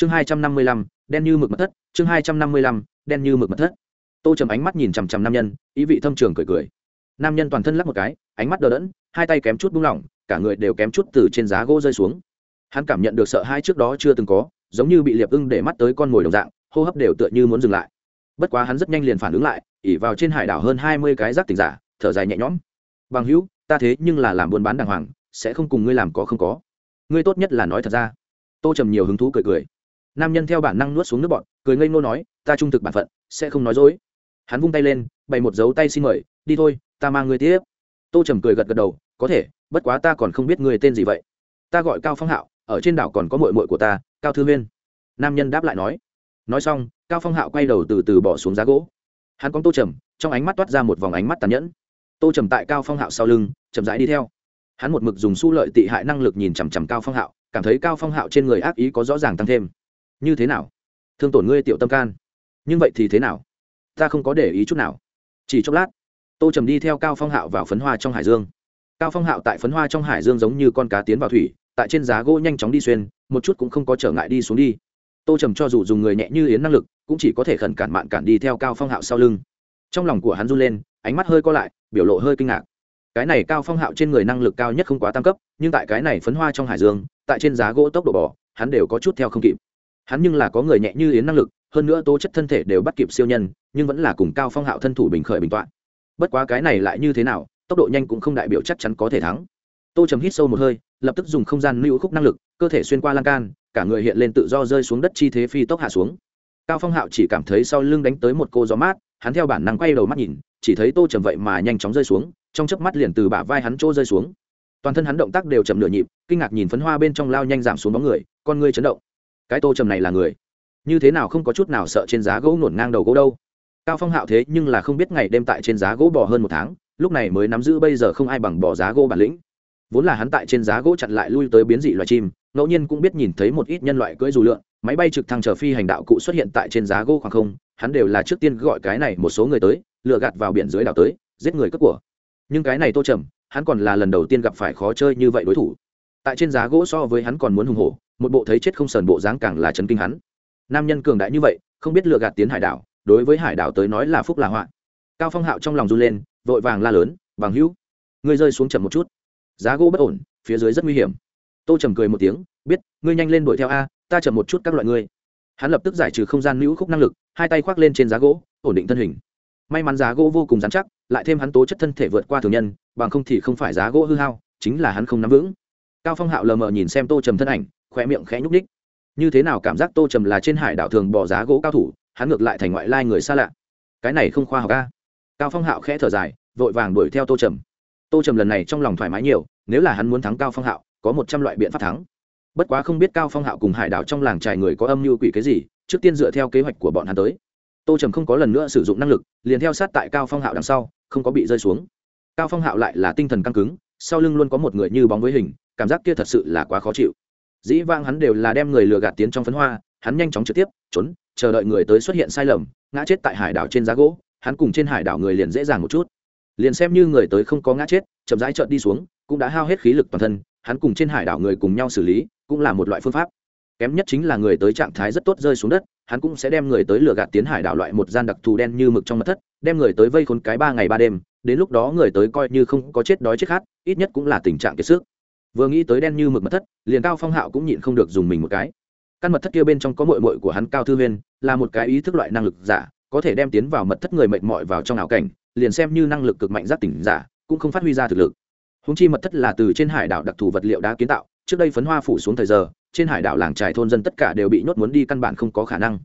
chương hai trăm năm mươi lăm, đen như mực mật thất, chương hai trăm năm mươi lăm, đen như mực mật thất. Tô trầm ánh mắt nhìn chằm chằm nam nhân, ý vị thâm trường cười cười. Nam nhân toàn thân lắc một cái, ánh mắt đờ đẫn, hai tay kém chút buông lỏng, cả người đều kém chút từ trên giá gỗ rơi xuống. Hắn cảm nhận được sợ hai trước đó chưa từng có, giống như bị liệp ưng để mắt tới con mồi đồng dạng, hô hấp đều tựa như muốn dừng lại. Bất quá hắn rất nhanh liền phản ứng lại, ỉ vào trên hải đảo hơn hai mươi cái rác tỉnh giả, thở dài nhẹ nhõm. Bằng hữu, ta thế nhưng là làm buôn bán đàng hoàng, sẽ không cùng ngươi làm có không có. Ngươi tốt nhất là nói thật ra. Tô trầm nhiều hứng thú cười cười nam nhân theo bản năng nuốt xuống nước bọn cười ngây ngô nói, ta trung thực bản phận, sẽ không nói dối. Hắn vung tay lên, bày một dấu tay xin mời, đi thôi, ta mang người tiếp. Tô trầm cười gật gật đầu, có thể, bất quá ta còn không biết người tên gì vậy. Ta gọi cao phong hạo, ở trên đảo còn có mội mội của ta, cao thư huyên. Nam nhân đáp lại nói. Nói xong, cao phong hạo quay đầu từ từ bỏ xuống giá gỗ. Hắn có tô trầm, trong ánh mắt toát ra một vòng ánh mắt tàn nhẫn. Tô trầm tại cao phong hạo sau lưng, chậm rãi đi theo. Hắn một mực dùng su lợi tị hại năng lực nhìn chằm chằm cao phong hạo, cảm thấy cao phong hạo trên người ác ý có rõ ràng tăng thêm như thế nào? Thương tổn ngươi tiểu tâm can. Nhưng vậy thì thế nào? Ta không có để ý chút nào. Chỉ chốc lát, tô trầm đi theo cao phong hạo vào phấn hoa trong hải dương. Cao phong hạo tại phấn hoa trong hải dương giống như con cá tiến vào thủy, tại trên giá gỗ nhanh chóng đi xuyên, một chút cũng không có trở ngại đi xuống đi. Tô trầm cho dù dùng người nhẹ như yến năng lực, cũng chỉ có thể khẩn cản mạn cản đi theo cao phong hạo sau lưng. Trong lòng của hắn run lên, ánh mắt hơi co lại, biểu lộ hơi kinh ngạc. Cái này cao phong hạo trên người năng lực cao nhất không quá tam cấp, nhưng tại cái này phấn hoa trong hải dương, tại trên giá gỗ tốc độ bỏ hắn đều có chút theo không kịp hắn nhưng là có người nhẹ như yến năng lực, hơn nữa tố chất thân thể đều bắt kịp siêu nhân, nhưng vẫn là cùng cao phong hạo thân thủ bình khởi bình toạn. bất quá cái này lại như thế nào, tốc độ nhanh cũng không đại biểu chắc chắn có thể thắng. Tô trầm hít sâu một hơi, lập tức dùng không gian lưu khúc năng lực, cơ thể xuyên qua lan can, cả người hiện lên tự do rơi xuống đất chi thế phi tốc hạ xuống. Cao phong hạo chỉ cảm thấy sau lưng đánh tới một cô gió mát, hắn theo bản năng quay đầu mắt nhìn, chỉ thấy tô trầm vậy mà nhanh chóng rơi xuống, trong chớp mắt liền từ bả vai hắn trô rơi xuống. Toàn thân hắn động tác đều chậm nửa nhịp, kinh ngạc nhìn phấn hoa bên trong lao nhanh giảm xuống bóng người, con người chấn động cái tô trầm này là người. Như thế nào không có chút nào sợ trên giá gỗ nổn ngang đầu gỗ đâu. Cao phong hạo thế nhưng là không biết ngày đêm tại trên giá gỗ bò hơn một tháng, lúc này mới nắm giữ bây giờ không ai bằng bỏ giá gỗ bản lĩnh. Vốn là hắn tại trên giá gỗ chặn lại lui tới biến dị loài chim, ngẫu nhiên cũng biết nhìn thấy một ít nhân loại cưỡi dù lượn, máy bay trực thăng chờ phi hành đạo cụ xuất hiện tại trên giá gỗ khoảng không, hắn đều là trước tiên gọi cái này một số người tới lựa gạt vào biển dưới đảo tới, giết người cướp của. Nhưng cái này tô trầm, hắn còn là lần đầu tiên gặp phải khó chơi như vậy đối thủ. Tại trên giá gỗ so với hắn còn muốn hùng hổ một bộ thấy chết không sờn bộ dáng càng là chấn kinh hắn. Nam nhân cường đại như vậy, không biết lựa gạt tiến hải đảo, đối với hải đảo tới nói là phúc là họa. Cao phong hạo trong lòng run lên, vội vàng la lớn, bằng hữu, ngươi rơi xuống chậm một chút. Giá gỗ bất ổn, phía dưới rất nguy hiểm. Tô trầm cười một tiếng, biết, ngươi nhanh lên đuổi theo a, ta chậm một chút các loại ngươi. Hắn lập tức giải trừ không gian nữ khúc năng lực, hai tay khoác lên trên giá gỗ, ổn định thân hình. May mắn giá gỗ vô cùng dán chắc, lại thêm hắn tố chất thân thể vượt qua thường nhân, bằng không thì không phải giá gỗ hư hao, chính là hắn không nắm vững. Cao phong hạo lờ mờ nhìn xem tô trầm thân ảnh khỏe miệng khẽ nhúc ních như thế nào cảm giác tô trầm là trên hải đảo thường bỏ giá gỗ cao thủ, hắn ngược lại thành ngoại lai người xa lạ. Cái này không khoa học ca cao phong hạo khẽ thở dài, vội vàng đuổi theo tô trầm. Tô trầm lần này trong lòng thoải mái nhiều, nếu là hắn muốn thắng cao phong hạo, có một trăm loại biện pháp thắng. Bất quá không biết cao phong hạo cùng hải đảo trong làng trài người có âm mưu quỷ cái gì, trước tiên dựa theo kế hoạch của bọn hắn tới. Tô trầm không có lần nữa sử dụng năng lực, liền theo sát tại cao phong hạo đằng sau, không có bị rơi xuống. Cao phong hạo lại là tinh thần căng cứng, sau lưng luôn có một người như bóng với hình, cảm giác kia thật sự là quá khó chịu dĩ vang hắn đều là đem người lừa gạt tiến trong phấn hoa, hắn nhanh chóng trực tiếp, trốn, chờ đợi người tới xuất hiện sai lầm, ngã chết tại hải đảo trên giá gỗ, hắn cùng trên hải đảo người liền dễ dàng một chút. Liền xem như người tới không có ngã chết, chậm rãi trợn đi xuống, cũng đã hao hết khí lực toàn thân, hắn cùng trên hải đảo người cùng nhau xử lý, cũng là một loại phương pháp. Kém nhất chính là người tới trạng thái rất tốt rơi xuống đất, hắn cũng sẽ đem người tới lừa gạt tiến hải đảo loại một gian đặc thù đen như mực trong mật thất, đem người tới vây khốn cái ba ngày ba đêm, đến lúc đó người tới coi như không có chết đói chết khát, ít nhất cũng là tình trạng kiệt sức vừa nghĩ tới đen như mực mật thất, liền cao phong hạo cũng nhịn không được dùng mình một cái. Căn mật thất kia bên trong có mội mội của hắn cao thư huyên, là một cái ý thức loại năng lực giả, có thể đem tiến vào mật thất người mệt mỏi vào trong ảo cảnh, liền xem như năng lực cực mạnh giác tỉnh giả, cũng không phát huy ra thực lực. Húng chi mật thất là từ trên hải đảo đặc thù vật liệu đã kiến tạo, trước đây phấn hoa phủ xuống thời giờ, trên hải đảo làng trài thôn dân tất cả đều bị nhốt muốn đi căn bản không có khả năng.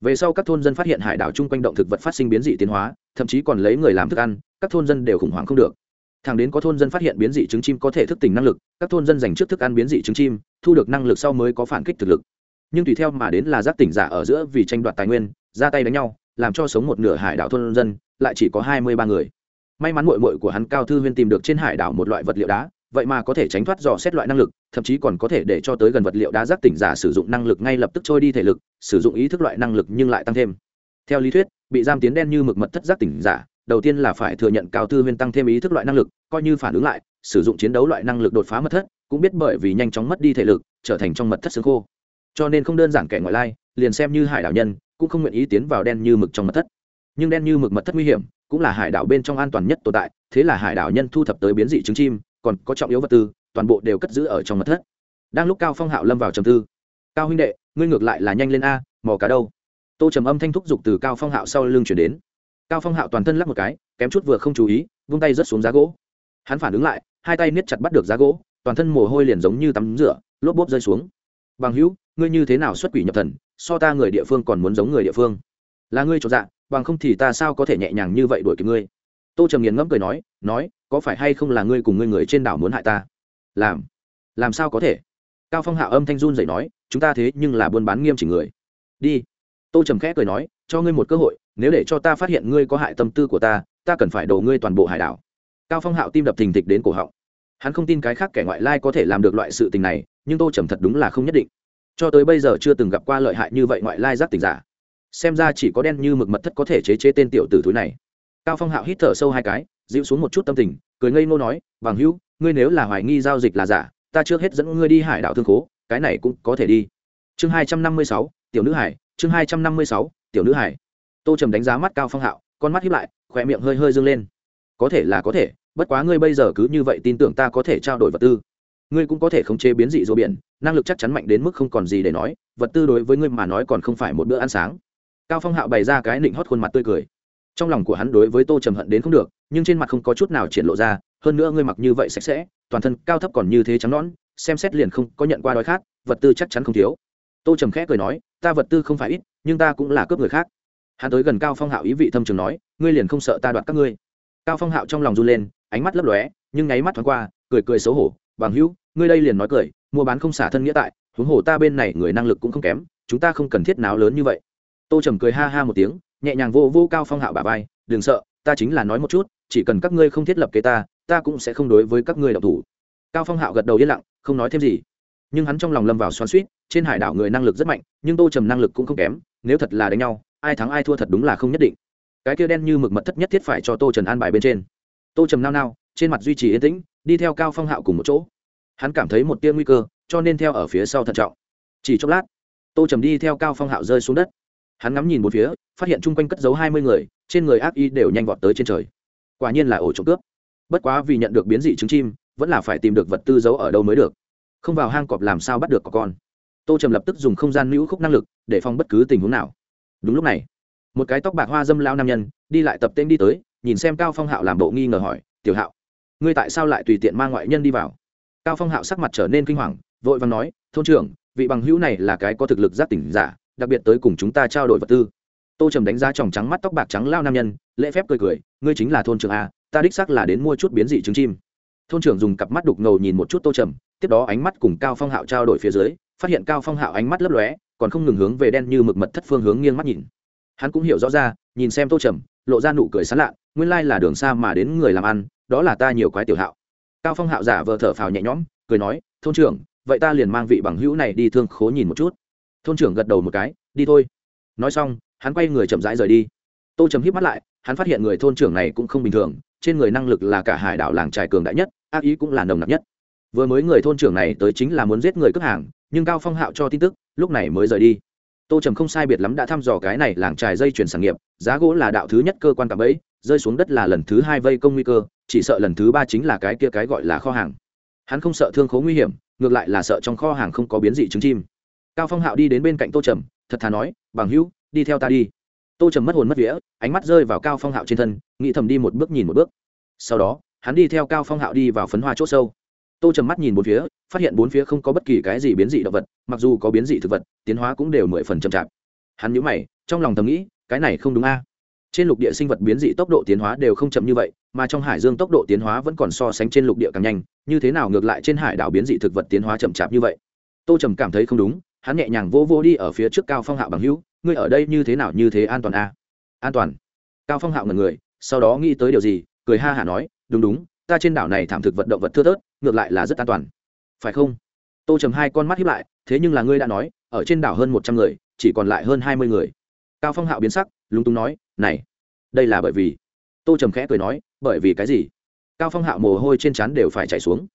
Về sau các thôn dân phát hiện hải đảo chung quanh động thực vật phát sinh biến dị tiến hóa, thậm chí còn lấy người làm thức ăn, các thôn dân đều khủng hoảng không được thẳng đến có thôn dân phát hiện biến dị trứng chim có thể thức tỉnh năng lực, các thôn dân dành trước thức ăn biến dị trứng chim, thu được năng lực sau mới có phản kích thực lực. Nhưng tùy theo mà đến là giác tỉnh giả ở giữa vì tranh đoạt tài nguyên, ra tay đánh nhau, làm cho sống một nửa hải đảo thôn dân, lại chỉ có hai mươi ba người. May mắn mội mội của hắn cao thư huyên tìm được trên hải đảo một loại vật liệu đá, vậy mà có thể tránh thoát dò xét loại năng lực, thậm chí còn có thể để cho tới gần vật liệu đá giác tỉnh giả sử dụng năng lực ngay lập tức trôi đi thể lực, sử dụng ý thức loại năng lực nhưng lại tăng thêm. Theo lý thuyết, bị giam tiến đen như mực mật thất giác tỉnh giả đầu tiên là phải thừa nhận cao Tư huyên tăng thêm ý thức loại năng lực, coi như phản ứng lại, sử dụng chiến đấu loại năng lực đột phá mật thất, cũng biết bởi vì nhanh chóng mất đi thể lực, trở thành trong mật thất xương khô. Cho nên không đơn giản kẻ ngoại lai, liền xem như hải đảo nhân, cũng không nguyện ý tiến vào đen như mực trong mật thất. Nhưng đen như mực mật thất nguy hiểm, cũng là hải đảo bên trong an toàn nhất tồn tại, thế là hải đảo nhân thu thập tới biến dị trứng chim, còn có trọng yếu vật tư, toàn bộ đều cất giữ ở trong mật thất. Đang lúc cao phong hạo lâm vào trầm tư, cao huynh đệ, ngươi ngược lại là nhanh lên a, mò cá đâu? Tô trầm âm thanh thúc giục từ cao phong hạo sau lưng chuyển đến cao phong hạo toàn thân lắc một cái kém chút vừa không chú ý vung tay rớt xuống giá gỗ hắn phản ứng lại hai tay niết chặt bắt được giá gỗ toàn thân mồ hôi liền giống như tắm rửa lốp bốp rơi xuống bằng hữu ngươi như thế nào xuất quỷ nhập thần so ta người địa phương còn muốn giống người địa phương là ngươi trọn dạ bằng không thì ta sao có thể nhẹ nhàng như vậy đuổi kịp ngươi tô trầm nghiền ngẫm cười nói nói có phải hay không là ngươi cùng ngươi người trên đảo muốn hại ta làm làm sao có thể cao phong hạ âm thanh run dậy nói chúng ta thế nhưng là buôn bán nghiêm chỉnh người đi tô trầm khẽ cười nói cho ngươi một cơ hội, nếu để cho ta phát hiện ngươi có hại tâm tư của ta ta cần phải đổ ngươi toàn bộ hải đảo. Cao phong hạo tim đập thình thịch đến cổ họng. Hắn không tin cái khác kẻ ngoại lai có thể làm được loại sự tình này, nhưng tô trầm thật đúng là không nhất định. Cho tới bây giờ chưa từng gặp qua lợi hại như vậy ngoại lai giác tình giả. Xem ra chỉ có đen như mực mật thất có thể chế chế tên tiểu tử thúi này. Cao phong hạo hít thở sâu hai cái, dịu xuống một chút tâm tình, cười ngây ngô nói, bằng hữu, ngươi nếu là hoài nghi giao dịch là giả, ta trước hết dẫn ngươi đi hải đảo thương khố, cái này cũng có thể đi. Chương hai trăm năm mươi sáu, tiểu nữ hải, chương hai trăm năm mươi sáu tiểu nữ hải. Tô trầm đánh giá mắt cao phong hạo, con mắt hiếp lại khỏe miệng hơi hơi dâng lên. Có thể là có thể, bất quá ngươi bây giờ cứ như vậy tin tưởng ta có thể trao đổi vật tư. Ngươi cũng có thể khống chế biến dị rùa biển, năng lực chắc chắn mạnh đến mức không còn gì để nói, vật tư đối với ngươi mà nói còn không phải một bữa ăn sáng. Cao phong hạo bày ra cái nịnh hót khuôn mặt tươi cười. Trong lòng của hắn đối với tô trầm hận đến không được, nhưng trên mặt không có chút nào triển lộ ra, hơn nữa ngươi mặc như vậy sạch sẽ, toàn thân cao thấp còn như thế trắng nõn, xem xét liền không có nhận qua đói khát, vật tư chắc chắn không thiếu. Tô trầm khẽ cười nói, ta vật tư không phải ít nhưng ta cũng là cướp người khác. Hắn tới gần cao phong hạo ý vị thâm trường nói, ngươi liền không sợ ta đoạt các ngươi. Cao phong hạo trong lòng run lên, ánh mắt lấp lóe, nhưng nháy mắt thoáng qua, cười cười xấu hổ, bằng hữu, ngươi đây liền nói cười, mua bán không xả thân nghĩa tại, huống hồ ta bên này người năng lực cũng không kém, chúng ta không cần thiết náo lớn như vậy. Tô trầm cười ha ha một tiếng, nhẹ nhàng vô vô cao phong hạo bà vai, đừng sợ, ta chính là nói một chút, chỉ cần các ngươi không thiết lập kế ta ta cũng sẽ không đối với các ngươi đọc thủ. Cao phong hạo gật đầu yên lặng, không nói thêm gì nhưng hắn trong lòng lâm vào xoắn suýt, trên hải đảo người năng lực rất mạnh, nhưng tô trầm năng lực cũng không kém, nếu thật là đánh nhau, ai thắng ai thua thật đúng là không nhất định. Cái kia đen như mực mật thất nhất thiết phải cho tô trần an bài bên trên. Tô trầm nao nao, trên mặt duy trì yên tĩnh, đi theo cao phong hạo cùng một chỗ. Hắn cảm thấy một tia nguy cơ, cho nên theo ở phía sau thận trọng. Chỉ chốc lát, tô trầm đi theo cao phong hạo rơi xuống đất. Hắn ngắm nhìn một phía, phát hiện chung quanh cất giấu hai mươi người, trên người ác y đều nhanh vọt tới trên trời. Quả nhiên là ổ trộm cướp. Bất quá vì nhận được biến dị trứng chim, vẫn là phải tìm được vật tư giấu ở đâu mới được không vào hang cọp làm sao bắt được có con. Tô trầm lập tức dùng không gian nữ khúc năng lực để phòng bất cứ tình huống nào. Đúng lúc này, một cái tóc bạc hoa dâm lao nam nhân đi lại tập tên đi tới, nhìn xem cao phong hạo làm bộ nghi ngờ hỏi, tiểu hạo, ngươi tại sao lại tùy tiện mang ngoại nhân đi vào? Cao phong hạo sắc mặt trở nên kinh hoàng, vội vàng nói, thôn trưởng, vị bằng hữu này là cái có thực lực giác tỉnh giả, đặc biệt tới cùng chúng ta trao đổi vật tư. Tô trầm đánh giá tròng trắng mắt tóc bạc trắng lao nam nhân, lễ phép cười cười, ngươi chính là thôn trưởng a, ta đích xác là đến mua chút biến dị trứng chim. Thôn trưởng dùng cặp mắt đục ngầu nhìn một chút tô trầm tiếp đó ánh mắt cùng cao phong hạo trao đổi phía dưới, phát hiện cao phong hạo ánh mắt lấp lóe, còn không ngừng hướng về đen như mực mật thất phương hướng nghiêng mắt nhìn. Hắn cũng hiểu rõ ra, nhìn xem tô trầm, lộ ra nụ cười sán lạ, nguyên lai là đường xa mà đến người làm ăn, đó là ta nhiều quái tiểu hạo. Cao phong hạo giả vờ thở phào nhẹ nhõm, cười nói, thôn trưởng, vậy ta liền mang vị bằng hữu này đi thương khố nhìn một chút. Thôn trưởng gật đầu một cái, đi thôi. Nói xong, hắn quay người chậm rãi rời đi. Tô trầm hít mắt lại, hắn phát hiện người thôn trưởng này cũng không bình thường, trên người năng lực là cả hải đảo làng trài cường đại nhất, ác ý cũng là nồng nặc nhất vừa mới người thôn trưởng này tới chính là muốn giết người cướp hàng, nhưng cao phong hạo cho tin tức, lúc này mới rời đi. Tô trầm không sai biệt lắm đã thăm dò cái này làng trài dây chuyển sản nghiệp, giá gỗ là đạo thứ nhất cơ quan cạm bẫy, rơi xuống đất là lần thứ hai vây công nguy cơ, chỉ sợ lần thứ ba chính là cái kia cái gọi là kho hàng. Hắn không sợ thương khố nguy hiểm, ngược lại là sợ trong kho hàng không có biến dị trứng chim. Cao phong hạo đi đến bên cạnh tô trầm, thật thà nói, bằng hữu, đi theo ta đi. Tô trầm mất hồn mất vía, ánh mắt rơi vào cao phong hạo trên thân, nghĩ thầm đi một bước nhìn một bước. Sau đó, hắn đi theo cao phong hạo đi vào phấn hoa c h ỗ sâu tô trầm mắt nhìn bốn phía phát hiện bốn phía không có bất kỳ cái gì biến dị động vật mặc dù có biến dị thực vật tiến hóa cũng đều mười phần chậm chạp hắn nhũ mày trong lòng thầm nghĩ cái này không đúng a trên lục địa sinh vật biến dị tốc độ tiến hóa đều không chậm như vậy mà trong hải dương tốc độ tiến hóa vẫn còn so sánh trên lục địa càng nhanh như thế nào ngược lại trên hải đảo biến dị thực vật tiến hóa chậm chạp như vậy tô trầm cảm thấy không đúng hắn nhẹ nhàng vô vô đi ở phía trước cao phong hạo bằng hữu ngươi ở đây như thế nào như thế an toàn a an toàn cao phong hạo ngần người sau đó nghĩ tới điều gì cười ha hả nói đúng đúng ta trên đảo này thảm thực vật động vật thưa thớt ngược lại là rất an toàn. Phải không? Tô trầm hai con mắt hiếp lại, thế nhưng là ngươi đã nói, ở trên đảo hơn một trăm người, chỉ còn lại hơn hai mươi người. Cao phong hạo biến sắc, lúng túng nói, này, đây là bởi vì tô trầm khẽ cười nói, bởi vì cái gì? Cao phong hạo mồ hôi trên trán đều phải chảy xuống.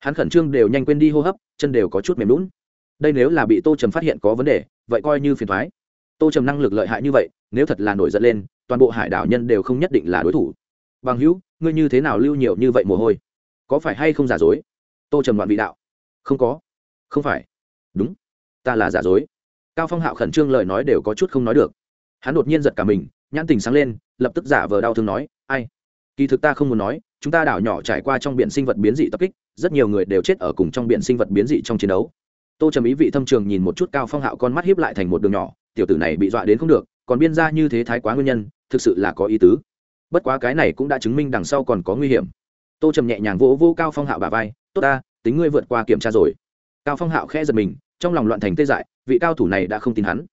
Hắn khẩn trương đều nhanh quên đi hô hấp, chân đều có chút mềm lún đây nếu là bị tô trầm phát hiện có vấn đề, vậy coi như phiền thoái tô trầm năng lực lợi hại như vậy, nếu thật là nổi giận lên, toàn bộ hải đảo nhân đều không nhất định là đối thủ. Bằng hữu, ngươi như thế nào lưu nhiều như vậy mồ hôi? Có phải hay không giả dối? Tô trầm đoạn vị đạo. Không có. Không phải. Đúng. Ta là giả dối. Cao phong hạo khẩn trương lời nói đều có chút không nói được. Hắn đột nhiên giật cả mình, nhãn tình sáng lên, lập tức giả vờ đau thương nói, ai? Kỳ thực ta không muốn nói, chúng ta đảo nhỏ trải qua trong biển sinh vật biến dị tập kích, rất nhiều người đều chết ở cùng trong biển sinh vật biến dị trong chiến đấu. Tô trầm ý vị thâm trường nhìn một chút cao phong hạo con mắt hiếp lại thành một đường nhỏ, tiểu tử này bị dọa đến không được, còn biên ra như thế thái quá nguyên nhân, thực sự là có ý tứ. Bất quá cái này cũng đã chứng minh đằng sau còn có nguy hiểm tô trầm nhẹ nhàng vỗ vô cao phong hạo bà vai, tốt ta, tính ngươi vượt qua kiểm tra rồi. Cao phong hạo khẽ giật mình, trong lòng loạn thành tê dại, vị cao thủ này đã không tin hắn.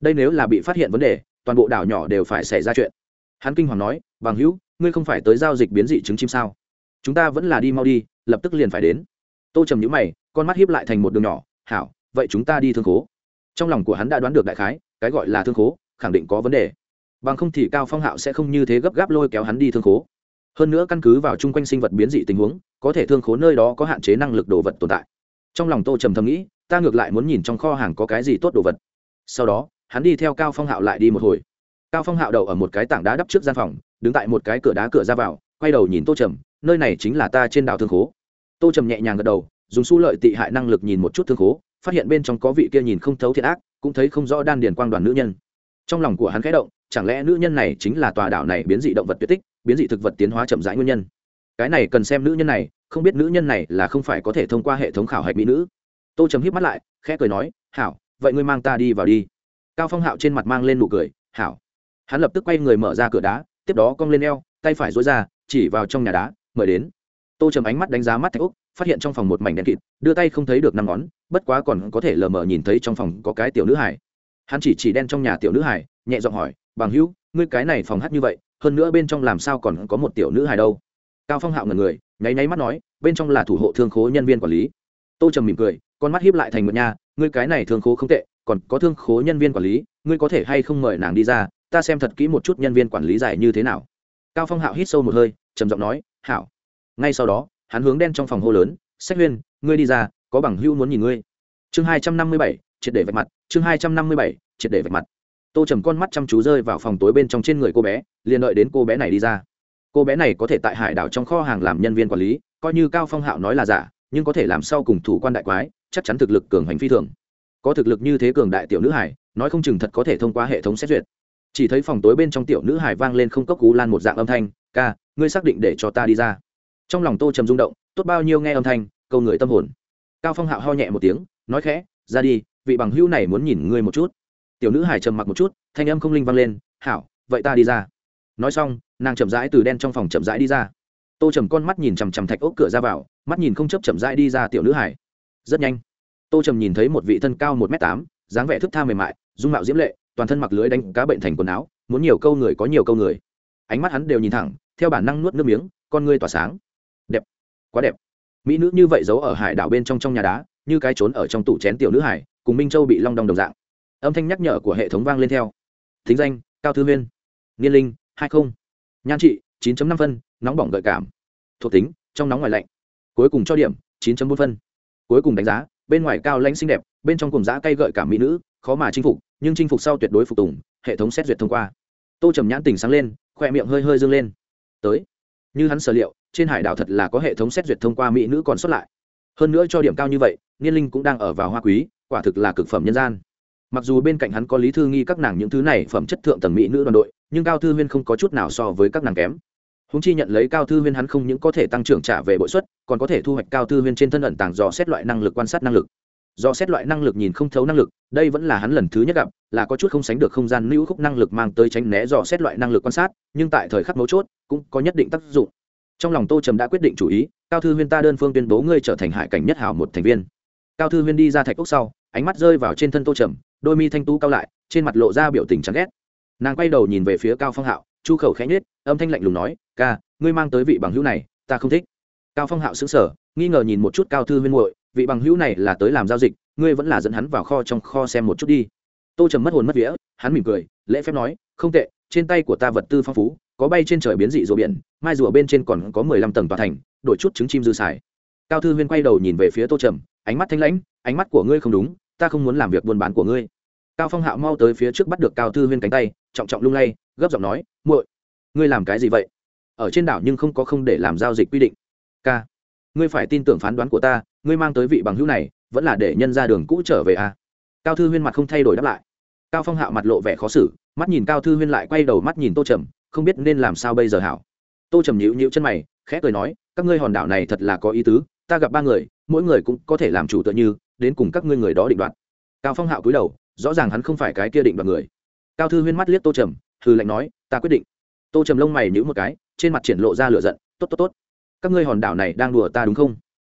Đây nếu là bị phát hiện vấn đề, toàn bộ đảo nhỏ đều phải xảy ra chuyện. Hắn kinh hoàng nói, bằng hữu, ngươi không phải tới giao dịch biến dị trứng chim sao? Chúng ta vẫn là đi mau đi, lập tức liền phải đến. Tô trầm nhữ mày, con mắt hiếp lại thành một đường nhỏ, hảo, vậy chúng ta đi thương khố. Trong lòng của hắn đã đoán được đại khái, cái gọi là thương khố, khẳng định có vấn đề. Bằng không thì cao phong hạo sẽ không như thế gấp gáp lôi kéo hắn đi thương khố hơn nữa căn cứ vào chung quanh sinh vật biến dị tình huống, có thể thương khố nơi đó có hạn chế năng lực đồ vật tồn tại. Trong lòng tô trầm thầm nghĩ, ta ngược lại muốn nhìn trong kho hàng có cái gì tốt đồ vật. Sau đó, hắn đi theo cao phong hạo lại đi một hồi. Cao phong hạo đậu ở một cái tảng đá đắp trước gian phòng, đứng tại một cái cửa đá cửa ra vào, quay đầu nhìn tô trầm, nơi này chính là ta trên đảo thương khố. Tô trầm nhẹ nhàng gật đầu, dùng su lợi tị hại năng lực nhìn một chút thương khố, phát hiện bên trong có vị kia nhìn không thấu thiện ác, cũng thấy không rõ đan điền quang đoàn nữ nhân. Trong lòng của hắn khẽ động, chẳng lẽ nữ nhân này chính là tòa đảo này biến dị động vật tuyệt tích? Biến dị thực vật tiến hóa chậm rãi nguyên nhân. Cái này cần xem nữ nhân này, không biết nữ nhân này là không phải có thể thông qua hệ thống khảo hạch mỹ nữ. Tô trầm híp mắt lại, khẽ cười nói, hảo, vậy ngươi mang ta đi vào đi. Cao phong hạo trên mặt mang lên nụ cười, hảo. Hắn lập tức quay người mở ra cửa đá, tiếp đó cong lên eo, tay phải dối ra, chỉ vào trong nhà đá, mời đến. Tô trầm ánh mắt đánh giá mắt thạch úc, phát hiện trong phòng một mảnh đen kịt, đưa tay không thấy được năm ngón, bất quá còn có thể lờ mờ nhìn thấy trong phòng có cái tiểu nữ hải hắn chỉ chỉ đen trong nhà tiểu nữ hải nhẹ giọng hỏi, bằng hữu, ngươi cái này phòng hát như vậy hơn nữa bên trong làm sao còn có một tiểu nữ hài đâu. Cao phong hạo ngần người, nháy nháy mắt nói, bên trong là thủ hộ thương khố nhân viên quản lý. Tô trầm mỉm cười, con mắt hiếp lại thành một nhà ngươi cái này thương khố không tệ, còn có thương khố nhân viên quản lý, ngươi có thể hay không mời nàng đi ra, ta xem thật kỹ một chút nhân viên quản lý giải như thế nào. Cao phong hạo hít sâu một hơi, trầm giọng nói, hảo. Ngay sau đó, hắn hướng đen trong phòng hô lớn, sách huyên, ngươi đi ra, có bằng hưu muốn nhìn ngươi. Chương hai trăm năm mươi bảy, triệt để vạch mặt, chương hai trăm năm mươi bảy, triệt để vạch mặt tô trầm con mắt chăm chú rơi vào phòng tối bên trong trên người cô bé, liền đợi đến cô bé này đi ra. Cô bé này có thể tại hải đảo trong kho hàng làm nhân viên quản lý, coi như cao phong hạo nói là giả, nhưng có thể làm sau cùng thủ quan đại quái, chắc chắn thực lực cường hành phi thường. Có thực lực như thế cường đại tiểu nữ hải, nói không chừng thật có thể thông qua hệ thống xét duyệt. Chỉ thấy phòng tối bên trong tiểu nữ hải vang lên không cốc cú lan một dạng âm thanh, ca, ngươi xác định để cho ta đi ra. Trong lòng tô trầm rung động, tốt bao nhiêu nghe âm thanh, câu người tâm hồn. Cao phong hạo ho nhẹ một tiếng, nói khẽ, ra đi, vị bằng hữu này muốn nhìn ngươi một chút tiểu nữ hải trầm mặc một chút, thanh âm không linh vang lên, hảo, vậy ta đi ra. Nói xong, nàng chậm rãi từ đen trong phòng chậm rãi đi ra. Tô trầm con mắt nhìn chằm chằm thạch ốc cửa ra vào, mắt nhìn không chấp chậm rãi đi ra tiểu nữ hải. Rất nhanh, tô trầm nhìn thấy một vị thân cao một m tám, dáng vẻ thức tha mềm mại, dung mạo diễm lệ, toàn thân mặc lưới đánh cá bệnh thành quần áo, muốn nhiều câu người có nhiều câu người. Ánh mắt hắn đều nhìn thẳng, theo bản năng nuốt nước miếng, con ngươi tỏa sáng. Đẹp. Quá đẹp. Mỹ nữ như vậy giấu ở hải đảo bên trong trong nhà đá, như cái trốn ở trong tủ chén tiểu nữ hải, cùng minh châu bị long đong đồng dạng âm thanh nhắc nhở của hệ thống vang lên theo. Thính danh, cao thư viên niên linh, hai không. Nhan trị 9 năm phân, nóng bỏng gợi cảm. Thuộc tính, trong nóng ngoài lạnh. Cuối cùng cho điểm 9 bốn phân. Cuối cùng đánh giá, bên ngoài cao lãnh xinh đẹp, bên trong cùng giã cay gợi cảm mỹ nữ, khó mà chinh phục, nhưng chinh phục sau tuyệt đối phục tùng, hệ thống xét duyệt thông qua. Tô trầm nhãn tỉnh sáng lên khoe miệng hơi hơi dâng lên. Tới. Như hắn sở liệu, trên hải đảo thật là có hệ thống xét duyệt thông qua mỹ nữ còn xuất lại. Hơn nữa cho điểm cao như vậy, niên linh cũng đang ở vào hoa quý, quả thực là cực phẩm nhân gian mặc dù bên cạnh hắn có lý thư nghi các nàng những thứ này phẩm chất thượng tầng mỹ nữ đoàn đội, nhưng cao thư huyên không có chút nào so với các nàng kém. Húng chi nhận lấy cao thư huyên hắn không những có thể tăng trưởng trả về bội suất, còn có thể thu hoạch cao thư huyên trên thân ẩn tàng dò xét loại năng lực quan sát năng lực. Do xét loại năng lực nhìn không thấu năng lực, đây vẫn là hắn lần thứ nhất gặp, là có chút không sánh được không gian lưu khúc năng lực mang tới tránh né dò xét loại năng lực quan sát, nhưng tại thời khắc mấu chốt, cũng có nhất định tác dụng. Trong lòng tô trầm đã quyết định chủ ý, cao thư huyên ta đơn phương tuyên bố ngươi trở thành hải cảnh nhất hảo một thành viên. Cao thư huyên đi ra thạch ốc sau, ánh mắt rơi vào trên thân tô trầm đôi mi thanh tú cao lại, trên mặt lộ ra biểu tình chán ghét. Nàng quay đầu nhìn về phía cao phong hạo, chu khẩu khẽ nhết âm thanh lạnh lùng nói, ca, ngươi mang tới vị bằng hữu này, ta không thích. Cao phong hạo xứng sở nghi ngờ nhìn một chút cao thư huyên muội, vị bằng hữu này là tới làm giao dịch, ngươi vẫn là dẫn hắn vào kho trong kho xem một chút đi. Tô trầm mất hồn mất vía, hắn mỉm cười, lễ phép nói, không tệ, trên tay của ta vật tư phong phú, có bay trên trời biến dị rùa biển, mai rùa bên trên còn có mười lăm tầng tòa thành, đổi chút trứng chim dư xài. Cao thư huyên quay đầu nhìn về phía tô trầm, ánh mắt thanh lãnh, ánh mắt của ngươi không đúng ta không muốn làm việc buôn bán của ngươi. Cao phong hạo mau tới phía trước bắt được cao thư huyên cánh tay, trọng trọng lung lay, gấp giọng nói, muội, ngươi làm cái gì vậy? Ở trên đảo nhưng không có không để làm giao dịch quy định. K ngươi phải tin tưởng phán đoán của ta, ngươi mang tới vị bằng hữu này, vẫn là để nhân ra đường cũ trở về à. cao thư huyên mặt không thay đổi đáp lại. Cao phong hạo mặt lộ vẻ khó xử, mắt nhìn cao thư huyên lại quay đầu mắt nhìn tô trầm, không biết nên làm sao bây giờ hảo. Tô trầm nhịu nhịu chân mày, khẽ cười nói, các ngươi hòn đảo này thật là có ý tứ ta gặp ba người, mỗi người cũng có thể làm chủ tựa như, đến cùng các ngươi người đó định đoạt. Cao phong hạo cúi đầu, rõ ràng hắn không phải cái kia định đoạt người. Cao thư huyên mắt liếc tô trầm Thư lạnh nói, ta quyết định. Tô trầm lông mày nhữ một cái, trên mặt triển lộ ra lửa giận, tốt tốt tốt. Các ngươi hòn đảo này đang đùa ta đúng không?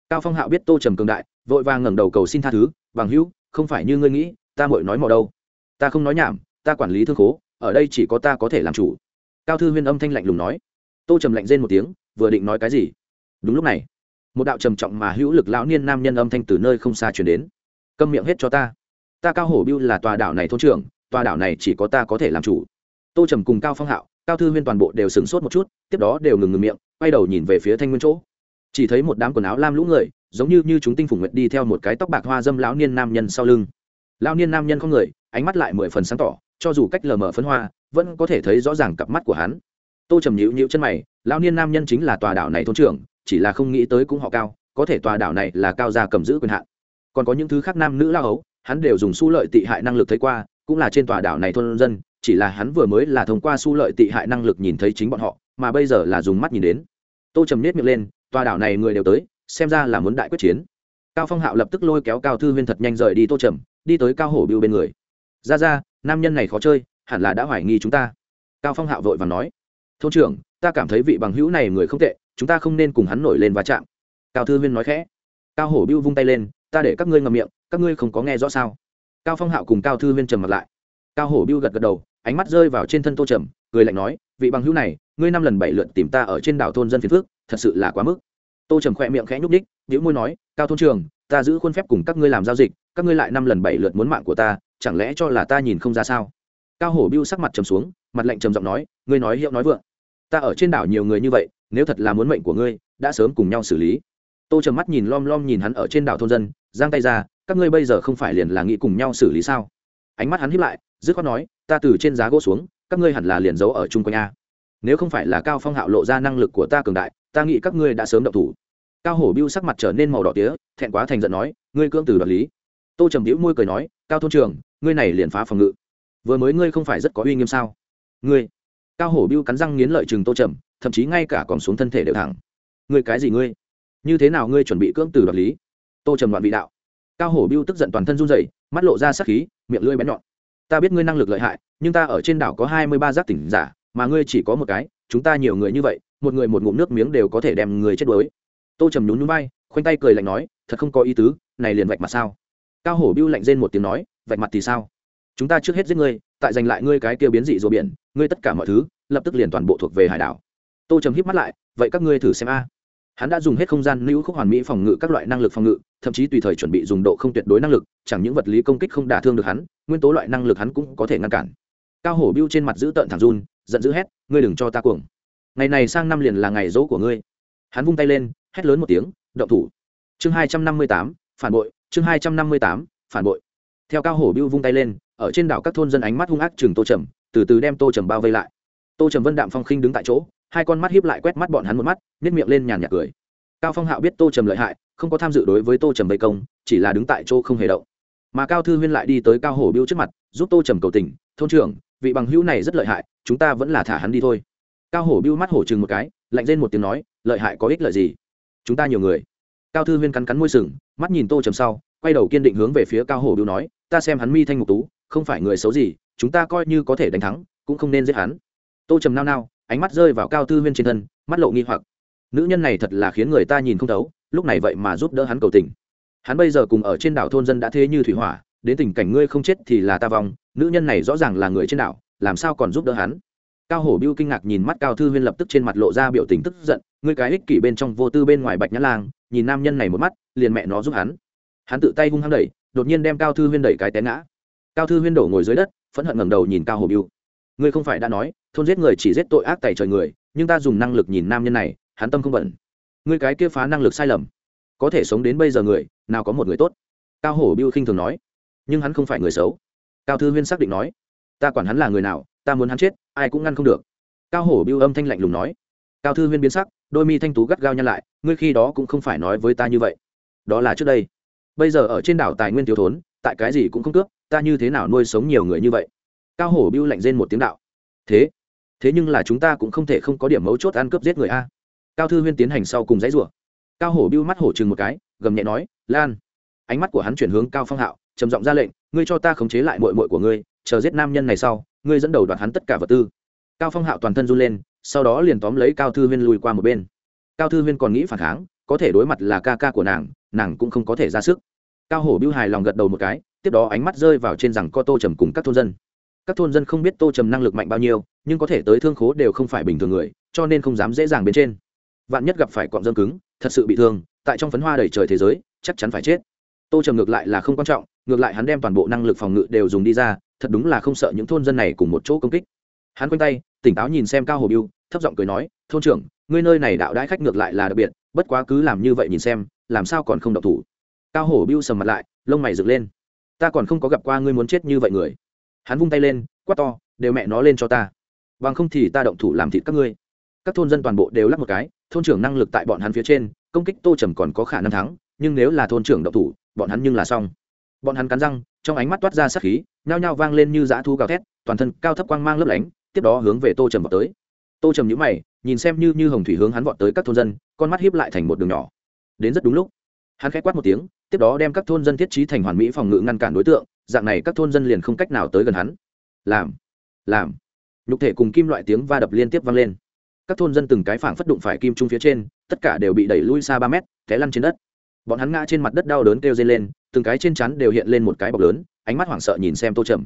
Cao phong hạo biết tô trầm cường đại, vội vàng ngẩng đầu cầu xin tha thứ, bằng hữu, không phải như ngươi nghĩ, ta mội nói mò đâu. Ta không nói nhảm, ta quản lý thương khố, ở đây chỉ có ta có thể làm chủ. Cao thư huyên âm thanh lạnh lùng nói. Tô trầm lạnh rên một tiếng, vừa định nói cái gì? Đúng lúc này một đạo trầm trọng mà hữu lực lão niên nam nhân âm thanh từ nơi không xa chuyển đến. Câm miệng hết cho ta. Ta cao hổ biêu là tòa đảo này thôn trưởng, tòa đảo này chỉ có ta có thể làm chủ. Tô trầm cùng cao phong hạo, cao thư huyên toàn bộ đều sửng sốt một chút, tiếp đó đều ngừng ngừng miệng, quay đầu nhìn về phía thanh nguyên chỗ. Chỉ thấy một đám quần áo lam lũ người, giống như như chúng tinh phùng nguyệt đi theo một cái tóc bạc hoa dâm lão niên nam nhân sau lưng. Lão niên nam nhân không người, ánh mắt lại mười phần sáng tỏ, cho dù cách lờ mờ phấn hoa, vẫn có thể thấy rõ ràng cặp mắt của hắn. Tô trầm nhịu nhịu chân mày, lão niên nam nhân chính là tòa đảo này thôn trưởng chỉ là không nghĩ tới cũng họ cao, có thể tòa đảo này là cao gia cầm giữ quyền hạn. Còn có những thứ khác nam nữ lao ấu hắn đều dùng su lợi tị hại năng lực thấy qua, cũng là trên tòa đảo này thôn dân, chỉ là hắn vừa mới là thông qua su lợi tị hại năng lực nhìn thấy chính bọn họ, mà bây giờ là dùng mắt nhìn đến. Tô trầm nết miệng lên, tòa đảo này người đều tới, xem ra là muốn đại quyết chiến. Cao phong hạo lập tức lôi kéo cao thư huyên thật nhanh rời đi tô trầm, đi tới cao hổ biêu bên người. Ra ra, nam nhân này khó chơi, hẳn là đã hoài nghi chúng ta. Cao phong hạo vội và nói, thôn trưởng, ta cảm thấy vị bằng hữu này người không tệ chúng ta không nên cùng hắn nổi lên va chạm. Cao thư huyên nói khẽ. Cao hổ biêu vung tay lên, ta để các ngươi ngậm miệng, các ngươi không có nghe rõ sao? Cao phong hạo cùng cao thư huyên trầm mặt lại. Cao hổ biêu gật gật đầu, ánh mắt rơi vào trên thân tô trầm, cười lạnh nói, vị bằng hữu này, ngươi năm lần bảy lượt tìm ta ở trên đảo thôn dân phiền phước thật sự là quá mức. Tô trầm khỏe miệng khẽ nhúc đích nhữ môi nói, cao thôn trường ta giữ khuôn phép cùng các ngươi làm giao dịch, các ngươi lại năm lần bảy lượt muốn mạng của ta, chẳng lẽ cho là ta nhìn không ra sao? Cao hổ biêu sắc mặt trầm xuống, mặt lạnh trầm giọng nói, ngươi nói hiệu nói vượng. Ta ở trên đảo nhiều người như vậy nếu thật là muốn mệnh của ngươi, đã sớm cùng nhau xử lý. Tô trầm mắt nhìn lom lom nhìn hắn ở trên đảo thôn dân, giang tay ra, các ngươi bây giờ không phải liền là nghĩ cùng nhau xử lý sao? Ánh mắt hắn hiếp lại, dứt khoát nói, ta từ trên giá gỗ xuống, các ngươi hẳn là liền giấu ở chung quanh a. Nếu không phải là cao phong hạo lộ ra năng lực của ta cường đại, ta nghĩ các ngươi đã sớm động thủ. Cao hổ biêu sắc mặt trở nên màu đỏ tía, thẹn quá thành giận nói, ngươi cưỡng từ đoạt lý. Tô trầm đĩu môi cười nói, cao thôn trường ngươi này liền phá phòng ngự. Vừa mới ngươi không phải rất có uy nghiêm sao? Ngươi. Cao hổ biêu cắn răng nghiến lợi chừng tô trầm thậm chí ngay cả còn xuống thân thể đều thẳng. Ngươi cái gì ngươi? Như thế nào ngươi chuẩn bị cưỡng từ đoạt lý? Tô trầm đoạn vị đạo. Cao hổ biêu tức giận toàn thân run rẩy, mắt lộ ra sắc khí, miệng lưỡi bén nhọn. Ta biết ngươi năng lực lợi hại, nhưng ta ở trên đảo có hai mươi ba giác tỉnh giả, mà ngươi chỉ có một cái, chúng ta nhiều người như vậy, một người một ngụm nước miếng đều có thể đem người chết đuối. Tô trầm nhún nhún khoanh tay cười lạnh nói, thật không có ý tứ, này liền vạch mặt sao? Cao hổ biêu lạnh rên một tiếng nói, vạch mặt thì sao? Chúng ta trước hết giết ngươi, tại giành lại ngươi cái kia biến dị rùa biển, ngươi tất cả mọi thứ, lập tức liền toàn bộ thuộc về hải đảo tô trầm híp mắt lại, vậy các ngươi thử xem a. Hắn đã dùng hết không gian lưu khúc hoàn mỹ phòng ngự các loại năng lực phòng ngự, thậm chí tùy thời chuẩn bị dùng độ không tuyệt đối năng lực, chẳng những vật lý công kích không đả thương được hắn, nguyên tố loại năng lực hắn cũng có thể ngăn cản. Cao hổ biêu trên mặt giữ tợn thẳng run, giận dữ hét, ngươi đừng cho ta cuồng. Ngày này sang năm liền là ngày dỗ của ngươi. Hắn vung tay lên, hét lớn một tiếng, động thủ. Chương hai trăm năm mươi tám, phản bội, chương hai trăm năm mươi tám, phản bội. Theo cao hổ biêu vung tay lên, ở trên đảo các thôn dân ánh mắt hung ác chừng tô trầm, từ từ đem tô trầm bao vây lại. Tô trầm vân đạm phong khinh đứng tại chỗ hai con mắt hiếp lại quét mắt bọn hắn một mắt nhét miệng lên nhàn nhạt cười. Cao phong hạo biết tô trầm lợi hại, không có tham dự đối với tô trầm vây công, chỉ là đứng tại chỗ không hề động. Mà cao thư huyên lại đi tới cao hổ biêu trước mặt, giúp tô trầm cầu tình, thôn trưởng, vị bằng hữu này rất lợi hại, chúng ta vẫn là thả hắn đi thôi. Cao hổ biêu mắt hổ chừng một cái, lạnh lên một tiếng nói, lợi hại có ích lợi gì? Chúng ta nhiều người. Cao thư huyên cắn cắn môi sừng, mắt nhìn tô trầm sau, quay đầu kiên định hướng về phía cao hổ biêu nói, ta xem hắn mi thanh ngục tú, không phải người xấu gì, chúng ta coi như có thể đánh thắng, cũng không nên giết hắn. Tô trầm nao nao ánh mắt rơi vào cao Tư huyên trên thân, mắt lộ nghi hoặc. Nữ nhân này thật là khiến người ta nhìn không thấu, lúc này vậy mà giúp đỡ hắn cầu tình. Hắn bây giờ cùng ở trên đảo thôn dân đã thế như thủy hỏa, đến tình cảnh ngươi không chết thì là ta vong, nữ nhân này rõ ràng là người trên đảo, làm sao còn giúp đỡ hắn? Cao hổ biêu kinh ngạc nhìn mắt cao thư huyên lập tức trên mặt lộ ra biểu tình tức giận, ngươi cái ích kỷ bên trong vô tư bên ngoài bạch nhã lang, nhìn nam nhân này một mắt, liền mẹ nó giúp hắn. Hắn tự tay hung hăng đẩy, đột nhiên đem cao thư huyên đẩy cái té ngã. Cao thư huyên đổ ngồi dưới đất, phẫn hận ngẩng đầu nhìn cao hổ biêu. Ngươi không phải đã nói thôn giết người chỉ giết tội ác tày trời người, nhưng ta dùng năng lực nhìn nam nhân này, hắn tâm không bẩn ngươi cái kia phá năng lực sai lầm. Có thể sống đến bây giờ người, nào có một người tốt? Cao hổ biêu khinh thường nói. Nhưng hắn không phải người xấu. Cao thư huyên xác định nói. Ta quản hắn là người nào, ta muốn hắn chết, ai cũng ngăn không được. Cao hổ biêu âm thanh lạnh lùng nói. Cao thư huyên biến sắc, đôi mi thanh tú gắt gao nhăn lại, ngươi khi đó cũng không phải nói với ta như vậy. Đó là trước đây. Bây giờ ở trên đảo tài nguyên thiếu thốn, tại cái gì cũng không cướp, ta như thế nào nuôi sống nhiều người như vậy? Cao hổ biêu lạnh rên một tiếng đạo. Thế thế nhưng là chúng ta cũng không thể không có điểm mấu chốt ăn cướp giết người a. Cao thư huyên tiến hành sau cùng dãy rủa. Cao hổ biêu mắt hổ chừng một cái, gầm nhẹ nói, lan. Ánh mắt của hắn chuyển hướng cao phong hạo, trầm giọng ra lệnh, ngươi cho ta khống chế lại mội mội của ngươi, chờ giết nam nhân này sau, ngươi dẫn đầu đoạt hắn tất cả vật tư. Cao phong hạo toàn thân run lên, sau đó liền tóm lấy cao thư huyên lùi qua một bên. Cao thư huyên còn nghĩ phản kháng, có thể đối mặt là ca ca của nàng nàng cũng không có thể ra sức. Cao hổ biêu hài lòng gật đầu một cái, tiếp đó ánh mắt rơi vào trên rằng co tô trầm cùng các thôn dân các thôn dân không biết tô trầm năng lực mạnh bao nhiêu, nhưng có thể tới thương khố đều không phải bình thường người, cho nên không dám dễ dàng bên trên. Vạn nhất gặp phải cọm dâm cứng, thật sự bị thương, tại trong phấn hoa đầy trời thế giới, chắc chắn phải chết. Tô trầm ngược lại là không quan trọng, ngược lại hắn đem toàn bộ năng lực phòng ngự đều dùng đi ra, thật đúng là không sợ những thôn dân này cùng một chỗ công kích. Hắn quanh tay, tỉnh táo nhìn xem cao hồ biêu, thấp giọng cười nói, thôn trưởng, ngươi nơi này đạo đãi khách ngược lại là đặc biệt, bất quá cứ làm như vậy nhìn xem, làm sao còn không độc thủ? Cao hổ biêu sầm mặt lại, lông mày dựng lên. Ta còn không có gặp qua ngươi muốn chết như vậy người hắn vung tay lên, quát to, đều mẹ nó lên cho ta. Bằng không thì ta động thủ làm thịt các ngươi. Các thôn dân toàn bộ đều lắp một cái, thôn trưởng năng lực tại bọn hắn phía trên, công kích tô trầm còn có khả năng thắng, nhưng nếu là thôn trưởng động thủ, bọn hắn nhưng là xong. Bọn hắn cắn răng, trong ánh mắt toát ra sát khí, nhao nhao vang lên như dã thu gào thét, toàn thân cao thấp quang mang lấp lánh, tiếp đó hướng về tô trầm vào tới. Tô trầm nhữ mày, nhìn xem như như hồng thủy hướng hắn vọt tới các thôn dân, con mắt hiếp lại thành một đường nhỏ. Đến rất đúng lúc. Hắn k h á quát một tiếng, tiếp đó đem các thôn dân thiết trí thành hoàn mỹ phòng ngự ngăn cản đối tượng dạng này các thôn dân liền không cách nào tới gần hắn. Làm làm. Nhục thể cùng kim loại tiếng va đập liên tiếp vang lên. Các thôn dân từng cái phảng phất đụng phải kim trung phía trên, tất cả đều bị đẩy lui xa ba mét, té lăn trên đất. Bọn hắn ngã trên mặt đất đau đớn kêu dây lên, từng cái trên chắn đều hiện lên một cái bọc lớn, ánh mắt hoảng sợ nhìn xem tô trầm.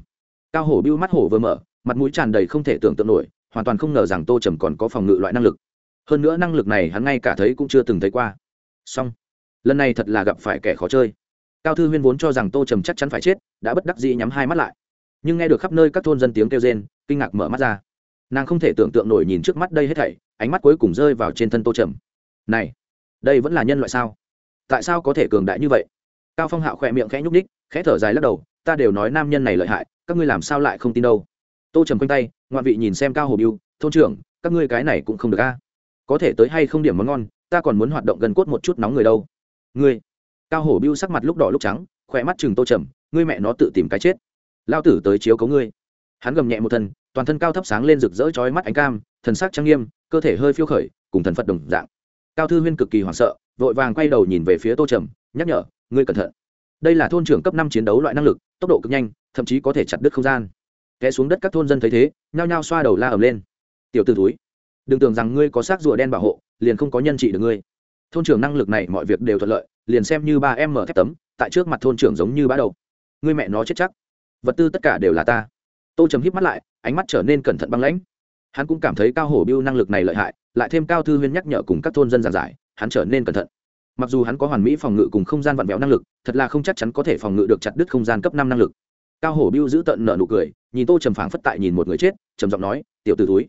Cao hổ bưu mắt hổ vừa mở, mặt mũi tràn đầy không thể tưởng tượng nổi, hoàn toàn không ngờ rằng tô trầm còn có phòng ngự loại năng lực. Hơn nữa năng lực này hắn ngay cả thấy cũng chưa từng thấy qua. Song lần này thật là gặp phải kẻ khó chơi cao thư huyên vốn cho rằng tô trầm chắc chắn phải chết, đã bất đắc dĩ nhắm hai mắt lại. Nhưng nghe được khắp nơi các thôn dân tiếng kêu rên, kinh ngạc mở mắt ra. Nàng không thể tưởng tượng nổi nhìn trước mắt đây hết thảy, ánh mắt cuối cùng rơi vào trên thân tô trầm. Này, đây vẫn là nhân loại sao? Tại sao có thể cường đại như vậy? Cao phong hạo khỏe miệng khẽ nhúc ních khẽ thở dài lắc đầu, ta đều nói nam nhân này lợi hại, các ngươi làm sao lại không tin đâu? Tô trầm quanh tay, ngoạn vị nhìn xem cao hồ biêu, thôn trưởng, các ngươi cái này cũng không được a. Có thể tới hay không điểm món ngon, ta còn muốn hoạt động gần cốt một chút nóng người đâu. Ngươi cao hổ biêu sắc mặt lúc đỏ lúc trắng, khỏe mắt chừng tô trầm, ngươi mẹ nó tự tìm cái chết. Lao tử tới chiếu cấu ngươi. Hắn gầm nhẹ một thân, toàn thân cao thấp sáng lên rực rỡ chói mắt ánh cam, thần sắc trang nghiêm, cơ thể hơi phiêu khởi, cùng thần phật đồng dạng. Cao thư huyên cực kỳ hoảng sợ, vội vàng quay đầu nhìn về phía tô trầm, nhắc nhở, ngươi cẩn thận. Đây là thôn trưởng cấp năm chiến đấu loại năng lực, tốc độ cực nhanh, thậm chí có thể chặt đứt không gian. Té xuống đất các thôn dân thấy thế, nhao nhao xoa đầu la ầm lên. Tiểu t ử túi đừng tưởng rằng ngươi có xác rùa đen bảo hộ, liền không có nhân trị được ngươi thôn trưởng năng lực này mọi việc đều thuận lợi, liền xem như ba em mở thép tấm, tại trước mặt thôn trưởng giống như bá đầu. Ngươi mẹ nó chết chắc. Vật tư tất cả đều là ta. Tô trầm híp mắt lại, ánh mắt trở nên cẩn thận băng lãnh. Hắn cũng cảm thấy cao hổ biêu năng lực này lợi hại, lại thêm cao thư huyên nhắc nhở cùng các thôn dân giàn giải, hắn trở nên cẩn thận. Mặc dù hắn có hoàn mỹ phòng ngự cùng không gian vặn vẹo năng lực, thật là không chắc chắn có thể phòng ngự được chặt đứt không gian cấp năm năng lực. Cao hổ biêu giữ tận nợ nụ cười, nhìn tô trầm phảng phất tại nhìn một người chết, trầm giọng nói, tiểu t ử túi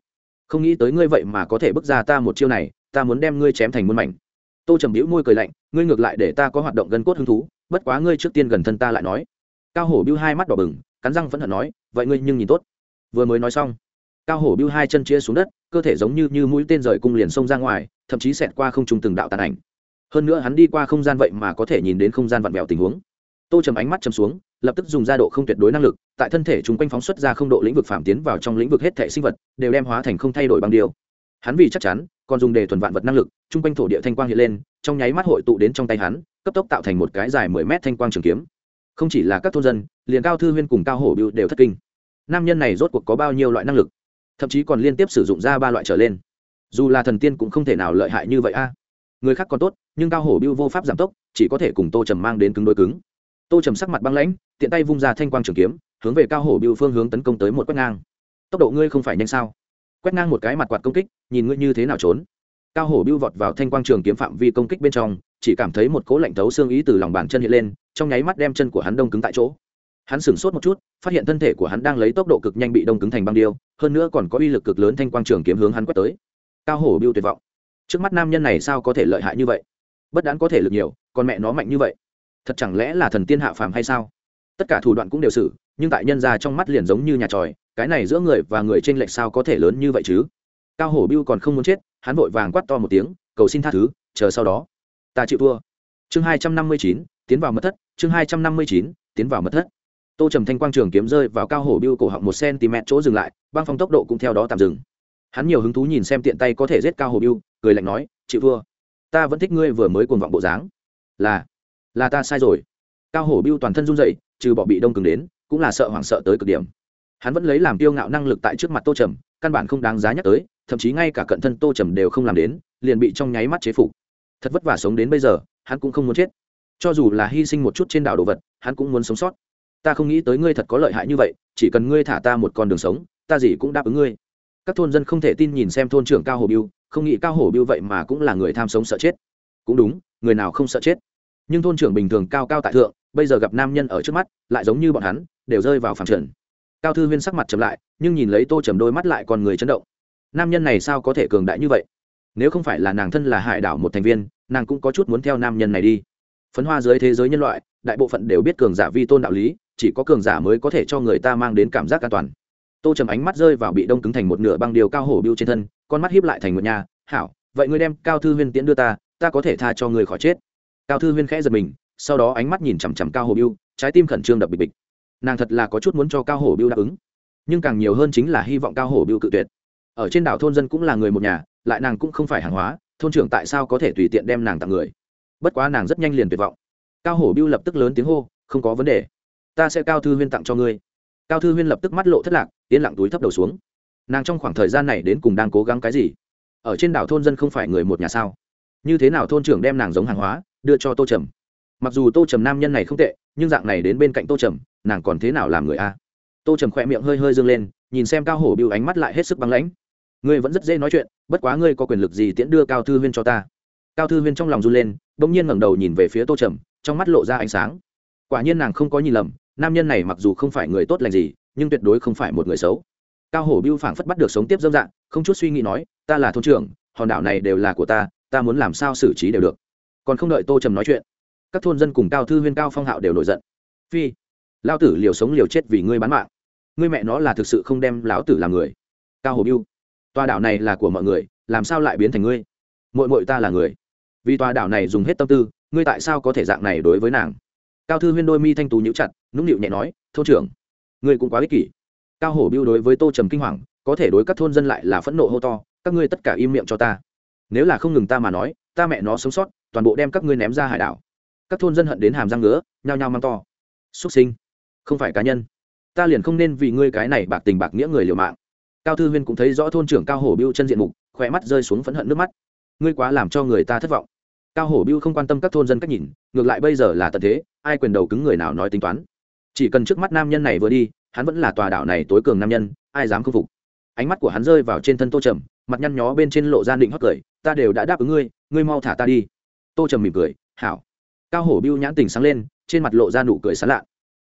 không nghĩ tới ngươi vậy mà có thể bước ra ta một chiêu này, ta muốn đem ngươi chém thành muôn mảnh tô trầm bĩu môi cười lạnh, ngươi ngược lại để ta có hoạt động gân cốt hứng thú, bất quá ngươi trước tiên gần thân ta lại nói. Cao hổ biêu hai mắt đỏ bừng, cắn răng vẫn hận nói, vậy ngươi nhưng nhìn tốt. Vừa mới nói xong, cao hổ biêu hai chân chia xuống đất, cơ thể giống như như mũi tên rời cung liền xông ra ngoài, thậm chí xẹt qua không trung từng đạo tàn ảnh. Hơn nữa hắn đi qua không gian vậy mà có thể nhìn đến không gian vặn vẹo tình huống. Tô trầm ánh mắt chầm xuống, lập tức dùng ra độ không tuyệt đối năng lực, tại thân thể chúng quanh phóng xuất ra không độ lĩnh vực phạm tiến vào trong lĩnh vực hết thể sinh vật, đều đem hóa thành không thay đổi bằng điều hắn vì chắc chắn, còn dùng để thuần vạn vật năng lực, chung quanh thổ địa thanh quang hiện lên, trong nháy mắt hội tụ đến trong tay hắn, cấp tốc tạo thành một cái dài mười mét thanh quang trường kiếm. Không chỉ là các thôn dân, liền cao thư huyên cùng cao hổ Biêu đều thất kinh. Nam nhân này rốt cuộc có bao nhiêu loại năng lực? Thậm chí còn liên tiếp sử dụng ra ba loại trở lên. Dù là thần tiên cũng không thể nào lợi hại như vậy a. Người khác còn tốt, nhưng cao hổ biêu vô pháp giảm tốc, chỉ có thể cùng tô trầm mang đến cứng đối cứng. Tô trầm sắc mặt băng lãnh, tiện tay vung ra thanh quang trường kiếm, hướng về cao hổ biêu phương hướng tấn công tới một quét ngang. Tốc độ ngươi không phải nhanh sao? Quét ngang một cái mặt quạt công kích, nhìn ngươi như thế nào trốn. Cao hổ bưu vọt vào thanh quang trường kiếm phạm vi công kích bên trong, chỉ cảm thấy một cố lạnh thấu xương ý từ lòng bàn chân hiện lên, trong nháy mắt đem chân của hắn đông cứng tại chỗ. Hắn sửng sốt một chút, phát hiện thân thể của hắn đang lấy tốc độ cực nhanh bị đông cứng thành băng điêu, hơn nữa còn có uy lực cực lớn thanh quang trường kiếm hướng hắn quét tới. Cao hổ bưu tuyệt vọng. Trước mắt nam nhân này sao có thể lợi hại như vậy? Bất đán có thể lực nhiều, còn mẹ nó mạnh như vậy. Thật chẳng lẽ là thần tiên hạ phàm hay sao? Tất cả thủ đoạn cũng đều xử nhưng tại nhân ra trong mắt liền giống như nhà tròi, cái này giữa người và người t r ê n lệch sao có thể lớn như vậy chứ? Cao hổ biêu còn không muốn chết, hắn vội vàng quắt to một tiếng, cầu xin tha thứ, chờ sau đó. Ta chịu thua. Chương hai trăm năm mươi chín, tiến vào mật thất, chương hai trăm năm mươi chín, tiến vào mật thất. Tô trầm thanh quang trường kiếm rơi vào cao hổ biêu cổ họng một cm chỗ dừng lại, băng phong tốc độ cũng theo đó tạm dừng. Hắn nhiều hứng thú nhìn xem tiện tay có thể giết cao hổ biêu cười lạnh nói, chịu thua. Ta vẫn thích ngươi vừa mới cuồng vọng bộ dáng. Là là ta sai rồi. Cao hổ biêu toàn thân run dậy trừ bỏ bị đông cứng đến cũng là sợ hoảng sợ tới cực điểm. Hắn vẫn lấy làm tiêu ngạo năng lực tại trước mặt tô trầm, căn bản không đáng giá nhắc tới, thậm chí ngay cả cận thân tô trầm đều không làm đến, liền bị trong nháy mắt chế phục. Thật vất vả sống đến bây giờ, hắn cũng không muốn chết. Cho dù là hy sinh một chút trên đảo đồ vật, hắn cũng muốn sống sót. Ta không nghĩ tới ngươi thật có lợi hại như vậy, chỉ cần ngươi thả ta một con đường sống, ta gì cũng đáp ứng ngươi. Các thôn dân không thể tin nhìn xem thôn trưởng cao hổ biêu, không nghĩ cao hổ biêu vậy mà cũng là người tham sống sợ chết. Cũng đúng, người nào không sợ chết? Nhưng thôn trưởng bình thường cao cao tại thượng, bây giờ gặp nam nhân ở trước mắt, lại giống như bọn hắn đều rơi vào phản trần. Cao thư huyên sắc mặt chậm lại, nhưng nhìn lấy tô trầm đôi mắt lại còn người chấn động. Nam nhân này sao có thể cường đại như vậy? Nếu không phải là nàng thân là hải đảo một thành viên, nàng cũng có chút muốn theo nam nhân này đi. Phấn hoa dưới thế giới nhân loại, đại bộ phận đều biết cường giả vi tôn đạo lý, chỉ có cường giả mới có thể cho người ta mang đến cảm giác an toàn. Tô trầm ánh mắt rơi vào bị đông cứng thành một nửa băng điều cao hổ biêu trên thân, con mắt hiếp lại thành một nhà, hảo, vậy ngươi đem cao thư huyên tiễn đưa ta ta có thể tha cho người khỏi chết. Cao thư huyên khẽ giật mình, sau đó ánh mắt nhìn chằm chằm cao hổ biêu, trái tim khẩn trương đập bịch bịch nàng thật là có chút muốn cho cao hổ biêu đáp ứng. Nhưng càng nhiều hơn chính là hy vọng cao hổ biêu cự tuyệt. Ở trên đảo thôn dân cũng là người một nhà, lại nàng cũng không phải hàng hóa, thôn trưởng tại sao có thể tùy tiện đem nàng tặng người? Bất quá nàng rất nhanh liền tuyệt vọng. Cao hổ biêu lập tức lớn tiếng hô, không có vấn đề, ta sẽ cao thư huyên tặng cho ngươi. Cao thư huyên lập tức mắt lộ thất lạc, yên lặng túi thấp đầu xuống. Nàng trong khoảng thời gian này đến cùng đang cố gắng cái gì? Ở trên đảo thôn dân không phải người một nhà sao? Như thế nào thôn trưởng đem nàng giống hàng hóa, đưa cho tô trầm? Mặc dù tô trầm nam nhân này không tệ, nhưng dạng này đến bên cạnh tô trầm nàng còn thế nào làm người a? Tô trầm khỏe miệng hơi hơi dâng lên, nhìn xem cao hổ biêu ánh mắt lại hết sức băng lãnh. Ngươi vẫn rất dễ nói chuyện, bất quá ngươi có quyền lực gì tiễn đưa cao thư huyên cho ta? Cao thư huyên trong lòng run lên đ ỗ n g nhiên ngẩng đầu nhìn về phía tô trầm, trong mắt lộ ra ánh sáng. Quả nhiên nàng không có nhìn lầm, nam nhân này mặc dù không phải người tốt lành gì, nhưng tuyệt đối không phải một người xấu. Cao hổ biêu phảng phất bắt được sống tiếp dâm dạng, không chút suy nghĩ nói, ta là thôn trưởng, hòn đảo này đều là của ta ta muốn làm sao xử trí đều được. Còn không đợi tô trầm nói chuyện, các thôn dân cùng cao thư huyên cao phong hạo đều nổi giận. Phi lao tử liều sống liều chết vì ngươi bán mạng. Ngươi mẹ nó là thực sự không đem lão tử làm người. Cao hồ biêu, tòa đảo này là của mọi người, làm sao lại biến thành ngươi? Mội mội ta là người. Vì tòa đảo này dùng hết tâm tư, ngươi tại sao có thể dạng này đối với nàng? Cao thư huyên đôi mi thanh tú nhíu chặt, nũng nịu nhẹ nói, thôn trưởng, ngươi cũng quá ích kỷ. Cao hổ biêu đối với tô trầm kinh hoàng, có thể đối các thôn dân lại là phẫn nộ hô to, các ngươi tất cả im miệng cho ta. Nếu là không ngừng ta mà nói, ta mẹ nó sống sót, toàn bộ đem các ngươi ném ra hải đảo. Các thôn dân hận đến hàm răng ngứa, nhao nhao mang to. Xuất sinh không phải cá nhân. Ta liền không nên vì ngươi cái này bạc tình bạc nghĩa người liều mạng. Cao thư huyên cũng thấy rõ thôn trưởng cao hổ biêu chân diện mục, khỏe mắt rơi xuống phẫn hận nước mắt. Ngươi quá làm cho người ta thất vọng. Cao hổ biêu không quan tâm các thôn dân cách nhìn, ngược lại bây giờ là tận thế, ai quyền đầu cứng người nào nói tính toán. Chỉ cần trước mắt nam nhân này vừa đi, hắn vẫn là tòa đảo này tối cường nam nhân, ai dám khâm phục. Ánh mắt của hắn rơi vào trên thân tô trầm, mặt nhăn nhó bên trên lộ gian định hót cười, ta đều đã đáp ứng ngươi ngươi mau thả ta đi. Tô trầm mỉm cười, hảo. Cao hổ biêu nhãn tình sáng lên, trên mặt lộ ra nụ cười sán lạ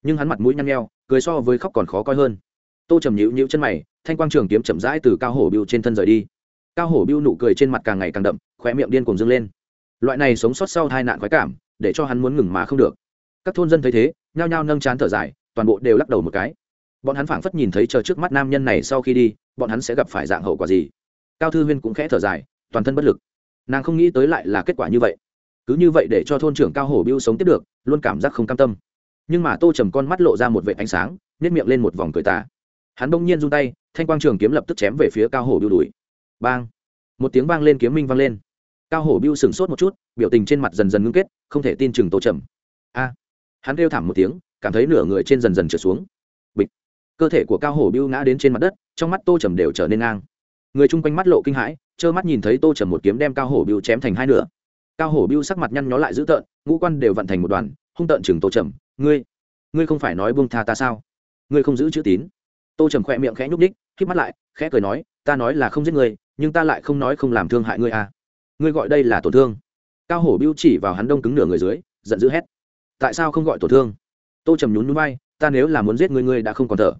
nhưng hắn mặt mũi nhăn nheo, cười so với khóc còn khó coi hơn. Tô trầm nhữ nhữ chân mày, thanh quang trường kiếm chậm rãi từ cao hổ biêu trên thân rời đi. Cao hổ biêu nụ cười trên mặt càng ngày càng đậm, khóe miệng điên cuồng dâng lên. Loại này sống sót sau tai nạn khoái cảm, để cho hắn muốn ngừng mà không được. Các thôn dân thấy thế, nhao nhao nâng chán thở dài, toàn bộ đều lắc đầu một cái. Bọn hắn phảng phất nhìn thấy chờ trước mắt nam nhân này sau khi đi, bọn hắn sẽ gặp phải dạng hậu quả gì? Cao thư huyên cũng khẽ thở dài, toàn thân bất lực. Nàng không nghĩ tới lại là kết quả như vậy. Cứ như vậy để cho thôn trưởng cao hổ biêu sống tiếp được, luôn cảm giác không cam tâm nhưng mà tô trầm con mắt lộ ra một vệ ánh sáng nhét miệng lên một vòng cười tà. Hắn bỗng nhiên rung tay, thanh quang trường kiếm lập tức chém về phía cao hổ biêu đuổi bang! Một tiếng vang lên kiếm minh vang lên. Cao hổ biêu sửng sốt một chút, biểu tình trên mặt dần dần ngưng kết, không thể tin chừng tô trầm. A! Hắn kêu thảm một tiếng, cảm thấy nửa người trên dần dần trở xuống. Bịch! Cơ thể của cao hổ biêu ngã đến trên mặt đất, trong mắt tô trầm đều trở nên ngang. Người chung quanh mắt lộ kinh hãi, trơ mắt nhìn thấy tô trầm một kiếm đem cao hổ biêu chém thành hai nửa. Cao hổ biêu sắc mặt nhăn nhó lại dữ tợn, ngũ quan đều vận thành một đoàn, hung tợn chừng tô trầm ngươi ngươi không phải nói buông tha ta sao? Ngươi không giữ chữ tín. Tô trầm khỏe miệng khẽ nhúc ních k mắt lại, khẽ cười nói, ta nói là không giết ngươi, nhưng ta lại không nói không làm thương hại ngươi à. Ngươi gọi đây là tổn thương. Cao hổ biêu chỉ vào hắn đông cứng nửa người dưới, giận dữ hét. Tại sao không gọi tổn thương? Tô trầm nhún núi bay ta nếu là muốn giết ngươi ngươi đã không còn thở.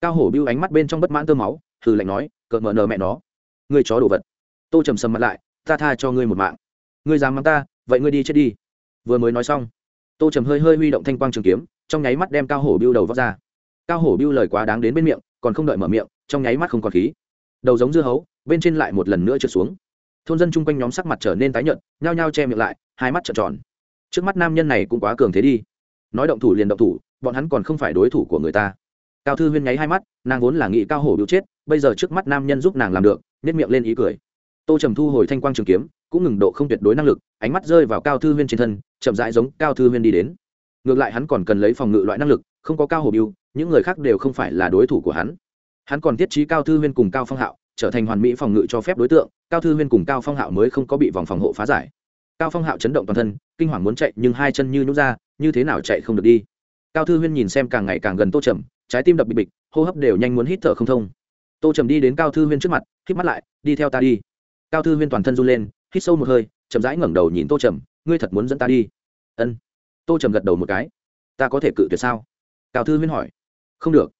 Cao hổ biêu ánh mắt bên trong bất mãn tơ máu thử lạnh nói, cợt mờ nờ mẹ nó. Ngươi chó đồ vật. Tô trầm sầm mặt lại, ta tha cho ngươi một mạng. Ngươi dám mắng ta, vậy ngươi đi chết đi. Vừa mới nói xong tô trầm hơi hơi huy động thanh quang trường kiếm, trong nháy mắt đem cao hổ biêu đầu vóc ra. Cao hổ biêu lời quá đáng đến bên miệng, còn không đợi mở miệng, trong nháy mắt không còn khí. Đầu giống dưa hấu, bên trên lại một lần nữa trượt xuống. Thôn dân chung quanh nhóm sắc mặt trở nên tái nhợt, nhao nhao che miệng lại, hai mắt trợn tròn. Trước mắt nam nhân này cũng quá cường thế đi. Nói động thủ liền động thủ, bọn hắn còn không phải đối thủ của người ta. Cao thư huyên nháy hai mắt, nàng vốn là nghĩ cao hổ biêu chết, bây giờ trước mắt nam nhân giúp nàng làm được nếp miệng lên ý cười. Tô trầm thu hồi thanh quang trường kiếm, cũng ngừng độ không tuyệt đối năng lực ánh mắt rơi vào cao thư huyên trên thân, chậm rãi giống cao thư huyên đi đến. Ngược lại hắn còn cần lấy phòng ngự loại năng lực, không có cao hổ biêu, những người khác đều không phải là đối thủ của hắn. Hắn còn thiết trí cao thư huyên cùng cao phong hạo, trở thành hoàn mỹ phòng ngự cho phép đối tượng, cao thư huyên cùng cao phong hạo mới không có bị vòng phòng hộ phá giải. Cao phong hạo chấn động toàn thân, kinh hoàng muốn chạy, nhưng hai chân như nhút ra, như thế nào chạy không được đi. Cao thư huyên nhìn xem càng ngày càng gần tô trầm, trái tim đập bịch bịch, hô hấp đều nhanh muốn hít thở không thông. Tô trầm đi đến cao thư huyên trước mặt hít mắt lại, đi theo ta đi. Cao thư huyên toàn thân run lên, hít sâu một hơi chậm rãi ngẩng đầu nhìn tô trầm, ngươi thật muốn dẫn ta đi? Ân. Tô trầm gật đầu một cái. Ta có thể cự tuyệt sao? Cao thư huyên hỏi. Không được.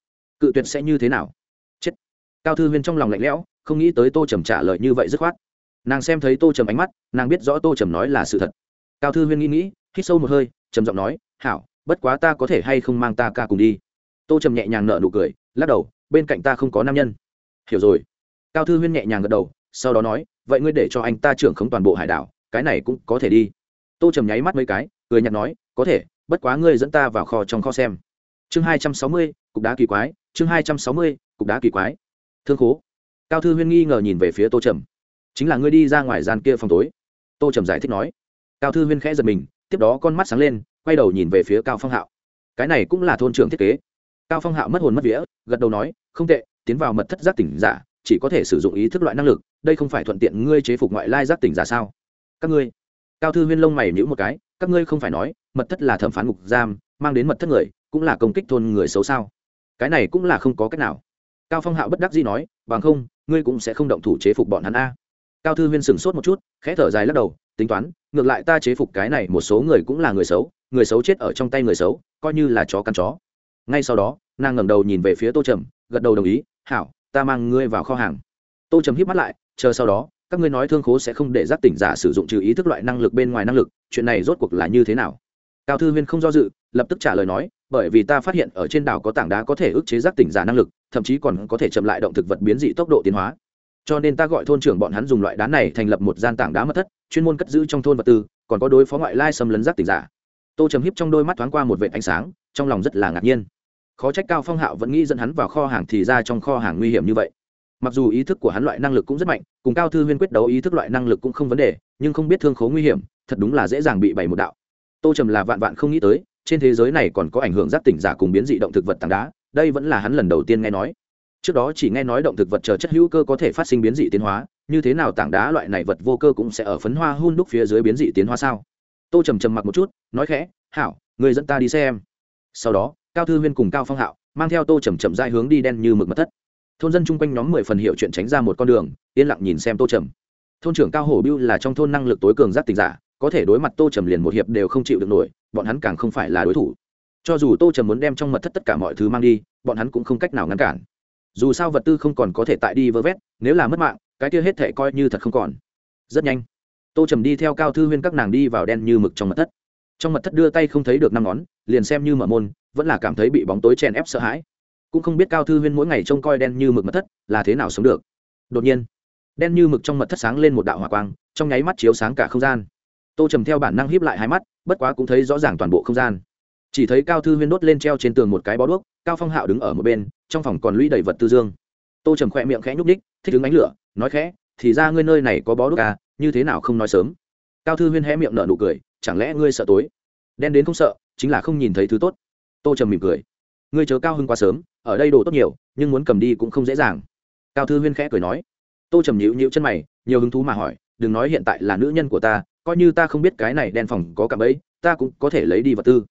Cự tuyệt sẽ như thế nào? Chết. Cao thư huyên trong lòng lạnh lẽo, không nghĩ tới tô trầm trả lời như vậy dứt khoát. Nàng xem thấy tô trầm ánh mắt, nàng biết rõ tô trầm nói là sự thật. Cao thư huyên nghĩ nghĩ, hít sâu một hơi, trầm giọng nói, hảo, bất quá ta có thể hay không mang ta ca cùng đi? Tô trầm nhẹ nhàng nở nụ cười, lắc đầu, bên cạnh ta không có nam nhân. Hiểu rồi. Cao thư huyên nhẹ nhàng gật đầu, sau đó nói, vậy ngươi để cho anh ta trưởng khống toàn bộ hải đảo cái này cũng có thể đi. Tô trầm nháy mắt mấy cái, cười nhặt nói, có thể, bất quá ngươi dẫn ta vào kho trong kho xem. Chương hai trăm sáu mươi, cục đá kỳ quái, chương hai trăm sáu mươi, cục đá kỳ quái. Thương khố. Cao thư huyên nghi ngờ nhìn về phía tô trầm. Chính là ngươi đi ra ngoài gian kia phòng tối. Tô trầm giải thích nói. Cao thư huyên khẽ giật mình, tiếp đó con mắt sáng lên, quay đầu nhìn về phía cao phong hạo. Cái này cũng là thôn trưởng thiết kế. Cao phong hạo mất hồn mất vía, gật đầu nói, không tệ, tiến vào mật thất giác tỉnh giả, chỉ có thể sử dụng ý thức loại năng lực, đây không phải thuận tiện ngươi chế phục ngoại lai giác tỉnh giả sao? Các ngươi. Cao thư huyên lông mày nhữ một cái, các ngươi không phải nói, mật thất là thẩm phán ngục giam, mang đến mật thất người, cũng là công kích thôn người xấu sao? Cái này cũng là không có cách nào. Cao phong hạo bất đắc dĩ nói, bằng không, ngươi cũng sẽ không động thủ chế phục bọn hắn a. Cao thư huyên sửng sốt một chút, khẽ thở dài lắc đầu, tính toán, ngược lại ta chế phục cái này một số người cũng là người xấu người xấu chết ở trong tay người xấu, coi như là chó căn chó. Ngay sau đó, nàng ngẩng đầu nhìn về phía tô trầm, gật đầu đồng ý, hảo, ta mang ngươi vào kho hàng. Tô trầm hít mắt lại, chờ sau đó các ngươi nói thương khố sẽ không để giác tỉnh giả sử dụng trừ ý thức loại năng lực bên ngoài năng lực, chuyện này rốt cuộc là như thế nào? Cao thư huyên không do dự, lập tức trả lời nói, bởi vì ta phát hiện ở trên đảo có tảng đá có thể ức chế giác tỉnh giả năng lực, thậm chí còn có thể chậm lại động thực vật biến dị tốc độ tiến hóa. Cho nên ta gọi thôn trưởng bọn hắn dùng loại đá này thành lập một gian tảng đá mất thất, chuyên môn cất giữ trong thôn vật tư, còn có đối phó ngoại lai xâm lấn giác tỉnh giả. Tô trầm hiếp trong đôi mắt thoáng qua một vệ ánh sáng, trong lòng rất là ngạc nhiên. Khó trách cao phong hạo vẫn nghĩ dẫn hắn vào kho hàng thì ra trong kho hàng nguy hiểm như vậy mặc dù ý thức của hắn loại năng lực cũng rất mạnh, cùng cao thư huyên quyết đấu ý thức loại năng lực cũng không vấn đề, nhưng không biết thương khố nguy hiểm, thật đúng là dễ dàng bị bày một đạo. Tô trầm là vạn vạn không nghĩ tới, trên thế giới này còn có ảnh hưởng giác tỉnh giả cùng biến dị động thực vật tảng đá, đây vẫn là hắn lần đầu tiên nghe nói. Trước đó chỉ nghe nói động thực vật chờ chất hữu cơ có thể phát sinh biến dị tiến hóa, như thế nào tảng đá loại này vật vô cơ cũng sẽ ở phấn hoa hun đúc phía dưới biến dị tiến hóa sao? Tô trầm trầm mặc một chút, nói khẽ, hảo, người dẫn ta đi xem. Sau đó, cao thư huyên cùng cao phong hạo mang theo tô trầm trầm dai hướng đi đen như mực mật thất thôn dân chung quanh nhóm mười phần hiệu chuyện tránh ra một con đường, yên lặng nhìn xem tô trầm. Thôn trưởng cao hổ biêu là trong thôn năng lực tối cường giác tình giả, có thể đối mặt tô trầm liền một hiệp đều không chịu được nổi, bọn hắn càng không phải là đối thủ. Cho dù tô trầm muốn đem trong mật thất tất cả mọi thứ mang đi, bọn hắn cũng không cách nào ngăn cản. Dù sao vật tư không còn có thể tại đi vơ vét, nếu là mất mạng, cái kia hết thể coi như thật không còn. Rất nhanh, tô trầm đi theo cao thư huyên các nàng đi vào đen như mực trong mật thất. Trong mật thất đưa tay không thấy được năm ngón, liền xem như mở môn, vẫn là cảm thấy bị bóng tối chèn ép sợ hãi cũng không biết cao thư huyên mỗi ngày trông coi đen như mực mật thất là thế nào sống được. Đột nhiên, đen như mực trong mật thất sáng lên một đạo hỏa quang, trong nháy mắt chiếu sáng cả không gian. Tô trầm theo bản năng hiếp lại hai mắt, bất quá cũng thấy rõ ràng toàn bộ không gian. Chỉ thấy cao thư huyên đốt lên treo trên tường một cái bó đuốc, cao phong hạo đứng ở một bên, trong phòng còn lũy đầy vật tư dương. Tô trầm khỏe miệng khẽ nhúc ních thích đứng ánh lửa, nói khẽ, thì ra ngươi nơi này có bó đuốc à như thế nào không nói sớm? Cao thư huyên hé miệng nở nụ cười, chẳng lẽ ngươi sợ tối? Đen đến không sợ, chính là không nhìn thấy thứ tốt. Tô trầm mỉm cười ngươi chớ cao hơn quá sớm, ở đây đồ tốt nhiều, nhưng muốn cầm đi cũng không dễ dàng. Cao thư huyên khẽ cười nói. Tô trầm nhịu nhịu chân mày, nhiều hứng thú mà hỏi, đừng nói hiện tại là nữ nhân của ta, coi như ta không biết cái này đen phòng có cạm ấy ta cũng có thể lấy đi vật tư.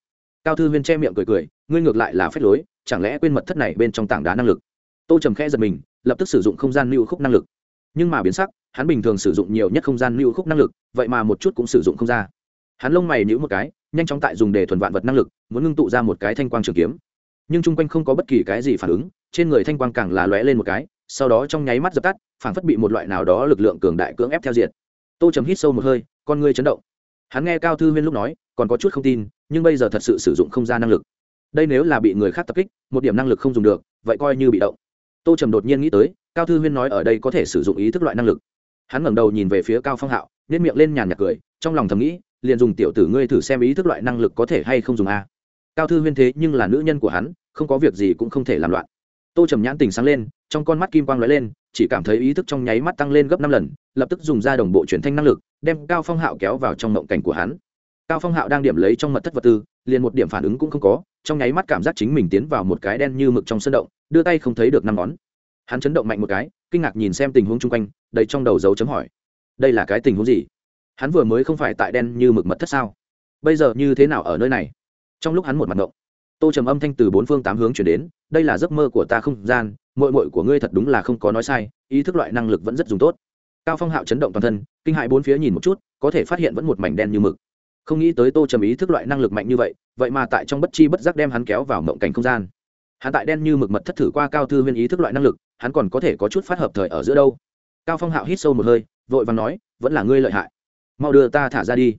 Cao thư huyên che miệng cười cười, ngươi ngược lại là phép lối, chẳng lẽ quên mật thất này bên trong tảng đá năng lực? Tô trầm khẽ giật mình, lập tức sử dụng không gian lưu khúc năng lực. Nhưng mà biến sắc, hắn bình thường sử dụng nhiều nhất không gian lưu khúc năng lực, vậy mà một chút cũng sử dụng không ra. Hắn lông mày nhữ một cái, nhanh chóng tại dùng để thuần vạn vật năng lực, muốn ngưng tụ ra một cái thanh quang trường kiếm nhưng chung quanh không có bất kỳ cái gì phản ứng, trên người thanh quang càng là lóe lên một cái, sau đó trong nháy mắt dập tắt phảng phất bị một loại nào đó lực lượng cường đại cưỡng ép theo diệt. Tô trầm hít sâu một hơi, con ngươi chấn động. Hắn nghe cao thư huyên lúc nói, còn có chút không tin, nhưng bây giờ thật sự sử dụng không ra năng lực. Đây nếu là bị người khác tập kích, một điểm năng lực không dùng được, vậy coi như bị động. Tô trầm đột nhiên nghĩ tới, cao thư huyên nói ở đây có thể sử dụng ý thức loại năng lực. Hắn ngẩng đầu nhìn về phía cao phong hạo nếp miệng lên nhàn nhạt cười, trong lòng thầm nghĩ, liền dùng tiểu tử ngươi thử xem ý thức loại năng lực có thể hay không dùng a cao thư huyên thế nhưng là nữ nhân của hắn, không có việc gì cũng không thể làm loạn. Tô trầm nhãn tình sáng lên, trong con mắt kim quang lóe lên, chỉ cảm thấy ý thức trong nháy mắt tăng lên gấp năm lần, lập tức dùng ra đồng bộ truyền thanh năng lực, đem cao phong hạo kéo vào trong mộng cảnh của hắn. Cao phong hạo đang điểm lấy trong mật thất vật tư, liền một điểm phản ứng cũng không có, trong nháy mắt cảm giác chính mình tiến vào một cái đen như mực trong sân động, đưa tay không thấy được năm ngón. Hắn chấn động mạnh một cái, kinh ngạc nhìn xem tình huống chung quanh, đầy trong đầu dấu chấm hỏi. Đây là cái tình huống gì? Hắn vừa mới không phải tại đen như mực mật thất sao? Bây giờ như thế nào ở nơi này? Trong lúc hắn một mặt ngộng, tô trầm âm thanh từ bốn phương tám hướng chuyển đến, đây là giấc mơ của ta không gian mội mội của ngươi thật đúng là không có nói sai, ý thức loại năng lực vẫn rất dùng tốt. Cao phong hạo chấn động toàn thân, kinh hại bốn phía nhìn một chút, có thể phát hiện vẫn một mảnh đen như mực. Không nghĩ tới tô trầm ý thức loại năng lực mạnh như vậy vậy mà tại trong bất chi bất giác đem hắn kéo vào mộng cảnh không gian. Hắn tại đen như mực mật thất thử qua cao thư viên ý thức loại năng lực, hắn còn có thể có chút phát hợp thời ở giữa đâu. Cao phong hạo hít sâu một hơi, vội và nói, vẫn là ngươi lợi hại. Mau đưa ta thả ra đi.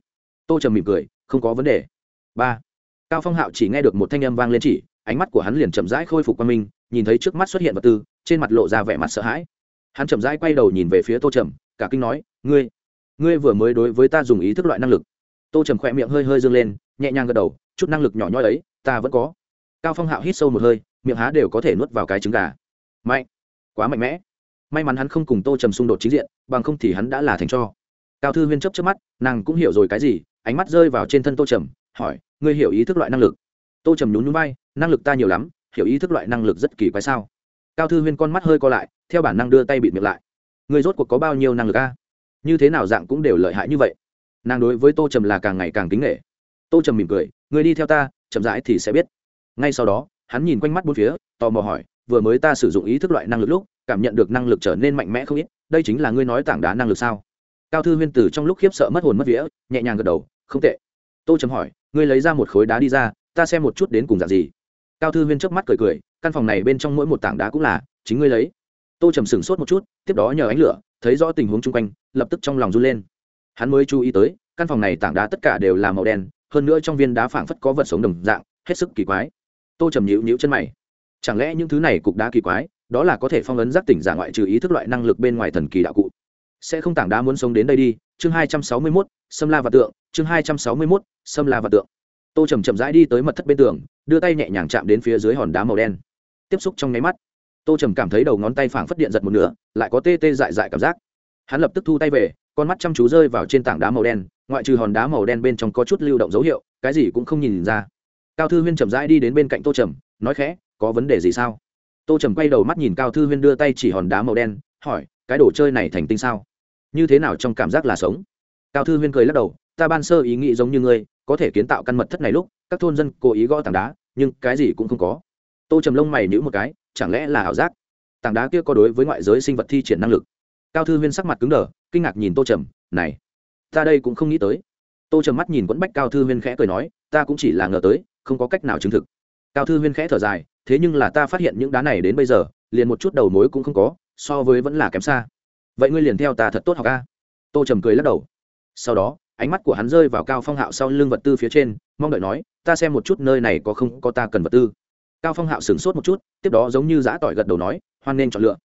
Tô trầm mỉm cười, không có vấn đề. Ba cao phong hạo chỉ nghe được một thanh âm vang lên chỉ, ánh mắt của hắn liền chậm rãi khôi phục qua mình, nhìn thấy trước mắt xuất hiện vật tư, trên mặt lộ ra vẻ mặt sợ hãi. Hắn chậm rãi quay đầu nhìn về phía tô trầm, cả kinh nói, ngươi ngươi vừa mới đối với ta dùng ý thức loại năng lực. Tô trầm khỏe miệng hơi hơi dâng lên, nhẹ nhàng gật đầu, chút năng lực nhỏ nhoi ấy, ta vẫn có. Cao phong hạo hít sâu một hơi, miệng há đều có thể nuốt vào cái trứng gà. Mạnh, quá mạnh mẽ. May mắn hắn không cùng tô trầm xung đột chính diện, bằng không thì hắn đã là thành cho. Cao thư huyên chấp chấp mắt, nàng cũng hiểu rồi cái gì, ánh mắt rơi vào trên thân tô trầm hỏi, ngươi hiểu ý thức loại năng lực? Tô trầm nhún nhún bay năng lực ta nhiều lắm, hiểu ý thức loại năng lực rất kỳ quái sao? Cao thư huyên con mắt hơi co lại, theo bản năng đưa tay bịt miệng lại. Ngươi rốt cuộc có bao nhiêu năng lực a? Như thế nào dạng cũng đều lợi hại như vậy. Nàng đối với tô trầm là càng ngày càng kính nghệ tô trầm mỉm cười người đi theo ta, chậm rãi thì sẽ biết. Ngay sau đó, hắn nhìn quanh mắt bốn phía, tò mò hỏi, vừa mới ta sử dụng ý thức loại năng lực lúc, cảm nhận được năng lực trở nên mạnh mẽ không ít, đây chính là ngươi nói tảng đá năng lực sao? Cao thư huyên tử trong lúc khiếp sợ mất hồn mất vía, nhẹ nhàng gật đầu, không tệ. Tô trầm hỏi ngươi lấy ra một khối đá đi ra, ta xem một chút đến cùng dạng gì. Cao thư huyên trước mắt cười cười, căn phòng này bên trong mỗi một tảng đá cũng là, chính ngươi lấy. Tô trầm sửng sốt một chút, tiếp đó nhờ ánh lửa, thấy rõ tình huống chung quanh, lập tức trong lòng run lên. Hắn mới chú ý tới, căn phòng này tảng đá tất cả đều là màu đen, hơn nữa trong viên đá phảng phất có vật sống đồng dạng, hết sức kỳ quái. Tô trầm nhịu nhịu chân mày. Chẳng lẽ những thứ này cục đá kỳ quái, đó là có thể phong ấn giác tỉnh giả ngoại trừ ý thức loại năng lực bên ngoài thần kỳ đạo cụ? Sẽ không tảng đá muốn sống đến đây đi. Chương hai trăm sáu mươi mốt, sâm la và tượng. Chương hai trăm sáu mươi mốt, sâm la và tượng. Tô trầm chậm rãi đi tới mật thất bên tường, đưa tay nhẹ nhàng chạm đến phía dưới hòn đá màu đen. Tiếp xúc trong nháy mắt, tô trầm cảm thấy đầu ngón tay phảng phất điện giật một nửa, lại có tê tê dại dại cảm giác. Hắn lập tức thu tay về, con mắt chăm chú rơi vào trên tảng đá màu đen, ngoại trừ hòn đá màu đen bên trong có chút lưu động dấu hiệu, cái gì cũng không nhìn ra. Cao thư huyên chậm rãi đi đến bên cạnh tô trầm, nói khẽ, có vấn đề gì sao? Tô trầm quay đầu mắt nhìn cao thư huyên đưa tay chỉ hòn đá màu đen, hỏi, cái đồ chơi này thành tinh sao? Như thế nào trong cảm giác là sống? Cao thư huyên cười lắc đầu, ta ban sơ ý nghĩ giống như ngươi, có thể kiến tạo căn mật thất này lúc, các thôn dân cố ý gõ tảng đá, nhưng cái gì cũng không có. Tô trầm lông mày nhữ một cái, chẳng lẽ là ảo giác? Tảng đá kia có đối với ngoại giới sinh vật thi triển năng lực? Cao thư huyên sắc mặt cứng đờ, kinh ngạc nhìn tô trầm, này, ta đây cũng không nghĩ tới. Tô trầm mắt nhìn quẫn bách cao thư huyên khẽ cười nói, ta cũng chỉ là ngờ tới, không có cách nào chứng thực. Cao thư huyên khẽ thở dài, thế nhưng là ta phát hiện những đá này đến bây giờ, liền một chút đầu mối cũng không có, so với vẫn là kém xa vậy ngươi liền theo ta thật tốt học ca. Tô trầm cười lắc đầu. Sau đó, ánh mắt của hắn rơi vào cao phong hạo sau lưng vật tư phía trên, mong đợi nói, ta xem một chút nơi này có không có ta cần vật tư. Cao phong hạo sửng sốt một chút, tiếp đó giống như giã tỏi gật đầu nói, hoan nên chọn lựa.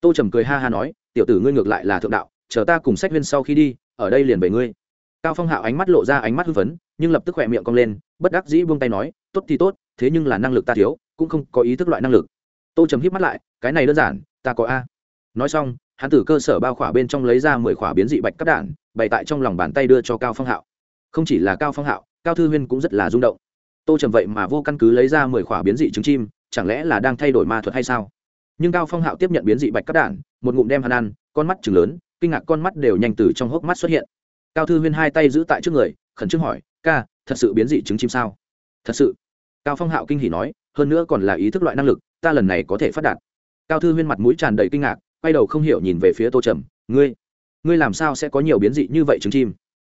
Tô trầm cười ha ha nói, tiểu tử ngươi ngược lại là thượng đạo, chờ ta cùng sách viên sau khi đi, ở đây liền về ngươi. Cao phong hạo ánh mắt lộ ra ánh mắt hưng phấn, nhưng lập tức khỏe miệng cong lên, bất đắc dĩ buông tay nói, tốt thì tốt, thế nhưng là năng lực ta thiếu, cũng không có ý thức loại năng lực. Tô trầm hít mắt lại, cái này đơn giản, ta có a nói xong, hắn từ cơ sở bao khỏa bên trong lấy ra mười khỏa biến dị bạch cắt đạn, bày tại trong lòng bàn tay đưa cho cao phong hạo. Không chỉ là cao phong hạo, cao thư huyên cũng rất là rung động. Tô trầm vậy mà vô căn cứ lấy ra mười khỏa biến dị trứng chim, chẳng lẽ là đang thay đổi ma thuật hay sao? Nhưng cao phong hạo tiếp nhận biến dị bạch cắt đạn, một ngụm đem hắn ăn, con mắt chừng lớn, kinh ngạc con mắt đều nhanh từ trong hốc mắt xuất hiện. Cao thư huyên hai tay giữ tại trước người, khẩn trương hỏi, ca, thật sự biến dị trứng chim sao? Thật sự. Cao phong hạo kinh hỉ nói, hơn nữa còn là ý thức loại năng lực, ta lần này có thể phát đạt. Cao thư huyên mặt mũi tràn đầy kinh ngạc quay đầu không hiểu nhìn về phía tô trầm, ngươi ngươi làm sao sẽ có nhiều biến dị như vậy trứng chim?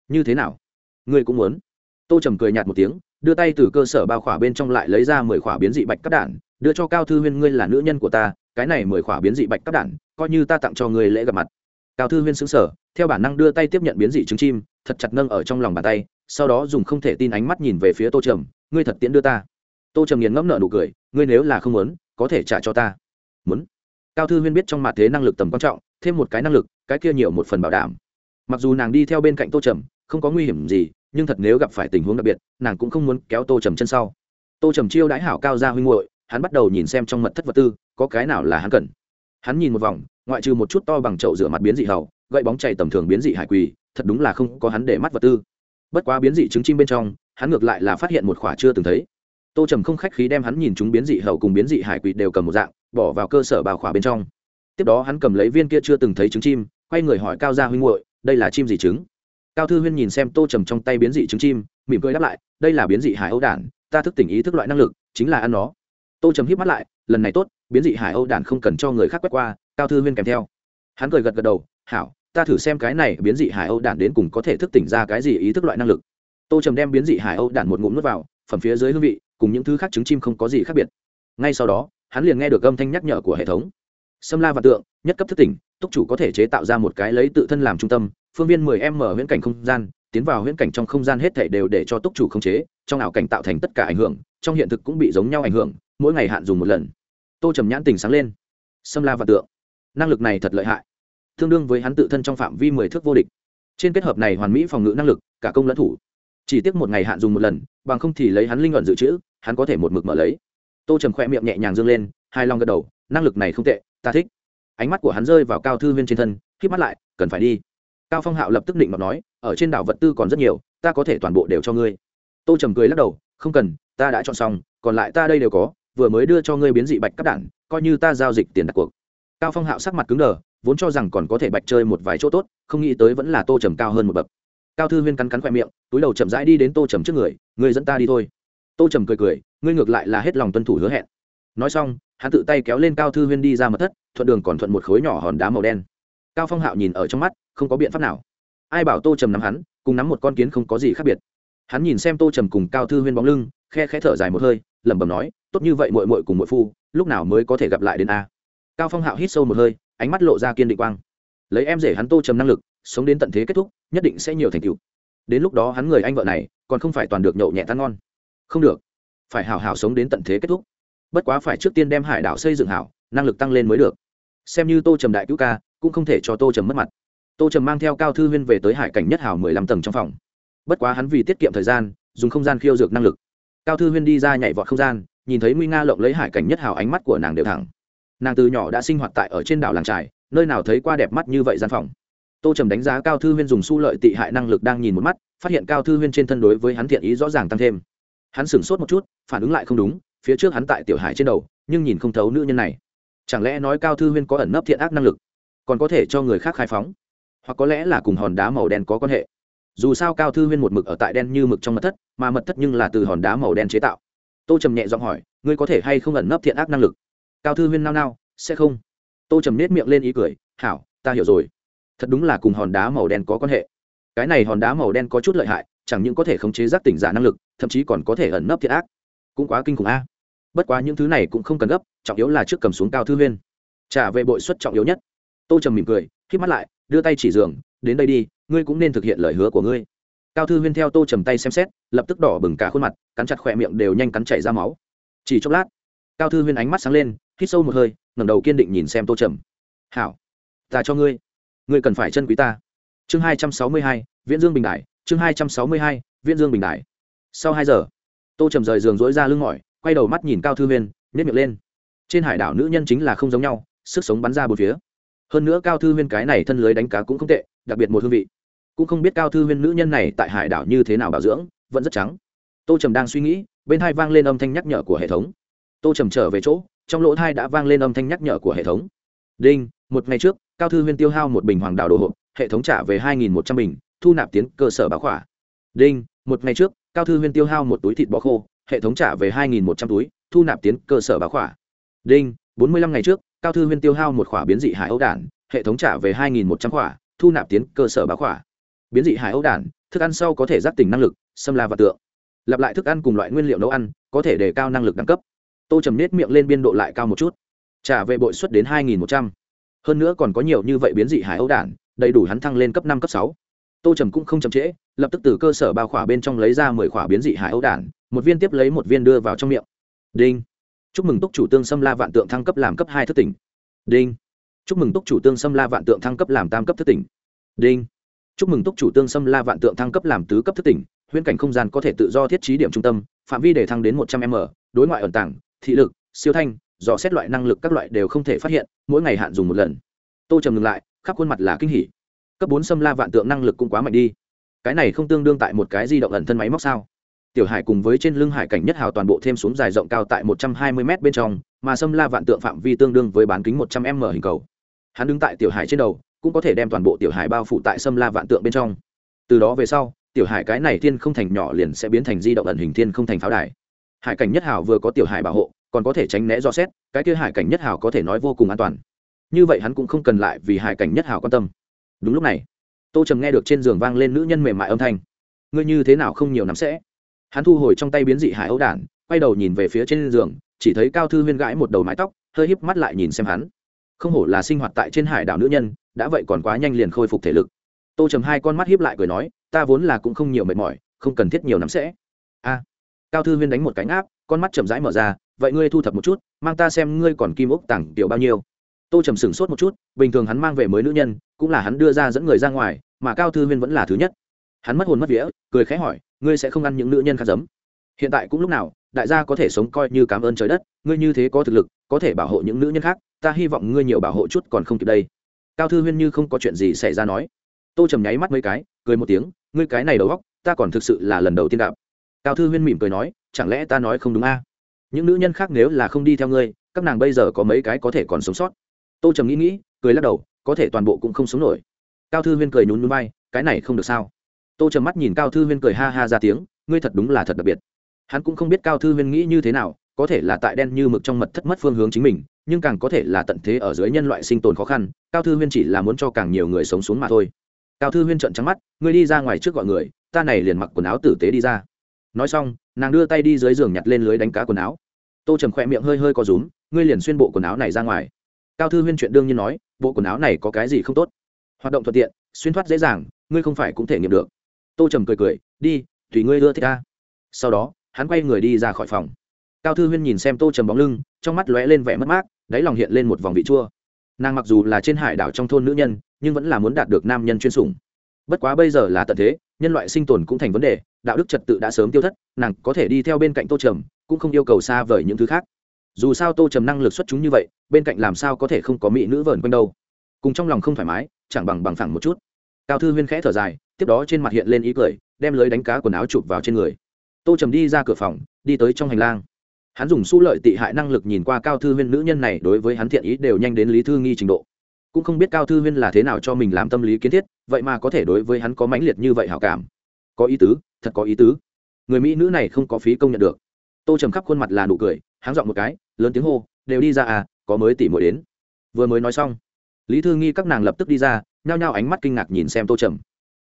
Như thế nào? Ngươi cũng muốn? Tô trầm cười nhạt một tiếng, đưa tay từ cơ sở bao khỏa bên trong lại lấy ra mười khỏa biến dị bạch cắt đản đưa cho cao thư huyên, ngươi là nữ nhân của ta, cái này mười khỏa biến dị bạch cắt đản coi như ta tặng cho ngươi lễ gặp mặt. Cao thư huyên xứng sở theo bản năng đưa tay tiếp nhận biến dị trứng chim, thật chặt nâng ở trong lòng bàn tay, sau đó dùng không thể tin ánh mắt nhìn về phía tô trầm, ngươi thật tiễn đưa ta. Tô trầm nghiền ngẫm nợ nụ cười, ngươi nếu là không muốn, có thể trả cho ta. Muốn? Cao thư huyên biết trong mặt thế năng lực tầm quan trọng, thêm một cái năng lực, cái kia nhiều một phần bảo đảm. Mặc dù nàng đi theo bên cạnh tô trầm, không có nguy hiểm gì, nhưng thật nếu gặp phải tình huống đặc biệt, nàng cũng không muốn kéo tô trầm chân sau. Tô trầm chiêu đãi hảo cao ra huynh hội hắn bắt đầu nhìn xem trong mật thất vật tư, có cái nào là hắn cần. Hắn nhìn một vòng, ngoại trừ một chút to bằng chậu rửa mặt biến dị hầu, gậy bóng chạy tầm thường biến dị hải quỳ, thật đúng là không có hắn để mắt vật tư. Bất quá biến dị trứng chim bên trong, hắn ngược lại là phát hiện một khỏa chưa từng thấy. Tô trầm không khách khí đem hắn nhìn chúng biến dị hầu cùng biến dị hải quỳ đều cầm một dạng bỏ vào cơ sở bào khỏa bên trong. Tiếp đó hắn cầm lấy viên kia chưa từng thấy trứng chim, quay người hỏi cao gia huynh hội đây là chim gì trứng? Cao thư huyên nhìn xem tô trầm trong tay biến dị trứng chim, mỉm cười đáp lại, đây là biến dị hải âu đản, ta thức tỉnh ý thức loại năng lực, chính là ăn nó. Tô trầm hít mắt lại, lần này tốt, biến dị hải âu đản không cần cho người khác quét qua, cao thư huyên kèm theo. Hắn cười gật gật đầu, hảo, ta thử xem cái này biến dị hải âu đản đến cùng có thể thức tỉnh ra cái gì ý thức loại năng lực. Tô trầm đem biến dị hải âu đản một ngụm nước vào, phẩm phía dưới hương vị, cùng những thứ khác trứng chim không có gì khác biệt. Ngay sau đó hắn liền nghe được âm thanh nhắc nhở của hệ thống. Sâm la và tượng, nhất cấp thức tỉnh, túc chủ có thể chế tạo ra một cái lấy tự thân làm trung tâm, phương viên 10 m huyễn cảnh không gian, tiến vào huyễn cảnh trong không gian hết thảy đều để cho túc chủ không chế, trong ảo cảnh tạo thành tất cả ảnh hưởng, trong hiện thực cũng bị giống nhau ảnh hưởng, mỗi ngày hạn dùng một lần. Tô trầm nhãn tình sáng lên. Sâm la và tượng, năng lực này thật lợi hại. Tương đương với hắn tự thân trong phạm vi mười thước vô địch. Trên kết hợp này hoàn mỹ phòng ngự năng lực, cả công lẫn thủ. Chỉ tiếc một ngày hạn dùng một lần, bằng không thì lấy hắn linh luận dự trữ, hắn có thể một mực mở lấy tô trầm khoe miệng nhẹ nhàng dương lên hai long gật đầu năng lực này không tệ ta thích ánh mắt của hắn rơi vào cao thư huyên trên thân k mắt lại cần phải đi cao phong hạo lập tức định mặt nói ở trên đảo vật tư còn rất nhiều ta có thể toàn bộ đều cho ngươi tô trầm cười lắc đầu không cần ta đã chọn xong còn lại ta đây đều có vừa mới đưa cho ngươi biến dị bạch cắp đản coi như ta giao dịch tiền đặt cuộc cao phong hạo sắc mặt cứng đờ vốn cho rằng còn có thể bạch chơi một vài chỗ tốt không nghĩ tới vẫn là tô trầm cao hơn một bậc cao thư huyên cắn cắn khoe miệng túi đầu chậm rãi đi đến tô trầm trước người ngươi dẫn ta đi thôi tô trầm cười cười, ngươi ngược lại là hết lòng tuân thủ hứa hẹn. Nói xong, hắn tự tay kéo lên cao thư huyên đi ra mật thất, thuận đường còn thuận một khối nhỏ hòn đá màu đen. Cao phong hạo nhìn ở trong mắt, không có biện pháp nào. Ai bảo tô trầm nắm hắn, cùng nắm một con kiến không có gì khác biệt. Hắn nhìn xem tô trầm cùng cao thư huyên bóng lưng, khe khẽ thở dài một hơi, lẩm bẩm nói, tốt như vậy mội mội cùng mội phu, lúc nào mới có thể gặp lại đến a? Cao phong hạo hít sâu một hơi, ánh mắt lộ ra kiên định quang. Lấy em rể hắn tô trầm năng lực, sống đến tận thế kết thúc, nhất định sẽ nhiều thành tựu. Đến lúc đó hắn người anh vợ này, còn không phải toàn được nhậu nhẹ tan ngon không được. Phải hào hào sống đến tận thế kết thúc. Bất quá phải trước tiên đem hải đảo xây dựng hảo, năng lực tăng lên mới được. Xem như tô trầm đại cứu ca, cũng không thể cho tô trầm mất mặt. Tô trầm mang theo cao thư huyên về tới hải cảnh nhất hảo mười lăm tầng trong phòng. Bất quá hắn vì tiết kiệm thời gian, dùng không gian khiêu dược năng lực. Cao thư huyên đi ra nhảy vọt không gian, nhìn thấy nguy nga lộng lấy hải cảnh nhất hảo ánh mắt của nàng đều thẳng. Nàng từ nhỏ đã sinh hoạt tại ở trên đảo làng trài, nơi nào thấy qua đẹp mắt như vậy gian phòng. Tô trầm đánh giá cao thư huyên dùng su lợi tị hại năng lực đang nhìn một mắt, phát hiện cao thư huyên trên thân đối với hắn thiện ý rõ ràng tăng thêm hắn sửng sốt một chút, phản ứng lại không đúng, phía trước hắn tại tiểu hải trên đầu, nhưng nhìn không thấu nữ nhân này. Chẳng lẽ nói cao thư huyên có ẩn nấp thiện ác năng lực, còn có thể cho người khác khai phóng? Hoặc có lẽ là cùng hòn đá màu đen có quan hệ? Dù sao cao thư huyên một mực ở tại đen như mực trong mật thất, mà mật thất nhưng là từ hòn đá màu đen chế tạo. Tô trầm nhẹ giọng hỏi, ngươi có thể hay không ẩn nấp thiện ác năng lực? Cao thư huyên nao nao, sẽ không. Tô trầm nết miệng lên ý cười, hảo, ta hiểu rồi. Thật đúng là cùng hòn đá màu đen có quan hệ. Cái này hòn đá màu đen có chút lợi hại chẳng những có thể khống chế giác tỉnh giả năng lực, thậm chí còn có thể ẩn nấp thiệt ác. Cũng quá kinh khủng a. Bất quá những thứ này cũng không cần gấp, trọng yếu là trước cầm xuống cao thư huyên. Trả về bội suất trọng yếu nhất. Tô trầm mỉm cười k mắt lại, đưa tay chỉ giường, đến đây đi, ngươi cũng nên thực hiện lời hứa của ngươi. Cao thư huyên theo tô trầm tay xem xét, lập tức đỏ bừng cả khuôn mặt, cắn chặt khỏe miệng đều nhanh cắn chảy ra máu. Chỉ chốc lát, cao thư huyên ánh mắt sáng lên, hít sâu một hơi, ngẩng đầu kiên định nhìn xem tô trầm. Hảo, ta cho ngươi. Ngươi cần phải chân quý ta. Chương hai trăm sáu mươi hai, viễn dương bình đại chương hai trăm sáu mươi hai, viễn dương bình đại. Sau hai giờ, tô trầm rời giường dỗi ra lưng mỏi, quay đầu mắt nhìn cao thư huyên nhét miệng lên. Trên hải đảo nữ nhân chính là không giống nhau, sức sống bắn ra bốn phía. Hơn nữa cao thư huyên cái này thân lưới đánh cá cũng không tệ, đặc biệt một hương vị. Cũng không biết cao thư huyên nữ nhân này tại hải đảo như thế nào bảo dưỡng, vẫn rất trắng. Tô trầm đang suy nghĩ, bên hai vang lên âm thanh nhắc nhở của hệ thống. Tô trầm trở về chỗ, trong lỗ thai đã vang lên âm thanh nhắc nhở của hệ thống. Đinh, một ngày trước, cao thư huyên tiêu hao một bình hoàng đảo đồ hộp, hệ thống trả về hai nghìn một trăm bình thu nạp tiến cơ sở báo khỏa. Đinh, một ngày trước, cao thư huyên tiêu hao một túi thịt bò khô, hệ thống trả về hai nghìn một trăm túi, thu nạp tiến cơ sở báo khỏa. Đinh, bốn mươi lăm ngày trước, cao thư huyên tiêu hao một khỏa biến dị hải ấu đản, hệ thống trả về hai nghìn một trăm khỏa, thu nạp tiến cơ sở báo khỏa. Biến dị hải ấu đản, thức ăn sau có thể giác tỉnh năng lực, xâm la và tượng. Lặp lại thức ăn cùng loại nguyên liệu nấu ăn, có thể đề cao năng lực đẳng cấp. Tô trầm nết miệng lên biên độ lại cao một chút. Trả về bội suất đến hai nghìn một trăm. Hơn nữa còn có nhiều như vậy biến dị hải ấu đản, đầy đủ hắn thăng lên cấp năm, cấp sáu tô trầm cũng không chậm trễ, lập tức từ cơ sở bao khỏa bên trong lấy ra mười khỏa biến dị hải ấu đản, một viên tiếp lấy một viên đưa vào trong miệng. Đinh. Chúc mừng túc chủ tương xâm la vạn tượng thăng cấp làm cấp hai thất tỉnh. Đinh. Chúc mừng túc chủ tương xâm la vạn tượng thăng cấp làm tam cấp thất tỉnh. Đinh. Chúc mừng túc chủ tương xâm la vạn tượng thăng cấp làm tứ cấp thất tỉnh, huyễn cảnh không gian có thể tự do thiết trí điểm trung tâm, phạm vi để thăng đến một trăm m, đối ngoại ẩn tảng thị lực, siêu thanh, dò xét loại năng lực các loại đều không thể phát hiện, mỗi ngày hạn dùng một lần. Tô trầm ngừng lại, khắp khuôn mặt là kinh hỉ cấp bốn xâm la vạn tượng năng lực cũng quá mạnh đi. Cái này không tương đương tại một cái di động ẩn thân máy móc sao? Tiểu hải cùng với trên lưng hải cảnh nhất hào toàn bộ thêm xuống dài rộng cao tại một trăm hai mươi m bên trong, mà xâm la vạn tượng phạm vi tương đương với bán kính một trăm m hình cầu. Hắn đứng tại tiểu hải trên đầu, cũng có thể đem toàn bộ tiểu hải bao phủ tại xâm la vạn tượng bên trong. Từ đó về sau, tiểu hải cái này thiên không thành nhỏ liền sẽ biến thành di động ẩn hình thiên không thành pháo đài. Hải cảnh nhất hào vừa có tiểu hải bảo hộ, còn có thể tránh né do xét, cái kia hải cảnh nhất hào có thể nói vô cùng an toàn. Như vậy hắn cũng không cần lại vì hải cảnh nhất hào quan tâm đúng lúc này, tô trầm nghe được trên giường vang lên nữ nhân mềm mại âm thanh. Ngươi như thế nào không nhiều nắm sẽ? Hắn thu hồi trong tay biến dị hải ấu đản, quay đầu nhìn về phía trên giường, chỉ thấy cao thư huyên gãi một đầu mái tóc, hơi híp mắt lại nhìn xem hắn. Không hổ là sinh hoạt tại trên hải đảo nữ nhân, đã vậy còn quá nhanh liền khôi phục thể lực. Tô trầm hai con mắt híp lại cười nói, ta vốn là cũng không nhiều mệt mỏi, không cần thiết nhiều nắm sẽ. A. Cao thư huyên đánh một cánh áp con mắt chậm rãi mở ra, vậy ngươi thu thập một chút, mang ta xem ngươi còn kim ốc tặng tiểu bao nhiêu tô trầm sửng sốt một chút, bình thường hắn mang về mới nữ nhân, cũng là hắn đưa ra dẫn người ra ngoài, mà cao thư huyên vẫn là thứ nhất. Hắn mất hồn mất vía, cười khẽ hỏi, ngươi sẽ không ăn những nữ nhân khác giấm? Hiện tại cũng lúc nào, đại gia có thể sống coi như cảm ơn trời đất, ngươi như thế có thực lực, có thể bảo hộ những nữ nhân khác, ta hy vọng ngươi nhiều bảo hộ chút còn không kịp đây. Cao thư huyên như không có chuyện gì xảy ra nói. Tô trầm nháy mắt mấy cái, cười một tiếng, ngươi cái này đầu góc ta còn thực sự là lần đầu tiên gặp. Cao thư huyên mỉm cười nói, chẳng lẽ ta nói không đúng a? Những nữ nhân khác nếu là không đi theo ngươi, các nàng bây giờ có mấy cái có thể còn sống sót? Tô trầm nghĩ nghĩ, cười lắc đầu, có thể toàn bộ cũng không sống nổi. Cao thư huyên cười nhún núi bay cái này không được sao? Tô trầm mắt nhìn cao thư huyên cười ha ha ra tiếng, ngươi thật đúng là thật đặc biệt. Hắn cũng không biết cao thư huyên nghĩ như thế nào, có thể là tại đen như mực trong mật thất mất phương hướng chính mình, nhưng càng có thể là tận thế ở dưới nhân loại sinh tồn khó khăn, cao thư huyên chỉ là muốn cho càng nhiều người sống xuống mà thôi. Cao thư huyên trợn trắng mắt, ngươi đi ra ngoài trước gọi người, ta này liền mặc quần áo tử tế đi ra. Nói xong, nàng đưa tay đi dưới giường nhặt lên lưới đánh cá quần áo. Tô trầm khỏe miệng hơi hơi có rúm, ngươi liền xuyên bộ quần áo này ra ngoài cao thư huyên chuyện đương nhiên nói, bộ quần áo này có cái gì không tốt? Hoạt động thuận tiện, xuyên thoát dễ dàng, ngươi không phải cũng thể nghiệm được. Tô trầm cười cười, đi, tùy ngươi đưa thích ca sau đó, hắn quay người đi ra khỏi phòng. Cao thư huyên nhìn xem tô trầm bóng lưng, trong mắt lóe lên vẻ mất mát, đáy lòng hiện lên một vòng vị chua. Nàng mặc dù là trên hải đảo trong thôn nữ nhân, nhưng vẫn là muốn đạt được nam nhân chuyên sủng. Bất quá bây giờ là tận thế, nhân loại sinh tồn cũng thành vấn đề, đạo đức trật tự đã sớm tiêu thất, nàng có thể đi theo bên cạnh tô trầm, cũng không yêu cầu xa vời những thứ khác. Dù sao tô trầm năng lực xuất chúng như vậy bên cạnh làm sao có thể không có mỹ nữ vờn quanh đâu. Cùng trong lòng không thoải mái, chẳng bằng bằng phẳng một chút. Cao thư huyên khẽ thở dài, tiếp đó trên mặt hiện lên ý cười, đem lưới đánh cá quần áo chụp vào trên người. Tô trầm đi ra cửa phòng, đi tới trong hành lang. Hắn dùng su lợi tị hại năng lực nhìn qua cao thư huyên nữ nhân này đối với hắn thiện ý đều nhanh đến lý thư nghi trình độ. Cũng không biết cao thư huyên là thế nào cho mình làm tâm lý kiến thiết, vậy mà có thể đối với hắn có mãnh liệt như vậy hảo cảm. Có ý tứ, thật có ý tứ. Người mỹ nữ này không có phí công nhận được. Tô trầm khắp khuôn mặt là nụ cười háng dọn một cái, lớn tiếng hô, đều đi ra à có mới tỉ mỗi đến. Vừa mới nói xong, lý thư nghi các nàng lập tức đi ra, nhao nhao ánh mắt kinh ngạc nhìn xem tô trầm.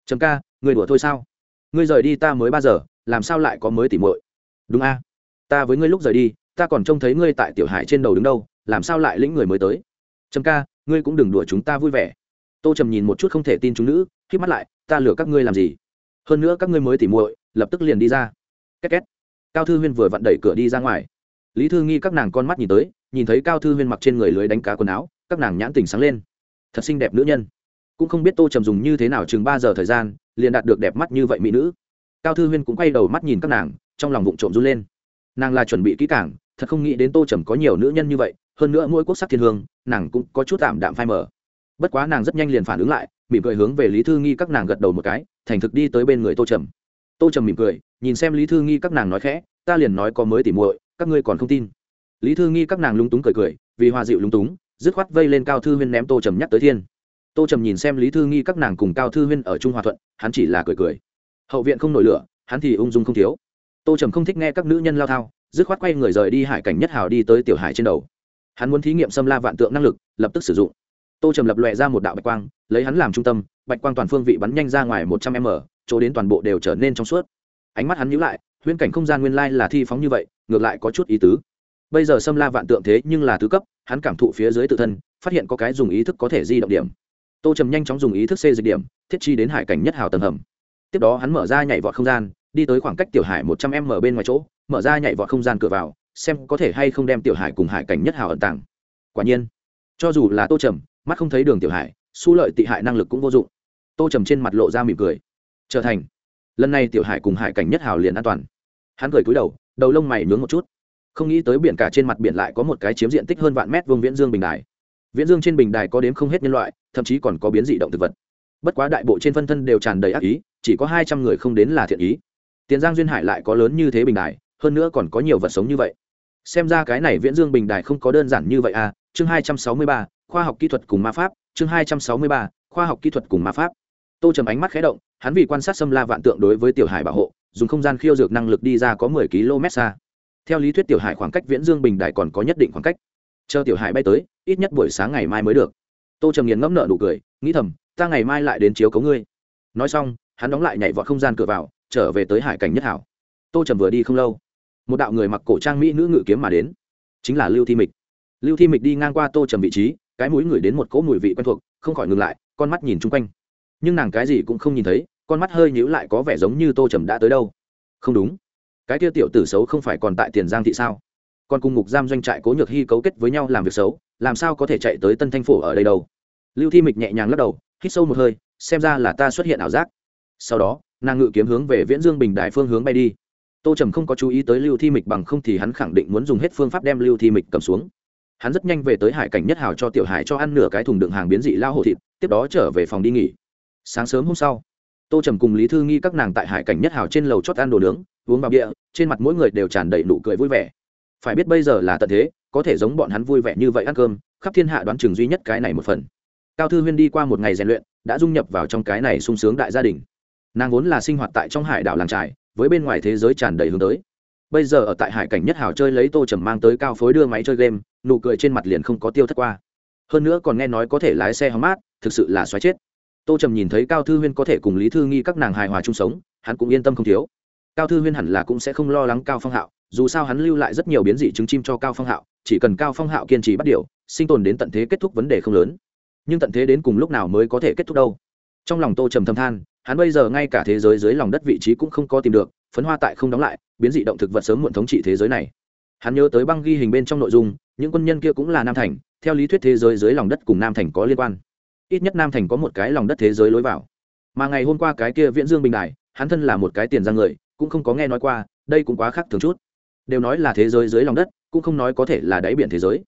Trầm ca, người đùa thôi sao? Ngươi rời đi ta mới ba giờ, làm sao lại có mới tỉ muội? Đúng a, ta với ngươi lúc rời đi, ta còn trông thấy ngươi tại tiểu hải trên đầu đứng đâu, làm sao lại lĩnh người mới tới? Trầm ca, ngươi cũng đừng đùa chúng ta vui vẻ. Tô trầm nhìn một chút không thể tin chúng nữ khi mắt lại, ta lừa các ngươi làm gì? Hơn nữa các ngươi mới tỉ muội, lập tức liền đi ra. Két két. Cao thư huyên vừa vặn đẩy cửa đi ra ngoài lý thư nghi các nàng con mắt nhìn tới, nhìn thấy cao thư huyên mặc trên người lưới đánh cá quần áo, các nàng nhãn tình sáng lên. Thật xinh đẹp nữ nhân. Cũng không biết tô trầm dùng như thế nào chừng ba giờ thời gian, liền đạt được đẹp mắt như vậy mỹ nữ. Cao thư huyên cũng quay đầu mắt nhìn các nàng, trong lòng vụng trộm run lên. Nàng là chuẩn bị kỹ cảng thật không nghĩ đến tô trầm có nhiều nữ nhân như vậy, hơn nữa mỗi quốc sắc thiên hương, nàng cũng có chút tạm đạm phai mờ. Bất quá nàng rất nhanh liền phản ứng lại, mỉm cười hướng về lý thư nghi các nàng gật đầu một cái, thành thực đi tới bên người tô trầm. Tô trầm mỉm cười, nhìn xem lý thư nghi các nàng nói khẽ, ta liền nói có mới tỉ muội các ngươi còn không tin. Lý thư nghi các nàng lúng túng cười cười, vì hòa dịu lúng túng, dứt khoát vây lên cao thư huyên ném tô trầm nhắc tới thiên. Tô trầm nhìn xem lý thư nghi các nàng cùng cao thư huyên ở trung hòa thuận, hắn chỉ là cười cười. Hậu viện không nổi lửa, hắn thì ung dung không thiếu. Tô trầm không thích nghe các nữ nhân lao thao, dứt khoát quay người rời đi hải cảnh nhất hào đi tới tiểu hải trên đầu. Hắn muốn thí nghiệm xâm la vạn tượng năng lực, lập tức sử dụng. Tô trầm lập lòe ra một đạo bạch quang, lấy hắn làm trung tâm, bạch quang toàn phương vị bắn nhanh ra ngoài một trăm m, chỗ đến toàn bộ đều trở nên trong suốt. Ánh mắt hắn nhíu lại huyễn cảnh không gian nguyên lai là thi phóng như vậy, ngược lại có chút ý tứ. Bây giờ xâm la vạn tượng thế nhưng là thứ cấp, hắn cảm thụ phía dưới tự thân, phát hiện có cái dùng ý thức có thể di động điểm. Tô trầm nhanh chóng dùng ý thức xê dịch điểm, thiết chi đến hải cảnh nhất hào tầng hầm. Tiếp đó hắn mở ra nhảy vọt không gian, đi tới khoảng cách tiểu hải một trăm m bên ngoài chỗ, mở ra nhảy vọt không gian cửa vào, xem có thể hay không đem tiểu hải cùng hải cảnh nhất hào ẩn tàng. Quả nhiên, cho dù là tô trầm, mắt không thấy đường tiểu hải su lợi tị hại năng lực cũng vô dụng. Tô trầm trên mặt lộ ra mỉm cười. Trở thành, lần này tiểu hải cùng hải cảnh nhất hào liền an toàn hắn cười cúi đầu đầu lông mày nướng một chút. Không nghĩ tới biển cả trên mặt biển lại có một cái chiếm diện tích hơn vạn mét vuông viễn dương bình đài. Viễn dương trên bình đài có đếm không hết nhân loại, thậm chí còn có biến dị động thực vật. Bất quá đại bộ trên phân thân đều tràn đầy ác ý, chỉ có hai trăm người không đến là thiện ý. Tiền giang duyên hải lại có lớn như thế bình đài, hơn nữa còn có nhiều vật sống như vậy. Xem ra cái này viễn dương bình đài không có đơn giản như vậy à? Chương hai trăm sáu mươi ba, khoa học kỹ thuật cùng ma pháp. Chương hai trăm sáu mươi ba, khoa học kỹ thuật cùng ma pháp. Tô trầm ánh mắt khé động, hắn vì quan sát xâm la vạn tượng đối với tiểu hải bảo hộ dùng không gian khiêu dược năng lực đi ra có mười km xa. Theo lý thuyết tiểu hải khoảng cách viễn dương bình đại còn có nhất định khoảng cách. Chờ tiểu hải bay tới, ít nhất buổi sáng ngày mai mới được. Tô trầm nghiền ngẫm nợ nụ cười, nghĩ thầm, ta ngày mai lại đến chiếu cấu ngươi. Nói xong, hắn đóng lại nhảy vọt không gian cửa vào, trở về tới hải cảnh nhất hảo. Tô trầm vừa đi không lâu, một đạo người mặc cổ trang mỹ nữ ngự kiếm mà đến, chính là lưu thi mịch. Lưu thi mịch đi ngang qua tô trầm vị trí, cái mũi ngửi đến một cỗ mùi vị quen thuộc, không khỏi ngừng lại, con mắt nhìn chung quanh. Nhưng nàng cái gì cũng không nhìn thấy con mắt hơi nhíu lại có vẻ giống như tô trầm đã tới đâu. Không đúng. Cái kia tiểu tử xấu không phải còn tại tiền giang thị sao? Còn cùng ngục giam doanh trại cố nhược hy cấu kết với nhau làm việc xấu, làm sao có thể chạy tới tân thanh phổ ở đây đâu? Lưu thi mịch nhẹ nhàng lắc đầu, hít sâu một hơi, xem ra là ta xuất hiện ảo giác. Sau đó, nàng ngự kiếm hướng về viễn dương bình đại phương hướng bay đi. Tô trầm không có chú ý tới lưu thi mịch bằng không thì hắn khẳng định muốn dùng hết phương pháp đem lưu thi mịch cầm xuống. Hắn rất nhanh về tới hải cảnh nhất hào cho tiểu hải cho ăn nửa cái thùng đựng hàng biến dị lao hồ thịt, tiếp đó trở về phòng đi nghỉ. Sáng sớm hôm sau tô trầm cùng lý thư nghi các nàng tại hải cảnh nhất hào trên lầu chót ăn đồ nướng, uống vào bia, trên mặt mỗi người đều tràn đầy nụ cười vui vẻ. Phải biết bây giờ là tận thế, có thể giống bọn hắn vui vẻ như vậy ăn cơm, khắp thiên hạ đoán chừng duy nhất cái này một phần. Cao thư huyên đi qua một ngày rèn luyện, đã dung nhập vào trong cái này sung sướng đại gia đình. Nàng vốn là sinh hoạt tại trong hải đảo làng trải với bên ngoài thế giới tràn đầy hướng tới. Bây giờ ở tại hải cảnh nhất hào chơi lấy tô trầm mang tới cao phối đưa máy chơi game, nụ cười trên mặt liền không có tiêu thất qua. Hơn nữa còn nghe nói có thể lái xe hóng mát, thực sự là xoáy chết tô trầm nhìn thấy cao thư huyên có thể cùng lý thư nghi các nàng hài hòa chung sống, hắn cũng yên tâm không thiếu. Cao thư huyên hẳn là cũng sẽ không lo lắng cao phong hạo, dù sao hắn lưu lại rất nhiều biến dị trứng chim cho cao phong hạo, chỉ cần cao phong hạo kiên trì bắt điều, sinh tồn đến tận thế kết thúc vấn đề không lớn. Nhưng tận thế đến cùng lúc nào mới có thể kết thúc đâu? Trong lòng tô trầm thâm than, hắn bây giờ ngay cả thế giới dưới lòng đất vị trí cũng không có tìm được, phấn hoa tại không đóng lại, biến dị động thực vật sớm muộn thống trị thế giới này. Hắn nhớ tới băng ghi hình bên trong nội dung, những quân nhân kia cũng là nam thành, theo lý thuyết thế giới dưới lòng đất cùng nam thành có liên quan ít nhất nam thành có một cái lòng đất thế giới lối vào. Mà ngày hôm qua cái kia viễn dương bình đài, hắn thân là một cái tiền ra người, cũng không có nghe nói qua, đây cũng quá khác thường chút. Đều nói là thế giới dưới lòng đất, cũng không nói có thể là đáy biển thế giới.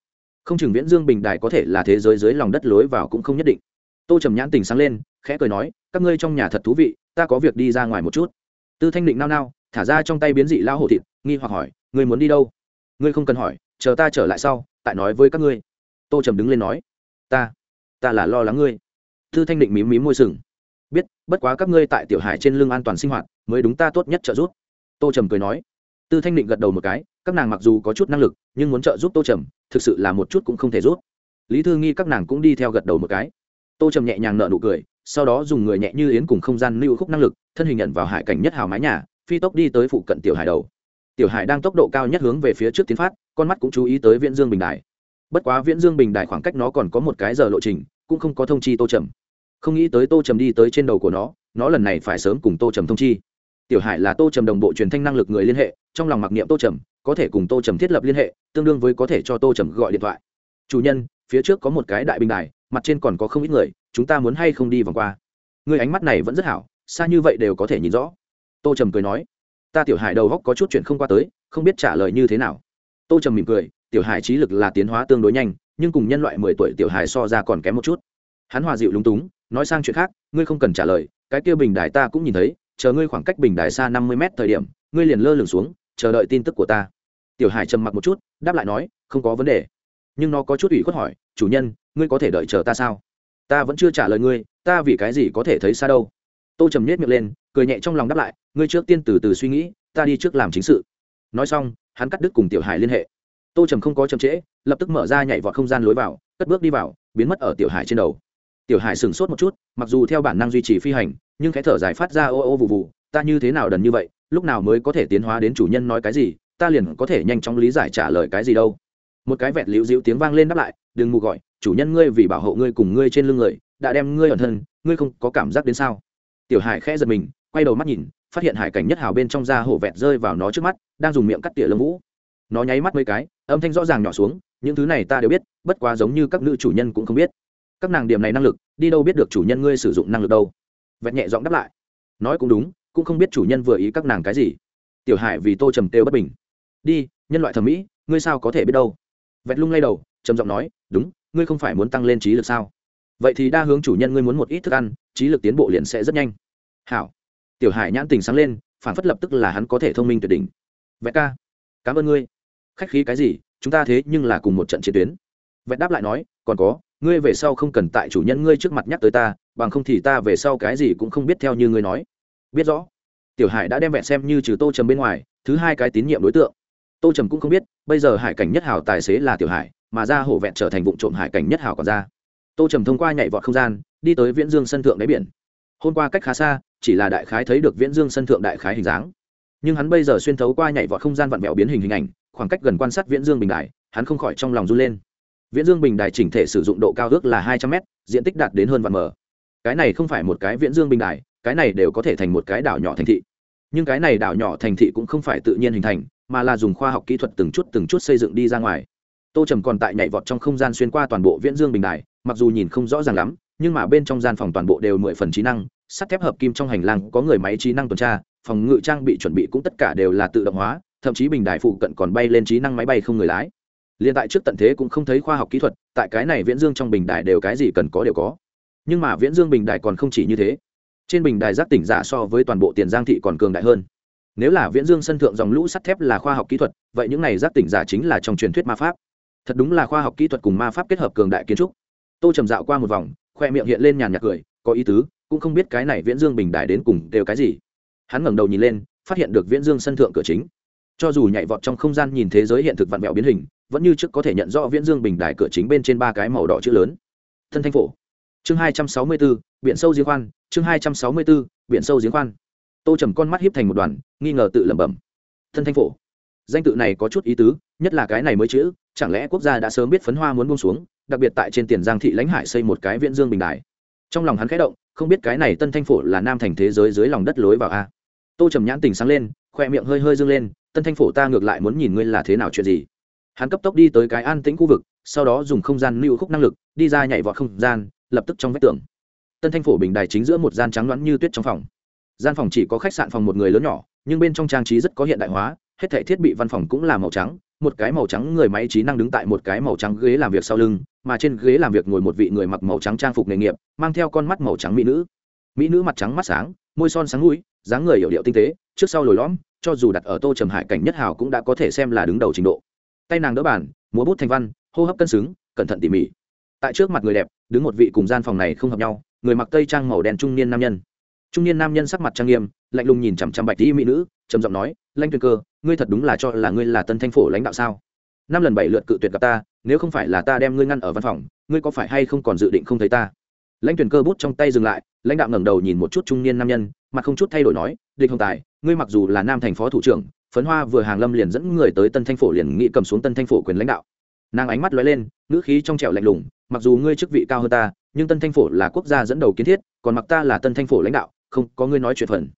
Không chừng viễn dương bình đài có thể là thế giới dưới lòng đất lối vào cũng không nhất định. Tô trầm nhãn tình sáng lên, khẽ cười nói, các ngươi trong nhà thật thú vị, ta có việc đi ra ngoài một chút. Tư thanh định nao nao, thả ra trong tay biến dị lao hổ thịt, nghi hoặc hỏi, ngươi muốn đi đâu? Ngươi không cần hỏi, chờ ta trở lại sau, tại nói với các ngươi. Tô trầm đứng lên nói, ta ta là lo lắng ngươi. Tư thanh định mím mím môi sừng. Biết, bất quá các ngươi tại tiểu hải trên lưng an toàn sinh hoạt, mới đúng ta tốt nhất trợ giúp. Tô trầm cười nói. Tư thanh định gật đầu một cái, các nàng mặc dù có chút năng lực, nhưng muốn trợ giúp tô trầm, thực sự là một chút cũng không thể giúp. Lý thư nghi các nàng cũng đi theo gật đầu một cái. Tô trầm nhẹ nhàng nợ nụ cười, sau đó dùng người nhẹ như yến cùng không gian lưu khúc năng lực, thân hình nhận vào hải cảnh nhất hào mái nhà, phi tốc đi tới phụ cận tiểu hải đầu. Tiểu hải đang tốc độ cao nhất hướng về phía trước tiến phát, con mắt cũng chú ý tới viễn dương bình đài bất quá viễn dương bình đài khoảng cách nó còn có một cái giờ lộ trình, cũng không có thông chi tô trầm. Không nghĩ tới tô trầm đi tới trên đầu của nó nó lần này phải sớm cùng tô trầm thông chi. Tiểu hải là tô trầm đồng bộ truyền thanh năng lực người liên hệ, trong lòng mặc niệm tô trầm, có thể cùng tô trầm thiết lập liên hệ, tương đương với có thể cho tô trầm gọi điện thoại. Chủ nhân, phía trước có một cái đại bình đài, mặt trên còn có không ít người, chúng ta muốn hay không đi vòng qua? Người ánh mắt này vẫn rất hảo, xa như vậy đều có thể nhìn rõ. Tô trầm cười nói. Ta tiểu hải đầu góc có chút chuyện không qua tới, không biết trả lời như thế nào. Tô trầm mỉm cười tiểu hải trí lực là tiến hóa tương đối nhanh, nhưng cùng nhân loại mười tuổi tiểu hải so ra còn kém một chút. Hắn hòa dịu lúng túng, nói sang chuyện khác, ngươi không cần trả lời, cái kia bình đài ta cũng nhìn thấy, chờ ngươi khoảng cách bình đài xa năm mươi mét thời điểm, ngươi liền lơ lửng xuống, chờ đợi tin tức của ta. Tiểu hải trầm mặc một chút, đáp lại nói, không có vấn đề. Nhưng nó có chút ủy khuất hỏi, chủ nhân, ngươi có thể đợi chờ ta sao? Ta vẫn chưa trả lời ngươi, ta vì cái gì có thể thấy xa đâu? Tô trầm nhét miệng lên, cười nhẹ trong lòng đáp lại, ngươi trước tiên từ từ suy nghĩ, ta đi trước làm chính sự. Nói xong, hắn cắt đứt cùng tiểu hải liên hệ tô trầm không có chậm trễ, lập tức mở ra nhảy vọt không gian lối vào, cất bước đi vào, biến mất ở tiểu hải trên đầu. Tiểu hải sửng sốt một chút, mặc dù theo bản năng duy trì phi hành, nhưng cái thở dài phát ra ô ô vụ vụ ta như thế nào đần như vậy, lúc nào mới có thể tiến hóa đến chủ nhân nói cái gì, ta liền có thể nhanh chóng lý giải trả lời cái gì đâu. Một cái vẹt liễu dịu tiếng vang lên đáp lại, đừng mù gọi, chủ nhân ngươi vì bảo hộ ngươi cùng ngươi trên lưng người, đã đem ngươi ẩn thân, ngươi không có cảm giác đến sao? Tiểu hải khẽ giật mình, quay đầu mắt nhìn, phát hiện hải cảnh nhất hào bên trong da hổ vẹt rơi vào nó trước mắt, đang dùng miệng cắt tỉa lông vũ nó nháy mắt mấy cái, âm thanh rõ ràng nhỏ xuống, những thứ này ta đều biết, bất quá giống như các nữ chủ nhân cũng không biết. Các nàng điểm này năng lực, đi đâu biết được chủ nhân ngươi sử dụng năng lực đâu? Vẹt nhẹ giọng đáp lại. Nói cũng đúng, cũng không biết chủ nhân vừa ý các nàng cái gì. Tiểu hải vì tô trầm têu bất bình. Đi, nhân loại thẩm mỹ, ngươi sao có thể biết đâu? Vẹt lung lay đầu, trầm giọng nói, đúng, ngươi không phải muốn tăng lên trí lực sao? Vậy thì đa hướng chủ nhân ngươi muốn một ít thức ăn, trí lực tiến bộ liền sẽ rất nhanh. Hảo. Tiểu hải nhãn tình sáng lên, phản phất lập tức là hắn có thể thông minh tuyệt đỉnh. Vẹt ca, cảm ơn ngươi khách khí cái gì, chúng ta thế nhưng là cùng một trận chiến tuyến. Vẹn đáp lại nói, còn có, ngươi về sau không cần tại chủ nhân ngươi trước mặt nhắc tới ta, bằng không thì ta về sau cái gì cũng không biết theo như ngươi nói. Biết rõ. Tiểu hải đã đem vẹn xem như trừ tô trầm bên ngoài, thứ hai cái tín nhiệm đối tượng. Tô trầm cũng không biết, bây giờ hải cảnh nhất hảo tài xế là tiểu hải, mà ra hổ vẹn trở thành vụ trộm hải cảnh nhất hảo còn ra. Tô trầm thông qua nhảy vọt không gian, đi tới viễn dương sân thượng đáy biển. Hôm qua cách khá xa, chỉ là đại khái thấy được viễn dương sân thượng đại khái hình dáng. Nhưng hắn bây giờ xuyên thấu qua nhảy vọt không gian vặn vẹo biến hình hình ảnh khoảng cách gần quan sát viễn dương bình đài, hắn không khỏi trong lòng run lên. Viễn dương bình đài chỉnh thể sử dụng độ cao ước là hai trăm m diện tích đạt đến hơn vạn m. Cái này không phải một cái viễn dương bình đài cái này đều có thể thành một cái đảo nhỏ thành thị. Nhưng cái này đảo nhỏ thành thị cũng không phải tự nhiên hình thành mà là dùng khoa học kỹ thuật từng chút từng chút xây dựng đi ra ngoài. Tô trầm còn tại nhảy vọt trong không gian xuyên qua toàn bộ viễn dương bình đài mặc dù nhìn không rõ ràng lắm nhưng mà bên trong gian phòng toàn bộ đều mười phần trí năng sắt thép hợp kim trong hành lang có người máy trí năng tuần tra phòng ngự trang bị chuẩn bị cũng tất cả đều là tự động hóa thậm chí bình đài phụ cận còn bay lên trí năng máy bay không người lái. Liên tại trước tận thế cũng không thấy khoa học kỹ thuật, tại cái này viễn dương trong bình đài đều cái gì cần có đều có. Nhưng mà viễn dương bình đài còn không chỉ như thế. Trên bình đài giác tỉnh giả so với toàn bộ tiền giang thị còn cường đại hơn. Nếu là viễn dương sân thượng dòng lũ sắt thép là khoa học kỹ thuật, vậy những này giác tỉnh giả chính là trong truyền thuyết ma pháp. Thật đúng là khoa học kỹ thuật cùng ma pháp kết hợp cường đại kiến trúc. Tô trầm dạo qua một vòng, khoe miệng hiện lên nhàn nhạc cười, có ý tứ, cũng không biết cái này viễn dương bình đài đến cùng đều cái gì. Hắn ngẩng đầu nhìn lên, phát hiện được viễn dương sân thượng cửa chính cho dù nhảy vọt trong không gian nhìn thế giới hiện thực vặn vẹo biến hình, vẫn như trước có thể nhận rõ viễn dương bình đài cửa chính bên trên ba cái màu đỏ chữ lớn. Thân thanh phổ. Chương hai trăm sáu mươi bốn biển sâu giếng khoan. Chương hai trăm sáu mươi bốn biển sâu giếng khoan. Tô trầm con mắt hiếp thành một đoàn, nghi ngờ tự lẩm bẩm. Thân thanh phổ. Danh tự này có chút ý tứ, nhất là cái này mới chữ, chẳng lẽ quốc gia đã sớm biết phấn hoa muốn buông xuống, đặc biệt tại trên tiền giang thị lãnh hải xây một cái viễn dương bình đài. Trong lòng hắn khẽ động, không biết cái này tân thanh phổ là nam thành thế giới dưới lòng đất lối vào a. Tô trầm nhãn tình sáng lên khoe miệng hơi hơi dâng lên, tân thanh phổ ta ngược lại muốn nhìn ngươi là thế nào chuyện gì. Hắn cấp tốc đi tới cái an tĩnh khu vực, sau đó dùng không gian lưu khúc năng lực, đi ra nhảy vọt không gian, lập tức trong vách tường. Tân thanh phổ bình đài chính giữa một gian trắng loãng như tuyết trong phòng. Gian phòng chỉ có khách sạn phòng một người lớn nhỏ, nhưng bên trong trang trí rất có hiện đại hóa, hết thảy thiết bị văn phòng cũng là màu trắng, một cái màu trắng người máy trí năng đứng tại một cái màu trắng ghế làm việc sau lưng, mà trên ghế làm việc ngồi một vị người mặc màu trắng trang phục nghề nghiệp, mang theo con mắt màu trắng mỹ nữ. Mỹ nữ mặt trắng mắt sáng, môi son sáng mũi dáng người hiệu điệu tinh tế, trước sau lồi lõm cho dù đặt ở tô trầm hải cảnh nhất hào cũng đã có thể xem là đứng đầu trình độ. Tay nàng đỡ bàn, múa bút thành văn, hô hấp cân xứng, cẩn thận tỉ mỉ. Tại trước mặt người đẹp, đứng một vị cùng gian phòng này không hợp nhau, người mặc tây trang màu đen trung niên nam nhân. Trung niên nam nhân sắc mặt trang nghiêm, lạnh lùng nhìn chằm chằm bạch dĩ mỹ nữ, trầm giọng nói, lanh tuyền cơ, ngươi thật đúng là cho là ngươi là tân thanh phổ lãnh đạo sao? Năm lần bảy lượt cự tuyệt gặp ta, nếu không phải là ta đem ngươi ngăn ở văn phòng, ngươi có phải hay không còn dự định không thấy ta? Lãnh tuyển cơ bút trong tay dừng lại, lãnh đạo ngẩng đầu nhìn một chút trung niên nam nhân, mặt không chút thay đổi nói, địch hồng tài, ngươi mặc dù là nam thành phó thủ trưởng, phấn hoa vừa hàng lâm liền dẫn người tới tân thanh phổ liền nghị cầm xuống tân thanh phổ quyền lãnh đạo. Nàng ánh mắt lóe lên, ngữ khí trong trẻo lạnh lùng, mặc dù ngươi chức vị cao hơn ta, nhưng tân thanh phổ là quốc gia dẫn đầu kiến thiết, còn mặc ta là tân thanh phổ lãnh đạo, không có ngươi nói chuyện phần.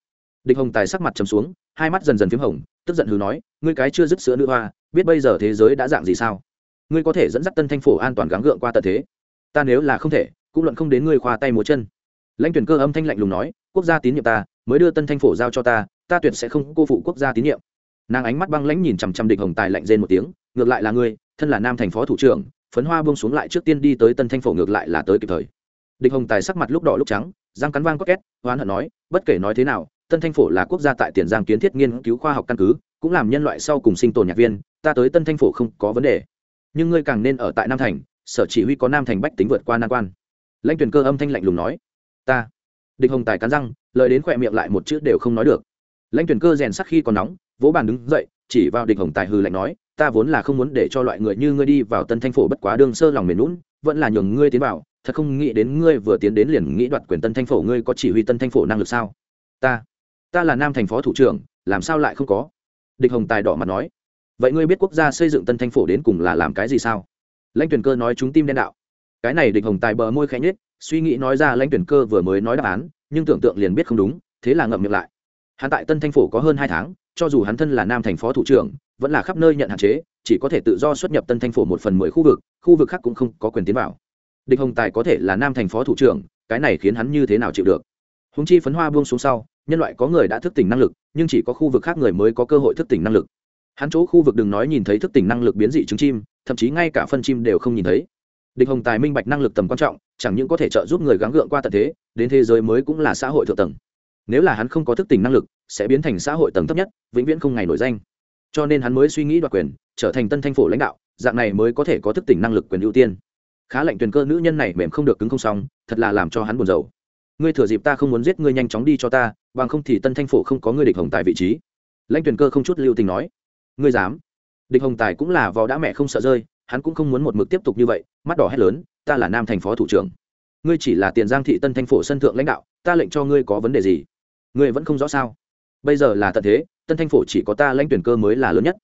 Địch hồng tài sắc mặt trầm xuống, hai mắt dần dần p h í m hồng, tức giận hừ nói, ngươi cái chưa dứt sữa nữ hoa, biết bây giờ thế giới đã dạng gì sao? Ngươi có thể dẫn dắt tân thanh phổ an toàn gắng gượng qua tận thế. Ta nếu là không thể cũng luận không đến ngươi khoa tay múa chân. Lãnh tuyển cơ âm thanh lạnh lùng nói, quốc gia tín nhiệm ta, mới đưa tân thanh phổ giao cho ta ta tuyệt sẽ không cô phụ quốc gia tín nhiệm. Nàng ánh mắt băng lãnh nhìn chằm chằm địch hồng tài lạnh rên một tiếng, ngược lại là ngươi, thân là nam thành phó thủ trưởng, phấn hoa buông xuống lại trước tiên đi tới tân thanh phổ ngược lại là tới kịp thời. Địch hồng tài sắc mặt lúc đỏ lúc trắng giang cắn vang có két, hoán hận nói, bất kể nói thế nào, tân thanh phổ là quốc gia tại tiền giang kiến thiết nghiên cứu khoa học căn cứ, cũng làm nhân loại sau cùng sinh tồn nhạc viên, ta tới tân thanh phổ không có vấn đề. Nhưng ngươi càng nên ở tại nam thành, sở chỉ huy có nam thành bách tính vượt qua nan quan lãnh tuyển cơ âm thanh lạnh lùng nói, ta. Địch hồng tài cắn răng, lời đến khỏe miệng lại một chữ đều không nói được. Lãnh tuyển cơ rèn sắc khi còn nóng, vỗ bàn đứng dậy, chỉ vào địch hồng tài hư lạnh nói, ta vốn là không muốn để cho loại người như ngươi đi vào tân thanh phổ bất quá đương sơ lòng mềm lún vẫn là nhường ngươi tiến vào, thật không nghĩ đến ngươi vừa tiến đến liền nghĩ đoạt quyền tân thanh phổ ngươi có chỉ huy tân thanh phổ năng lực sao? Ta ta là nam thành phó thủ trưởng, làm sao lại không có? Địch hồng tài đỏ mặt nói, vậy ngươi biết quốc gia xây dựng tân thanh phổ đến cùng là làm cái gì sao? Lãnh tuyển cơ nói chúng tim đen đạo cái này địch hồng tài bờ môi khẽ nhếch, suy nghĩ nói ra lãnh tuyển cơ vừa mới nói đáp án nhưng tưởng tượng liền biết không đúng thế là ngậm miệng lại. Hắn tại tân thanh phủ có hơn hai tháng cho dù hắn thân là nam thành phó thủ trưởng vẫn là khắp nơi nhận hạn chế chỉ có thể tự do xuất nhập tân thanh phủ một phần mười khu vực khu vực khác cũng không có quyền tiến vào. Địch hồng tài có thể là nam thành phó thủ trưởng cái này khiến hắn như thế nào chịu được? Húng chi phấn hoa buông xuống sau nhân loại có người đã thức tỉnh năng lực nhưng chỉ có khu vực khác người mới có cơ hội thức tỉnh năng lực. Hắn chỗ khu vực đừng nói nhìn thấy thức tỉnh năng lực biến dị trứng chim thậm chí ngay cả phân chim đều không nhìn thấy địch hồng tài minh bạch năng lực tầm quan trọng, chẳng những có thể trợ giúp người gắng gượng qua tận thế, đến thế giới mới cũng là xã hội thượng tầng. Nếu là hắn không có thức tỉnh năng lực, sẽ biến thành xã hội tầng thấp nhất, vĩnh viễn không ngày nổi danh. Cho nên hắn mới suy nghĩ đoạt quyền, trở thành tân thanh phổ lãnh đạo, dạng này mới có thể có thức tỉnh năng lực quyền ưu tiên. Khá lạnh tuyền cơ nữ nhân này mềm không được cứng không xong, thật là làm cho hắn buồn rầu. Ngươi thừa dịp ta không muốn giết ngươi nhanh chóng đi cho ta, bằng không thì tân thanh phổ không có ngươi địch hồng tài vị trí. Lãnh tuyền cơ không chút lưu tình nói. Ngươi dám. Địch hồng tài cũng là vò đã mẹ không sợ rơi hắn cũng không muốn một mực tiếp tục như vậy, mắt đỏ hét lớn, ta là nam thành phó thủ trưởng. Ngươi chỉ là tiền giang thị tân thanh phổ sân thượng lãnh đạo, ta lệnh cho ngươi có vấn đề gì? Ngươi vẫn không rõ sao? Bây giờ là tận thế, tân thanh phổ chỉ có ta lãnh tuyển cơ mới là lớn nhất.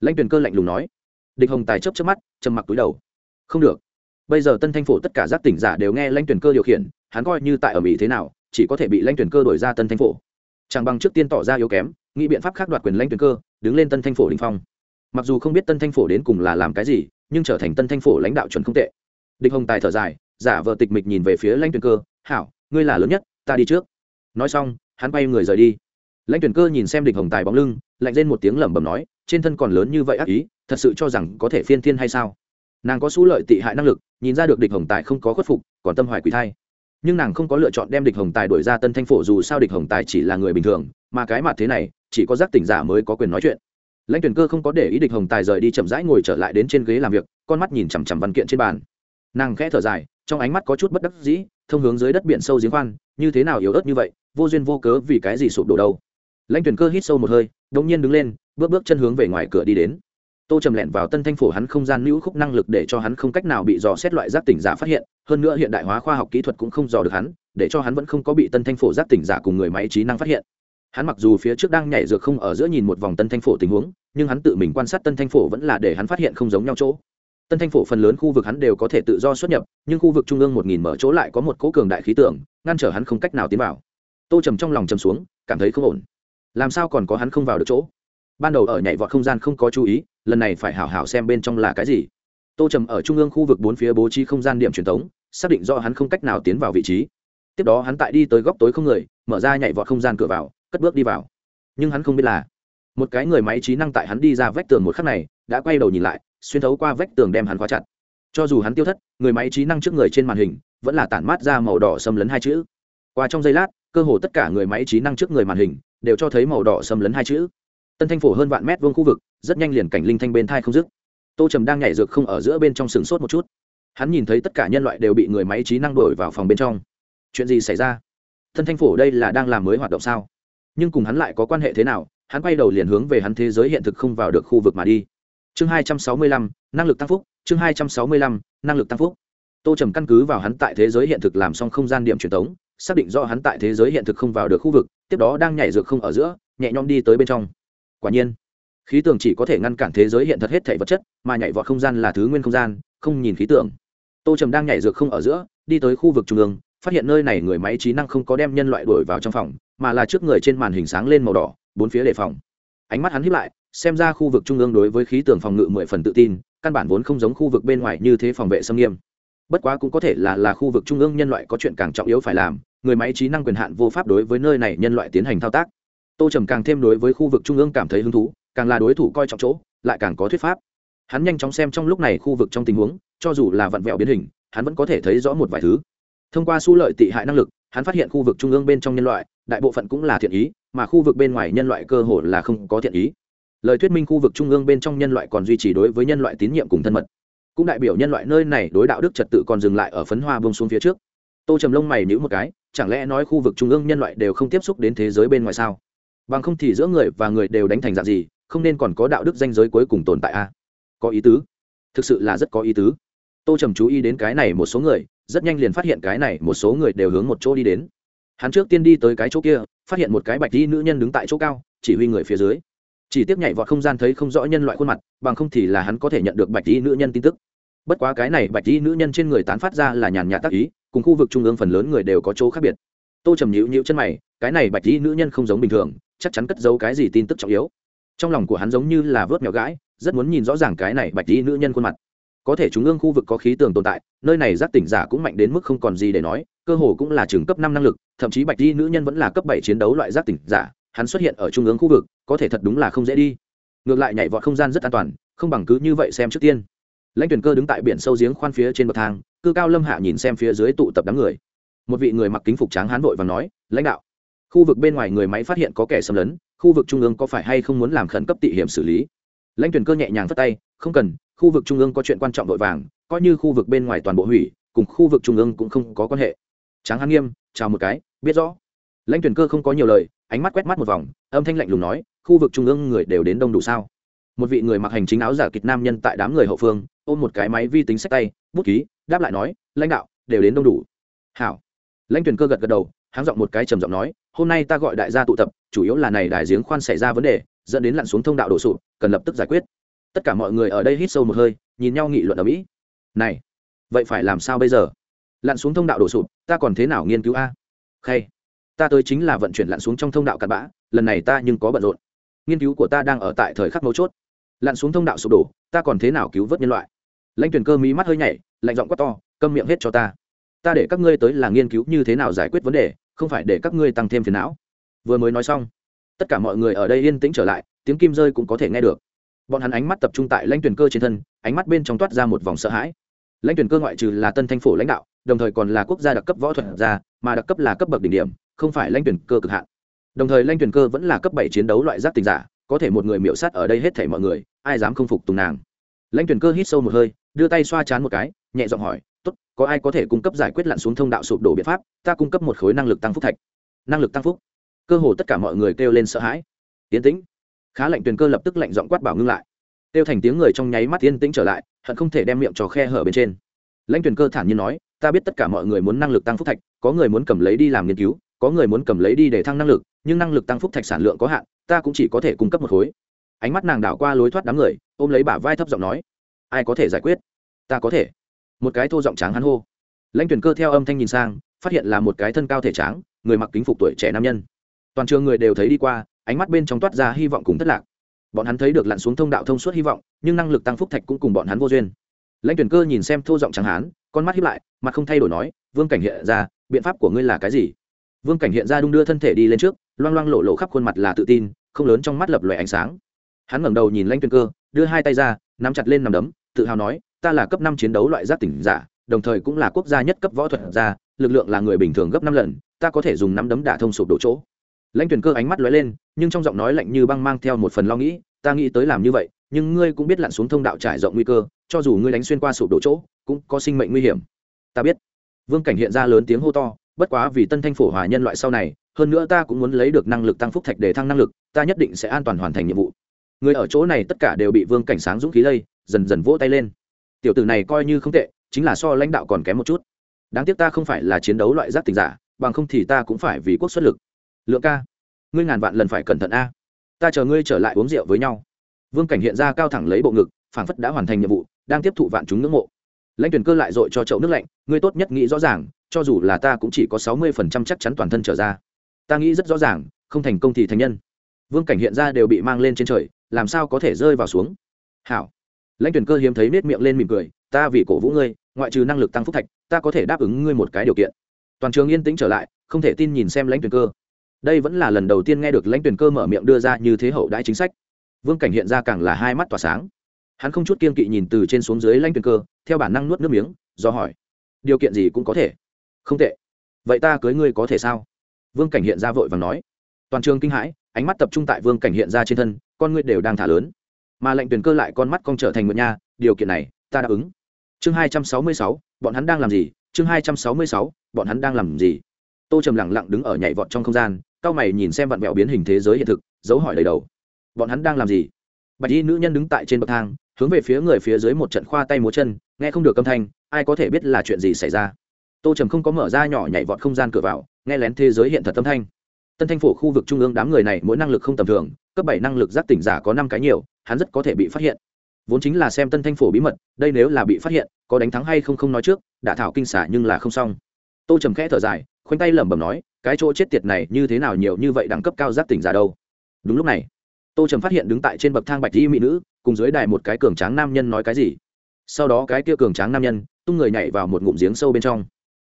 Lãnh tuyển cơ lạnh lùng nói. Địch hồng tài chấp chấp mắt, trầm mặc túi đầu. Không được. Bây giờ tân thanh phổ tất cả giác tỉnh giả đều nghe lãnh tuyển cơ điều khiển, hắn coi như tại ở mỹ thế nào, chỉ có thể bị lãnh tuyển cơ đổi ra tân thanh phổ. Chẳng bằng trước tiên tỏ ra yếu kém, nghĩ biện pháp khác đoạt quyền lãnh tuyển cơ, đứng lên tân thanh phổ đình phong. Mặc dù không biết tân thanh phổ đến cùng là làm cái gì nhưng trở thành tân thanh phổ lãnh đạo chuẩn không tệ. Địch hồng tài thở dài, giả vờ tịch mịch nhìn về phía lãnh tuyển cơ, hảo, ngươi là lớn nhất, ta đi trước. Nói xong, hắn bay người rời đi. Lãnh tuyển cơ nhìn xem địch hồng tài bóng lưng, lạnh lên một tiếng lẩm bẩm nói, trên thân còn lớn như vậy ác ý, thật sự cho rằng có thể phiên thiên hay sao? Nàng có xú lợi tị hại năng lực, nhìn ra được địch hồng tài không có khuất phục, còn tâm hoài quỷ thai. Nhưng nàng không có lựa chọn đem địch hồng tài đổi ra tân thanh phổ dù sao địch hồng tài chỉ là người bình thường, mà cái mặt thế này, chỉ có giác tỉnh giả mới có quyền nói chuyện lãnh tuyển cơ không có để ý địch hồng tài rời đi chậm rãi ngồi trở lại đến trên ghế làm việc, con mắt nhìn chằm chằm văn kiện trên bàn. Nàng khẽ thở dài, trong ánh mắt có chút bất đắc dĩ, thông hướng dưới đất biển sâu giếng khoan, như thế nào yếu ớt như vậy, vô duyên vô cớ vì cái gì sụp đổ đâu. Lãnh tuyển cơ hít sâu một hơi đống nhiên đứng lên, bước bước chân hướng về ngoài cửa đi đến. Tô trầm lẹn vào tân thanh phổ hắn không gian lưu khúc năng lực để cho hắn không cách nào bị dò xét loại giác tỉnh giả phát hiện, hơn nữa hiện đại hóa khoa học kỹ thuật cũng không dò được hắn, để cho hắn vẫn không có bị tân thanh phổ giác tỉnh giả cùng người máy trí năng phát hiện hắn mặc dù phía trước đang nhảy dược không ở giữa nhìn một vòng tân thanh phổ tình huống, nhưng hắn tự mình quan sát tân thanh phổ vẫn là để hắn phát hiện không giống nhau chỗ. Tân thanh phổ phần lớn khu vực hắn đều có thể tự do xuất nhập, nhưng khu vực trung ương một nghìn mở chỗ lại có một cố cường đại khí tượng, ngăn trở hắn không cách nào tiến vào. Tô trầm trong lòng trầm xuống, cảm thấy không ổn. Làm sao còn có hắn không vào được chỗ? Ban đầu ở nhảy vọt không gian không có chú ý, lần này phải hảo hảo xem bên trong là cái gì. Tô trầm ở trung ương khu vực bốn phía bố trí không gian điểm truyền thống xác định do hắn không cách nào tiến vào vị trí. Tiếp đó hắn tại đi tới góc tối không người, mở ra nhảy vọt không gian cửa vào cất bước đi vào. Nhưng hắn không biết là, một cái người máy trí năng tại hắn đi ra vách tường một khắc này, đã quay đầu nhìn lại, xuyên thấu qua vách tường đem hắn khóa chặt. Cho dù hắn tiêu thất, người máy trí năng trước người trên màn hình vẫn là tản mát ra màu đỏ xâm lấn hai chữ. Qua trong giây lát, cơ hồ tất cả người máy trí năng trước người màn hình đều cho thấy màu đỏ xâm lấn hai chữ. Tân thanh phổ hơn vạn mét vuông khu vực, rất nhanh liền cảnh linh thanh bên thai không dứt. Tô trầm đang nhảy dược không ở giữa bên trong sừng sốt một chút. Hắn nhìn thấy tất cả nhân loại đều bị người máy trí năng đổi vào phòng bên trong. Chuyện gì xảy ra? Tân thanh phổ đây là đang làm mới hoạt động sao? Nhưng cùng hắn lại có quan hệ thế nào, hắn quay đầu liền hướng về hắn thế giới hiện thực không vào được khu vực mà đi. Chương hai trăm sáu mươi lăm, năng lực tăng phúc, chương hai trăm sáu mươi lăm, năng lực tăng phúc. Tô trầm căn cứ vào hắn tại thế giới hiện thực làm xong không gian điểm truyền thống xác định do hắn tại thế giới hiện thực không vào được khu vực, tiếp đó đang nhảy dược không ở giữa, nhẹ nhõm đi tới bên trong. Quả nhiên, khí tượng chỉ có thể ngăn cản thế giới hiện thật hết thể vật chất, mà nhảy vọt không gian là thứ nguyên không gian, không nhìn khí tượng. Tô trầm đang nhảy dược không ở giữa, đi tới khu vực trung ương phát hiện nơi này người máy trí năng không có đem nhân loại đuổi vào trong phòng, mà là trước người trên màn hình sáng lên màu đỏ, bốn phía đề phòng. Ánh mắt hắn hiếp lại, xem ra khu vực trung ương đối với khí tượng phòng ngự mười phần tự tin, căn bản vốn không giống khu vực bên ngoài như thế phòng vệ xâm nghiêm. Bất quá cũng có thể là là khu vực trung ương nhân loại có chuyện càng trọng yếu phải làm, người máy trí năng quyền hạn vô pháp đối với nơi này nhân loại tiến hành thao tác. Tô trầm càng thêm đối với khu vực trung ương cảm thấy hứng thú, càng là đối thủ coi trọng chỗ, lại càng có thuyết pháp. Hắn nhanh chóng xem trong lúc này khu vực trong tình huống, cho dù là vặn vẹo biến hình, hắn vẫn có thể thấy rõ một vài thứ thông qua su lợi tị hại năng lực, hắn phát hiện khu vực trung ương bên trong nhân loại, đại bộ phận cũng là thiện ý, mà khu vực bên ngoài nhân loại cơ hồ là không có thiện ý. Lời thuyết minh khu vực trung ương bên trong nhân loại còn duy trì đối với nhân loại tín nhiệm cùng thân mật. Cũng đại biểu nhân loại nơi này đối đạo đức trật tự còn dừng lại ở phấn hoa bông xuống phía trước. Tô trầm lông mày nhữ một cái, chẳng lẽ nói khu vực trung ương nhân loại đều không tiếp xúc đến thế giới bên ngoài sao? Bằng không thì giữa người và người đều đánh thành dạng gì, không nên còn có đạo đức danh giới cuối cùng tồn tại a có ý tứ. Thực sự là rất có ý tứ tô trầm chú ý đến cái này một số người, rất nhanh liền phát hiện cái này một số người đều hướng một chỗ đi đến. Hắn trước tiên đi tới cái chỗ kia, phát hiện một cái bạch đi nữ nhân đứng tại chỗ cao, chỉ huy người phía dưới. Chỉ tiếp nhảy vọt không gian thấy không rõ nhân loại khuôn mặt, bằng không thì là hắn có thể nhận được bạch đi nữ nhân tin tức. Bất quá cái này bạch đi nữ nhân trên người tán phát ra là nhàn nhạt tác ý, cùng khu vực trung ương phần lớn người đều có chỗ khác biệt. Tô trầm nhịu nhịu chân mày, cái này bạch đi nữ nhân không giống bình thường, chắc chắn cất giấu cái gì tin tức trọng yếu. Trong lòng của hắn giống như là vớt mèo gãi, rất muốn nhìn rõ ràng cái này bạch y nữ nhân khuôn mặt có thể trung ương khu vực có khí tường tồn tại, nơi này giác tỉnh giả cũng mạnh đến mức không còn gì để nói, cơ hồ cũng là trường cấp năm năng lực, thậm chí bạch y nữ nhân vẫn là cấp bảy chiến đấu loại giác tỉnh giả, hắn xuất hiện ở trung ương khu vực, có thể thật đúng là không dễ đi. Ngược lại nhảy vọt không gian rất an toàn, không bằng cứ như vậy xem trước tiên. Lãnh tuyển cơ đứng tại biển sâu giếng khoan phía trên bậc thang, cư cao lâm hạ nhìn xem phía dưới tụ tập đám người. Một vị người mặc kính phục tráng hán vội và nói, lãnh đạo, khu vực bên ngoài người máy phát hiện có kẻ xâm lấn, khu vực trung ương có phải hay không muốn làm khẩn cấp tị hiểm xử lý? Lãnh tuyển cơ nhẹ nhàng phất tay, không cần khu vực trung ương có chuyện quan trọng vội vàng, coi như khu vực bên ngoài toàn bộ hủy, cùng khu vực trung ương cũng không có quan hệ. Tráng hán nghiêm, chào một cái, biết rõ. Lãnh tuyển cơ không có nhiều lời, ánh mắt quét mắt một vòng, âm thanh lạnh lùng nói, khu vực trung ương người đều đến đông đủ sao? Một vị người mặc hành chính áo giả kịch nam nhân tại đám người hậu phương, ôm một cái máy vi tính sách tay, bút ký, đáp lại nói, lãnh đạo, đều đến đông đủ. Hảo. Lãnh tuyển cơ gật gật đầu, háng giọng một cái trầm giọng nói, hôm nay ta gọi đại gia tụ tập, chủ yếu là này đài giếng khoan xảy ra vấn đề, dẫn đến lặn xuống thông đạo đổ sụp, cần lập tức giải quyết tất cả mọi người ở đây hít sâu một hơi, nhìn nhau nghị luận ở mỹ. Này, vậy phải làm sao bây giờ? Lặn xuống thông đạo đổ sụp, ta còn thế nào nghiên cứu a? Khay, ta tới chính là vận chuyển lặn xuống trong thông đạo cặn bã, lần này ta nhưng có bận rộn. Nghiên cứu của ta đang ở tại thời khắc mấu chốt. Lặn xuống thông đạo sụp đổ, ta còn thế nào cứu vớt nhân loại? Lãnh tuyển cơ mí mắt hơi nhảy, lạnh giọng quát to, câm miệng hết cho ta. Ta để các ngươi tới là nghiên cứu như thế nào giải quyết vấn đề, không phải để các ngươi tăng thêm phiền não. Vừa mới nói xong, tất cả mọi người ở đây yên tĩnh trở lại, tiếng kim rơi cũng có thể nghe được bọn hắn ánh mắt tập trung tại lãnh tuyển cơ trên thân, ánh mắt bên trong toát ra một vòng sợ hãi. Lãnh tuyển cơ ngoại trừ là tân thanh phổ lãnh đạo, đồng thời còn là quốc gia đặc cấp võ thuật gia, mà đặc cấp là cấp bậc đỉnh điểm, không phải lãnh tuyển cơ cực hạn. Đồng thời lãnh tuyển cơ vẫn là cấp bảy chiến đấu loại giáp tình giả, có thể một người miễu sát ở đây hết thảy mọi người, ai dám không phục tùng nàng. Lãnh tuyển cơ hít sâu một hơi, đưa tay xoa chán một cái, nhẹ giọng hỏi, tốt, có ai có thể cung cấp giải quyết lặn xuống thông đạo sụp đổ biện pháp? Ta cung cấp một khối năng lực tăng phúc thạch. Năng lực tăng phúc? Cơ hồ tất cả mọi người kêu lên sợ hãi. Tiến tĩnh khá lạnh tuyển cơ lập tức lạnh giọng quát bảo ngưng lại. Tiêu thành tiếng người trong nháy mắt yên tĩnh trở lại, hận không thể đem miệng trò khe hở bên trên. Lãnh tuyển cơ thản nhiên nói, ta biết tất cả mọi người muốn năng lực tăng phúc thạch, có người muốn cầm lấy đi làm nghiên cứu, có người muốn cầm lấy đi để thăng năng lực, nhưng năng lực tăng phúc thạch sản lượng có hạn, ta cũng chỉ có thể cung cấp một khối. Ánh mắt nàng đảo qua lối thoát đám người, ôm lấy bả vai thấp giọng nói, ai có thể giải quyết? Ta có thể. Một cái thô giọng tráng hắn hô. Lãnh tuyển cơ theo âm thanh nhìn sang, phát hiện là một cái thân cao thể tráng, người mặc kính phục tuổi trẻ nam nhân. Toàn trường người đều thấy đi qua ánh mắt bên trong toát ra hy vọng cùng thất lạc. Bọn hắn thấy được lặn xuống thông đạo thông suốt hy vọng, nhưng năng lực tăng phúc thạch cũng cùng bọn hắn vô duyên. Lãnh tuyển cơ nhìn xem thô giọng trắng hán, con mắt hiếp lại, mặt không thay đổi nói, vương cảnh hiện ra, biện pháp của ngươi là cái gì? Vương cảnh hiện ra đung đưa thân thể đi lên trước, loang loang lộ lộ khắp khuôn mặt là tự tin, không lớn trong mắt lập lòe ánh sáng. Hắn ngẩng đầu nhìn lãnh tuyển cơ, đưa hai tay ra, nắm chặt lên nằm đấm, tự hào nói, ta là cấp năm chiến đấu loại giác tỉnh giả, đồng thời cũng là quốc gia nhất cấp võ thuật gia lực lượng là người bình thường gấp năm lần, ta có thể dùng nắm đấm đả thông sụp đổ chỗ lãnh tuyển cơ ánh mắt lóe lên, nhưng trong giọng nói lạnh như băng mang theo một phần lo nghĩ, ta nghĩ tới làm như vậy, nhưng ngươi cũng biết lặn xuống thông đạo trải rộng nguy cơ, cho dù ngươi đánh xuyên qua sụp đổ chỗ, cũng có sinh mệnh nguy hiểm. Ta biết. Vương cảnh hiện ra lớn tiếng hô to, bất quá vì tân thanh phổ hòa nhân loại sau này, hơn nữa ta cũng muốn lấy được năng lực tăng phúc thạch để thăng năng lực, ta nhất định sẽ an toàn hoàn thành nhiệm vụ. Người ở chỗ này tất cả đều bị vương cảnh sáng dũng khí lây, dần dần vỗ tay lên. Tiểu tử này coi như không tệ, chính là so lãnh đạo còn kém một chút. Đáng tiếc ta không phải là chiến đấu loại giác tình giả, bằng không thì ta cũng phải vì quốc xuất lực lượng ca, ngươi ngàn vạn lần phải cẩn thận a. Ta chờ ngươi trở lại uống rượu với nhau. Vương cảnh hiện ra cao thẳng lấy bộ ngực, phảng phất đã hoàn thành nhiệm vụ, đang tiếp thụ vạn chúng ngưỡng mộ. Lãnh tuyển cơ lại dội cho chậu nước lạnh, ngươi tốt nhất nghĩ rõ ràng, cho dù là ta cũng chỉ có sáu mươi phần trăm chắc chắn toàn thân trở ra. Ta nghĩ rất rõ ràng, không thành công thì thành nhân. Vương cảnh hiện ra đều bị mang lên trên trời, làm sao có thể rơi vào xuống? Hảo. Lãnh tuyển cơ hiếm thấy nết miệng lên mỉm cười, ta vì cổ vũ ngươi, ngoại trừ năng lực tăng phúc thạch, ta có thể đáp ứng ngươi một cái điều kiện. Toàn trường yên tĩnh trở lại, không thể tin nhìn xem lãnh tuyển cơ đây vẫn là lần đầu tiên nghe được lãnh tuyển cơ mở miệng đưa ra như thế hậu đãi chính sách. Vương cảnh hiện ra càng là hai mắt tỏa sáng. Hắn không chút kiên kỵ nhìn từ trên xuống dưới lãnh tuyển cơ, theo bản năng nuốt nước miếng, do hỏi, điều kiện gì cũng có thể? Không tệ. Vậy ta cưới ngươi có thể sao? Vương cảnh hiện ra vội và nói. Toàn trường kinh hãi, ánh mắt tập trung tại vương cảnh hiện ra trên thân, con ngươi đều đang thả lớn. Mà lệnh tuyển cơ lại con mắt con trở thành mượn nha, điều kiện này, ta đáp ứng. Chương hai trăm sáu mươi sáu, bọn hắn đang làm gì? Chương hai trăm sáu mươi sáu, bọn hắn đang làm gì? Tô trầm lẳng lặng đứng ở nhảy vọt trong không gian cao mày nhìn xem vặn vẹo biến hình thế giới hiện thực dấu hỏi đầy đầu. Bọn hắn đang làm gì? Bạch y nữ nhân đứng tại trên bậc thang, hướng về phía người phía dưới một trận khoa tay múa chân, nghe không được âm thanh, ai có thể biết là chuyện gì xảy ra? Tô trầm không có mở ra nhỏ nhảy vọt không gian cửa vào, nghe lén thế giới hiện thật âm thanh. Tân thanh phổ khu vực trung ương đám người này mỗi năng lực không tầm thường, cấp bảy năng lực giác tỉnh giả có năm cái nhiều, hắn rất có thể bị phát hiện. Vốn chính là xem tân thanh phổ bí mật, đây nếu là bị phát hiện, có đánh thắng hay không không nói trước đã thảo kinh xả nhưng là không xong. Tô trầm khẽ thở dài khoanh tay lẩm bẩm nói, cái chỗ chết tiệt này như thế nào nhiều như vậy đẳng cấp cao giác tỉnh giả đâu? Đúng lúc này, tô trầm phát hiện đứng tại trên bậc thang bạch di mỹ nữ, cùng dưới đài một cái cường tráng nam nhân nói cái gì. Sau đó cái kia cường tráng nam nhân, tung người nhảy vào một ngụm giếng sâu bên trong.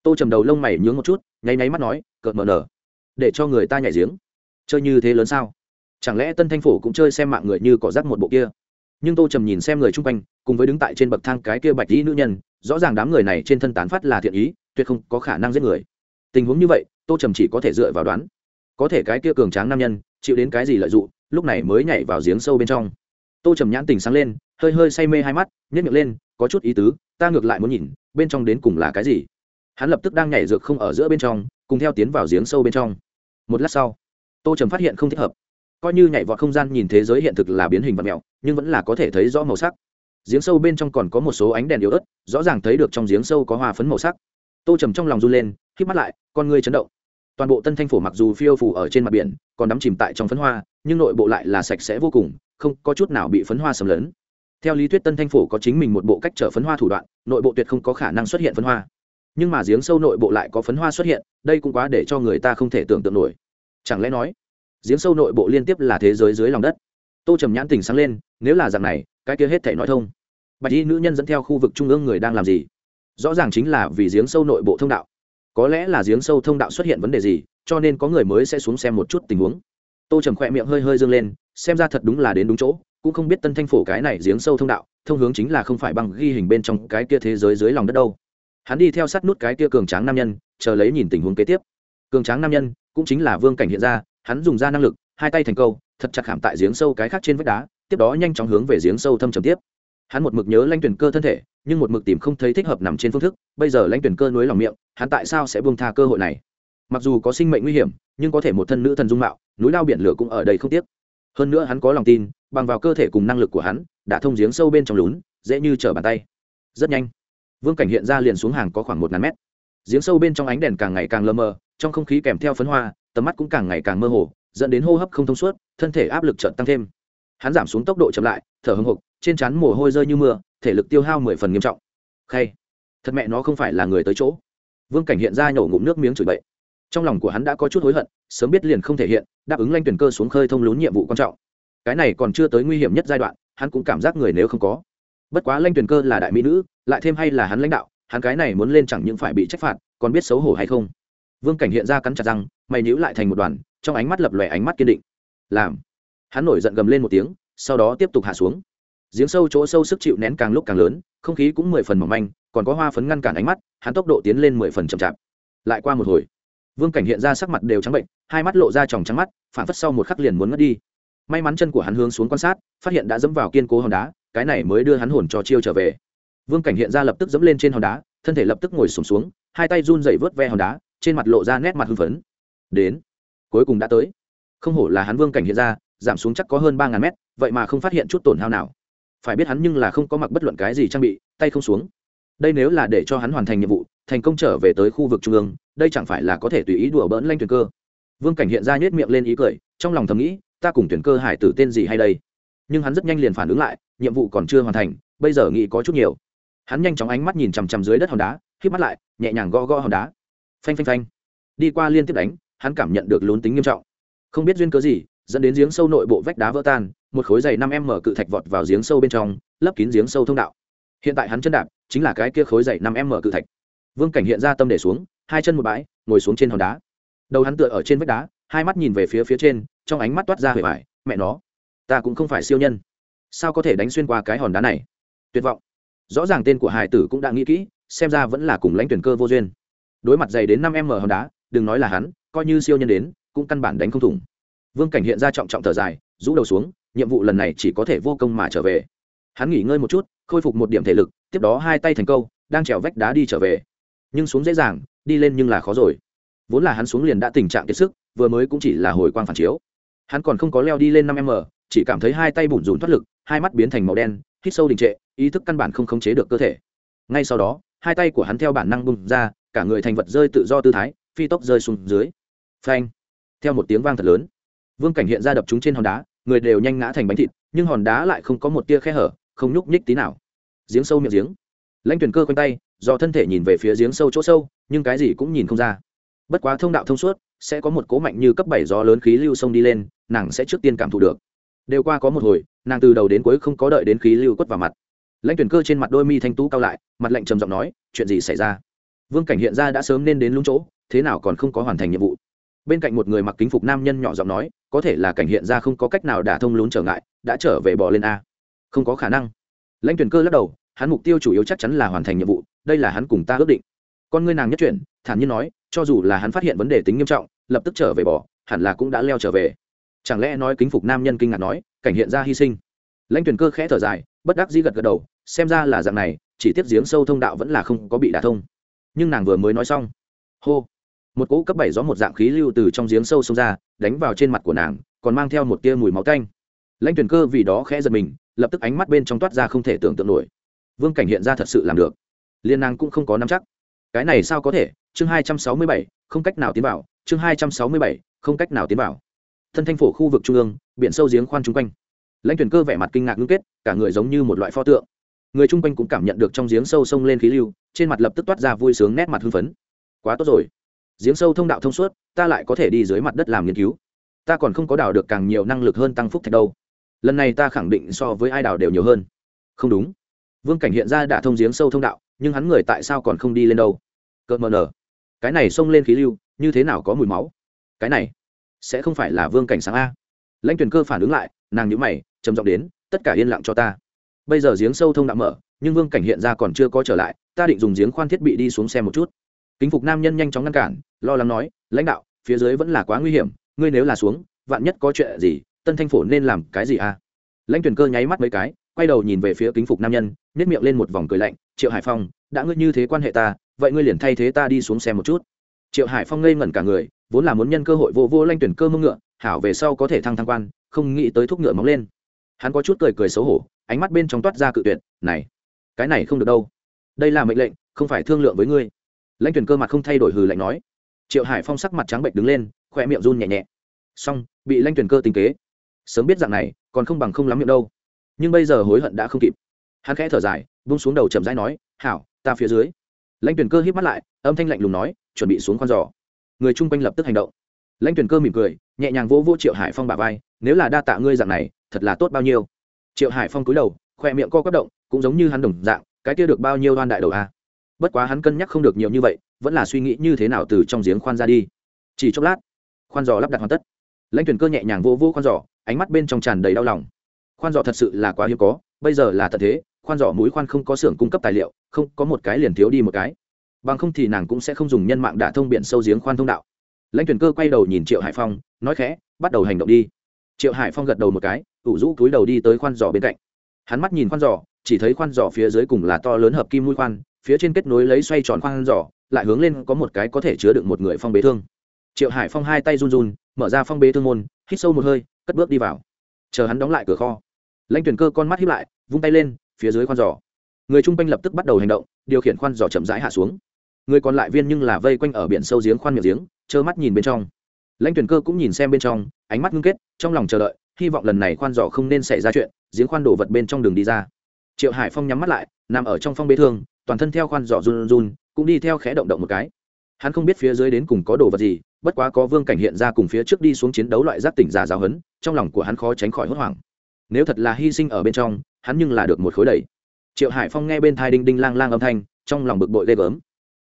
Tô trầm đầu lông mày nhướng một chút, nháy nháy mắt nói, cợt mờ nở, để cho người ta nhảy giếng. Chơi như thế lớn sao? Chẳng lẽ tân thanh phổ cũng chơi xem mạng người như cỏ rác một bộ kia? Nhưng tô trầm nhìn xem người chung quanh, cùng với đứng tại trên bậc thang cái kia bạch dĩ nữ nhân, rõ ràng đám người này trên thân tán phát là thiện ý, tuyệt không có khả năng giết người tình huống như vậy, tô trầm chỉ có thể dựa vào đoán. Có thể cái kia cường tráng nam nhân, chịu đến cái gì lợi dụng, lúc này mới nhảy vào giếng sâu bên trong. Tô trầm nhãn tình sáng lên, hơi hơi say mê hai mắt nhét miệng lên, có chút ý tứ, ta ngược lại muốn nhìn, bên trong đến cùng là cái gì. Hắn lập tức đang nhảy dược không ở giữa bên trong, cùng theo tiến vào giếng sâu bên trong. Một lát sau, tô trầm phát hiện không thích hợp. Coi như nhảy vọt không gian nhìn thế giới hiện thực là biến hình vật mẹo nhưng vẫn là có thể thấy rõ màu sắc. Giếng sâu bên trong còn có một số ánh đèn yếu ớt, rõ ràng thấy được trong giếng sâu có hoa phấn màu sắc. Tô trầm trong lòng run lên khi mắt lại, con ngươi chấn động. Toàn bộ tân thanh phổ mặc dù phiêu phủ ở trên mặt biển, còn đắm chìm tại trong phấn hoa, nhưng nội bộ lại là sạch sẽ vô cùng, không có chút nào bị phấn hoa sầm lớn theo lý thuyết tân thanh phổ có chính mình một bộ cách trở phấn hoa thủ đoạn, nội bộ tuyệt không có khả năng xuất hiện phấn hoa. Nhưng mà giếng sâu nội bộ lại có phấn hoa xuất hiện, đây cũng quá để cho người ta không thể tưởng tượng nổi. Chẳng lẽ nói, giếng sâu nội bộ liên tiếp là thế giới dưới lòng đất? Tô trầm nhãn tình sáng lên, nếu là dạng này, cái kia hết thể nói thông. Bạch y nữ nhân dẫn theo khu vực trung ương người đang làm gì? Rõ ràng chính là vì giếng sâu nội bộ thông đạo có lẽ là giếng sâu thông đạo xuất hiện vấn đề gì, cho nên có người mới sẽ xuống xem một chút tình huống. Tô trầm khỏe miệng hơi hơi dâng lên, xem ra thật đúng là đến đúng chỗ, cũng không biết tân thanh phổ cái này giếng sâu thông đạo, thông hướng chính là không phải bằng ghi hình bên trong cái kia thế giới dưới lòng đất đâu. Hắn đi theo sát nút cái kia cường tráng nam nhân, chờ lấy nhìn tình huống kế tiếp. Cường tráng nam nhân, cũng chính là vương cảnh hiện ra, hắn dùng ra năng lực, hai tay thành câu, thật chặt khảm tại giếng sâu cái khác trên vách đá, tiếp đó nhanh chóng hướng về giếng sâu thâm trầm tiếp hắn một mực nhớ lanh tuyển cơ thân thể, nhưng một mực tìm không thấy thích hợp nằm trên phương thức, bây giờ lãnh tuyển cơ nối lòng miệng, hắn tại sao sẽ buông tha cơ hội này? Mặc dù có sinh mệnh nguy hiểm, nhưng có thể một thân nữ thần dung mạo, núi lao biển lửa cũng ở đây không tiếc. Hơn nữa hắn có lòng tin, bằng vào cơ thể cùng năng lực của hắn, đã thông giếng sâu bên trong lún, dễ như trở bàn tay. Rất nhanh, vương cảnh hiện ra liền xuống hàng có khoảng một ngàn mét. Giếng sâu bên trong ánh đèn càng ngày càng lơ mờ, trong không khí kèm theo phấn hoa, tầm mắt cũng càng ngày càng mơ hồ, dẫn đến hô hấp không thông suốt, thân thể áp lực trận tăng thêm. Hắn giảm xuống tốc độ chậm lại, thở hưng hục trên trán mồ hôi rơi như mưa, thể lực tiêu hao mười phần nghiêm trọng. Khay, thật mẹ nó không phải là người tới chỗ. Vương cảnh hiện ra nhổ ngụm nước miếng chửi bậy. Trong lòng của hắn đã có chút hối hận, sớm biết liền không thể hiện, đáp ứng lanh tuyển cơ xuống khơi thông lún nhiệm vụ quan trọng. Cái này còn chưa tới nguy hiểm nhất giai đoạn, hắn cũng cảm giác người nếu không có. Bất quá lanh tuyển cơ là đại mỹ nữ, lại thêm hay là hắn lãnh đạo, hắn cái này muốn lên chẳng những phải bị trách phạt, còn biết xấu hổ hay không. Vương cảnh hiện ra cắn chặt răng, mày nhíu lại thành một đoàn, trong ánh mắt lập lòe ánh mắt kiên định. Làm. Hắn nổi giận gầm lên một tiếng, sau đó tiếp tục hạ xuống giếng sâu chỗ sâu sức chịu nén càng lúc càng lớn không khí cũng mười phần mỏng manh còn có hoa phấn ngăn cản ánh mắt hắn tốc độ tiến lên mười phần chậm chạp. Lại qua một hồi vương cảnh hiện ra sắc mặt đều trắng bệnh hai mắt lộ ra tròng trắng mắt phản phất sau một khắc liền muốn ngất đi. May mắn chân của hắn hướng xuống quan sát phát hiện đã dẫm vào kiên cố hòn đá cái này mới đưa hắn hồn cho chiêu trở về. Vương cảnh hiện ra lập tức dẫm lên trên hòn đá thân thể lập tức ngồi sùng xuống, xuống hai tay run dậy vớt ve hòn đá trên mặt lộ ra nét mặt hưng phấn. Đến cuối cùng đã tới. Không hổ là hắn vương cảnh hiện ra giảm xuống chắc có hơn ba ngàn mét vậy mà không phát hiện chút tổn hao nào phải biết hắn nhưng là không có mặc bất luận cái gì trang bị, tay không xuống. Đây nếu là để cho hắn hoàn thành nhiệm vụ, thành công trở về tới khu vực trung ương, đây chẳng phải là có thể tùy ý đùa bỡn lanh tuyển cơ. Vương cảnh hiện ra nhét miệng lên ý cười, trong lòng thầm nghĩ, ta cùng tuyển cơ hải tử tên gì hay đây? Nhưng hắn rất nhanh liền phản ứng lại, nhiệm vụ còn chưa hoàn thành, bây giờ nghĩ có chút nhiều. Hắn nhanh chóng ánh mắt nhìn chằm chằm dưới đất hòn đá hít mắt lại, nhẹ nhàng gõ gõ hòn đá. Phanh phanh phanh. Đi qua liên tiếp đánh, hắn cảm nhận được lún tính nghiêm trọng. Không biết duyên cớ gì dẫn đến giếng sâu nội bộ vách đá vỡ tan, một khối dày năm m mở cự thạch vọt vào giếng sâu bên trong, lấp kín giếng sâu thông đạo. Hiện tại hắn chân đạp chính là cái kia khối dày năm m mở cự thạch. Vương cảnh hiện ra tâm để xuống, hai chân một bãi, ngồi xuống trên hòn đá. Đầu hắn tựa ở trên vách đá, hai mắt nhìn về phía phía trên, trong ánh mắt toát ra hề vải, mẹ nó, ta cũng không phải siêu nhân. Sao có thể đánh xuyên qua cái hòn đá này? Tuyệt vọng. Rõ ràng tên của hải tử cũng đã nghĩ kỹ, xem ra vẫn là cùng lãnh tuyển cơ vô duyên. Đối mặt dày đến năm m hòn đá, đừng nói là hắn, coi như siêu nhân đến, cũng căn bản đánh không thủng vương cảnh hiện ra trọng trọng thở dài, rũ đầu xuống, nhiệm vụ lần này chỉ có thể vô công mà trở về. Hắn nghỉ ngơi một chút, khôi phục một điểm thể lực, tiếp đó hai tay thành câu, đang trèo vách đá đi trở về. Nhưng xuống dễ dàng, đi lên nhưng là khó rồi. Vốn là hắn xuống liền đã tình trạng kiệt sức, vừa mới cũng chỉ là hồi quang phản chiếu. Hắn còn không có leo đi lên năm m chỉ cảm thấy hai tay bủn rủn thoát lực, hai mắt biến thành màu đen, hít sâu đình trệ, ý thức căn bản không khống chế được cơ thể. Ngay sau đó, hai tay của hắn theo bản năng bung ra, cả người thành vật rơi tự do tư thái, phi tốc rơi xuống dưới. Phanh! Theo một tiếng vang thật lớn vương cảnh hiện ra đập chúng trên hòn đá, người đều nhanh ngã thành bánh thịt, nhưng hòn đá lại không có một tia khe hở, không nhúc nhích tí nào. Giếng sâu miệng giếng. Lãnh tuyển cơ quanh tay, do thân thể nhìn về phía giếng sâu chỗ sâu, nhưng cái gì cũng nhìn không ra. Bất quá thông đạo thông suốt, sẽ có một cố mạnh như cấp bảy gió lớn khí lưu sông đi lên, nàng sẽ trước tiên cảm thụ được. Đều qua có một hồi, nàng từ đầu đến cuối không có đợi đến khí lưu quất vào mặt. Lãnh tuyển cơ trên mặt đôi mi thanh tú cao lại, mặt lạnh trầm giọng nói, chuyện gì xảy ra? Vương cảnh hiện ra đã sớm nên đến lúng chỗ, thế nào còn không có hoàn thành nhiệm vụ bên cạnh một người mặc kính phục nam nhân nhỏ giọng nói, có thể là cảnh hiện ra không có cách nào đả thông lún trở ngại, đã trở về bỏ lên a. Không có khả năng. Lãnh tuyển cơ lắc đầu, hắn mục tiêu chủ yếu chắc chắn là hoàn thành nhiệm vụ, đây là hắn cùng ta ước định. Con ngươi nàng nhất chuyển, thản nhiên nói, cho dù là hắn phát hiện vấn đề tính nghiêm trọng, lập tức trở về bỏ hẳn là cũng đã leo trở về. Chẳng lẽ nói kính phục nam nhân kinh ngạc nói, cảnh hiện ra hy sinh. Lãnh tuyển cơ khẽ thở dài, bất đắc dĩ gật gật đầu, xem ra là dạng này, chỉ tiếp giếng sâu thông đạo vẫn là không có bị đả thông. Nhưng nàng vừa mới nói xong, hô! Một cỗ cấp bảy gió một dạng khí lưu từ trong giếng sâu xông ra, đánh vào trên mặt của nàng, còn mang theo một tia mùi máu canh lãnh tuyển cơ vì đó khẽ giật mình, lập tức ánh mắt bên trong toát ra không thể tưởng tượng nổi. Vương cảnh hiện ra thật sự làm được. Liên nàng cũng không có nắm chắc. Cái này sao có thể? Chương hai trăm sáu mươi bảy, không cách nào tiến vào. Chương hai trăm sáu mươi bảy, không cách nào tiến vào. Thân thanh phổ khu vực trung ương, biển sâu giếng khoan chung quanh. Lãnh tuyển cơ vẻ mặt kinh ngạc ngưng kết, cả người giống như một loại pho tượng. Người chung quanh cũng cảm nhận được trong giếng sâu sông lên khí lưu, trên mặt lập tức toát ra vui sướng nét mặt hưng phấn. Quá tốt rồi giếng sâu thông đạo thông suốt, ta lại có thể đi dưới mặt đất làm nghiên cứu. Ta còn không có đào được càng nhiều năng lực hơn tăng phúc thạch đâu. Lần này ta khẳng định so với ai đào đều nhiều hơn. Không đúng. Vương cảnh hiện ra đã thông giếng sâu thông đạo, nhưng hắn người tại sao còn không đi lên đâu? Cợt mờ nở. Cái này xông lên khí lưu, như thế nào có mùi máu? Cái này sẽ không phải là vương cảnh sáng a. Lãnh tuyển cơ phản ứng lại, nàng nhữ mày, trầm giọng đến, tất cả yên lặng cho ta. Bây giờ giếng sâu thông đạo mở, nhưng vương cảnh hiện ra còn chưa có trở lại, ta định dùng giếng khoan thiết bị đi xuống xem một chút kính phục nam nhân nhanh chóng ngăn cản, lo lắng nói, lãnh đạo, phía dưới vẫn là quá nguy hiểm, ngươi nếu là xuống, vạn nhất có chuyện gì, tân thanh phổ nên làm cái gì à? Lãnh tuyển cơ nháy mắt mấy cái, quay đầu nhìn về phía kính phục nam nhân nếp miệng lên một vòng cười lạnh, triệu hải phong, đã ngươi như thế quan hệ ta, vậy ngươi liền thay thế ta đi xuống xem một chút. Triệu hải phong ngây ngẩn cả người, vốn là muốn nhân cơ hội vô vô lanh tuyển cơ mưng ngựa, hảo về sau có thể thăng thăng quan, không nghĩ tới thúc ngựa móng lên. Hắn có chút cười cười xấu hổ, ánh mắt bên trong toát ra cự tuyệt, này, cái này không được đâu. Đây là mệnh lệnh, không phải thương lượng với ngươi lãnh tuyển cơ mặt không thay đổi hừ lạnh nói. Triệu hải phong sắc mặt trắng bệnh đứng lên khoe miệng run nhẹ nhẹ. Xong, bị lãnh tuyển cơ tính kế. Sớm biết dạng này, còn không bằng không lắm miệng đâu. Nhưng bây giờ hối hận đã không kịp. Hắn khẽ thở dài bung xuống đầu chậm rãi nói, hảo, ta phía dưới. Lãnh tuyển cơ hít mắt lại, âm thanh lạnh lùng nói, chuẩn bị xuống con giò. Người chung quanh lập tức hành động. Lãnh tuyển cơ mỉm cười, nhẹ nhàng vỗ vỗ triệu hải phong bà vai, nếu là đa tạ ngươi dạng này, thật là tốt bao nhiêu. Triệu hải phong cúi đầu, khoe miệng co quất động, cũng giống như hắn đồng dạng, cái kia được bao nhiêu đoan đại đầu a? Bất quá hắn cân nhắc không được nhiều như vậy, vẫn là suy nghĩ như thế nào từ trong giếng khoan ra đi. Chỉ chốc lát, khoan giò lắp đặt hoàn tất. Lãnh tuyển cơ nhẹ nhàng vô vô khoan giò, ánh mắt bên trong tràn đầy đau lòng. Khoan giò thật sự là quá hiếm có, bây giờ là tận thế, khoan giò mũi khoan không có xưởng cung cấp tài liệu, không có một cái liền thiếu đi một cái. Bằng không thì nàng cũng sẽ không dùng nhân mạng đả thông biển sâu giếng khoan thông đạo. Lãnh tuyển cơ quay đầu nhìn triệu hải phong, nói khẽ, bắt đầu hành động đi. Triệu hải phong gật đầu một cái, ủ rũ túi đầu đi tới khoan giò bên cạnh. Hắn mắt nhìn khoan giò, chỉ thấy khoan giò phía dưới cùng là to lớn hợp kim mũi khoan phía trên kết nối lấy xoay tròn khoang giỏ, lại hướng lên có một cái có thể chứa được một người phong bế thương. Triệu hải phong hai tay run run, mở ra phong bế thương môn, hít sâu một hơi, cất bước đi vào. Chờ hắn đóng lại cửa kho. Lãnh tuyển cơ con mắt hiếp lại, vung tay lên, phía dưới khoan giỏ. Người chung quanh lập tức bắt đầu hành động, điều khiển khoan giỏ chậm rãi hạ xuống. Người còn lại viên nhưng là vây quanh ở biển sâu giếng khoan miệng giếng, trơ mắt nhìn bên trong. Lãnh tuyển cơ cũng nhìn xem bên trong, ánh mắt ngưng kết, trong lòng chờ đợi, hy vọng lần này khoan giỏ không nên xảy ra chuyện, giếng khoan đổ vật bên trong đường đi ra triệu hải phong nhắm mắt lại, nằm ở trong phong bế thương, toàn thân theo khoan giò run run, cũng đi theo khẽ động động một cái. Hắn không biết phía dưới đến cùng có đồ vật gì, bất quá có vương cảnh hiện ra cùng phía trước đi xuống chiến đấu loại giáp tỉnh giả giáo hấn trong lòng của hắn khó tránh khỏi hốt hoảng. Nếu thật là hy sinh ở bên trong, hắn nhưng là được một khối đầy triệu hải phong nghe bên thai đinh đinh lang lang âm thanh, trong lòng bực bội ghê gớm.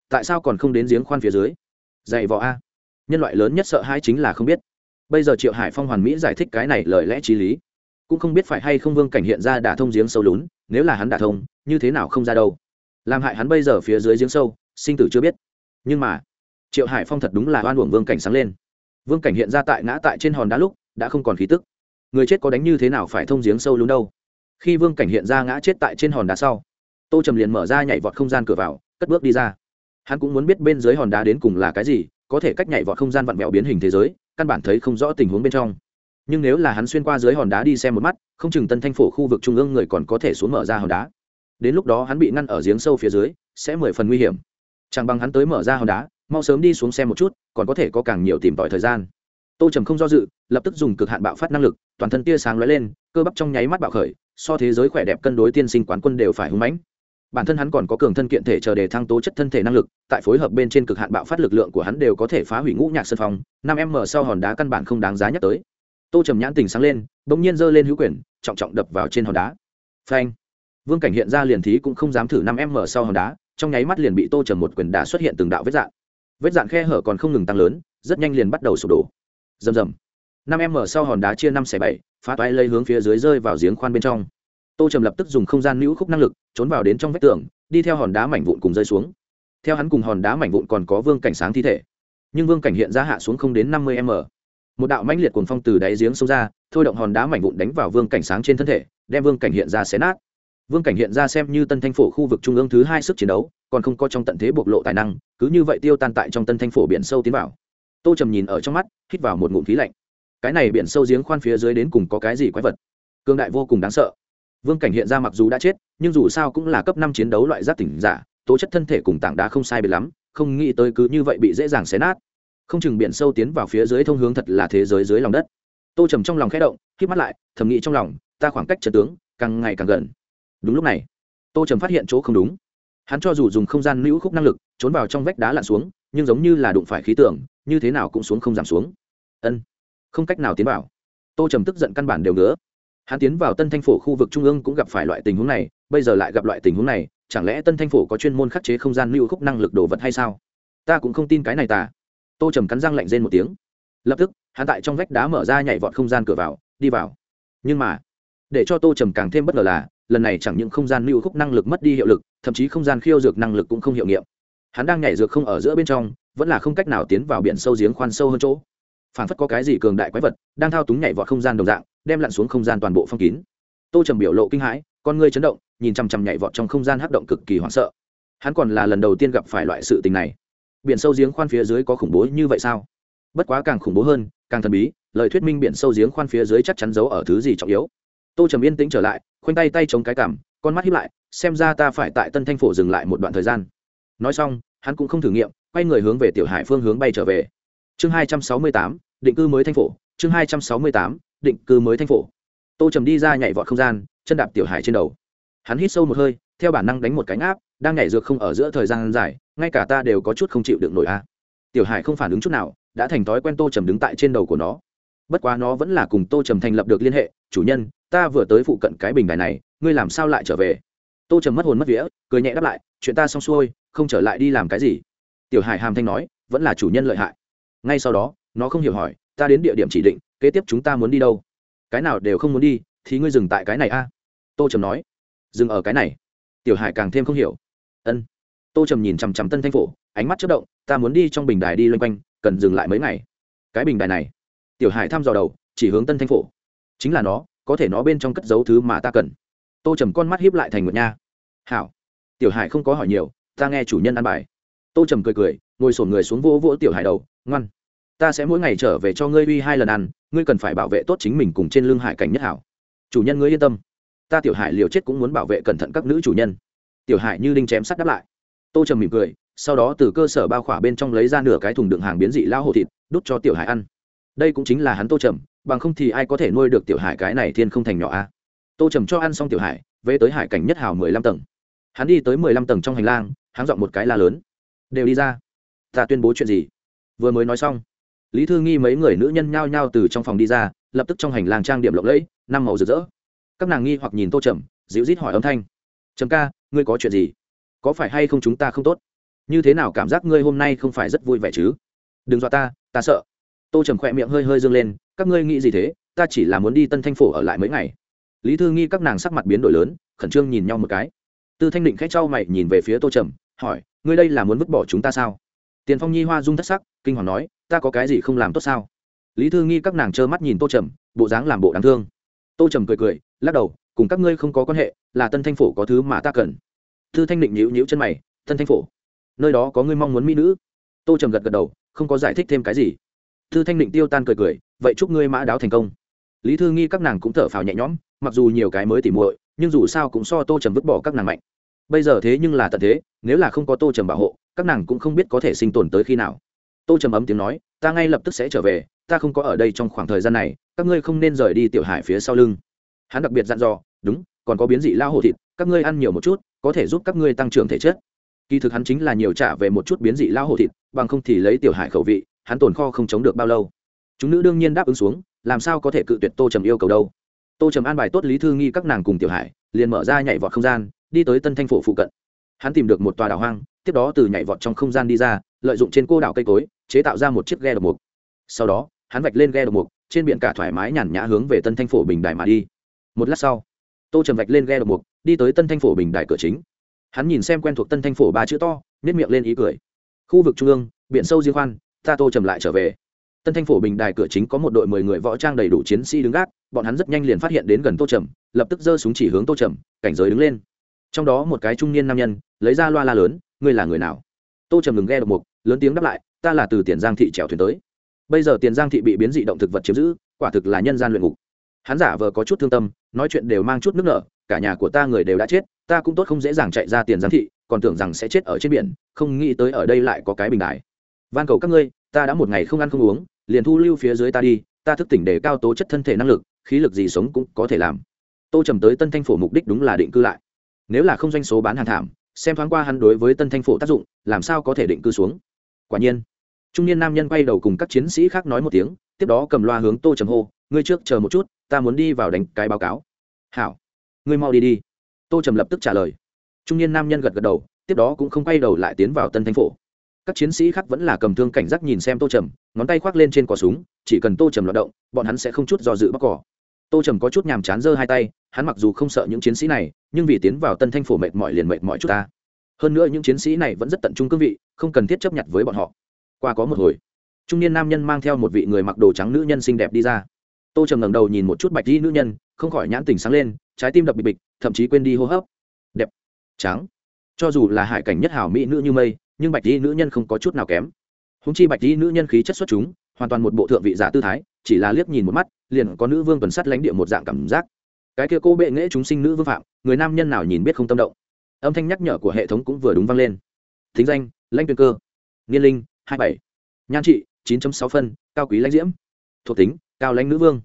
Tại sao còn không đến giếng khoan phía dưới? Dạy võ a. Nhân loại lớn nhất sợ hai chính là không biết. Bây giờ triệu hải phong hoàn mỹ giải thích cái này lời lẽ t r í lý. Cũng không biết phải hay không vương cảnh hiện ra đả thông giếng sâu lún nếu là hắn đả thông, như thế nào không ra đâu. Làm hại hắn bây giờ phía dưới giếng sâu, sinh tử chưa biết. Nhưng mà, triệu hải phong thật đúng là oan uổng vương cảnh sáng lên. Vương cảnh hiện ra tại ngã tại trên hòn đá lúc, đã không còn khí tức. Người chết có đánh như thế nào phải thông giếng sâu lún đâu. Khi vương cảnh hiện ra ngã chết tại trên hòn đá sau, tô trầm liền mở ra nhảy vọt không gian cửa vào, cất bước đi ra. Hắn cũng muốn biết bên dưới hòn đá đến cùng là cái gì, có thể cách nhảy vọt không gian vặn vẹo biến hình thế giới, căn bản thấy không rõ tình huống bên trong. Nhưng nếu là hắn xuyên qua dưới hòn đá đi xem một mắt không chừng tân thanh phổ khu vực trung ương người còn có thể xuống mở ra hòn đá. Đến lúc đó hắn bị ngăn ở giếng sâu phía dưới, sẽ mười phần nguy hiểm. Chẳng bằng hắn tới mở ra hòn đá, mau sớm đi xuống xem một chút, còn có thể có càng nhiều tìm tòi thời gian. Tô trầm không do dự, lập tức dùng cực hạn bạo phát năng lực, toàn thân tia sáng lóe lên, cơ bắp trong nháy mắt bạo khởi, so thế giới khỏe đẹp cân đối tiên sinh quán quân đều phải hưng mãnh. Bản thân hắn còn có cường thân kiện thể chờ để thăng tố chất thân thể năng lực, tại phối hợp bên trên cực hạn bạo phát lực lượng của hắn đều có thể phá hủy ngũ nhạc sân phòng, năm m sau hòn đá căn bản không đáng giá nhắc tới tô trầm nhãn tình sáng lên, bỗng nhiên giơ lên hữu quyển trọng trọng đập vào trên hòn đá. Phanh. Vương cảnh hiện ra liền thí cũng không dám thử năm m mở sau hòn đá, trong nháy mắt liền bị tô trầm một quyển đá xuất hiện từng đạo vết dạn vết dạn khe hở còn không ngừng tăng lớn, rất nhanh liền bắt đầu sụp đổ. Rầm rầm. Năm m mở sau hòn đá chia năm xẻ bảy, phá toái lây hướng phía dưới rơi vào giếng khoan bên trong. Tô trầm lập tức dùng không gian nữ khúc năng lực, trốn vào đến trong vách tường, đi theo hòn đá mảnh vụn cùng rơi xuống. Theo hắn cùng hòn đá mảnh vụn còn có vương cảnh sáng thi thể. Nhưng vương cảnh hiện ra hạ xuống không đến năm mươi m một đạo mãnh liệt cuồng phong từ đáy giếng xông ra, thôi động hòn đá mảnh vụn đánh vào vương cảnh sáng trên thân thể, đem vương cảnh hiện ra xé nát. Vương cảnh hiện ra xem như tân thanh phổ khu vực trung ương thứ hai sức chiến đấu, còn không có trong tận thế bộc lộ tài năng, cứ như vậy tiêu tan tại trong tân thanh phổ biển sâu tiến vào. Tô trầm nhìn ở trong mắt, hít vào một ngụm khí lạnh. Cái này biển sâu giếng khoan phía dưới đến cùng có cái gì quái vật? Cương đại vô cùng đáng sợ. Vương cảnh hiện ra mặc dù đã chết, nhưng dù sao cũng là cấp năm chiến đấu loại giáp tỉnh giả, tố chất thân thể cùng tảng đá không sai biệt lắm, không nghĩ tới cứ như vậy bị dễ dàng xé nát không chừng biển sâu tiến vào phía dưới thông hướng thật là thế giới dưới lòng đất. Tô trầm trong lòng khẽ động k mắt lại thầm nghĩ trong lòng ta khoảng cách trật tướng càng ngày càng gần. Đúng lúc này tô trầm phát hiện chỗ không đúng. Hắn cho dù dùng không gian lưu khúc năng lực trốn vào trong vách đá lặn xuống nhưng giống như là đụng phải khí tượng như thế nào cũng xuống không giảm xuống. Ân không cách nào tiến vào. Tô trầm tức giận căn bản đều nữa, hắn tiến vào tân thanh phổ khu vực trung ương cũng gặp phải loại tình huống này bây giờ lại gặp loại tình huống này chẳng lẽ tân thanh phổ có chuyên môn khắc chế không gian lưu khúc năng lực đồ vật hay sao? Ta cũng không tin cái này ta tô trầm cắn răng lạnh rên một tiếng. Lập tức, hắn tại trong vách đá mở ra nhảy vọt không gian cửa vào, đi vào. Nhưng mà, để cho tô trầm càng thêm bất ngờ là, lần này chẳng những không gian lưu khúc năng lực mất đi hiệu lực, thậm chí không gian khiêu dược năng lực cũng không hiệu nghiệm. Hắn đang nhảy dược không ở giữa bên trong, vẫn là không cách nào tiến vào biển sâu giếng khoan sâu hơn chỗ. Phản phất có cái gì cường đại quái vật, đang thao túng nhảy vọt không gian đồng dạng, đem lặn xuống không gian toàn bộ phong kín. Tô trầm biểu lộ kinh hãi, con ngươi chấn động, nhìn chằm chằm nhảy vọt trong không gian hắc động cực kỳ hoảng sợ. Hắn còn là lần đầu tiên gặp phải loại sự tình này biển sâu giếng khoan phía dưới có khủng bố như vậy sao? Bất quá càng khủng bố hơn, càng thần bí, lời thuyết minh biển sâu giếng khoan phía dưới chắc chắn giấu ở thứ gì trọng yếu. Tô trầm yên tĩnh trở lại, khoanh tay tay chống cái cằm, con mắt hiếp lại, xem ra ta phải tại tân thanh phổ dừng lại một đoạn thời gian. Nói xong, hắn cũng không thử nghiệm, quay người hướng về tiểu hải phương hướng bay trở về. Chương hai trăm sáu mươi tám, định cư mới thanh phổ, chương hai trăm sáu mươi tám, định cư mới thanh phổ. Tô trầm đi ra nhảy vọt không gian, chân đạp tiểu hải trên đầu. Hắn hít sâu một hơi, theo bản năng đánh một cánh áp đang nhảy dược không ở giữa thời gian dài ngay cả ta đều có chút không chịu được nổi a tiểu hải không phản ứng chút nào, đã thành thói quen tô trầm đứng tại trên đầu của nó. Bất quá nó vẫn là cùng tô trầm thành lập được liên hệ, chủ nhân, ta vừa tới phụ cận cái bình đài này, ngươi làm sao lại trở về? Tô trầm mất hồn mất vía, cười nhẹ đáp lại, chuyện ta xong xuôi, không trở lại đi làm cái gì? Tiểu hải hàm thanh nói, vẫn là chủ nhân lợi hại. Ngay sau đó, nó không hiểu hỏi, ta đến địa điểm chỉ định, kế tiếp chúng ta muốn đi đâu? Cái nào đều không muốn đi, thì ngươi dừng tại cái này a. Tô trầm nói, dừng ở cái này. Tiểu hải càng thêm không hiểu. Ân tô trầm nhìn chằm chằm tân thanh phổ, ánh mắt chất động, ta muốn đi trong bình đài đi loanh quanh, cần dừng lại mấy ngày. Cái bình đài này? Tiểu hải thăm dò đầu, chỉ hướng tân thanh phổ. Chính là nó, có thể nó bên trong cất giấu thứ mà ta cần. Tô trầm con mắt hiếp lại thành một nha. Hảo. Tiểu hải không có hỏi nhiều, ta nghe chủ nhân ăn bài. Tô trầm cười cười, ngồi sổn người xuống vỗ vỗ tiểu hải đầu, ngoan, ta sẽ mỗi ngày trở về cho ngươi uy hai lần ăn, ngươi cần phải bảo vệ tốt chính mình cùng trên lưng hải cảnh nhất hảo. Chủ nhân ngươi yên tâm, ta tiểu hải liều chết cũng muốn bảo vệ cẩn thận các nữ chủ nhân. Tiểu hải như đinh chém sắt đáp lại tô trầm mỉm cười, sau đó từ cơ sở bao khỏa bên trong lấy ra nửa cái thùng đựng hàng biến dị lao hồ thịt, đút cho tiểu hải ăn. Đây cũng chính là hắn tô trầm, bằng không thì ai có thể nuôi được tiểu hải cái này thiên không thành nhỏ a? Tô trầm cho ăn xong tiểu hải, về tới hải cảnh nhất hào mười lăm tầng. Hắn đi tới mười lăm tầng trong hành lang, hắn dọn một cái la lớn. Đều đi ra. Ta tuyên bố chuyện gì? Vừa mới nói xong, lý thư nghi mấy người nữ nhân nhao nhao từ trong phòng đi ra, lập tức trong hành lang trang điểm lộng lẫy, năm màu rực rỡ. Các nàng nghi hoặc nhìn tô trầm, dịu rít hỏi âm thanh. Trầm ca, ngươi có chuyện gì? Có phải hay không chúng ta không tốt? Như thế nào cảm giác ngươi hôm nay không phải rất vui vẻ chứ? Đừng dọa ta ta sợ. Tô trầm khỏe miệng hơi hơi dâng lên, các ngươi nghĩ gì thế? Ta chỉ là muốn đi tân thanh phổ ở lại mấy ngày. Lý thư nghi các nàng sắc mặt biến đổi lớn, khẩn trương nhìn nhau một cái. Tư thanh định khẽ trao mày nhìn về phía tô trầm, hỏi, ngươi đây là muốn vứt bỏ chúng ta sao? Tiền phong nhi hoa dung thất sắc, kinh hoàng nói, ta có cái gì không làm tốt sao? Lý thư nghi các nàng trơ mắt nhìn tô trầm, bộ dáng làm bộ đáng thương. Tô trầm cười cười, lắc đầu, cùng các ngươi không có quan hệ, là tân thanh phổ có thứ mà ta cần thư thanh định nhíu nhíu chân mày tân thanh phổ, nơi đó có người mong muốn mỹ nữ? Tô trầm gật gật đầu, không có giải thích thêm cái gì. Thư thanh định tiêu tan cười cười, vậy chúc ngươi mã đáo thành công. Lý thư nghi các nàng cũng thở phào nhẹ nhõm, mặc dù nhiều cái mới tỉ muội, nhưng dù sao cũng so tô trầm vứt bỏ các nàng mạnh. Bây giờ thế nhưng là tận thế, nếu là không có tô trầm bảo hộ, các nàng cũng không biết có thể sinh tồn tới khi nào. Tô trầm ấm tiếng nói, ta ngay lập tức sẽ trở về, ta không có ở đây trong khoảng thời gian này, các ngươi không nên rời đi tiểu hải phía sau lưng. Hắn đặc biệt dặn dò, đúng, còn có biến dị lao hồ thịt các ngươi ăn nhiều một chút, có thể giúp các ngươi tăng trưởng thể chất. Kỳ thực hắn chính là nhiều trả về một chút biến dị lao hồ thịt, bằng không thì lấy tiểu hải khẩu vị, hắn tồn kho không chống được bao lâu. Chúng nữ đương nhiên đáp ứng xuống, làm sao có thể cự tuyệt tô trầm yêu cầu đâu. Tô trầm an bài tốt lý thư nghi các nàng cùng tiểu hải liền mở ra nhảy vọt không gian, đi tới tân thanh phổ phụ cận. Hắn tìm được một tòa đảo hoang, tiếp đó từ nhảy vọt trong không gian đi ra, lợi dụng trên cô đảo cây cối, chế tạo ra một chiếc ghe độc mục. Sau đó, hắn vạch lên ghe độc mục, trên biển cả thoải mái nhàn nhã hướng về tân thanh phổ bình đài mà đi. Một lát sau, tô trầm vạch lên ghe độc mục đi tới tân thanh phổ bình đài cửa chính. Hắn nhìn xem quen thuộc tân thanh phổ ba chữ to nếp miệng lên ý cười. Khu vực trung ương, biển sâu riêng khoan, ta tô trầm lại trở về. Tân thanh phổ bình đài cửa chính có một đội mười người võ trang đầy đủ chiến sĩ đứng gác, bọn hắn rất nhanh liền phát hiện đến gần tô trầm, lập tức giơ súng chỉ hướng tô trầm, cảnh giới đứng lên. Trong đó một cái trung niên nam nhân, lấy ra loa la lớn, ngươi là người nào? Tô trầm ngừng ghe độc mục, lớn tiếng đáp lại, ta là từ tiền giang thị trèo thuyền tới. Bây giờ tiền giang thị bị biến dị động thực vật chiếm giữ, quả thực là nhân gian luyện ngục. Hắn giả vờ có chút thương tâm, nói chuyện đều mang chút nước nở cả nhà của ta người đều đã chết, ta cũng tốt không dễ dàng chạy ra tiền giang thị, còn tưởng rằng sẽ chết ở trên biển, không nghĩ tới ở đây lại có cái bình đại. Van cầu các ngươi, ta đã một ngày không ăn không uống, liền thu lưu phía dưới ta đi, ta thức tỉnh để cao tố chất thân thể năng lực, khí lực gì sống cũng có thể làm. Tô trầm tới tân thanh phổ mục đích đúng là định cư lại. Nếu là không doanh số bán hàng thảm, xem thoáng qua hắn đối với tân thanh phổ tác dụng, làm sao có thể định cư xuống? Quả nhiên, trung niên nam nhân quay đầu cùng các chiến sĩ khác nói một tiếng, tiếp đó cầm loa hướng tô trầm hô, ngươi trước chờ một chút, ta muốn đi vào đánh cái báo cáo. Hảo ngươi mau đi đi. Tô trầm lập tức trả lời. Trung niên nam nhân gật gật đầu, tiếp đó cũng không quay đầu lại tiến vào tân thanh phổ. Các chiến sĩ khác vẫn là cầm thương cảnh giác nhìn xem tô trầm, ngón tay khoác lên trên cỏ súng, chỉ cần tô trầm loạt động, bọn hắn sẽ không chút do dự bóc cỏ tô trầm có chút nhàm chán giơ hai tay, hắn mặc dù không sợ những chiến sĩ này, nhưng vì tiến vào tân thanh phổ mệt mỏi liền mệt mỏi chút ta. Hơn nữa những chiến sĩ này vẫn rất tận trung cương vị, không cần thiết chấp nhận với bọn họ. Qua có một hồi, trung niên nam nhân mang theo một vị người mặc đồ trắng nữ nhân xinh đẹp đi ra tô trầm ngẩng đầu nhìn một chút bạch di nữ nhân, không khỏi nhãn tình sáng lên, trái tim đập bịch bịch, thậm chí quên đi hô hấp. Đẹp. Trắng. Cho dù là hải cảnh nhất hảo mỹ nữ như mây, nhưng bạch di nữ nhân không có chút nào kém. Húng chi bạch di nữ nhân khí chất xuất chúng, hoàn toàn một bộ thượng vị giả tư thái, chỉ là liếc nhìn một mắt, liền có nữ vương tuần sắt lãnh địa một dạng cảm giác. Cái kia cô bệ nghễ chúng sinh nữ vương phạm, người nam nhân nào nhìn biết không tâm động. Âm thanh nhắc nhở của hệ thống cũng vừa đúng vang lên. Thính danh, lãnh tuyên cơ. Niên linh, hai bảy. Nhan trị, chín sáu phân, cao quý lãnh diễm. Thuộc tính cao lãnh nữ vương.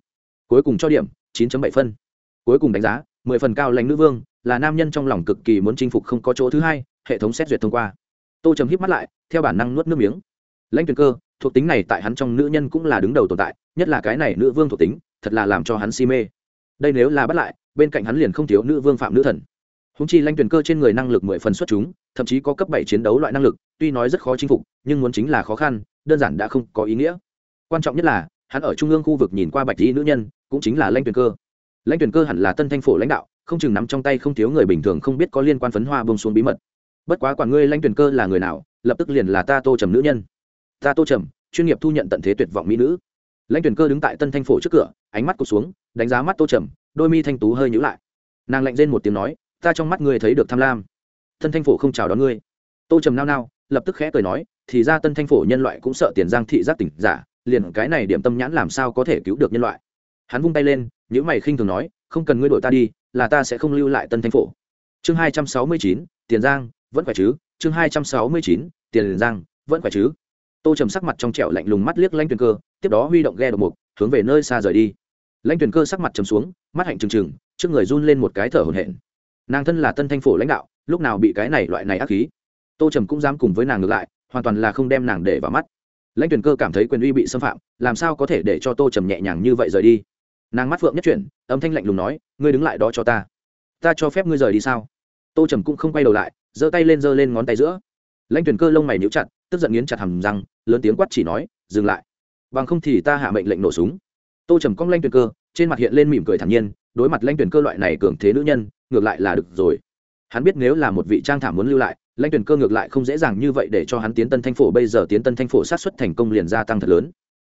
Cuối cùng cho điểm, chín bảy phân. Cuối cùng đánh giá, mười phần cao lãnh nữ vương, là nam nhân trong lòng cực kỳ muốn chinh phục không có chỗ thứ hai, hệ thống xét duyệt thông qua. Tô trầm híp mắt lại, theo bản năng nuốt nước miếng. Lãnh tuyển cơ, thuộc tính này tại hắn trong nữ nhân cũng là đứng đầu tồn tại, nhất là cái này nữ vương thuộc tính, thật là làm cho hắn si mê. Đây nếu là bắt lại, bên cạnh hắn liền không thiếu nữ vương phạm nữ thần. Húng chi lãnh tuyển cơ trên người năng lực mười phần xuất chúng, thậm chí có cấp bảy chiến đấu loại năng lực, tuy nói rất khó chinh phục, nhưng muốn chính là khó khăn, đơn giản đã không có ý nghĩa. Quan trọng nhất là hắn ở trung ương khu vực nhìn qua bạch dĩ nữ nhân, cũng chính là lãnh tuyển cơ. Lãnh tuyển cơ hẳn là tân thanh phổ lãnh đạo, không chừng nắm trong tay không thiếu người bình thường không biết có liên quan phấn hoa bông xuống bí mật. Bất quá quản ngươi lãnh tuyển cơ là người nào, lập tức liền là ta tô trầm nữ nhân. Ta tô trầm, chuyên nghiệp thu nhận tận thế tuyệt vọng mỹ nữ. Lãnh tuyển cơ đứng tại tân thanh phổ trước cửa, ánh mắt cụt xuống, đánh giá mắt tô trầm, đôi mi thanh tú hơi nhữ lại. Nàng lạnh lên một tiếng nói, ta trong mắt ngươi thấy được tham lam. Tân thanh phổ không chào đón ngươi. Tô trầm nao nao, lập tức khẽ cười nói, thì ra tân thanh phổ nhân loại cũng sợ tiền giang thị giác tỉnh giả liền cái này điểm tâm nhãn làm sao có thể cứu được nhân loại? Hắn vung tay lên những mày khinh thường nói, không cần ngươi đội ta đi, là ta sẽ không lưu lại tân thanh phổ. Chương hai trăm sáu mươi chín, tiền giang, vẫn khỏe chứ? Chương hai trăm sáu mươi chín, tiền giang, vẫn khỏe chứ? Tô trầm sắc mặt trong trẻo lạnh lùng mắt liếc lanh tuyền cơ, tiếp đó huy động ghe đột mục, hướng về nơi xa rời đi. Lãnh tuyển cơ sắc mặt trầm xuống, mắt hạnh trừng trừng, trước người run lên một cái thở hổn hển. Nàng thân là tân thanh phổ lãnh đạo, lúc nào bị cái này loại này ác khí? Tô trầm cũng dám cùng với nàng ngược lại, hoàn toàn là không đem nàng để vào mắt lãnh tuyền cơ cảm thấy quyền uy bị xâm phạm, làm sao có thể để cho tô trầm nhẹ nhàng như vậy rời đi? Nàng mắt phượng nhất chuyển, âm thanh lạnh lùng nói, ngươi đứng lại đó cho ta. Ta cho phép ngươi rời đi sao? Tô trầm cũng không quay đầu lại, giơ tay lên giơ lên ngón tay giữa. Lãnh tuyển cơ lông mày níu chặt, tức giận nghiến chặt hầm răng, lớn tiếng quát chỉ nói, dừng lại. Bằng không thì ta hạ mệnh lệnh nổ súng. Tô trầm cong lãnh tuyển cơ, trên mặt hiện lên mỉm cười thản nhiên, đối mặt lãnh tuyển cơ loại này cường thế nữ nhân, ngược lại là được rồi hắn biết nếu là một vị trang thảm muốn lưu lại, lãnh tuyển cơ ngược lại không dễ dàng như vậy để cho hắn tiến tân thanh phổ. Bây giờ tiến tân thanh phổ sát xuất thành công liền gia tăng thật lớn.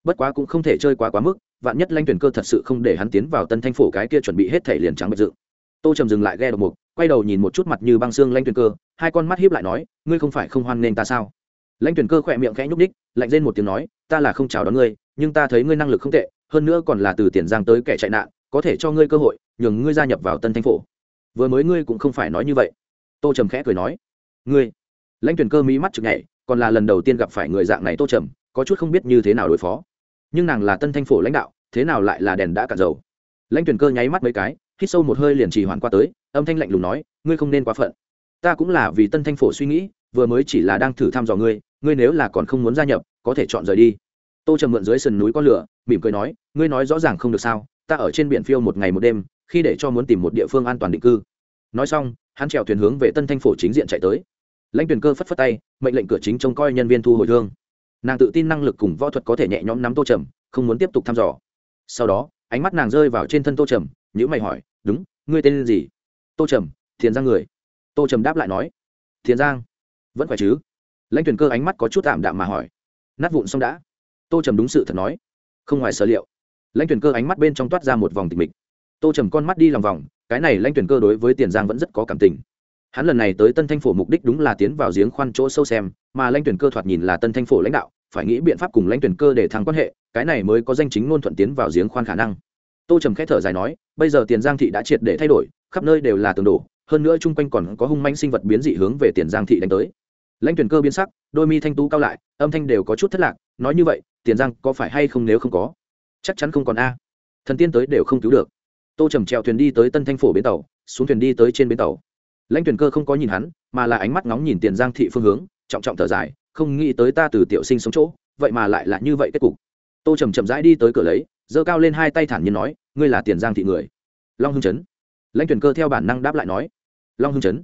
Bất quá cũng không thể chơi quá quá mức, vạn nhất lãnh tuyển cơ thật sự không để hắn tiến vào tân thanh phổ, cái kia chuẩn bị hết thể liền trắng bật dự tô trầm dừng lại ghe độc mục, quay đầu nhìn một chút mặt như băng xương lãnh tuyển cơ, hai con mắt hiếp lại nói, ngươi không phải không hoan nghênh ta sao? Lãnh tuyển cơ khỏe miệng khẽ nhúc ních lạnh lên một tiếng nói, ta là không chào đón ngươi, nhưng ta thấy ngươi năng lực không tệ, hơn nữa còn là từ tiền giang tới kẻ chạy nạn, có thể cho ngươi cơ hội, nhường ngươi gia nhập vào tân thanh phổ vừa mới ngươi cũng không phải nói như vậy. Tô trầm khẽ cười nói. Ngươi? Lãnh tuyển cơ mỹ mắt chực nhảy, còn là lần đầu tiên gặp phải người dạng này tô trầm, có chút không biết như thế nào đối phó. Nhưng nàng là tân thanh phổ lãnh đạo, thế nào lại là đèn đã cạn dầu? Lãnh tuyển cơ nháy mắt mấy cái, hít sâu một hơi liền trì hoàn qua tới, âm thanh lạnh lùng nói, ngươi không nên quá phận. Ta cũng là vì tân thanh phổ suy nghĩ, vừa mới chỉ là đang thử thăm dò ngươi ngươi nếu là còn không muốn gia nhập, có thể chọn rời đi. Tô trầm mượn dưới sườn núi có lửa, mỉm cười nói, ngươi nói rõ ràng không được sao? Ta ở trên biển phiêu một ngày một đêm khi để cho muốn tìm một địa phương an toàn định cư. Nói xong, hắn trèo thuyền hướng về tân thanh phổ chính diện chạy tới. Lãnh tuyển cơ phất phất tay, mệnh lệnh cửa chính trông coi nhân viên thu hồi thương. Nàng tự tin năng lực cùng võ thuật có thể nhẹ nhõm nắm tô trầm, không muốn tiếp tục thăm dò. Sau đó, ánh mắt nàng rơi vào trên thân tô trầm nhữ mày hỏi, đúng, ngươi tên gì? Tô trầm, thiền giang người. Tô trầm đáp lại nói, thiền giang. Vẫn khỏe chứ? Lãnh tuyển cơ ánh mắt có chút tạm đạm mà hỏi, nát vụn xong đã. Tô trầm đúng sự thật nói, không ngoài sở liệu. Lãnh tuyển cơ ánh mắt bên trong toát ra một vòng tịch mịch tô trầm con mắt đi lòng vòng, cái này lãnh tuyển cơ đối với tiền giang vẫn rất có cảm tình. Hắn lần này tới tân thanh phổ mục đích đúng là tiến vào giếng khoan chỗ sâu xem, mà lãnh tuyển cơ thoạt nhìn là tân thanh phổ lãnh đạo, phải nghĩ biện pháp cùng lãnh tuyển cơ để thăng quan hệ, cái này mới có danh chính ngôn thuận tiến vào giếng khoan khả năng. Tô trầm khẽ thở dài nói, bây giờ tiền giang thị đã triệt để thay đổi, khắp nơi đều là tường đổ, hơn nữa chung quanh còn có hung manh sinh vật biến dị hướng về tiền giang thị đánh tới. Lãnh tuyển cơ biến sắc, đôi mi thanh tú cao lại, âm thanh đều có chút thất lạc, nói như vậy, tiền giang có phải hay không nếu không có? Chắc chắn không còn a. Thần tiên tới đều không cứu được tô trầm trèo thuyền đi tới tân thanh phổ bến tàu, xuống thuyền đi tới trên bến tàu. Lãnh thuyền cơ không có nhìn hắn, mà là ánh mắt ngóng nhìn tiền giang thị phương hướng, trọng trọng thở dài, không nghĩ tới ta từ tiểu sinh sống chỗ, vậy mà lại là như vậy kết cục. Tô trầm chậm rãi đi tới cửa lấy, giơ cao lên hai tay thản nhiên nói, ngươi là tiền giang thị người. Long hưng chấn. Lãnh tuyển cơ theo bản năng đáp lại nói, long hưng chấn.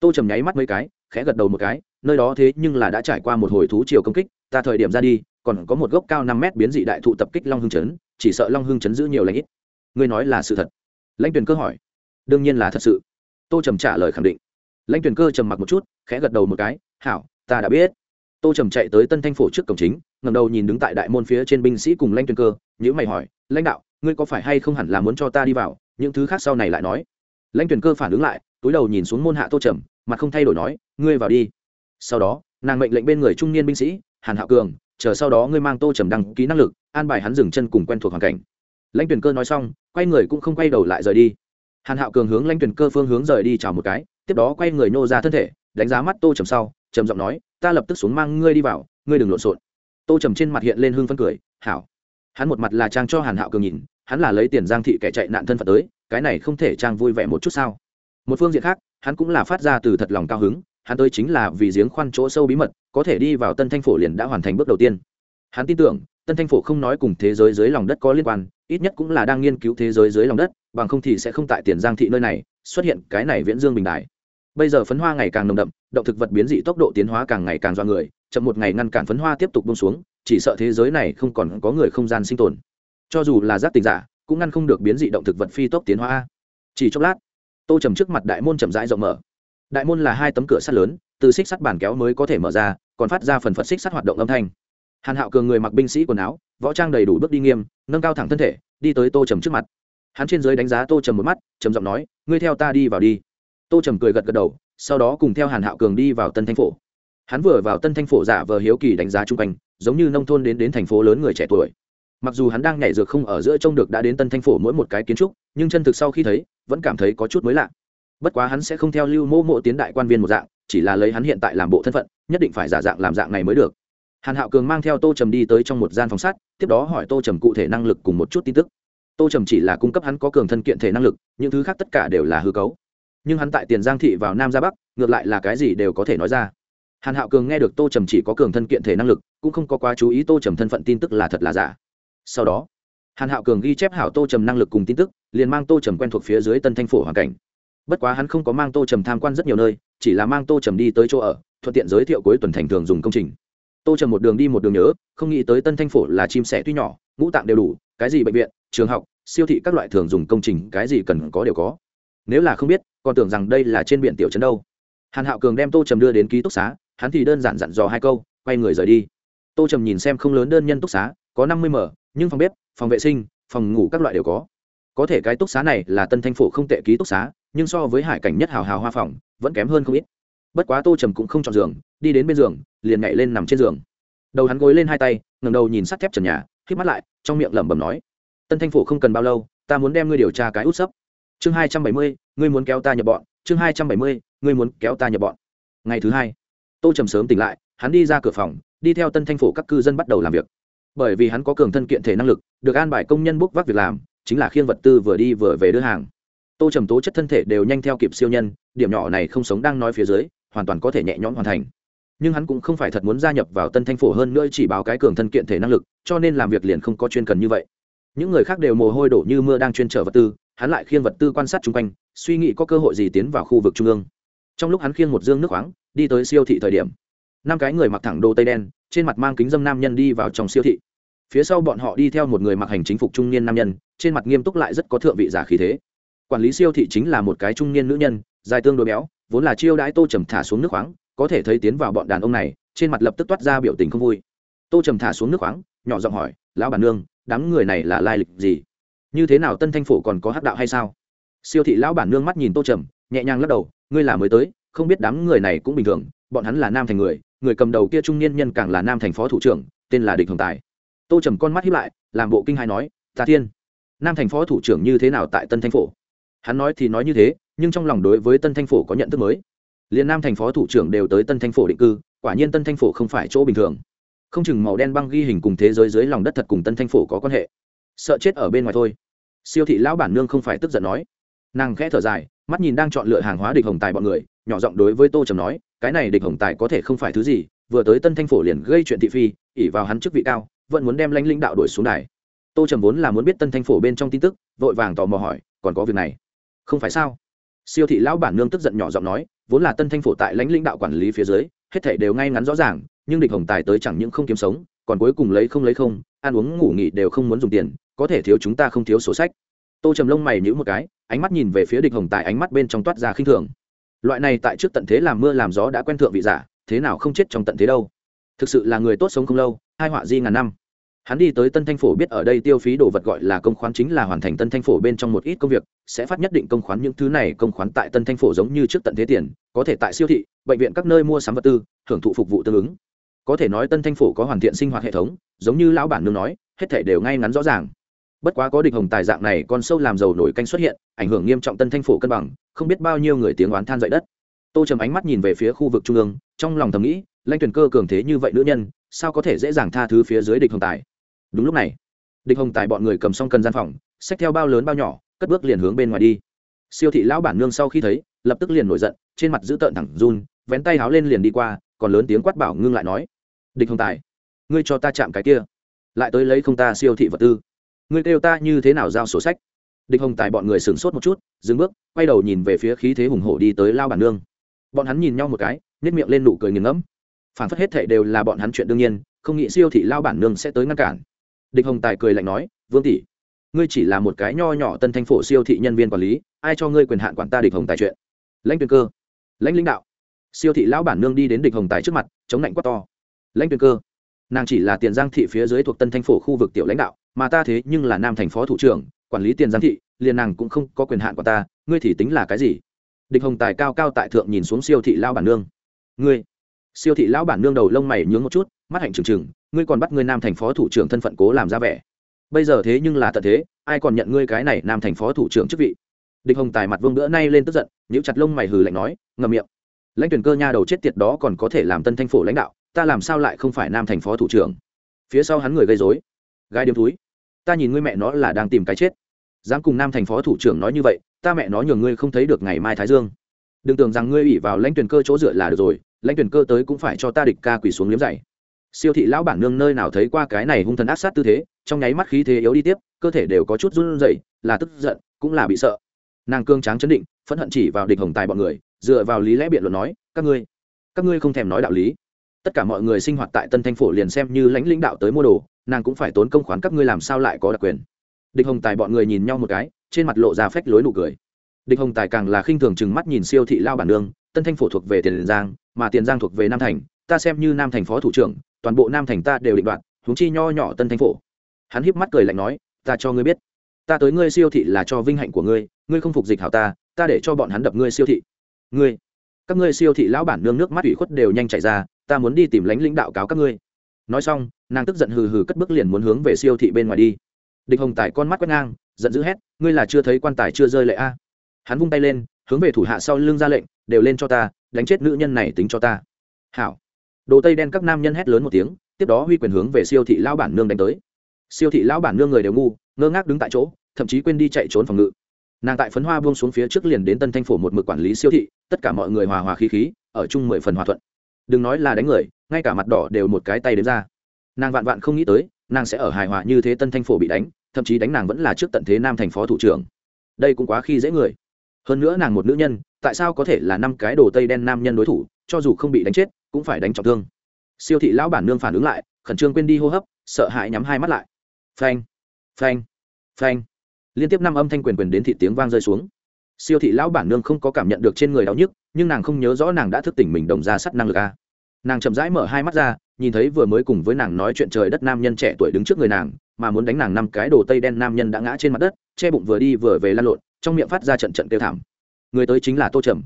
Tô trầm nháy mắt mấy cái, khẽ gật đầu một cái, nơi đó thế nhưng là đã trải qua một hồi thú chiều công kích, ta thời điểm ra đi, còn có một gốc cao năm mét biến dị đại thụ tập kích long hưng chấn, chỉ sợ long hưng chấn giữ nhiều lãnh ít ngươi nói là sự thật. Lãnh tuyển cơ hỏi. Đương nhiên là thật sự. Tô trầm trả lời khẳng định. Lãnh tuyển cơ trầm mặc một chút, khẽ gật đầu một cái. Hảo, ta đã biết. Tô trầm chạy tới tân thanh phổ trước cổng chính ngầm đầu nhìn đứng tại đại môn phía trên binh sĩ cùng lãnh tuyển cơ nhữ mày hỏi, lãnh đạo, ngươi có phải hay không hẳn là muốn cho ta đi vào? Những thứ khác sau này lại nói. Lãnh tuyển cơ phản ứng lại, túi đầu nhìn xuống môn hạ tô trầm, mặt không thay đổi nói, ngươi vào đi. Sau đó, nàng mệnh lệnh bên người trung niên binh sĩ, hàn hạo cường, chờ sau đó ngươi mang tô trầm đăng ký năng lực, an bài hắn dừng chân cùng quen thuộc hoàn cảnh lãnh tuyển cơ nói xong, quay người cũng không quay đầu lại rời đi. Hàn hạo cường hướng lãnh tuyển cơ phương hướng rời đi chào một cái, tiếp đó quay người nô ra thân thể, đánh giá mắt tô trầm sau, trầm giọng nói, ta lập tức xuống mang ngươi đi vào, ngươi đừng lộn xộn. Tô trầm trên mặt hiện lên hương phân cười, hảo. Hắn một mặt là trang cho hàn hạo cường nhìn, hắn là lấy tiền giang thị kẻ chạy nạn thân phận tới, cái này không thể trang vui vẻ một chút sao? Một phương diện khác, hắn cũng là phát ra từ thật lòng cao hứng, hắn tới chính là vì giếng khoan chỗ sâu bí mật, có thể đi vào tân thanh phổ liền đã hoàn thành bước đầu tiên. Hắn tin tưởng, tân thanh phổ không nói cùng thế giới dưới lòng đất có liên quan ít nhất cũng là đang nghiên cứu thế giới dưới lòng đất, bằng không thì sẽ không tại tiền giang thị nơi này xuất hiện cái này viễn dương bình đại bây giờ phấn hoa ngày càng nồng đậm, động thực vật biến dị tốc độ tiến hóa càng ngày càng do người, chậm một ngày ngăn cản phấn hoa tiếp tục bông xuống, chỉ sợ thế giới này không còn có người không gian sinh tồn. Cho dù là giác tình giả, cũng ngăn không được biến dị động thực vật phi tốc tiến hóa. Chỉ chốc lát, tô trầm trước mặt đại môn chậm rãi rộng mở. Đại môn là hai tấm cửa sắt lớn, từ xích sắt bản kéo mới có thể mở ra, còn phát ra phần phật xích sắt hoạt động âm thanh. Hàn hạo cường người mặc binh sĩ quần áo võ trang đầy đủ bước đi nghiêm, nâng cao thẳng thân thể, đi tới tô trầm trước mặt. Hắn trên giới đánh giá tô trầm một mắt, trầm giọng nói, ngươi theo ta đi vào đi. Tô trầm cười gật gật đầu, sau đó cùng theo hàn hạo cường đi vào tân thanh phổ. Hắn vừa vào tân thanh phổ giả vờ hiếu kỳ đánh giá chung quanh, giống như nông thôn đến đến thành phố lớn người trẻ tuổi. Mặc dù hắn đang nhảy dược không ở giữa trông được đã đến tân thanh phổ mỗi một cái kiến trúc, nhưng chân thực sau khi thấy, vẫn cảm thấy có chút mới lạ. Bất quá hắn sẽ không theo lưu mô mộ tiến đại quan viên một dạng, chỉ là lấy hắn hiện tại làm bộ thân phận, nhất định phải giả dạng làm dạng này mới được hàn hạo cường mang theo tô trầm đi tới trong một gian phòng sắt tiếp đó hỏi tô trầm cụ thể năng lực cùng một chút tin tức tô trầm chỉ là cung cấp hắn có cường thân kiện thể năng lực những thứ khác tất cả đều là hư cấu nhưng hắn tại tiền giang thị vào nam ra bắc ngược lại là cái gì đều có thể nói ra hàn hạo cường nghe được tô trầm chỉ có cường thân kiện thể năng lực cũng không có quá chú ý tô trầm thân phận tin tức là thật là giả sau đó hàn hạo cường ghi chép hảo tô trầm năng lực cùng tin tức liền mang tô trầm quen thuộc phía dưới tân thanh phổ hoàn cảnh bất quá hắn không có mang tô trầm tham quan rất nhiều nơi chỉ là mang tô trầm đi tới chỗ ở thuận tiện giới thiệu cuối tuần thành thường dùng công trình tô trầm một đường đi một đường nhớ, không nghĩ tới tân thanh phổ là chim sẻ tuy nhỏ, ngũ tạng đều đủ, cái gì bệnh viện, trường học, siêu thị các loại thường dùng công trình, cái gì cần có đều có. Nếu là không biết, còn tưởng rằng đây là trên biển tiểu trấn đâu. Hàn hạo cường đem tô trầm đưa đến ký túc xá, hắn thì đơn giản dặn dò hai câu, quay người rời đi. Tô trầm nhìn xem không lớn đơn nhân túc xá, có năm mươi m, nhưng phòng bếp, phòng vệ sinh, phòng ngủ các loại đều có. Có thể cái túc xá này là tân thanh phổ không tệ ký túc xá, nhưng so với hải cảnh nhất hào hào hoa phòng, vẫn kém hơn không ít bất quá tô trầm cũng không chọn giường, đi đến bên giường, liền nhảy lên nằm trên giường. Đầu hắn gối lên hai tay ngầm đầu nhìn sắt thép trần nhà k mắt lại, trong miệng lẩm bẩm nói, tân thanh phổ không cần bao lâu, ta muốn đem ngươi điều tra cái út sấp. Chương hai trăm bảy mươi, ngươi muốn kéo ta nhập bọn, chương hai trăm bảy mươi, ngươi muốn kéo ta nhập bọn. Ngày thứ hai, tô trầm sớm tỉnh lại, hắn đi ra cửa phòng, đi theo tân thanh phổ các cư dân bắt đầu làm việc. Bởi vì hắn có cường thân kiện thể năng lực, được an bài công nhân bốc vác việc làm, chính là khiên vật tư vừa đi vừa về đưa hàng. Tô trầm tố chất thân thể đều nhanh theo kịp siêu nhân, điểm nhỏ này không sống đang nói phía dưới hoàn toàn có thể nhẹ nhõm hoàn thành. Nhưng hắn cũng không phải thật muốn gia nhập vào tân thanh phổ hơn nữa chỉ báo cái cường thân kiện thể năng lực, cho nên làm việc liền không có chuyên cần như vậy. Những người khác đều mồ hôi đổ như mưa đang chuyên trở vật tư, hắn lại khiêng vật tư quan sát chung quanh, suy nghĩ có cơ hội gì tiến vào khu vực trung ương. Trong lúc hắn khiêng một dương nước khoáng, đi tới siêu thị thời điểm, năm cái người mặc thẳng đồ tây đen, trên mặt mang kính dâm nam nhân đi vào trong siêu thị. Phía sau bọn họ đi theo một người mặc hành chính phục trung niên nam nhân, trên mặt nghiêm túc lại rất có thượng vị giả khí thế. Quản lý siêu thị chính là một cái trung niên nữ nhân, dài tương đối béo vốn là chiêu đãi tô trầm thả xuống nước khoáng, có thể thấy tiến vào bọn đàn ông này, trên mặt lập tức toát ra biểu tình không vui. Tô trầm thả xuống nước khoáng, nhỏ giọng hỏi, lão bản nương, đám người này là lai lịch gì? Như thế nào tân thanh phổ còn có hắc đạo hay sao? Siêu thị lão bản nương mắt nhìn tô trầm, nhẹ nhàng lắc đầu, ngươi là mới tới, không biết đám người này cũng bình thường, bọn hắn là nam thành người người cầm đầu kia trung niên nhân càng là nam thành phó thủ trưởng, tên là địch hồng tài. Tô trầm con mắt hiếp lại, làm bộ kinh hai nói tà thiên, nam thành phó thủ trưởng như thế nào tại tân thanh phổ? Hắn nói thì nói như thế nhưng trong lòng đối với tân thanh phổ có nhận thức mới. Liền nam thành phó thủ trưởng đều tới tân thanh phổ định cư, quả nhiên tân thanh phổ không phải chỗ bình thường. Không chừng màu đen băng ghi hình cùng thế giới dưới lòng đất thật cùng tân thanh phổ có quan hệ. Sợ chết ở bên ngoài thôi. Siêu thị lão bản nương không phải tức giận nói. Nàng khẽ thở dài, mắt nhìn đang chọn lựa hàng hóa địch hồng tài bọn người, nhỏ giọng đối với tô trầm nói, cái này địch hồng tài có thể không phải thứ gì, vừa tới tân thanh phổ liền gây chuyện thị phi ỉ vào hắn chức vị cao, vẫn muốn đem lãnh lãnh đạo đuổi xuống đài. Tô trầm vốn là muốn biết tân thanh phổ bên trong tin tức, vội vàng tò mò hỏi, còn có việc này? Không phải sao? Siêu thị lão bản nương tức giận nhỏ giọng nói, vốn là tân thanh phổ tại lãnh lãnh đạo quản lý phía dưới, hết thảy đều ngay ngắn rõ ràng, nhưng địch hồng tài tới chẳng những không kiếm sống, còn cuối cùng lấy không lấy không, ăn uống ngủ nghỉ đều không muốn dùng tiền, có thể thiếu chúng ta không thiếu sổ sách. Tô trầm lông mày nhữ một cái, ánh mắt nhìn về phía địch hồng tài ánh mắt bên trong toát ra khinh thường. Loại này tại trước tận thế làm mưa làm gió đã quen thượng vị giả, thế nào không chết trong tận thế đâu? Thực sự là người tốt sống không lâu, hai họa di ngàn năm hắn đi tới tân thanh phổ biết ở đây tiêu phí đồ vật gọi là công khoán chính là hoàn thành tân thanh phổ bên trong một ít công việc, sẽ phát nhất định công khoán những thứ này công khoán tại tân thanh phổ giống như trước tận thế tiền, có thể tại siêu thị, bệnh viện các nơi mua sắm vật tư, hưởng thụ phục vụ tương ứng. Có thể nói tân thanh phổ có hoàn thiện sinh hoạt hệ thống, giống như lão bản nương nói, hết thể đều ngay ngắn rõ ràng. Bất quá có địch hồng tài dạng này con sâu làm giàu nổi canh xuất hiện, ảnh hưởng nghiêm trọng tân thanh phổ cân bằng, không biết bao nhiêu người tiếng oán than dậy đất. Tô trầm ánh mắt nhìn về phía khu vực trung ương, trong lòng thầm nghĩ, lãnh tuyển cơ cường thế như vậy nữ nhân, sao có thể dễ dàng tha thứ phía dưới địch hồng tài? Đúng lúc này, địch hồng tài bọn người cầm xong cần gian phòng, xách theo bao lớn bao nhỏ, cất bước liền hướng bên ngoài đi. Siêu thị lão bản nương sau khi thấy, lập tức liền nổi giận, trên mặt giữ tợn thẳng run, vén tay háo lên liền đi qua, còn lớn tiếng quát bảo ngưng lại nói, địch hồng tài, ngươi cho ta chạm cái kia, lại tới lấy không ta siêu thị vật tư. Ngươi kêu ta như thế nào giao sổ sách? Địch hồng tài bọn người sửng sốt một chút, dừng bước, quay đầu nhìn về phía khí thế hùng hổ đi tới lao bản nương. Bọn hắn nhìn nhau một cái nhét miệng lên nụ cười nghiền ngẫm. Phản phất hết thệ đều là bọn hắn chuyện đương nhiên, không nghĩ siêu thị lao bản nương sẽ tới ngăn cản địch hồng tài cười lạnh nói, vương tỷ, ngươi chỉ là một cái nho nhỏ tân thanh phổ siêu thị nhân viên quản lý, ai cho ngươi quyền hạn quản ta địch hồng tài chuyện? Lãnh tuyên cơ, lãnh lãnh đạo. Siêu thị lão bản nương đi đến địch hồng tài trước mặt, chống lạnh quát to, lãnh tuyên cơ, nàng chỉ là tiền giang thị phía dưới thuộc tân thanh phổ khu vực tiểu lãnh đạo, mà ta thế nhưng là nam thành phó thủ trưởng, quản lý tiền giang thị, liền nàng cũng không có quyền hạn của ta, ngươi thì tính là cái gì? Địch hồng tài cao cao tại thượng nhìn xuống siêu thị lão bản nương, ngươi. Siêu thị lão bản nương đầu lông mày nhướng một chút, mắt hạnh trừng trừng ngươi còn bắt ngươi nam thành phó thủ trưởng thân phận cố làm ra vẻ. Bây giờ thế nhưng là tận thế, ai còn nhận ngươi cái này nam thành phó thủ trưởng chức vị? Địch hồng tài mặt vương bữa nay lên tức giận, nhíu chặt lông mày hừ lạnh nói, ngậm miệng. Lãnh tuyển cơ nha đầu chết tiệt đó còn có thể làm tân thanh phổ lãnh đạo, ta làm sao lại không phải nam thành phó thủ trưởng? Phía sau hắn người gây dối gai điếm túi. Ta nhìn ngươi mẹ nó là đang tìm cái chết. Dám cùng nam thành phó thủ trưởng nói như vậy, ta mẹ nó nhường ngươi không thấy được ngày mai thái dương. Đừng tưởng rằng ngươi ủy vào lãnh tuyển cơ chỗ dựa là được rồi, lãnh tuyển cơ tới cũng phải cho ta địch ca quỳ xuống liếm dày siêu thị lão bản nương nơi nào thấy qua cái này hung thần ác sát tư thế, trong nháy mắt khí thế yếu đi tiếp, cơ thể đều có chút run rẩy, là tức giận, cũng là bị sợ. Nàng cương tráng chấn định, phẫn hận chỉ vào địch hồng tài bọn người, dựa vào lý lẽ biện luận nói, các ngươi các ngươi không thèm nói đạo lý. Tất cả mọi người sinh hoạt tại tân thanh phổ liền xem như lãnh lãnh đạo tới mua đồ, nàng cũng phải tốn công khoán các ngươi làm sao lại có đặc quyền. Địch hồng tài bọn người nhìn nhau một cái, trên mặt lộ ra phách lối nụ cười. Địch hồng tài càng là khinh thường chừng mắt nhìn siêu thị lao bản nương, tân thanh phổ thuộc về tiền giang, mà tiền giang thuộc về nam thành, ta xem như nam thành phó thủ trưởng toàn bộ nam thành ta đều định đoạt, huống chi nho nhỏ tân thanh phổ. Hắn híp mắt cười lạnh nói, ta cho ngươi biết, ta tới ngươi siêu thị là cho vinh hạnh của ngươi ngươi không phục dịch hảo ta ta để cho bọn hắn đập ngươi siêu thị. Ngươi? Các ngươi siêu thị lão bản nương nước mắt ủy khuất đều nhanh chảy ra, ta muốn đi tìm lãnh lãnh đạo cáo các ngươi. Nói xong, nàng tức giận hừ hừ cất bước liền muốn hướng về siêu thị bên ngoài đi. Địch hồng tài con mắt quét ngang, giận dữ hét, ngươi là chưa thấy quan tài chưa rơi lệ a? Hắn vung tay lên, hướng về thủ hạ sau lưng ra lệnh, đều lên cho ta, đánh chết nữ nhân này tính cho ta. Hảo đồ tây đen các nam nhân hét lớn một tiếng, tiếp đó huy quyền hướng về siêu thị lão bản nương đánh tới. Siêu thị lão bản nương người đều ngu, ngơ ngác đứng tại chỗ, thậm chí quên đi chạy trốn phòng ngự. Nàng tại phấn hoa buông xuống phía trước liền đến tân thanh phổ một mực quản lý siêu thị, tất cả mọi người hòa hòa khí khí, ở chung mười phần hòa thuận. Đừng nói là đánh người, ngay cả mặt đỏ đều một cái tay đến ra. Nàng vạn vạn không nghĩ tới, nàng sẽ ở hài hòa như thế tân thanh phổ bị đánh, thậm chí đánh nàng vẫn là trước tận thế nam thành phó thủ trưởng. Đây cũng quá khi dễ người. Hơn nữa nàng một nữ nhân, tại sao có thể là năm cái đồ tây đen nam nhân đối thủ, cho dù không bị đánh chết cũng phải đánh trọng thương. Siêu thị lão bản nương phản ứng lại, khẩn trương quên đi hô hấp, sợ hãi nhắm hai mắt lại. Phanh phanh phanh. Liên tiếp năm âm thanh quyền quyền đến thị tiếng vang rơi xuống. Siêu thị lão bản nương không có cảm nhận được trên người đau nhức, nhưng nàng không nhớ rõ nàng đã thức tỉnh mình đồng ra sắt năng lực a nàng chậm rãi mở hai mắt ra, nhìn thấy vừa mới cùng với nàng nói chuyện trời đất nam nhân trẻ tuổi đứng trước người nàng, mà muốn đánh nàng năm cái đồ tây đen nam nhân đã ngã trên mặt đất, che bụng vừa đi vừa về lăn lộn, trong miệng phát ra trận trận kêu thảm. Người tới chính là tô trầm.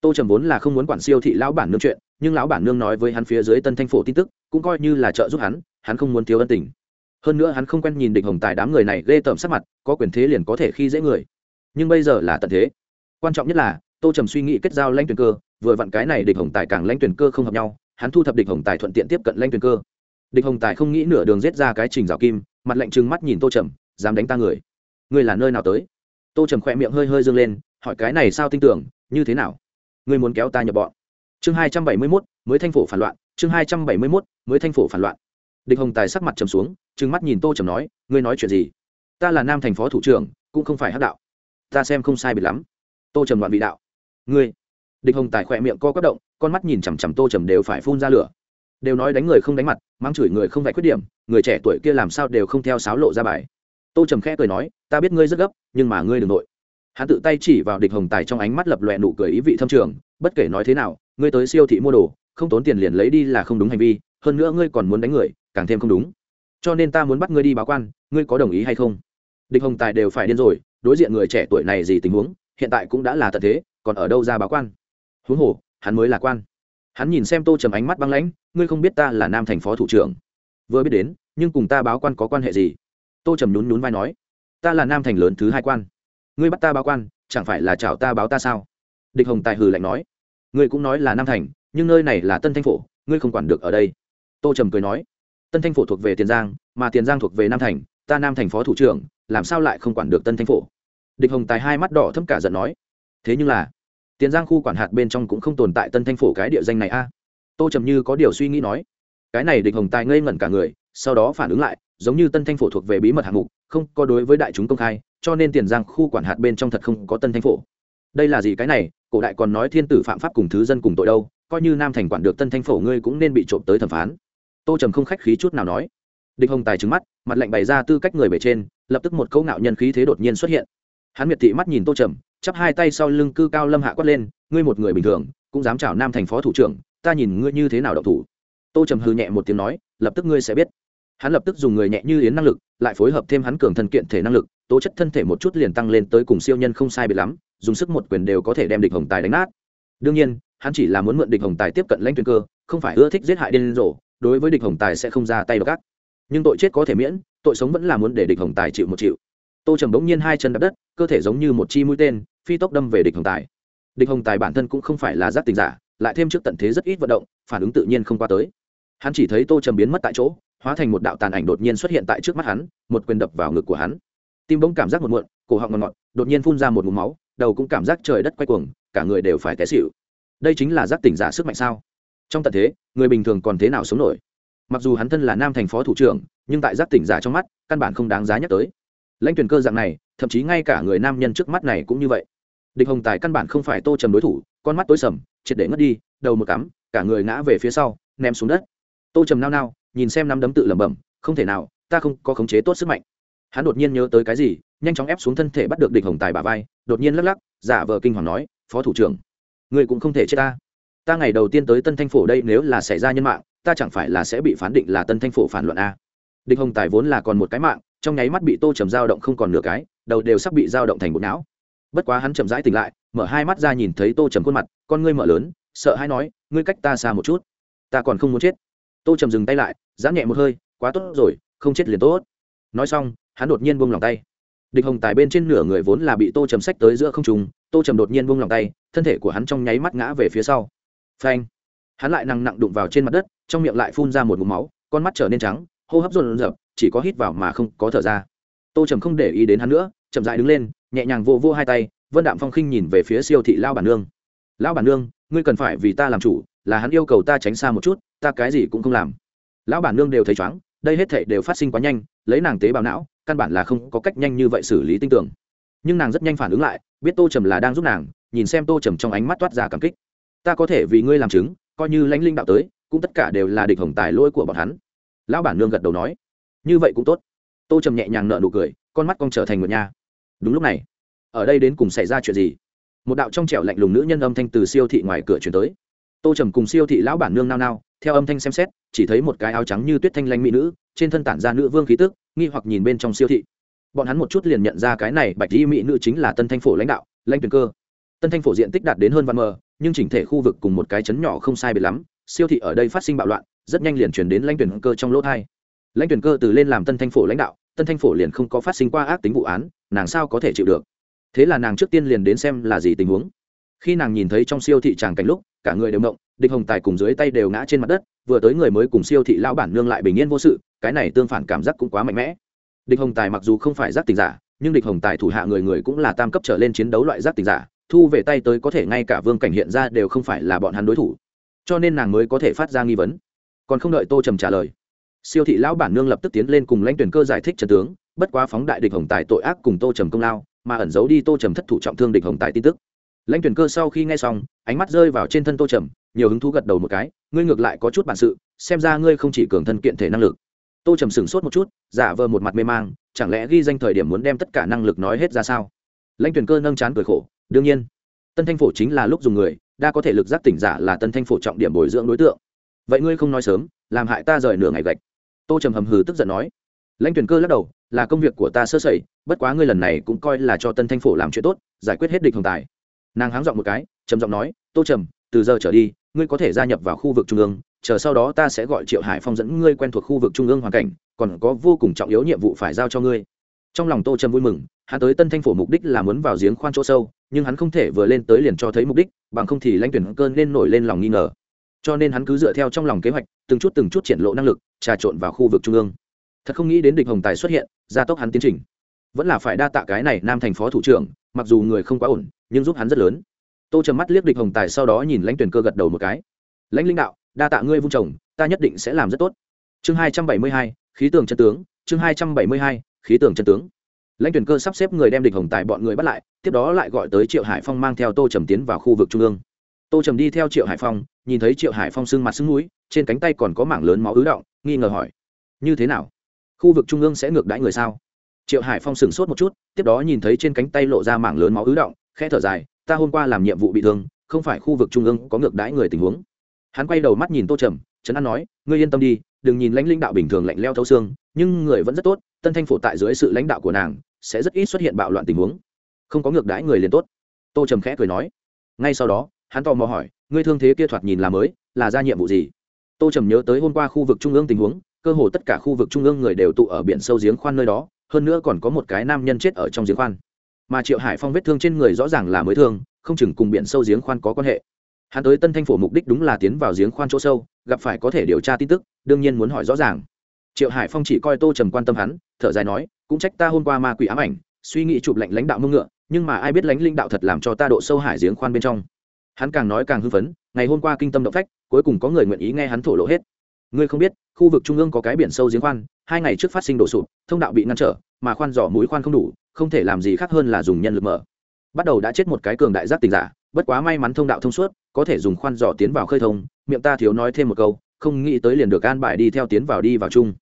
Tô trầm vốn là không muốn quản siêu thị lão bản nương chuyện nhưng lão bản nương nói với hắn phía dưới tân thanh phổ tin tức, cũng coi như là trợ giúp hắn hắn không muốn thiếu ân tình. Hơn nữa hắn không quen nhìn địch hồng tài đám người này ghê tởm sắc mặt, có quyền thế liền có thể khi dễ người. Nhưng bây giờ là tận thế. Quan trọng nhất là, tô trầm suy nghĩ kết giao lanh tuyển cơ, vừa vặn cái này địch hồng tài càng lanh tuyển cơ không hợp nhau, hắn thu thập địch hồng tài thuận tiện tiếp cận lanh tuyển cơ. Địch hồng tài không nghĩ nửa đường giết ra cái trình rào kim, mặt lạnh trừng mắt nhìn tô trầm, dám đánh ta người? Người là nơi nào tới? Tô trầm khỏe miệng hơi hơi dâng lên, hỏi cái này sao tin tưởng, như thế nào? Ngươi muốn kéo ta nhập bọn? Chương hai trăm bảy mươi mốt, mới thanh phổ phản loạn, chương hai trăm bảy mươi mốt, mới thanh phổ phản loạn. Địch hồng tài sắc mặt trầm xuống, trừng mắt nhìn tô trầm nói, ngươi nói chuyện gì? Ta là nam thành phó thủ trưởng, cũng không phải hắc đạo. Ta xem không sai biệt lắm. Tô trầm loạn vị đạo. Ngươi? Địch hồng tài khỏe miệng co quất động, con mắt nhìn chằm chằm tô trầm đều phải phun ra lửa. Đều nói đánh người không đánh mặt mang chửi người không vạch khuyết điểm, người trẻ tuổi kia làm sao đều không theo sáo lộ ra bài. Tô trầm khẽ cười nói, ta biết ngươi rất gấp, nhưng mà ngươi đ ừ n g nội. Hắn tự tay chỉ vào địch hồng tài trong ánh mắt lập lòe nụ cười ý vị thâm trường, bất kể nói thế nào ngươi tới siêu thị mua đồ, không tốn tiền liền lấy đi là không đúng hành vi, hơn nữa ngươi còn muốn đánh người, càng thêm không đúng. Cho nên ta muốn bắt ngươi đi báo quan, ngươi có đồng ý hay không? Địch hồng tài đều phải điên rồi, đối diện người trẻ tuổi này gì tình huống, hiện tại cũng đã là tận thế, còn ở đâu ra báo quan? Huống hồ, hắn mới là quan. Hắn nhìn xem tô trầm ánh mắt băng lãnh, ngươi không biết ta là nam thành phó thủ trưởng. Vừa biết đến, nhưng cùng ta báo quan có quan hệ gì? Tô trầm nhún nhún vai nói, ta là nam thành lớn thứ hai quan. Ngươi bắt ta báo quan, chẳng phải là chào ta báo ta sao? Địch hồng tài hừ lạnh nói ngươi cũng nói là nam thành, nhưng nơi này là tân thanh phổ, ngươi không quản được ở đây. Tô trầm cười nói. Tân thanh phổ thuộc về tiền giang, mà tiền giang thuộc về nam thành, ta nam thành phó thủ trưởng, làm sao lại không quản được tân thanh phổ? Địch hồng tài hai mắt đỏ thấm cả giận nói. Thế nhưng là, tiền giang khu quản hạt bên trong cũng không tồn tại tân thanh phổ cái địa danh này a. Tô trầm như có điều suy nghĩ nói. Cái này địch hồng tài ngây ngẩn cả người, sau đó phản ứng lại, giống như tân thanh phổ thuộc về bí mật hạng mục, không có đối với đại chúng công khai, cho nên tiền giang khu quản hạt bên trong thật không có tân thanh phổ. Đây là gì cái này? Cổ đại còn nói thiên tử phạm pháp cùng thứ dân cùng tội đâu, coi như nam thành quản được tân thanh phổ ngươi cũng nên bị trộm tới thẩm phán. Tô trầm không khách khí chút nào nói. Địch hồng tài trứng mắt, mặt lạnh bày ra tư cách người bề trên, lập tức một câu ngạo nhân khí thế đột nhiên xuất hiện. Hắn miệt thị mắt nhìn tô trầm, chắp hai tay sau lưng cư cao lâm hạ quát lên, ngươi một người bình thường, cũng dám chào nam thành phó thủ trưởng, ta nhìn ngươi như thế nào đậu thủ. Tô trầm hư nhẹ một tiếng nói, lập tức ngươi sẽ biết. Hắn lập tức dùng người nhẹ như yến năng lực, lại phối hợp thêm hắn cường thân kiện thể năng lực, tố chất thân thể một chút liền tăng lên tới cùng siêu nhân không sai biệt lắm dùng sức một quyền đều có thể đem địch hồng tài đánh nát. Đương nhiên, hắn chỉ là muốn mượn địch hồng tài tiếp cận lãnh tuyển cơ, không phải ưa thích giết hại điên rồ, đối với địch hồng tài sẽ không ra tay gác nhưng tội chết có thể miễn, tội sống vẫn là muốn để địch hồng tài chịu một chịu. Tô trầm bỗng nhiên hai chân đập đất, cơ thể giống như một chi mũi tên, phi tốc đâm về địch hồng tài. Địch hồng tài bản thân cũng không phải là giác tình giả, lại thêm trước tận thế rất ít vận động, phản ứng tự nhiên không qua tới. Hắn chỉ thấy tô trầm biến mất tại chỗ, hóa thành một đạo tàn ảnh đột nhiên xuất hiện tại trước mắt hắn, một quyền đập vào ngực của hắn. Tim bỗng cảm giác một muộn, cổ họng ngọt ngọt, đột nhiên phun ra một mũ máu đầu cũng cảm giác trời đất quay cuồng, cả người đều phải té xịu đây chính là giác tỉnh giả sức mạnh sao? Trong tận thế, người bình thường còn thế nào sống nổi? Mặc dù hắn thân là nam thành phó thủ trưởng, nhưng tại giác tỉnh giả trong mắt, căn bản không đáng giá nhắc tới. Lãnh tuyển cơ dạng này, thậm chí ngay cả người nam nhân trước mắt này cũng như vậy. Địch hồng tài căn bản không phải tô trầm đối thủ, con mắt tối sầm, triệt để ngất đi, đầu một cắm, cả người ngã về phía sau, ném xuống đất. Tô trầm nao nao, nhìn xem nắm đấm tự lẩm bẩm, không thể nào, ta không có khống chế tốt sức mạnh. Hắn đột nhiên nhớ tới cái gì nhanh chóng ép xuống thân thể bắt được địch hồng tài bà vai, đột nhiên lắc lắc, giả vờ kinh hoàng nói, phó thủ trưởng người cũng không thể chết ta. Ta ngày đầu tiên tới tân thanh phổ đây nếu là xảy ra nhân mạng, ta chẳng phải là sẽ bị phán định là tân thanh phổ phản luận a? Địch hồng tài vốn là còn một cái mạng, trong nháy mắt bị tô trầm dao động không còn nửa cái, đầu đều sắp bị dao động thành bộ não. Bất quá hắn chậm rãi tỉnh lại, mở hai mắt ra nhìn thấy tô trầm khuôn mặt, con ngươi mở lớn, sợ hãi nói, ngươi cách ta xa một chút, ta còn không muốn chết. Tô trầm dừng tay lại, giãn nhẹ một hơi, quá tốt rồi, không chết liền tốt. Nói xong, hắn đột nhiên buông lòng tay địch hồng tài bên trên nửa người vốn là bị tô trầm sách tới giữa không trùng tô trầm đột nhiên buông lòng tay, thân thể của hắn trong nháy mắt ngã về phía sau. Phanh! Hắn lại nặng nặng đụng vào trên mặt đất, trong miệng lại phun ra một mụm máu, con mắt trở nên trắng, hô hấp rộn rập, chỉ có hít vào mà không có thở ra. Tô trầm không để ý đến hắn nữa, chậm dại đứng lên, nhẹ nhàng vô vô hai tay, vân đạm phong khinh nhìn về phía siêu thị lao bản nương. Lao bản nương, ngươi cần phải vì ta làm chủ, là hắn yêu cầu ta tránh xa một chút, ta cái gì cũng không làm. Lão bản nương đều thấy chóng đây hết thảy đều phát sinh quá nhanh, lấy nàng tế bào não, căn bản là không có cách nhanh như vậy xử lý tinh tưởng. Nhưng nàng rất nhanh phản ứng lại, biết tô trầm là đang giúp nàng, nhìn xem tô trầm trong ánh mắt toát ra cảm kích. Ta có thể vì ngươi làm chứng, coi như lãnh linh đạo tới, cũng tất cả đều là địch hồng tài lỗi của bọn hắn. Lão bản nương gật đầu nói. Như vậy cũng tốt. Tô trầm nhẹ nhàng nợ nụ cười, con mắt con trở thành một nhà. đúng lúc này, ở đây đến cùng xảy ra chuyện gì? Một đạo trong trẻo lạnh lùng nữ nhân âm thanh từ siêu thị ngoài cửa chuyển tới. Tô trầm cùng siêu thị lão bản nương nao nao theo âm thanh xem xét, chỉ thấy một cái áo trắng như tuyết thanh lanh mỹ nữ, trên thân tản ra nữ vương khí tức, nghi hoặc nhìn bên trong siêu thị. Bọn hắn một chút liền nhận ra cái này bạch di mỹ nữ chính là tân thanh phổ lãnh đạo, lãnh tuyển cơ. Tân thanh phổ diện tích đạt đến hơn văn mờ nhưng chỉnh thể khu vực cùng một cái chấn nhỏ không sai biệt lắm, siêu thị ở đây phát sinh bạo loạn, rất nhanh liền chuyển đến lãnh tuyển cơ trong lỗ thai. Lãnh tuyển cơ từ lên làm tân thanh phổ lãnh đạo, tân thanh phổ liền không có phát sinh qua ác tính vụ án, nàng sao có thể chịu được? Thế là nàng trước tiên liền đến xem là gì tình huống. Khi nàng nhìn thấy trong siêu thị tràng cảnh lúc cả người đều động, địch hồng tài cùng dưới tay đều ngã trên mặt đất, vừa tới người mới cùng siêu thị lão bản nương lại bình yên vô sự, cái này tương phản cảm giác cũng quá mạnh mẽ. Địch hồng tài mặc dù không phải giác tình giả, nhưng địch hồng tài thủ hạ người người cũng là tam cấp trở lên chiến đấu loại giác tình giả, thu về tay tới có thể ngay cả vương cảnh hiện ra đều không phải là bọn hắn đối thủ. Cho nên nàng mới có thể phát ra nghi vấn. Còn không đợi tô trầm trả lời, siêu thị lão bản nương lập tức tiến lên cùng lãnh tuyển cơ giải thích trần tướng, bất quá phóng đại địch hồng tài tội ác cùng tô trầm công lao, mà ẩn giấu đi tô trầm thất thủ trọng thương địch hồng tài tin tức lãnh tuyển cơ sau khi nghe xong, ánh mắt rơi vào trên thân tô trầm, nhiều hứng thú gật đầu một cái, ngươi ngược lại có chút bản sự, xem ra ngươi không chỉ cường thân kiện thể năng lực. Tô trầm sửng sốt một chút, giả vờ một mặt mê mang, chẳng lẽ ghi danh thời điểm muốn đem tất cả năng lực nói hết ra sao? Lãnh tuyển cơ nâng chán cười khổ, đương nhiên. Tân thanh phổ chính là lúc dùng người, đa có thể lực giác tỉnh giả là tân thanh phổ trọng điểm bồi dưỡng đối tượng. Vậy ngươi không nói sớm, làm hại ta rời nửa ngày gạch. Tô trầm hầm hừ tức giận nói. Lãnh tuyển cơ lắc đầu, là công việc của ta sơ sẩy, bất quá ngươi lần này cũng coi là cho tân thanh phổ làm chuyện tốt, giải quyết hết địch hồng tài nàng háng giọng một cái, trầm giọng nói, tô trầm, từ giờ trở đi, ngươi có thể gia nhập vào khu vực trung ương, chờ sau đó ta sẽ gọi triệu hải phong dẫn ngươi quen thuộc khu vực trung ương hoàn cảnh, còn có vô cùng trọng yếu nhiệm vụ phải giao cho ngươi. Trong lòng tô trầm vui mừng, hắn tới tân thanh phổ mục đích là muốn vào giếng khoan chỗ sâu, nhưng hắn không thể vừa lên tới liền cho thấy mục đích, bằng không thì lãnh tuyển cơn nên nổi lên lòng nghi ngờ. Cho nên hắn cứ dựa theo trong lòng kế hoạch, từng chút từng chút triển lộ năng lực, trà trộn vào khu vực trung ương. Thật không nghĩ đến địch hồng tài xuất hiện, gia tốc hắn tiến trình. Vẫn là phải đa tạ cái này nam thành phó thủ trưởng, mặc dù người không quá ổn nhưng giúp hắn rất lớn. Tô trầm mắt liếc địch hồng tài sau đó nhìn lãnh tuyển cơ gật đầu một cái. Lãnh linh đạo, đa tạ ngươi vung chồng, ta nhất định sẽ làm rất tốt. Chương hai trăm bảy mươi hai, khí tường chân tướng, chương hai trăm bảy mươi hai, khí tường chân tướng. Lãnh tuyển cơ sắp xếp người đem địch hồng tài bọn người bắt lại, tiếp đó lại gọi tới triệu hải phong mang theo tô trầm tiến vào khu vực trung ương. Tô trầm đi theo triệu hải phong, nhìn thấy triệu hải phong sưng mặt sưng núi trên cánh tay còn có mảng lớn máu ứ động, nghi ngờ hỏi, như thế nào? Khu vực trung ương sẽ ngược đãi người sao? Triệu hải phong sửng sốt một chút, tiếp đó nhìn thấy trên cánh tay lộ ra mảng lớn máu ứ động khẽ thở dài, ta hôm qua làm nhiệm vụ bị thương, không phải khu vực trung ương có ngược đãi người tình huống. Hắn quay đầu mắt nhìn tô trầm, trấn an nói, ngươi yên tâm đi, đừng nhìn lãnh linh đạo bình thường lạnh leo thấu xương, nhưng người vẫn rất tốt, tân thanh phổ tại dưới sự lãnh đạo của nàng, sẽ rất ít xuất hiện bạo loạn tình huống. Không có ngược đãi người liền tốt. Tô trầm khẽ cười nói. Ngay sau đó, hắn tò mò hỏi, ngươi thương thế kia thoạt nhìn là mới, là ra nhiệm vụ gì? Tô trầm nhớ tới hôm qua khu vực trung ương tình huống, cơ hồ tất cả khu vực trung ương người đều tụ ở biển sâu giếng khoan nơi đó, hơn nữa còn có một cái nam nhân chết ở trong giếng khoan mà triệu hải phong vết thương trên người rõ ràng là mới thương, không chừng cùng biển sâu giếng khoan có quan hệ. Hắn tới tân thanh phổ mục đích đúng là tiến vào giếng khoan chỗ sâu, gặp phải có thể điều tra tin tức, đương nhiên muốn hỏi rõ ràng. Triệu hải phong chỉ coi tô trầm quan tâm hắn, thở dài nói, cũng trách ta hôm qua ma quỷ ám ảnh, suy nghĩ chụp lệnh lãnh đạo mông ngựa, nhưng mà ai biết lãnh linh đạo thật làm cho ta độ sâu hải giếng khoan bên trong. Hắn càng nói càng hưng phấn, ngày hôm qua kinh tâm động phách, cuối cùng có người nguyện ý nghe hắn thổ lộ hết. Ngươi không biết, khu vực trung ương có cái biển sâu giếng khoan, hai ngày trước phát sinh đổ sụp, thông đạo bị ngăn trở, mà khoan giỏ mũi khoan không đủ không thể làm gì khác hơn là dùng nhân lực mở. Bắt đầu đã chết một cái cường đại giác tình giả, bất quá may mắn thông đạo thông suốt, có thể dùng khoan dò tiến vào khơi thông, miệng ta thiếu nói thêm một câu, không nghĩ tới liền được an bài đi theo tiến vào đi vào chung.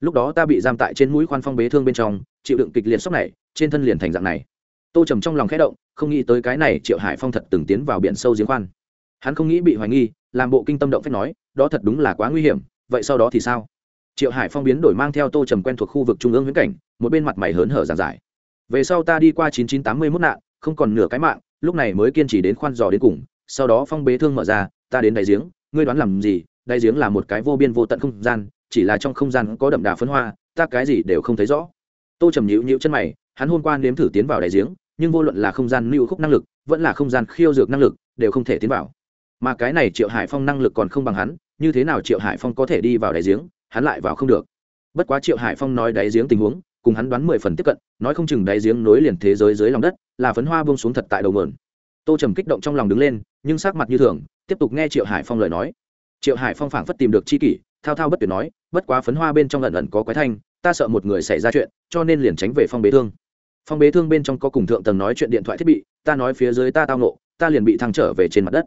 Lúc đó ta bị giam tại trên mũi khoan phong bế thương bên trong, chịu đựng kịch liệt sốc này, trên thân liền thành dạng này. Tô trầm trong lòng khẽ động, không nghĩ tới cái này triệu hải phong thật từng tiến vào biển sâu giếng khoan. Hắn không nghĩ bị hoài nghi, làm bộ kinh tâm động phép nói, đó thật đúng là quá nguy hiểm, vậy sau đó thì sao? Triệu hải phong biến đổi mang theo tô trầm quen thuộc khu vực trung ương huyễn cảnh, một bên mặt mày hớn hở giàn giải về sau ta đi qua chín chín tám mươi mốt nạn, không còn nửa cái mạng, lúc này mới kiên trì đến khoan dò đến cùng, sau đó phong bế thương mở ra, ta đến đại giếng, ngươi đoán làm gì? Đại giếng là một cái vô biên vô tận không gian, chỉ là trong không gian có đậm đà phấn hoa, ta cái gì đều không thấy rõ. Tô trầm nhịu nhịu chân mày, hắn hôm qua nếm thử tiến vào đại giếng, nhưng vô luận là không gian lưu khúc năng lực, vẫn là không gian khiêu dược năng lực, đều không thể tiến vào. Mà cái này triệu hải phong năng lực còn không bằng hắn, như thế nào triệu hải phong có thể đi vào đại giếng, hắn lại vào không được. Bất quá triệu hải phong nói đáy giếng tình huống cùng hắn đoán mười phần tiếp cận, nói không chừng đáy giếng nối liền thế giới dưới lòng đất, là phấn hoa bông xuống thật tại đầu mườn tô trầm kích động trong lòng đứng lên, nhưng sắc mặt như thường, tiếp tục nghe triệu hải phong lời nói. Triệu hải phong phảng phất tìm được c h i kỷ, thao thao bất tuyệt nói, bất quá phấn hoa bên trong lần lần có quái thanh, ta sợ một người xảy ra chuyện, cho nên liền tránh về phong bế thương. Phong bế thương bên trong có cùng thượng tầng nói chuyện điện thoại thiết bị, ta nói phía dưới ta tao nộ ta liền bị thăng trở về trên mặt đất.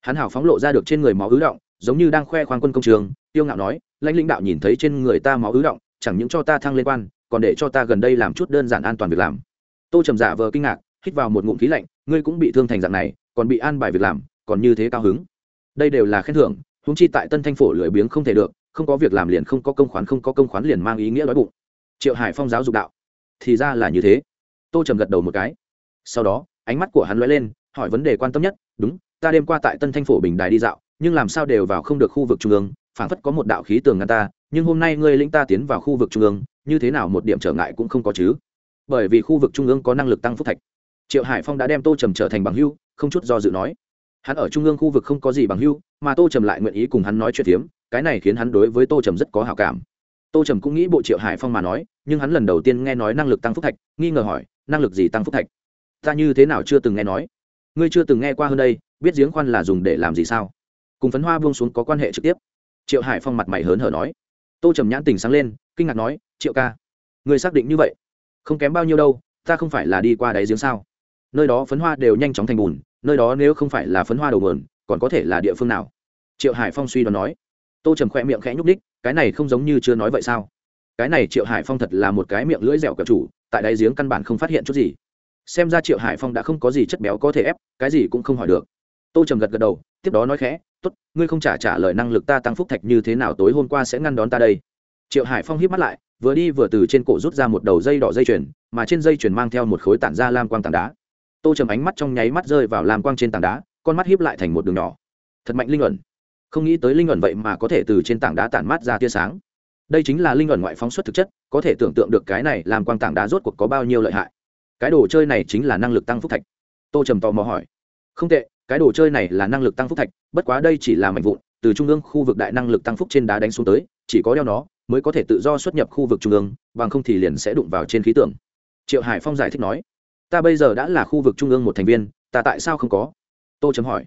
Hắn hảo phóng lộ ra được trên người máu ứ động, giống như đang khoe khoang quân công trường, tiêu ngạo nói, lãnh lãnh đạo nhìn thấy trên người ta máu ứ động, chẳng những cho ta thăng lên quan còn để cho ta gần đây làm chút đơn giản an toàn việc làm. Tô trầm giả vờ kinh ngạc, hít vào một ngụm khí lạnh, ngươi cũng bị thương thành dạng này, còn bị an bài việc làm, còn như thế cao hứng. Đây đều là khen thưởng húng chi tại tân thanh phổ lười biếng không thể được, không có việc làm liền không có công khoán, không có công khoán liền mang ý nghĩa đói bụng. Triệu hải phong giáo dục đạo. Thì ra là như thế. Tô trầm gật đầu một cái. Sau đó, ánh mắt của hắn lóe lên, hỏi vấn đề quan tâm nhất. Đúng, ta đêm qua tại tân thanh phổ bình đài đi dạo, nhưng làm sao đều vào không được khu vực trung ương phảng phất có một đạo khí tường ngăn ta, nhưng hôm nay ngươi lĩnh ta tiến vào khu vực trung ương, như thế nào một điểm trở ngại cũng không có chứ. Bởi vì khu vực trung ương có năng lực tăng phúc thạch. Triệu hải phong đã đem tô trầm trở thành bằng hưu, không chút do dự nói. Hắn ở trung ương khu vực không có gì bằng hưu, mà tô trầm lại nguyện ý cùng hắn nói chuyện phiếm, cái này khiến hắn đối với tô trầm rất có hào cảm. Tô trầm cũng nghĩ bộ triệu hải phong mà nói, nhưng hắn lần đầu tiên nghe nói năng lực tăng phúc thạch, nghi ngờ hỏi, năng lực gì tăng phúc thạch? Ta như thế nào chưa từng nghe nói. Ngươi chưa từng nghe qua hơn đây, biết giếng khoan là dùng để làm gì sao? Cùng phấn hoa buông xuống có quan hệ trực tiếp triệu hải phong mặt mày hớn hở nói. Tô trầm nhãn tình sáng lên, kinh ngạc nói, triệu ca, ngươi xác định như vậy? Không kém bao nhiêu đâu, ta không phải là đi qua đáy giếng sao? Nơi đó phấn hoa đều nhanh chóng thành bùn, nơi đó nếu không phải là phấn hoa đầu nguồn, còn có thể là địa phương nào? Triệu hải phong suy đoán nói. Tô trầm khỏe miệng khẽ nhúc đích cái này không giống như chưa nói vậy sao? Cái này triệu hải phong thật là một cái miệng lưỡi dẻo kẹo chủ, tại đáy giếng căn bản không phát hiện chút gì. Xem ra triệu hải phong đã không có gì chất béo có thể ép, cái gì cũng không hỏi được. Tô trầm gật gật đầu, tiếp đó nói khẽ tốt, ngươi không trả trả lời năng lực ta tăng phúc thạch như thế nào, tối hôm qua sẽ ngăn đón ta đây. Triệu hải phong hít mắt lại, vừa đi vừa từ trên cổ rút ra một đầu dây đỏ dây chuyền, mà trên dây chuyền mang theo một khối tản ra lam quang tảng đá. Tô trầm ánh mắt trong nháy mắt rơi vào lam quang trên tảng đá, con mắt hiếp lại thành một đường nhỏ. Thật mạnh linh ẩn. Không nghĩ tới linh ẩn vậy mà có thể từ trên tảng đá tản mát ra tia sáng. Đây chính là linh ẩn ngoại phóng xuất thực chất, có thể tưởng tượng được cái này làm quang tảng đá rốt cuộc có bao nhiêu lợi hại. Cái đồ chơi này chính là năng lực tăng phúc thạch. Tô trầm tò mò hỏi. Không tệ cái đồ chơi này là năng lực tăng phúc thạch bất quá đây chỉ là mạnh vụn từ trung ương khu vực đại năng lực tăng phúc trên đá đánh xuống tới chỉ có đeo nó mới có thể tự do xuất nhập khu vực trung ương bằng không thì liền sẽ đụng vào trên khí tượng. Triệu hải phong giải thích nói ta bây giờ đã là khu vực trung ương một thành viên ta tại sao không có? Tô chấm hỏi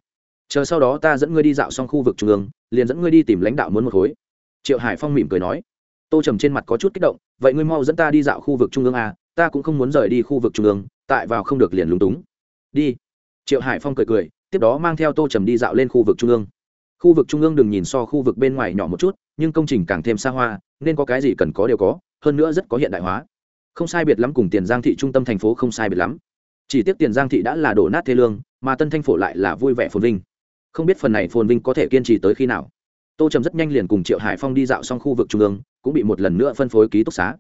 chờ sau đó ta dẫn ngươi đi dạo xong khu vực trung ương liền dẫn ngươi đi tìm lãnh đạo muốn một khối. Triệu hải phong mỉm cười nói tô trầm trên mặt có chút kích động vậy ngươi mau dẫn ta đi dạo khu vực trung ương à, ta cũng không muốn rời đi khu vực trung ương tại vào không được liền lúng túng. Đi. Triệu hải phong cười cười tiếp đó mang theo tô trầm đi dạo lên khu vực trung ương. Khu vực trung ương đừng nhìn so khu vực bên ngoài nhỏ một chút, nhưng công trình càng thêm xa hoa, nên có cái gì cần có đều có, hơn nữa rất có hiện đại hóa. Không sai biệt lắm cùng tiền giang thị trung tâm thành phố không sai biệt lắm. Chỉ tiếc tiền giang thị đã là đổ nát thê lương, mà tân thanh phổ lại là vui vẻ phồn vinh. Không biết phần này phồn vinh có thể kiên trì tới khi nào. Tô trầm rất nhanh liền cùng triệu hải phong đi dạo xong khu vực trung ương, cũng bị một lần nữa phân phối ký túc xá.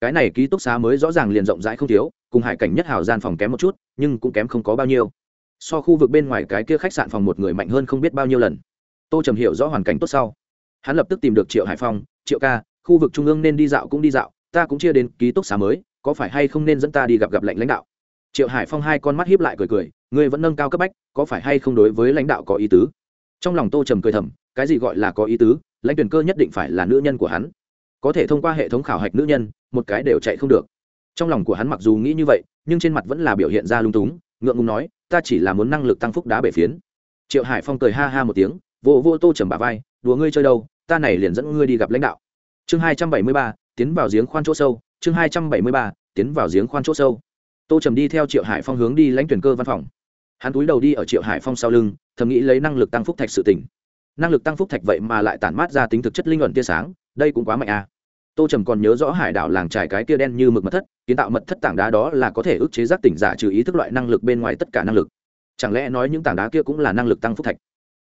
Cái này ký túc xá mới rõ ràng liền rộng rãi không thiếu, cùng hải cảnh nhất hào gian phòng kém một chút, nhưng cũng kém không có bao nhiêu so khu vực bên ngoài cái kia khách sạn phòng một người mạnh hơn không biết bao nhiêu lần. Tô trầm hiểu rõ hoàn cảnh tốt sau. Hắn lập tức tìm được triệu hải phong, triệu ca, khu vực trung ương nên đi dạo cũng đi dạo, ta cũng chia đến ký túc xá mới, có phải hay không nên dẫn ta đi gặp gặp lệnh lãnh đạo? Triệu hải phong hai con mắt hiếp lại cười cười, ngươi vẫn nâng cao cấp bách, có phải hay không đối với lãnh đạo có ý tứ? Trong lòng tô trầm cười thầm, cái gì gọi là có ý tứ? Lãnh tuyển cơ nhất định phải là nữ nhân của hắn. Có thể thông qua hệ thống khảo hạch nữ nhân, một cái đều chạy không được. Trong lòng của hắn mặc dù nghĩ như vậy, nhưng trên mặt vẫn là biểu hiện ra lung túng, ngượng ngùng nói ta chỉ là muốn năng lực tăng phúc đá bể phiến. Triệu hải phong cười ha ha một tiếng, vô vô tô trầm bà vai, đùa ngươi chơi đâu, ta này liền dẫn ngươi đi gặp lãnh đạo. Chương hai trăm bảy mươi ba, tiến vào giếng khoan chỗ sâu, chương hai trăm bảy mươi ba, tiến vào giếng khoan chỗ sâu. Tô trầm đi theo triệu hải phong hướng đi lãnh tuyển cơ văn phòng. Hắn túi đầu đi ở triệu hải phong sau lưng, thầm nghĩ lấy năng lực tăng phúc thạch sự tỉnh năng lực tăng phúc thạch vậy mà lại tản mát ra tính thực chất linh luận tia sáng, đây cũng quá mạnh à tô trầm còn nhớ rõ hải đảo làng trải cái kia đen như mực mật thất, kiến tạo mật thất tảng đá đó là có thể ức chế giác tỉnh giả trừ ý thức loại năng lực bên ngoài tất cả năng lực. Chẳng lẽ nói những tảng đá kia cũng là năng lực tăng phúc thạch?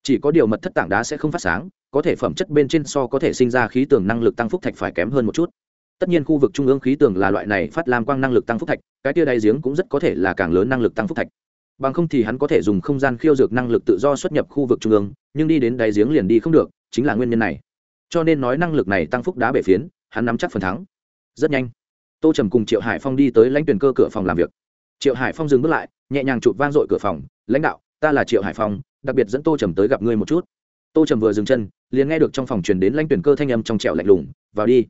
Chỉ có điều mật thất tảng đá sẽ không phát sáng, có thể phẩm chất bên trên so có thể sinh ra khí tường năng lực tăng phúc thạch phải kém hơn một chút. Tất nhiên khu vực trung ương khí tường là loại này phát lam quang năng lực tăng phúc thạch, cái tia đáy giếng cũng rất có thể là càng lớn năng lực tăng phúc thạch. Bằng không thì hắn có thể dùng không gian khiêu dược năng lực tự do xuất nhập khu vực trung ương, nhưng đi đến đáy giếng liền đi không được, chính là nguyên nhân này. Cho nên nói năng lực này tăng phúc đá bể phiến hắn nắm chắc phần thắng. Rất nhanh, tô trầm cùng triệu hải phong đi tới lãnh tuyển cơ cửa phòng làm việc. Triệu hải phong dừng bước lại, nhẹ nhàng chụp vang dội cửa phòng, lãnh đạo, ta là triệu hải phong, đặc biệt dẫn tô trầm tới gặp ngươi một chút. Tô trầm vừa dừng chân, liền nghe được trong phòng truyền đến lãnh tuyển cơ thanh âm trong trẹo lạnh lùng, vào đi.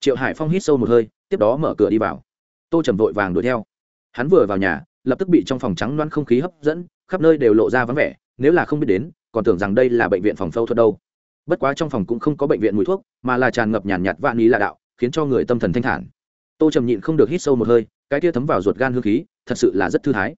Triệu hải phong hít sâu một hơi, tiếp đó mở cửa đi vào. Tô trầm vội vàng đuổi theo. Hắn vừa vào nhà, lập tức bị trong phòng trắng loan không khí hấp dẫn, khắp nơi đều lộ ra vắng vẻ, nếu là không biết đến, còn tưởng rằng đây là bệnh viện phòng phẫu thuật đâu bất quá trong phòng cũng không có bệnh viện mùi thuốc, mà là tràn ngập nhàn nhạt vạn ý lạ đạo, khiến cho người tâm thần thanh thản. Tô trầm nhịn không được hít sâu một hơi, cái tia thấm vào ruột gan hương khí, thật sự là rất thư thái.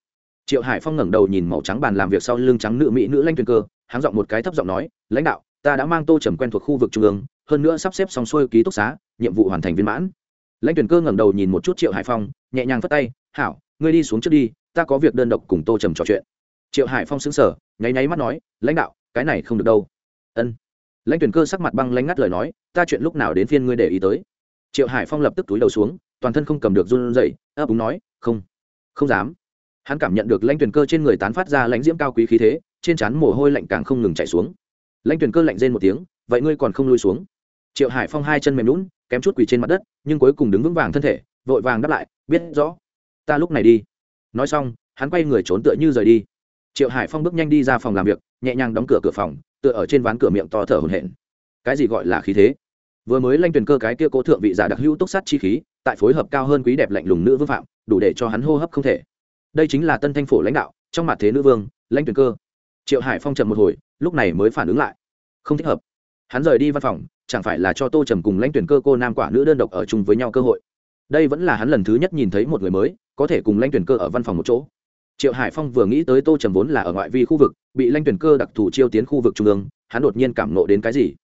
Triệu hải phong ngẩng đầu nhìn màu trắng bàn làm việc sau lưng trắng nữ mỹ nữ lanh tuyền cơ, háng giọng một cái thấp giọng nói, lãnh đạo, ta đã mang tô trầm quen thuộc khu vực trung ương, hơn nữa sắp xếp xong xuôi ký túc xá, nhiệm vụ hoàn thành viên mãn. Lãnh tuyển cơ ngẩng đầu nhìn một chút triệu hải phong, nhẹ nhàng phất tay, hảo, ngươi đi xuống trước đi, ta có việc đơn độc cùng tô trầm trò chuyện. Triệu hải phong xứng sở nháy nháy mắt nói, lãnh đạo, cái này không được đâu. Ân lãnh tuyển cơ sắc mặt băng lãnh ngắt lời nói, ta chuyện lúc nào đến phiên ngươi để ý tới? Triệu hải phong lập tức túi đầu xuống, toàn thân không cầm được run rẩy, ấp úng nói, không không dám. Hắn cảm nhận được lãnh tuyển cơ trên người tán phát ra lãnh diễm cao quý khí thế, trên trán mồ hôi lạnh càng không ngừng chạy xuống. Lãnh tuyển cơ lạnh rên một tiếng, vậy ngươi còn không lui xuống? Triệu hải phong hai chân mềm lún kém chút quỳ trên mặt đất, nhưng cuối cùng đứng vững vàng thân thể, vội vàng đáp lại, biết rõ, ta lúc này đi. Nói xong, hắn quay người trốn tựa như rời đi. Triệu hải phong bước nhanh đi ra phòng làm việc, nhẹ nhàng đóng cửa cửa phòng tựa ở trên ván cửa miệng to thở hổn hển. Cái gì gọi là khí thế? Vừa mới lanh tuyển cơ cái kia cố thượng vị giả đặc hữu túc sát chi khí, tại phối hợp cao hơn quý đẹp lạnh lùng nữ vương phạm, đủ để cho hắn hô hấp không thể. Đây chính là tân thanh phổ lãnh đạo, trong mặt thế nữ vương lãnh tuyển cơ. Triệu hải phong trầm một hồi, lúc này mới phản ứng lại. Không thích hợp. Hắn rời đi văn phòng, chẳng phải là cho tô trầm cùng lãnh tuyển cơ cô nam quả nữ đơn độc ở chung với nhau cơ hội. Đây vẫn là hắn lần thứ nhất nhìn thấy một người mới, có thể cùng lãnh tuyển cơ ở văn phòng một chỗ. Triệu hải phong vừa nghĩ tới tô trầm vốn là ở ngoại vi khu vực bị lãnh tuyển cơ đặc thù chiêu tiến khu vực trung ương, hắn đột nhiên cảm nộ đến cái gì?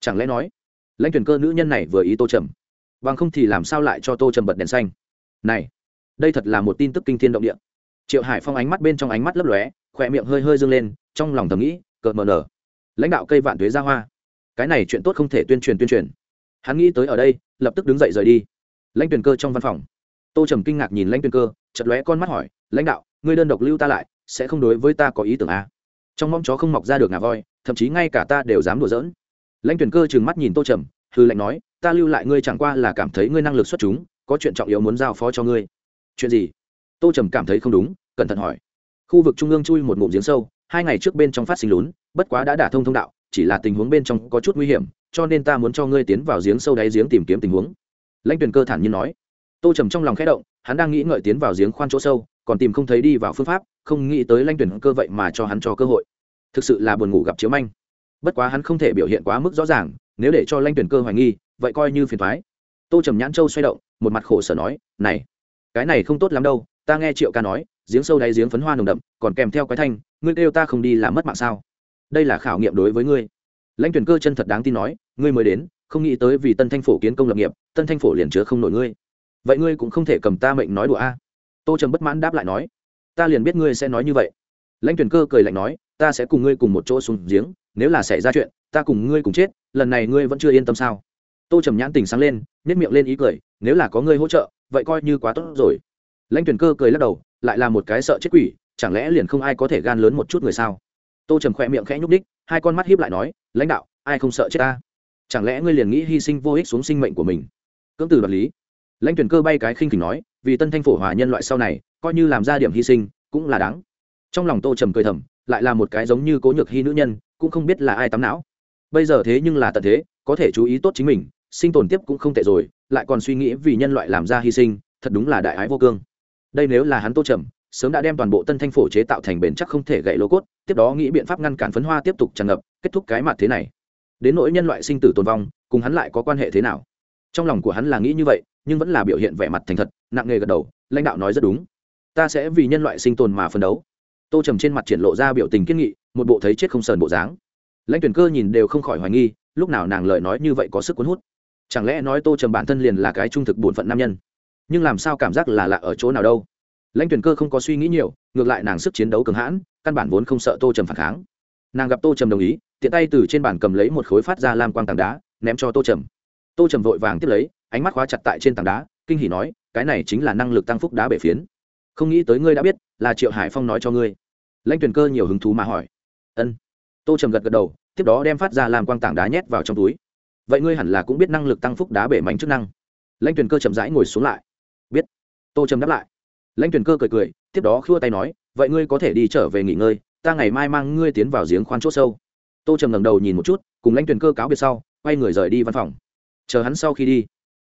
Chẳng lẽ nói, lãnh tuyển cơ nữ nhân này vừa ý tô trầm? Bằng không thì làm sao lại cho tô trầm bật đèn xanh? Này, đây thật là một tin tức kinh thiên động địa. Triệu hải phong ánh mắt bên trong ánh mắt lấp lóe, khỏe miệng hơi hơi dâng lên, trong lòng thầm nghĩ, cợt mờ nở. Lãnh đạo cây vạn thuế ra hoa. Cái này chuyện tốt không thể tuyên truyền tuyên truyền. Hắn nghĩ tới ở đây, lập tức đứng dậy rời đi. Lãnh tuyển cơ trong văn phòng. Tô trầm kinh ngạc nhìn lãnh tuyển cơ chật lóe con mắt hỏi, lãnh đạo, ngươi đơn độc lưu ta lại, sẽ không đối với ta có ý tưởng à? Trong mong chó không mọc ra được ngà voi, thậm chí ngay cả ta đều dám đùa giỡn. Lãnh tuyển cơ trừng mắt nhìn tô trầm hư lệnh nói, ta lưu lại ngươi chẳng qua là cảm thấy ngươi năng lực xuất chúng, có chuyện trọng yếu muốn giao phó cho ngươi. Chuyện gì? Tô trầm cảm thấy không đúng, cẩn thận hỏi. Khu vực trung ương chui một ngụm giếng sâu, hai ngày trước bên trong phát sinh lún, bất quá đã đả thông thông đạo, chỉ là tình huống bên trong có chút nguy hiểm, cho nên ta muốn cho ngươi tiến vào giếng sâu đáy giếng tìm kiếm tình huống. Lãnh tuyển cơ thản nhiên nói. Tô trầm trong lòng khẽ động, hắn đang nghĩ ngợi tiến vào giếng khoan chỗ sâu còn tìm không thấy đi vào phương pháp, không nghĩ tới lãnh tuyển cơ vậy mà cho hắn cho cơ hội. Thực sự là buồn ngủ gặp chiếu manh. Bất quá hắn không thể biểu hiện quá mức rõ ràng, nếu để cho lãnh tuyển cơ hoài nghi, vậy coi như phiền thoái tô trầm nhãn châu xoay động, một mặt khổ sở nói, này, cái này không tốt lắm đâu, ta nghe triệu ca nói, giếng sâu đáy giếng phấn hoa nồng đậm, còn kèm theo cái thanh, ngươi kêu ta không đi làm mất mạng sao? Đây là khảo nghiệm đối với ngươi. Lãnh tuyển cơ chân thật đáng tin nói, ngươi mới đến, không nghĩ tới vì tân thanh phổ kiến công lập nghiệp, tân thanh phổ liền chứa không nổi ngươi. Vậy ngươi cũng không thể cầm ta mệnh nói đùa a tô trầm bất mãn đáp lại nói, ta liền biết ngươi sẽ nói như vậy. Lãnh tuyển cơ cười lạnh nói, ta sẽ cùng ngươi cùng một chỗ xuống giếng, nếu là xảy ra chuyện, ta cùng ngươi cùng chết, lần này ngươi vẫn chưa yên tâm sao? Tô trầm nhãn tình sáng lên nhét miệng lên ý cười, nếu là có ngươi hỗ trợ, vậy coi như quá tốt rồi. Lãnh tuyển cơ cười lắc đầu, lại là một cái sợ chết quỷ, chẳng lẽ liền không ai có thể gan lớn một chút người sao? Tô trầm khỏe miệng khẽ nhúc đích hai con mắt hiếp lại nói, lãnh đạo, ai không sợ chết ta? Chẳng lẽ ngươi liền nghĩ hy sinh vô ích xuống sinh mệnh của mình? Cưỡng từ đoạt lý lãnh tuyển cơ bay cái khinh khỉnh nói, vì tân thanh phổ hòa nhân loại sau này, coi như làm ra điểm hy sinh, cũng là đáng. Trong lòng tô trầm cười thầm, lại là một cái giống như cố nhược hy nữ nhân, cũng không biết là ai tắm não. Bây giờ thế nhưng là tận thế, có thể chú ý tốt chính mình, sinh tồn tiếp cũng không tệ rồi, lại còn suy nghĩ vì nhân loại làm ra hy sinh, thật đúng là đại ái vô cương. Đây nếu là hắn tô trầm, sớm đã đem toàn bộ tân thanh phổ chế tạo thành bền chắc không thể gậy lô cốt, tiếp đó nghĩ biện pháp ngăn cản phấn hoa tiếp tục tràn ngập, kết thúc cái mặt thế này. Đến nỗi nhân loại sinh tử tồn vong, cùng hắn lại có quan hệ thế nào? Trong lòng của hắn là nghĩ như vậy, nhưng vẫn là biểu hiện vẻ mặt thành thật, nặng nề gật đầu, lãnh đạo nói rất đúng. Ta sẽ vì nhân loại sinh tồn mà phấn đấu. Tô trầm trên mặt triển lộ ra biểu tình kiên nghị, một bộ thấy chết không sờn bộ dáng. Lãnh tuyển cơ nhìn đều không khỏi hoài nghi, lúc nào nàng lời nói như vậy có sức cuốn hút. Chẳng lẽ nói tô trầm bản thân liền là cái trung thực bổn phận nam nhân? Nhưng làm sao cảm giác là lạ ở chỗ nào đâu? Lãnh tuyển cơ không có suy nghĩ nhiều, ngược lại nàng sức chiến đấu cường hãn, căn bản vốn không sợ tô trầm phản kháng. Nàng gặp tô trầm đồng ý, tiện tay từ trên bàn cầm lấy một khối phát ra lam quang tảng đá, ném cho tô trầm tô trầm vội vàng tiếp lấy, ánh mắt khóa chặt tại trên tảng đá, kinh hỉ nói, cái này chính là năng lực tăng phúc đá bể phiến. Không nghĩ tới ngươi đã biết, là triệu hải phong nói cho ngươi. Lãnh tuyển cơ nhiều hứng thú mà hỏi. Ân. Tô trầm gật gật đầu, tiếp đó đem phát ra làm quang tảng đá nhét vào trong túi. Vậy ngươi hẳn là cũng biết năng lực tăng phúc đá bể mảnh chức năng. Lãnh tuyển cơ chậm rãi ngồi xuống lại. Biết. Tô trầm đáp lại. Lãnh tuyển cơ cười cười, tiếp đó khua tay nói, vậy ngươi có thể đi trở về nghỉ ngơi, ta ngày mai mang ngươi tiến vào giếng khoan c h ỗ sâu. Tô trầm ngẩng đầu nhìn một chút, cùng lãnh tuyển cơ cáo biệt sau, quay người rời đi văn phòng chờ hắn sau khi đi.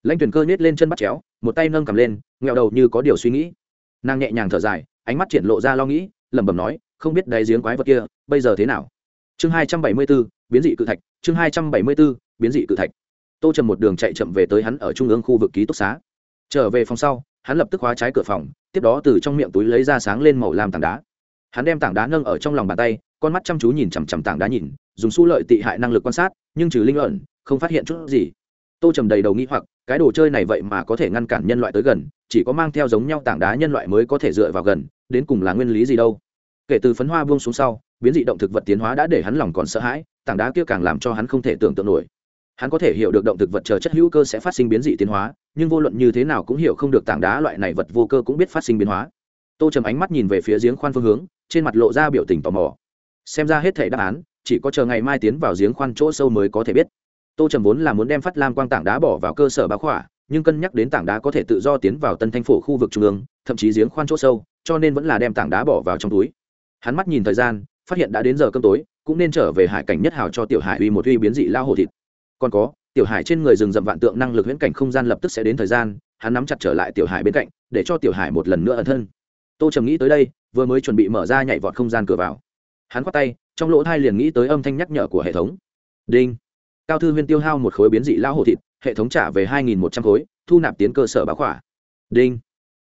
Lãnh tuyển cơ nhét lên chân bắt chéo, một tay nâng cầm lên nghẹo đầu như có điều suy nghĩ. Nàng nhẹ nhàng thở dài, ánh mắt triển lộ ra lo nghĩ, lẩm bẩm nói, không biết đáy giếng quái vật kia, bây giờ thế nào? Chương hai trăm bảy mươi b ố biến dị cự thạch, chương hai trăm bảy mươi b ố biến dị cự thạch. Tô trầm một đường chạy chậm về tới hắn ở trung ương khu vực ký túc xá. Trở về phòng sau, hắn lập tức khóa trái cửa phòng, tiếp đó từ trong miệng túi lấy ra sáng lên màu làm tảng đá. Hắn đem tảng đá nâng ở trong lòng bàn tay, con mắt chăm chú nhìn chằm chằm tảng đá nhìn, dùng su lợi tị hại năng lực quan sát, nhưng trừ linh luận không phát hiện chút gì tô trầm đầy đầu nghĩ hoặc, cái đồ chơi này vậy mà có thể ngăn cản nhân loại tới gần, chỉ có mang theo giống nhau tảng đá nhân loại mới có thể dựa vào gần, đến cùng là nguyên lý gì đâu. Kể từ phấn hoa buông xuống sau, biến dị động thực vật tiến hóa đã để hắn lòng còn sợ hãi, tảng đá kia càng làm cho hắn không thể tưởng tượng nổi. Hắn có thể hiểu được động thực vật chờ chất hữu cơ sẽ phát sinh biến dị tiến hóa, nhưng vô luận như thế nào cũng hiểu không được tảng đá loại này vật vô cơ cũng biết phát sinh biến hóa. Tô trầm ánh mắt nhìn về phía giếng khoan phương hướng, trên mặt lộ ra biểu tình tò mò. Xem ra hết thể đáp án, chỉ có chờ ngày mai tiến vào giếng khoan chỗ sâu mới có thể biết tô trầm vốn là muốn đem phát lam quang tảng đá bỏ vào cơ sở bá khỏa, nhưng cân nhắc đến tảng đá có thể tự do tiến vào tân thanh phổ khu vực trung ương, thậm chí giếng khoan chỗ sâu, cho nên vẫn là đem tảng đá bỏ vào trong túi. Hắn mắt nhìn thời gian, phát hiện đã đến giờ cơm tối, cũng nên trở về hải cảnh nhất hào cho tiểu hải uy một uy biến dị lao hồ thịt. Còn có, tiểu hải trên người rừng rậm vạn tượng năng lực huyễn cảnh không gian lập tức sẽ đến thời gian, hắn nắm chặt trở lại tiểu hải bên cạnh, để cho tiểu hải một lần nữa ẩn thân. Tô trầm nghĩ tới đây, vừa mới chuẩn bị mở ra nhảy vọt không gian cửa vào. Hắn khoát tay, trong lỗ thai liền nghĩ tới âm thanh nhắc nhở của hệ thống. Đinh cao thư huyên tiêu hao một khối biến dị lao hồ thịt, hệ thống trả về hai nghìn một trăm khối, thu nạp tiến cơ sở báo khỏa. Đinh.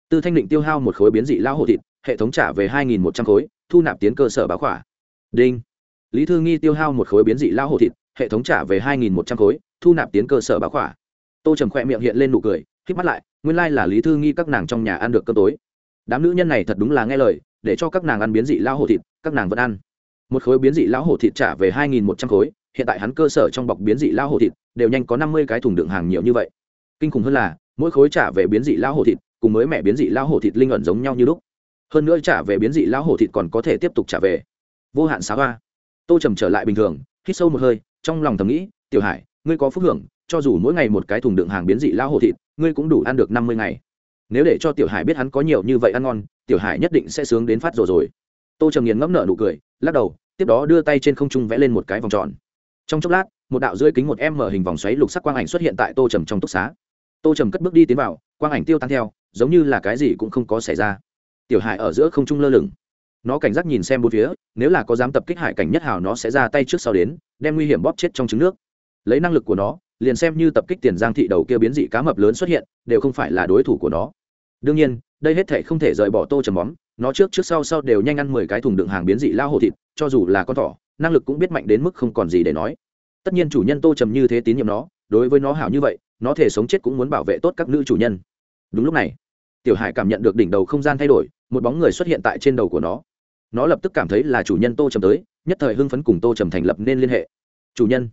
Tư thanh định tiêu hao một khối biến dị lao hồ thịt, hệ thống trả về hai nghìn một trăm khối, thu nạp tiến cơ sở báo khỏa. Đinh. Lý thư nghi tiêu hao một khối biến dị lao hồ thịt, hệ thống trả về hai nghìn một trăm khối, thu nạp tiến cơ sở báo khỏa. Tô trầm khỏe miệng hiện lên nụ cười k mắt lại, nguyên lai là lý thư nghi các nàng trong nhà ăn được cơm tối. Đám nữ nhân này thật đúng là nghe lời, để cho các nàng ăn biến dị lao hồ thịt, các nàng vẫn ăn. Một khối biến dị lão hồ thịt trả về hai nghìn một trăm khối hiện tại hắn cơ sở trong bọc biến dị lao hổ thịt đều nhanh có năm mươi cái thùng đựng hàng nhiều như vậy. Kinh khủng hơn là, mỗi khối trả về biến dị lao hổ thịt cùng mới mẹ biến dị lao hổ thịt linh ẩn giống nhau như lúc. Hơn nữa trả về biến dị lao hổ thịt còn có thể tiếp tục trả về. Vô hạn xá hoa. Tô trầm trở lại bình thường, hít sâu một hơi, trong lòng thầm nghĩ, tiểu hải, ngươi có phúc hưởng, cho dù mỗi ngày một cái thùng đựng hàng biến dị lao hổ thịt, ngươi cũng đủ ăn được năm mươi ngày. Nếu để cho tiểu hải biết hắn có nhiều như vậy ăn ngon, tiểu hải nhất định sẽ sướng đến phát rồi rồi. Tô trầm nghiền ngẫm nợ nụ cười, lắc đầu, tiếp đó đưa tay trên không trung vẽ lên một cái vòng tròn trong chốc lát, một đạo dưới kính một em mở hình vòng xoáy lục sắc quang ảnh xuất hiện tại tô trầm trong túc xá. Tô trầm cất bước đi tiến vào, quang ảnh tiêu tan theo, giống như là cái gì cũng không có xảy ra. Tiểu hải ở giữa không trung lơ lửng. Nó cảnh giác nhìn xem bốn phía, nếu là có dám tập kích hải cảnh nhất hào nó sẽ ra tay trước sau đến, đem nguy hiểm bóp chết trong trứng nước. Lấy năng lực của nó, liền xem như tập kích tiền giang thị đầu kia biến dị cá mập lớn xuất hiện, đều không phải là đối thủ của nó. Đương nhiên, đây hết thể không thể rời bỏ tô trầm móm nó trước trước sau sau đều nhanh ăn mười cái thùng đựng hàng biến dị lao hổ thịt, cho dù là con thỏ năng lực cũng biết mạnh đến mức không còn gì để nói. Tất nhiên chủ nhân tô trầm như thế tín nhiệm nó, đối với nó hảo như vậy, nó thể sống chết cũng muốn bảo vệ tốt các nữ chủ nhân. Đúng lúc này, tiểu hải cảm nhận được đỉnh đầu không gian thay đổi, một bóng người xuất hiện tại trên đầu của nó. Nó lập tức cảm thấy là chủ nhân tô trầm tới, nhất thời hưng phấn cùng tô trầm thành lập nên liên hệ. Chủ nhân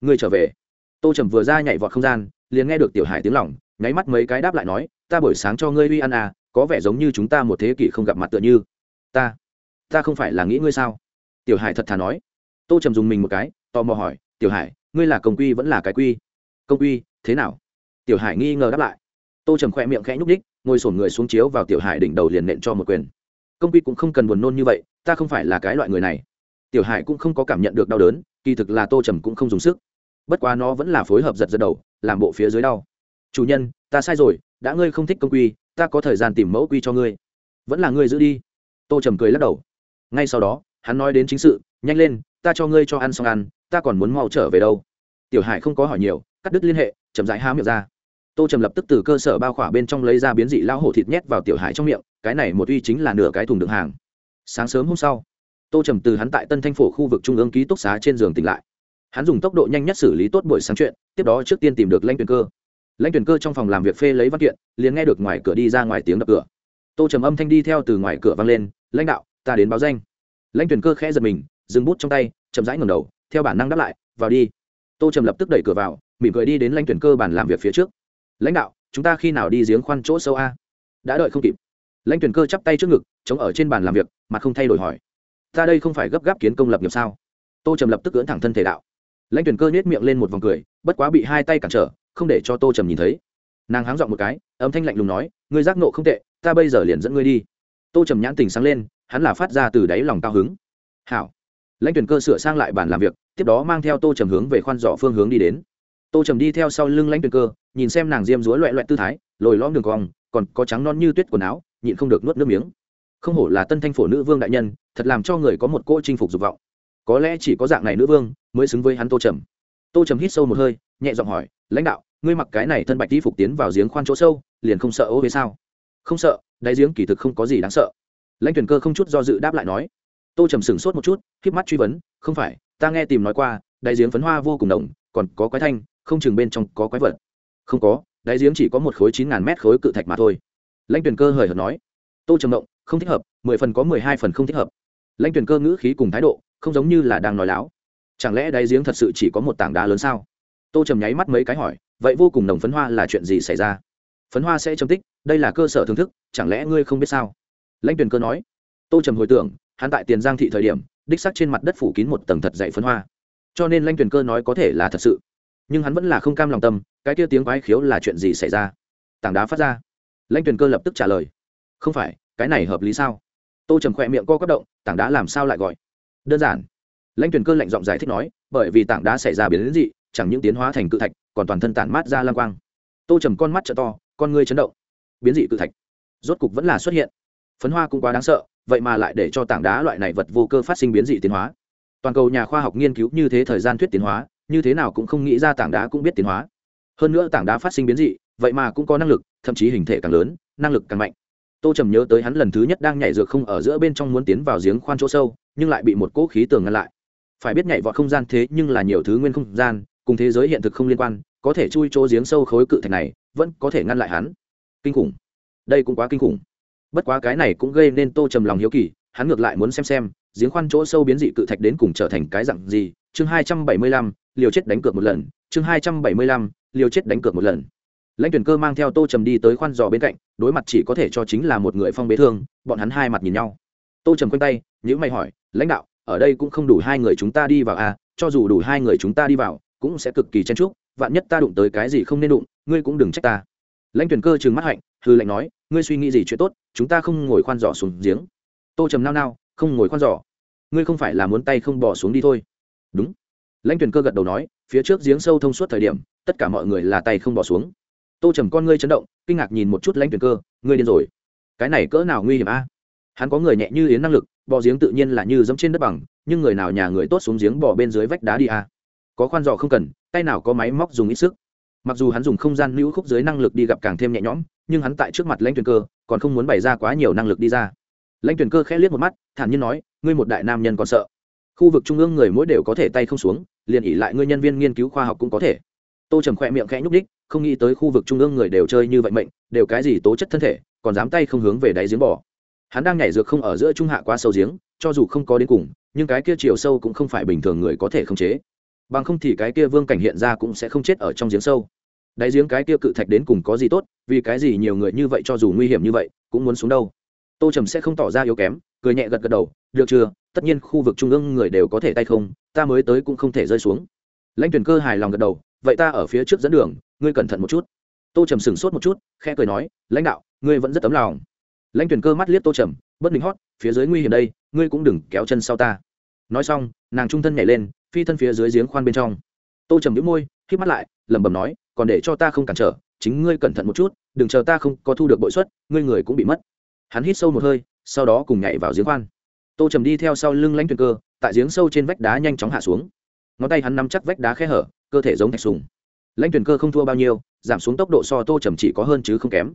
người trở về. Tô trầm vừa ra nhảy vọt không gian, liền nghe được tiểu hải tiếng lỏng nháy mắt mấy cái đáp lại nói, ta buổi sáng cho ngươi uy ăn à có vẻ giống như chúng ta một thế kỷ không gặp mặt tựa như. Ta ta không phải là nghĩ ngươi sao? Tiểu hải thật thà nói tô trầm dùng mình một cái tò mò hỏi tiểu hải ngươi là công quy vẫn là cái quy? Công quy thế nào? Tiểu hải nghi ngờ đáp lại. Tô trầm khỏe miệng khẽ nhúc ních, ngồi sổn người xuống chiếu vào tiểu hải đỉnh đầu liền nện cho một quyền. Công quy cũng không cần buồn nôn như vậy ta không phải là cái loại người này. Tiểu hải cũng không có cảm nhận được đau đớn kỳ thực là tô trầm cũng không dùng sức. Bất quá nó vẫn là phối hợp giật giật đầu làm bộ phía dưới đau. Chủ nhân ta sai rồi đã ngươi không thích công quy ta có thời gian tìm mẫu quy cho ngươi. Vẫn là ngươi giữ đi. Tô trầm cười lắc đầu. Ngay sau đó hắn nói đến chính sự nhanh lên ta cho ngươi cho ăn xong ăn, ta còn muốn mau trở về đâu. Tiểu hải không có hỏi nhiều, cắt đứt liên hệ, chậm rãi há miệng ra. Tô trầm lập tức từ cơ sở bao khỏa bên trong lấy ra biến dị lao hổ thịt nhét vào tiểu hải trong miệng, cái này một uy chính là nửa cái thùng đựng hàng. Sáng sớm hôm sau, tô trầm từ hắn tại tân thanh phổ khu vực trung ương ký túc xá trên giường tỉnh lại. Hắn dùng tốc độ nhanh nhất xử lý tốt buổi sáng chuyện, tiếp đó trước tiên tìm được lãnh tuyển cơ. Lãnh tuyển cơ trong phòng làm việc phê lấy văn kiện, liền nghe được ngoài cửa đi ra ngoài tiếng đập cửa. Tô trầm âm thanh đi theo từ ngoài cửa vang lên, lãnh đạo, ta đến báo danh. Lãnh tuyển cơ khẽ giật mình, dừng bút trong tay chậm rãi ngầm đầu, theo bản năng đáp lại, vào đi. Tô trầm lập tức đẩy cửa vào, mỉm cười đi đến lãnh tuyển cơ bàn làm việc phía trước. Lãnh đạo, chúng ta khi nào đi giếng khoan chỗ sâu a? Đã đợi không kịp. Lãnh tuyển cơ chắp tay trước ngực, chống ở trên bàn làm việc mà không thay đổi hỏi. Ta đây không phải gấp gáp kiến công lập nghiệp sao? Tô trầm lập tức cưỡn thẳng thân thể đạo. Lãnh tuyển cơ nhét miệng lên một vòng cười, bất quá bị hai tay cản trở, không để cho tô trầm nhìn thấy. Nàng háng dọn một cái, âm thanh lạnh lùng nói, ngươi giác nộ không tệ, ta bây giờ liền dẫn ngươi đi. Tô trầm nhãn tình sáng lên, hắn là phát ra từ đáy lòng cao hứng. Hảo lãnh tuyển cơ sửa sang lại bàn làm việc, tiếp đó mang theo tô trầm hướng về khoan dọ phương hướng đi đến. Tô trầm đi theo sau lưng lãnh tuyển cơ, nhìn xem nàng diêm dúa loẹ loẹ tư thái, lồi lõm đường cong, còn có trắng non như tuyết quần áo, nhịn không được nuốt nước miếng. Không hổ là tân thanh phổ nữ vương đại nhân, thật làm cho người có một cỗ chinh phục dục vọng. Có lẽ chỉ có dạng này nữ vương mới xứng với hắn tô trầm. Tô trầm hít sâu một hơi, nhẹ giọng hỏi, lãnh đạo, ngươi mặc cái này thân bạch đi phục tiến vào giếng khoan chỗ sâu, liền không sợ ô huế sao? Không sợ, đáy giếng kỳ thực không có gì đáng sợ. Lãnh tuyển cơ không chút do dự đáp lại nói tô trầm sửng sốt một chút k mắt truy vấn, không phải, ta nghe tìm nói qua đáy giếng phấn hoa vô cùng đồng còn có quái thanh, không chừng bên trong có quái vật. Không có đáy giếng chỉ có một khối chín ngàn mét khối cự thạch mà thôi. Lãnh tuyển cơ hời hợt nói. Tô trầm động, không thích hợp, mười phần có mười hai phần không thích hợp. Lãnh tuyển cơ ngữ khí cùng thái độ, không giống như là đang nói láo. Chẳng lẽ đáy giếng thật sự chỉ có một tảng đá lớn sao? Tô trầm nháy mắt mấy cái hỏi, vậy vô cùng nồng phấn hoa là chuyện gì xảy ra? Phấn hoa sẽ chấm tích, đây là cơ sở thưởng thức, chẳng lẽ ngươi không biết sao? Lãnh tuyền cơ nói. Tô trầm hồi tưởng hắn tại tiền giang thị thời điểm, đích sắc trên mặt đất phủ kín một tầng thật dậy phấn hoa. Cho nên lanh tuyền cơ nói có thể là thật sự. Nhưng hắn vẫn là không cam lòng tâm, cái kia tiếng quái khiếu là chuyện gì xảy ra? Tảng đá phát ra. Lanh tuyền cơ lập tức trả lời. Không phải, cái này hợp lý sao? Tô trầm khỏe miệng co quất động, tảng đá làm sao lại gọi? Đơn giản. Lanh tuyền cơ lạnh giọng giải thích nói, bởi vì tảng đá xảy ra biến đến dị, chẳng những tiến hóa thành cự thạch, còn toàn thân tản mát ra lang quang. Tô trầm con mắt t to, con ngươi chấn động. Biến dị cự thạch. Rốt cục vẫn là xuất hiện. Phấn hoa cũng quá đáng sợ vậy mà lại để cho tảng đá loại này vật vô cơ phát sinh biến dị tiến hóa. Toàn cầu nhà khoa học nghiên cứu như thế thời gian thuyết tiến hóa, như thế nào cũng không nghĩ ra tảng đá cũng biết tiến hóa. Hơn nữa tảng đá phát sinh biến dị, vậy mà cũng có năng lực, thậm chí hình thể càng lớn, năng lực càng mạnh. Tô trầm nhớ tới hắn lần thứ nhất đang nhảy dược không ở giữa bên trong muốn tiến vào giếng khoan chỗ sâu, nhưng lại bị một cỗ khí tường ngăn lại. Phải biết nhảy vọt không gian thế nhưng là nhiều thứ nguyên không gian, cùng thế giới hiện thực không liên quan, có thể chui chỗ giếng sâu khối cự thạch này, vẫn có thể ngăn lại hắn. Kinh khủng. Đây cũng quá kinh khủng bất quá cái này cũng gây nên tô trầm lòng hiếu kỳ, hắn ngược lại muốn xem xem, giếng khoan chỗ sâu biến dị cự thạch đến cùng trở thành cái dặn gì. Chương hai trăm bảy mươi lăm, liều chết đánh cược một lần. Chương hai trăm bảy mươi lăm, liều chết đánh cược một lần. Lãnh tuyển cơ mang theo tô trầm đi tới khoan giò bên cạnh, đối mặt chỉ có thể cho chính là một người phong bế thương, bọn hắn hai mặt nhìn nhau. Tô trầm quanh tay nhữ mày hỏi, lãnh đạo, ở đây cũng không đủ hai người chúng ta đi vào à? Cho dù đủ hai người chúng ta đi vào, cũng sẽ cực kỳ chen chúc, vạn nhất ta đụng tới cái gì không nên đụng, ngươi cũng đừng trách ta. Lãnh tuyển cơ trừng mắt hạnh hư lệnh nói ngươi suy nghĩ gì chuyện tốt, chúng ta không ngồi khoan giỏ xuống giếng. Tô trầm nao nao, không ngồi khoan giỏ. Ngươi không phải là muốn tay không bỏ xuống đi thôi. Đúng. Lãnh tuyển cơ gật đầu nói, phía trước giếng sâu thông suốt thời điểm, tất cả mọi người là tay không bỏ xuống. Tô trầm con ngươi chấn động, kinh ngạc nhìn một chút lãnh tuyển cơ, ngươi điên rồi. Cái này cỡ nào nguy hiểm a? Hắn có người nhẹ như yến năng lực bỏ giếng tự nhiên là như dẫm trên đất bằng, nhưng người nào nhà người tốt xuống giếng bỏ bên dưới vách đá đi a? Có khoan dò không cần, tay nào có máy móc dùng ít sức mặc dù hắn dùng không gian lưu khúc dưới năng lực đi gặp càng thêm nhẹ nhõm, nhưng hắn tại trước mặt lãnh tuyển cơ còn không muốn bày ra quá nhiều năng lực đi ra. Lãnh tuyển cơ khẽ liếc một mắt, thản nhiên nói, ngươi một đại nam nhân còn sợ. Khu vực trung ương người mỗi đều có thể tay không xuống, liền ỉ lại ngươi nhân viên nghiên cứu khoa học cũng có thể. Tô trầm khoe miệng khẽ nhúc đích không nghĩ tới khu vực trung ương người đều chơi như vậy mệnh, đều cái gì tố chất thân thể, còn dám tay không hướng về đáy giếng bỏ hắn đang nhảy dược không ở giữa trung hạ quá sâu giếng, cho dù không có đến cùng, nhưng cái kia chiều sâu cũng không phải bình thường người có thể khống chế. Bằng không thì cái kia vương cảnh hiện ra cũng sẽ không chết ở trong giếng sâu đáy giếng cái kia cự thạch đến cùng có gì tốt, vì cái gì nhiều người như vậy cho dù nguy hiểm như vậy, cũng muốn xuống đâu. Tô trầm sẽ không tỏ ra yếu kém, cười nhẹ gật gật đầu, được chưa, tất nhiên khu vực trung ương người đều có thể tay không, ta mới tới cũng không thể rơi xuống. Lãnh tuyển cơ hài lòng gật đầu, vậy ta ở phía trước dẫn đường, ngươi cẩn thận một chút. Tô trầm sửng sốt một chút, khẽ cười nói, lãnh đạo, ngươi vẫn rất tấm lòng. Lãnh tuyển cơ mắt liếc tô trầm, bất định hót, phía dưới nguy hiểm đây, ngươi cũng đừng kéo chân sau ta. Nói xong, nàng trung thân nhảy lên, phi thân phía dưới giếng khoan bên trong. Tô trầm đĩu môi k mắt lại, lẩm bẩm nói còn để cho ta không cản trở, chính ngươi cẩn thận một chút, đừng chờ ta không có thu được bội xuất ngươi người cũng bị mất. Hắn hít sâu một hơi, sau đó cùng nhảy vào giếng khoan. Tô trầm đi theo sau lưng lãnh tuyền cơ, tại giếng sâu trên vách đá nhanh chóng hạ xuống. Ngón tay hắn nắm chắc vách đá khe hở, cơ thể giống thạch sùng. Lãnh tuyền cơ không thua bao nhiêu, giảm xuống tốc độ so tô trầm chỉ có hơn chứ không kém.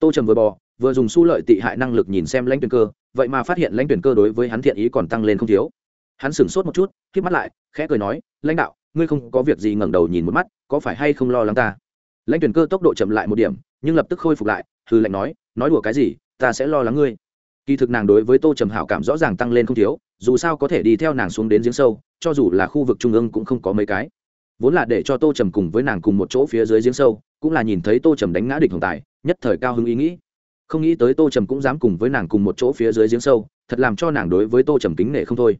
Tô trầm vừa bò, vừa dùng su lợi tị hại năng lực nhìn xem lãnh tuyền cơ, vậy mà phát hiện lãnh tuyền cơ đối với hắn thiện ý còn tăng lên không thiếu. Hắn sửng sốt một chút k mắt lại, khẽ cười nói, lãnh đạo ngươi không có việc gì ngẩng đầu nhìn một mắt, có phải hay không lo lắng ta? Lãnh tuyển cơ tốc độ chậm lại một điểm, nhưng lập tức khôi phục lại hư lệnh nói nói đùa cái gì, ta sẽ lo lắng ngươi. Kỳ thực nàng đối với tô trầm hảo cảm rõ ràng tăng lên không thiếu, dù sao có thể đi theo nàng xuống đến giếng sâu, cho dù là khu vực trung ương cũng không có mấy cái. Vốn là để cho tô trầm cùng với nàng cùng một chỗ phía dưới giếng sâu, cũng là nhìn thấy tô trầm đánh ngã địch hồng tài, nhất thời cao hứng ý nghĩ. Không nghĩ tới tô trầm cũng dám cùng với nàng cùng một chỗ phía dưới giếng sâu, thật làm cho nàng đối với tô trầm kính nể không thôi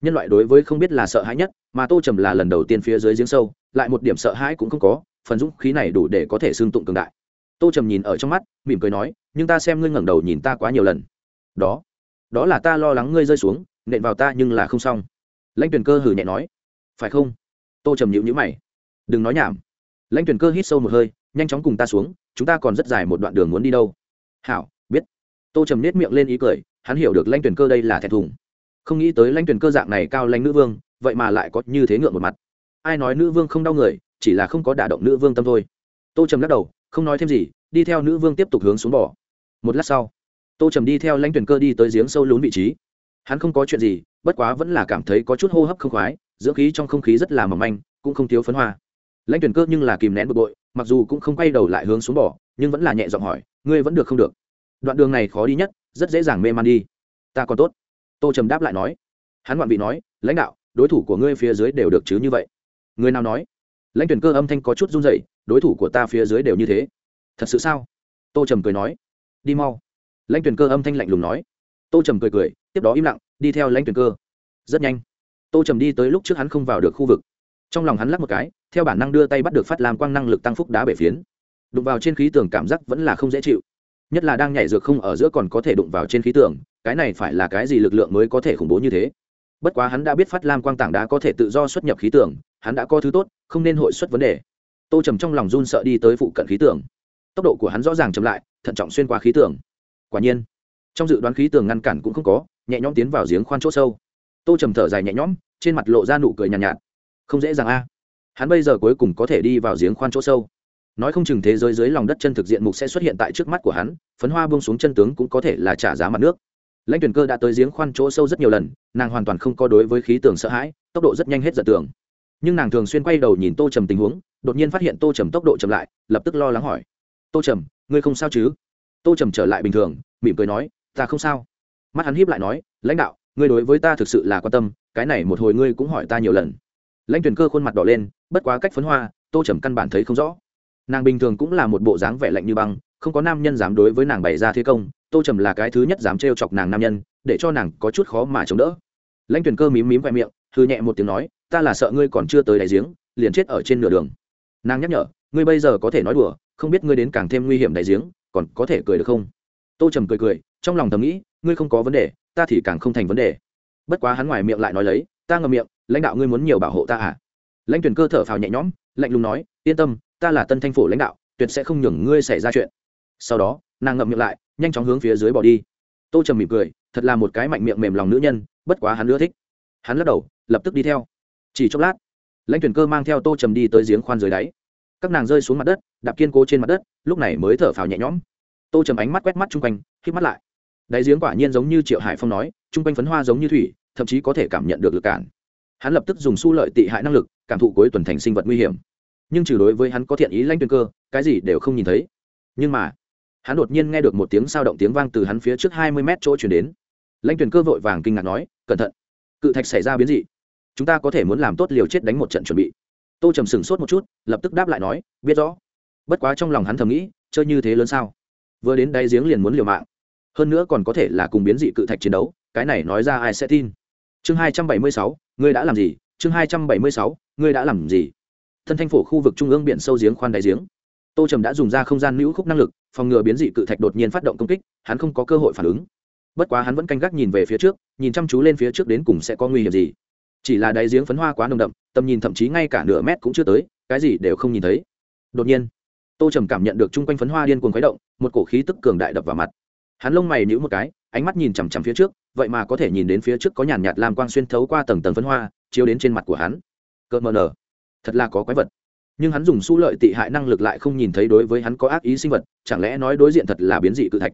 nhân loại đối với không biết là sợ hãi nhất, mà tô trầm là lần đầu tiên phía dưới giếng sâu, lại một điểm sợ hãi cũng không có, phần dũng khí này đủ để có thể xương tụng cường đại. Tô trầm nhìn ở trong mắt, mỉm cười nói, nhưng ta xem ngươi ngẩng đầu nhìn ta quá nhiều lần. Đó đó là ta lo lắng ngươi rơi xuống, nện vào ta nhưng là không xong. Lãnh tuyển cơ hử nhẹ nói. Phải không? Tô trầm nhịu nhữ mày. Đừng nói nhảm. Lãnh tuyển cơ hít sâu một hơi, nhanh chóng cùng ta xuống, chúng ta còn rất dài một đoạn đường muốn đi đâu. Hảo, biết. Tô trầm nết miệng lên ý cười, hắn hiểu được lãnh tuyển cơ đây là thẹn thùng không nghĩ tới lãnh tuyển cơ dạng này cao lãnh nữ vương, vậy mà lại có như thế ngượng một mặt. Ai nói nữ vương không đau người, chỉ là không có đả động nữ vương tâm thôi. Tô trầm lắc đầu, không nói thêm gì, đi theo nữ vương tiếp tục hướng xuống bỏ một lát sau, tô trầm đi theo lãnh tuyển cơ đi tới giếng sâu lún vị trí. Hắn không có chuyện gì, bất quá vẫn là cảm thấy có chút hô hấp không khoái, dưỡng khí trong không khí rất là mỏng manh, cũng không thiếu phấn hoa. Lãnh tuyển cơ nhưng là kìm nén bực bội, mặc dù cũng không quay đầu lại hướng xuống bỏ nhưng vẫn là nhẹ giọng hỏi, ngươi vẫn được không được? Đoạn đường này khó đi nhất, rất dễ dàng mê man đi. Ta còn tốt tô trầm đáp lại nói, hắn ngoạn vị nói, lãnh đạo, đối thủ của ngươi phía dưới đều được chứ như vậy. Người nào nói? Lãnh tuyển cơ âm thanh có chút run dậy đối thủ của ta phía dưới đều như thế. Thật sự sao? Tô trầm cười nói, đi mau. Lãnh tuyển cơ âm thanh lạnh lùng nói. Tô trầm cười cười, tiếp đó im lặng, đi theo lãnh tuyển cơ. Rất nhanh, tô trầm đi tới lúc trước hắn không vào được khu vực. Trong lòng hắn lắc một cái, theo bản năng đưa tay bắt được phát làm quang năng lực tăng phúc đá bể phiến. Đụng vào trên khí tường cảm giác vẫn là không dễ chịu. Nhất là đang nhảy dược không ở giữa còn có thể đụng vào trên khí tường cái này phải là cái gì lực lượng mới có thể khủng bố như thế? Bất quá hắn đã biết phát lam quang tảng đá có thể tự do xuất nhập khí tưởng, hắn đã có thứ tốt không nên hội xuất vấn đề. Tô trầm trong lòng run sợ đi tới phụ cận khí tưởng, tốc độ của hắn rõ ràng chậm lại thận trọng xuyên qua khí tưởng. quả nhiên trong dự đoán khí tường ngăn cản cũng không có nhẹ nhõm tiến vào giếng khoan chỗ sâu. Tô trầm thở dài nhẹ nhõm trên mặt lộ ra nụ cười nhàn nhạt, nhạt. Không dễ dàng a. Hắn bây giờ cuối cùng có thể đi vào giếng khoan chỗ sâu. Nói không chừng thế giới dưới lòng đất chân thực diện mục sẽ xuất hiện tại trước mắt của hắn phấn hoa bông xuống chân tướng cũng có thể là trả giá mặt nước lãnh tuyển cơ đã tới giếng khoan chỗ sâu rất nhiều lần, nàng hoàn toàn không có đối với khí tường sợ hãi, tốc độ rất nhanh hết giật tường. Nhưng nàng thường xuyên quay đầu nhìn tô trầm tình huống, đột nhiên phát hiện tô trầm tốc độ chậm lại, lập tức lo lắng hỏi. Tô trầm, ngươi không sao chứ? Tô trầm trở lại bình thường, mỉm cười nói, ta không sao. Mắt hắn hiếp lại nói, lãnh đạo, ngươi đối với ta thực sự là quan tâm, cái này một hồi ngươi cũng hỏi ta nhiều lần. Lãnh tuyển cơ khuôn mặt đỏ lên, bất quá cách phấn hoa, tô trầm căn bản thấy không rõ. Nàng bình thường cũng là một bộ dáng vẻ lạnh như băng, không có nam nhân dám đối với nàng bày ra thế công tô trầm là cái thứ nhất dám trêu chọc nàng nam nhân, để cho nàng có chút khó mà chống đỡ. Lãnh tuyển cơ mím mím vẹ miệng thư nhẹ một tiếng nói, ta là sợ ngươi còn chưa tới đại giếng, liền chết ở trên nửa đường. Nàng nhắc nhở, ngươi bây giờ có thể nói đùa, không biết ngươi đến càng thêm nguy hiểm đại giếng, còn có thể cười được không? Tô trầm cười cười, trong lòng thầm nghĩ, ngươi không có vấn đề, ta thì càng không thành vấn đề. Bất quá hắn ngoài miệng lại nói lấy, ta ngậm miệng, lãnh đạo ngươi muốn nhiều bảo hộ ta à? Lãnh tuyển cơ thở phào nhẹ nhõm, lạnh lùng nói, yên tâm, ta là tân thanh phổ lãnh đạo, tuyệt sẽ không nhường ngươi xảy ra chuyện. Sau đó, nàng ngậm miệng lại nhanh chóng hướng phía dưới bỏ đi. Tô trầm mỉm cười, thật là một cái mạnh miệng mềm lòng nữ nhân, bất quá hắn ưa thích. Hắn lắc đầu, lập tức đi theo. Chỉ chốc lát, lãnh tuyển cơ mang theo tô trầm đi tới giếng khoan dưới đáy. Các nàng rơi xuống mặt đất, đạp kiên cố trên mặt đất, lúc này mới thở phào nhẹ nhõm. Tô trầm ánh mắt quét mắt chung quanh khi mắt lại. Đáy giếng quả nhiên giống như triệu hải phong nói, chung quanh phấn hoa giống như thủy, thậm chí có thể cảm nhận được lực cản. Hắn lập tức dùng su lợi tị hại năng lực, cảm thụ cuối tuần thành sinh vật nguy hiểm. Nhưng trừ đối với hắn có thiện ý lanh tuyên cơ, cái gì đều không nhìn thấy. Nhưng mà hắn đột nhiên nghe được một tiếng sao động tiếng vang từ hắn phía trước hai mươi mét chỗ chuyển đến. Lãnh tuyển cơ vội vàng kinh ngạc nói, cẩn thận, cự thạch xảy ra biến dị. Chúng ta có thể muốn làm tốt liều chết đánh một trận chuẩn bị. Tô trầm sửng sốt một chút, lập tức đáp lại nói, biết rõ. Bất quá trong lòng hắn thầm nghĩ, chơi như thế lớn sao? Vừa đến đáy giếng liền muốn liều mạng. Hơn nữa còn có thể là cùng biến dị cự thạch chiến đấu, cái này nói ra ai sẽ tin. Chương hai trăm bảy mươi sáu, ngươi đã làm gì? Chương hai trăm bảy mươi sáu, ngươi đã làm gì? Thân thanh phổ khu vực trung ương biển sâu giếng khoan đáy giếng tô trầm đã dùng ra không gian nữ khúc năng lực, phòng ngừa biến dị cự thạch đột nhiên phát động công kích, hắn không có cơ hội phản ứng. Bất quá hắn vẫn canh gác nhìn về phía trước, nhìn chăm chú lên phía trước đến cùng sẽ có nguy hiểm gì. Chỉ là đáy giếng phấn hoa quá nồng đậm, tầm nhìn thậm chí ngay cả nửa mét cũng chưa tới, cái gì đều không nhìn thấy. Đột nhiên, tô trầm cảm nhận được chung quanh phấn hoa điên cuồng khuấy động, một cổ khí tức cường đại đập vào mặt. Hắn lông mày nhữ một cái, ánh mắt nhìn chằm chằm phía trước, vậy mà có thể nhìn đến phía trước có nhàn nhạt làm quang xuyên thấu qua tầng tầng phấn hoa, chiếu đến trên mặt của hắn. Cợt mờ nở. Thật là có quái vật nhưng hắn dùng su lợi tị hại năng lực lại không nhìn thấy đối với hắn có ác ý sinh vật, chẳng lẽ nói đối diện thật là biến dị cự thạch?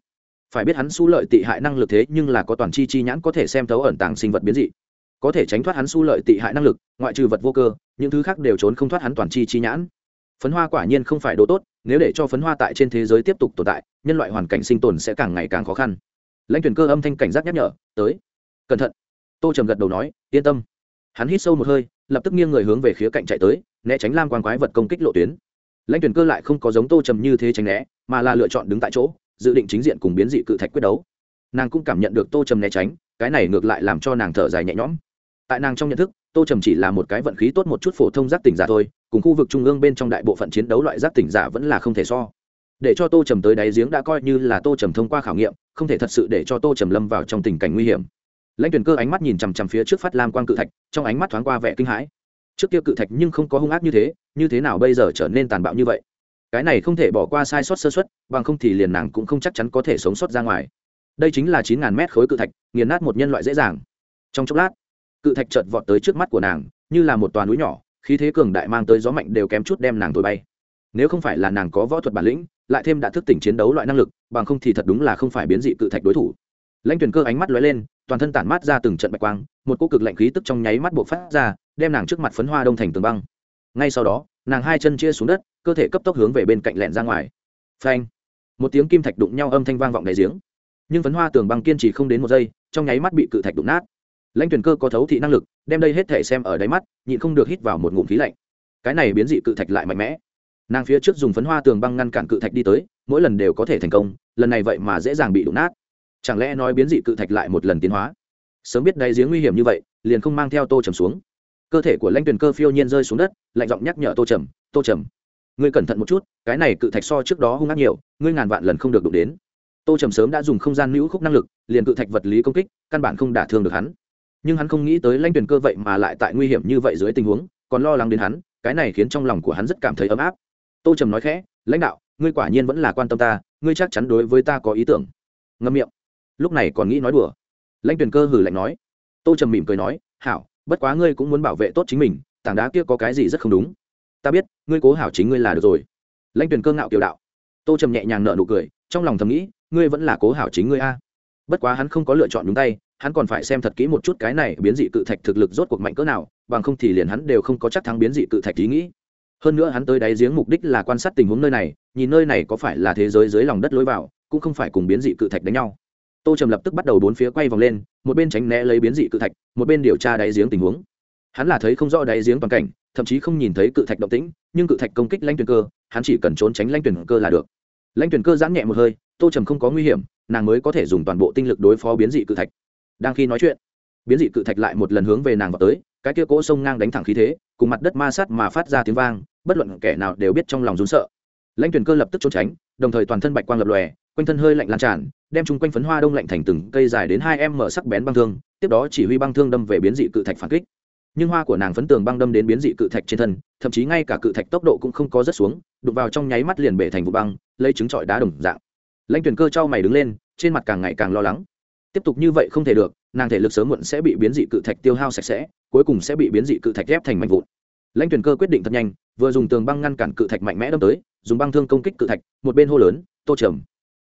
Phải biết hắn su lợi tị hại năng lực thế nhưng là có toàn chi chi nhãn có thể xem thấu ẩn tàng sinh vật biến dị. Có thể tránh thoát hắn su lợi tị hại năng lực, ngoại trừ vật vô cơ, những thứ khác đều trốn không thoát hắn toàn chi chi nhãn. Phấn hoa quả nhiên không phải đồ tốt, nếu để cho phấn hoa tại trên thế giới tiếp tục tồn tại, nhân loại hoàn cảnh sinh tồn sẽ càng ngày càng khó khăn. Lãnh tuyển cơ âm thanh cảnh giác nhắc nhở, tới, cẩn thận. Tô trầm gật đầu nói, yên tâm. Hắn hít sâu một hơi lập tức nghiêng người hướng về khía cạnh chạy tới, né tránh lam quan quái vật công kích lộ tuyến. Lãnh tuyển cơ lại không có giống tô trầm như thế tránh né, mà là lựa chọn đứng tại chỗ, dự định chính diện cùng biến dị cự thạch quyết đấu. Nàng cũng cảm nhận được tô trầm né tránh, cái này ngược lại làm cho nàng thở dài nhẹ nhõm. Tại nàng trong nhận thức, tô trầm chỉ là một cái vận khí tốt một chút phổ thông giác tỉnh giả thôi, cùng khu vực trung ương bên trong đại bộ phận chiến đấu loại giác tỉnh giả vẫn là không thể so. Để cho tô trầm tới đáy giếng đã coi như là tô trầm thông qua khảo nghiệm, không thể thật sự để cho tô trầm lâm vào trong tình cảnh nguy hiểm lãnh tuyển cơ ánh mắt nhìn chằm chằm phía trước phát lam quang cự thạch, trong ánh mắt thoáng qua vẻ kinh hãi. Trước kia cự thạch nhưng không có hung ác như thế như thế nào bây giờ trở nên tàn bạo như vậy? Cái này không thể bỏ qua sai sót sơ xuất bằng không thì liền nàng cũng không chắc chắn có thể sống sót ra ngoài. Đây chính là chín ngàn mét khối cự thạch, nghiền nát một nhân loại dễ dàng. Trong chốc lát, cự thạch chợt vọt tới trước mắt của nàng, như là một toàn núi nhỏ, khí thế cường đại mang tới gió mạnh đều kém chút đem nàng thổi bay. Nếu không phải là nàng có võ thuật bản lĩnh, lại thêm đã thức tỉnh chiến đấu loại năng lực, bằng không thì thật đúng là không phải biến dị cự thạch đối thủ lãnh tuyển cơ ánh mắt lóe lên, toàn thân tản mát ra từng trận bạch quang, một cô cực lạnh khí tức trong nháy mắt buộc phát ra, đem nàng trước mặt phấn hoa đông thành tường băng. Ngay sau đó, nàng hai chân chia xuống đất, cơ thể cấp tốc hướng về bên cạnh lẹn ra ngoài. Phanh! Một tiếng kim thạch đụng nhau âm thanh vang vọng đại giếng. Nhưng phấn hoa tường băng kiên trì không đến một giây, trong nháy mắt bị cự thạch đụng nát. Lãnh tuyển cơ có thấu thị năng lực, đem đây hết thể xem ở đáy mắt, nhịn không được hít vào một ngụm khí lạnh. Cái này biến dị cự thạch lại mạnh mẽ. Nàng phía trước dùng phấn hoa tường băng ngăn cản cự thạch đi tới, mỗi lần đều có thể thành công, lần này vậy mà dễ dàng bị đụng nát chẳng lẽ nói biến dị cự thạch lại một lần tiến hóa? Sớm biết đáy giếng nguy hiểm như vậy, liền không mang theo tô trầm xuống. Cơ thể của lãnh tuyền cơ phiêu nhiên rơi xuống đất, lạnh giọng nhắc nhở tô trầm tô trầm, ngươi cẩn thận một chút, cái này cự thạch so trước đó hung ác nhiều, ngươi ngàn vạn lần không được đụng đến. Tô trầm sớm đã dùng không gian nữ khúc năng lực, liền cự thạch vật lý công kích, căn bản không đả thương được hắn. Nhưng hắn không nghĩ tới lãnh tuyền cơ vậy mà lại tại nguy hiểm như vậy dưới tình huống, còn lo lắng đến hắn, cái này khiến trong lòng của hắn rất cảm thấy ấm áp. Tô trầm nói khẽ, lãnh đạo, ngươi quả nhiên vẫn là quan tâm ta, ngươi chắc chắn đối với ta có ý tưởng. Ngâm miệng lúc này còn nghĩ nói đùa. Lãnh tuyển cơ hử lạnh nói. Tô trầm mỉm cười nói, hảo, bất quá ngươi cũng muốn bảo vệ tốt chính mình, tảng đá kia có cái gì rất không đúng. Ta biết, ngươi cố hảo chính ngươi là được rồi. Lãnh tuyển cơ ngạo kiều đạo. Tô trầm nhẹ nhàng nợ nụ cười, trong lòng thầm nghĩ, ngươi vẫn là cố hảo chính ngươi a. Bất quá hắn không có lựa chọn đúng tay, hắn còn phải xem thật kỹ một chút cái này biến dị cự thạch thực lực rốt cuộc mạnh cỡ nào, bằng không thì liền hắn đều không có chắc thắng biến dị cự thạch ý nghĩ. Hơn nữa hắn tới đáy giếng mục đích là quan sát tình huống nơi này, nhìn nơi này có phải là thế giới dưới lòng đất lối vào, cũng không phải cùng biến dị cự thạch đánh nhau tô trầm lập tức bắt đầu bốn phía quay vòng lên, một bên tránh né lấy biến dị cự thạch, một bên điều tra đáy giếng tình huống. Hắn là thấy không rõ đáy giếng toàn cảnh, thậm chí không nhìn thấy cự thạch động tĩnh, nhưng cự thạch công kích lanh tuyển cơ, hắn chỉ cần trốn tránh lanh tuyển cơ là được. Lanh tuyển cơ giãn nhẹ một hơi, tô trầm không có nguy hiểm, nàng mới có thể dùng toàn bộ tinh lực đối phó biến dị cự thạch. Đang khi nói chuyện, biến dị cự thạch lại một lần hướng về nàng vào tới, cái kia cỗ sông ngang đánh thẳng khí thế, cùng mặt đất ma sát mà phát ra tiếng vang, bất luận kẻ nào đều biết trong lòng rún sợ. Lãnh tuyển cơ lập tức trốn tránh, đồng thời toàn thân bạch quang lập lòe quanh thân hơi lạnh lan tràn, đem chung quanh phấn hoa đông lạnh thành từng cây dài đến hai em mở sắc bén băng thương, tiếp đó chỉ huy băng thương đâm về biến dị cự thạch phản kích. Nhưng hoa của nàng phấn tường băng đâm đến biến dị cự thạch trên thân, thậm chí ngay cả cự thạch tốc độ cũng không có rớt xuống đục vào trong nháy mắt liền bể thành vụ băng, lấy trứng trọi đá đồng dạng. Lãnh tuyển cơ trao mày đứng lên, trên mặt càng ngày càng lo lắng. Tiếp tục như vậy không thể được, nàng thể lực sớm muộn sẽ bị biến dị cự thạch tiêu hao sạch sẽ, cuối cùng sẽ bị biến dị cự thạch ghép thành mạnh vụn. Lãnh tuyển cơ quyết định thật nhanh, vừa dùng tường băng ngăn cản cự thạch mạnh mẽ đâm tới, dùng băng thương công kích cự thạch, một bên hô lớn, tô trầm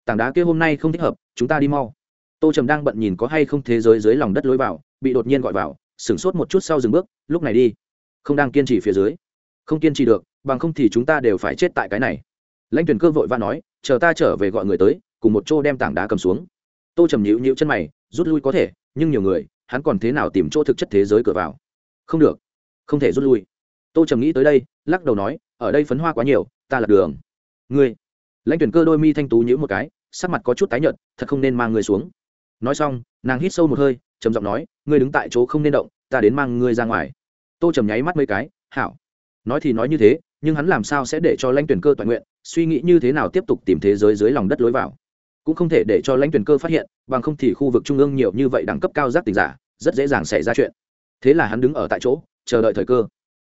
tảng đá kia hôm nay không thích hợp, chúng ta đi mau. Tô trầm đang bận nhìn có hay không thế giới dưới lòng đất lối vào, bị đột nhiên gọi vào, sửng sốt một chút sau dừng bước, lúc này đi. Không đang kiên trì phía dưới. Không kiên trì được, bằng không thì chúng ta đều phải chết tại cái này. Lãnh tuyển cơ vội và nói, chờ ta trở về gọi người tới, cùng một chỗ đem tảng đá cầm xuống. Tô trầm nhịu nhịu chân mày, rút lui có thể, nhưng nhiều người, hắn còn thế nào tìm chỗ thực chất thế giới cửa vào? Không được, không thể rút lui. Tô trầm nghĩ tới đây, lắc đầu nói, ở đây phấn hoa quá nhiều, ta lật đường. Ngươi? Lãnh tuyển cơ đôi mi thanh tú nhữ một cái sắc mặt có chút tái nhợt, thật không nên mang ngươi xuống. Nói xong, nàng hít sâu một hơi, trầm giọng nói, ngươi đứng tại chỗ không nên động, ta đến mang ngươi ra ngoài. Tô trầm nháy mắt mấy cái, hảo. Nói thì nói như thế, nhưng hắn làm sao sẽ để cho lãnh tuyển cơ toàn nguyện, suy nghĩ như thế nào tiếp tục tìm thế giới dưới lòng đất lối vào. Cũng không thể để cho lãnh tuyển cơ phát hiện, bằng không thì khu vực trung ương nhiều như vậy đẳng cấp cao giác tình giả, rất dễ dàng xảy ra chuyện. Thế là hắn đứng ở tại chỗ, chờ đợi thời cơ.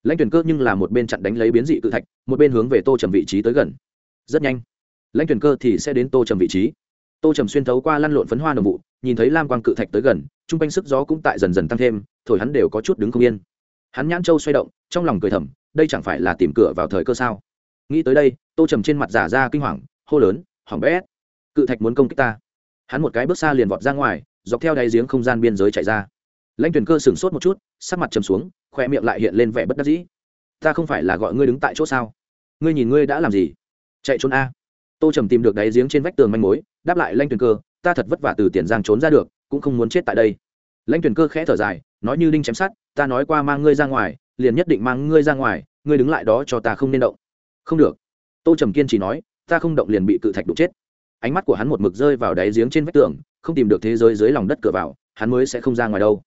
Lãnh tuyển cơ nhưng là một bên chặn đánh lấy biến dị tự thạch, một bên hướng về tô trầm vị trí tới gần. Rất nhanh lãnh tuyển cơ thì sẽ đến tô trầm vị trí. Tô trầm xuyên thấu qua lăn lộn phấn hoa đồng vụ, nhìn thấy lam quang cự thạch tới gần, chung quanh sức gió cũng tại dần dần tăng thêm, thổi hắn đều có chút đứng không yên. Hắn nhãn châu xoay động, trong lòng cười thầm, đây chẳng phải là tìm cửa vào thời cơ sao? Nghĩ tới đây, tô trầm trên mặt giả ra kinh hoàng, hô lớn, hỏng bé cự thạch muốn công kích ta. Hắn một cái bước xa liền vọt ra ngoài, dọc theo đáy giếng không gian biên giới chạy ra. Lãnh tuyển cơ sửng sốt một chút, sắc mặt trầm xuống, khoe miệng lại hiện lên vẻ bất đắc dĩ. Ta không phải là gọi ngươi đứng tại chỗ sao? Ngươi nhìn ngươi đã làm gì? Chạy trốn a tô trầm tìm được đáy giếng trên vách tường manh mối, đáp lại lanh tuyền cơ, ta thật vất vả từ tiền giang trốn ra được, cũng không muốn chết tại đây. Lanh tuyền cơ khẽ thở dài, nói như đinh chém sát ta nói qua mang ngươi ra ngoài, liền nhất định mang ngươi ra ngoài, ngươi đứng lại đó cho ta không nên động. Không được. Tô trầm kiên chỉ nói, ta không động liền bị cự thạch đục chết. Ánh mắt của hắn một mực rơi vào đáy giếng trên vách tường, không tìm được thế giới dưới lòng đất cửa vào, hắn mới sẽ không ra ngoài đâu.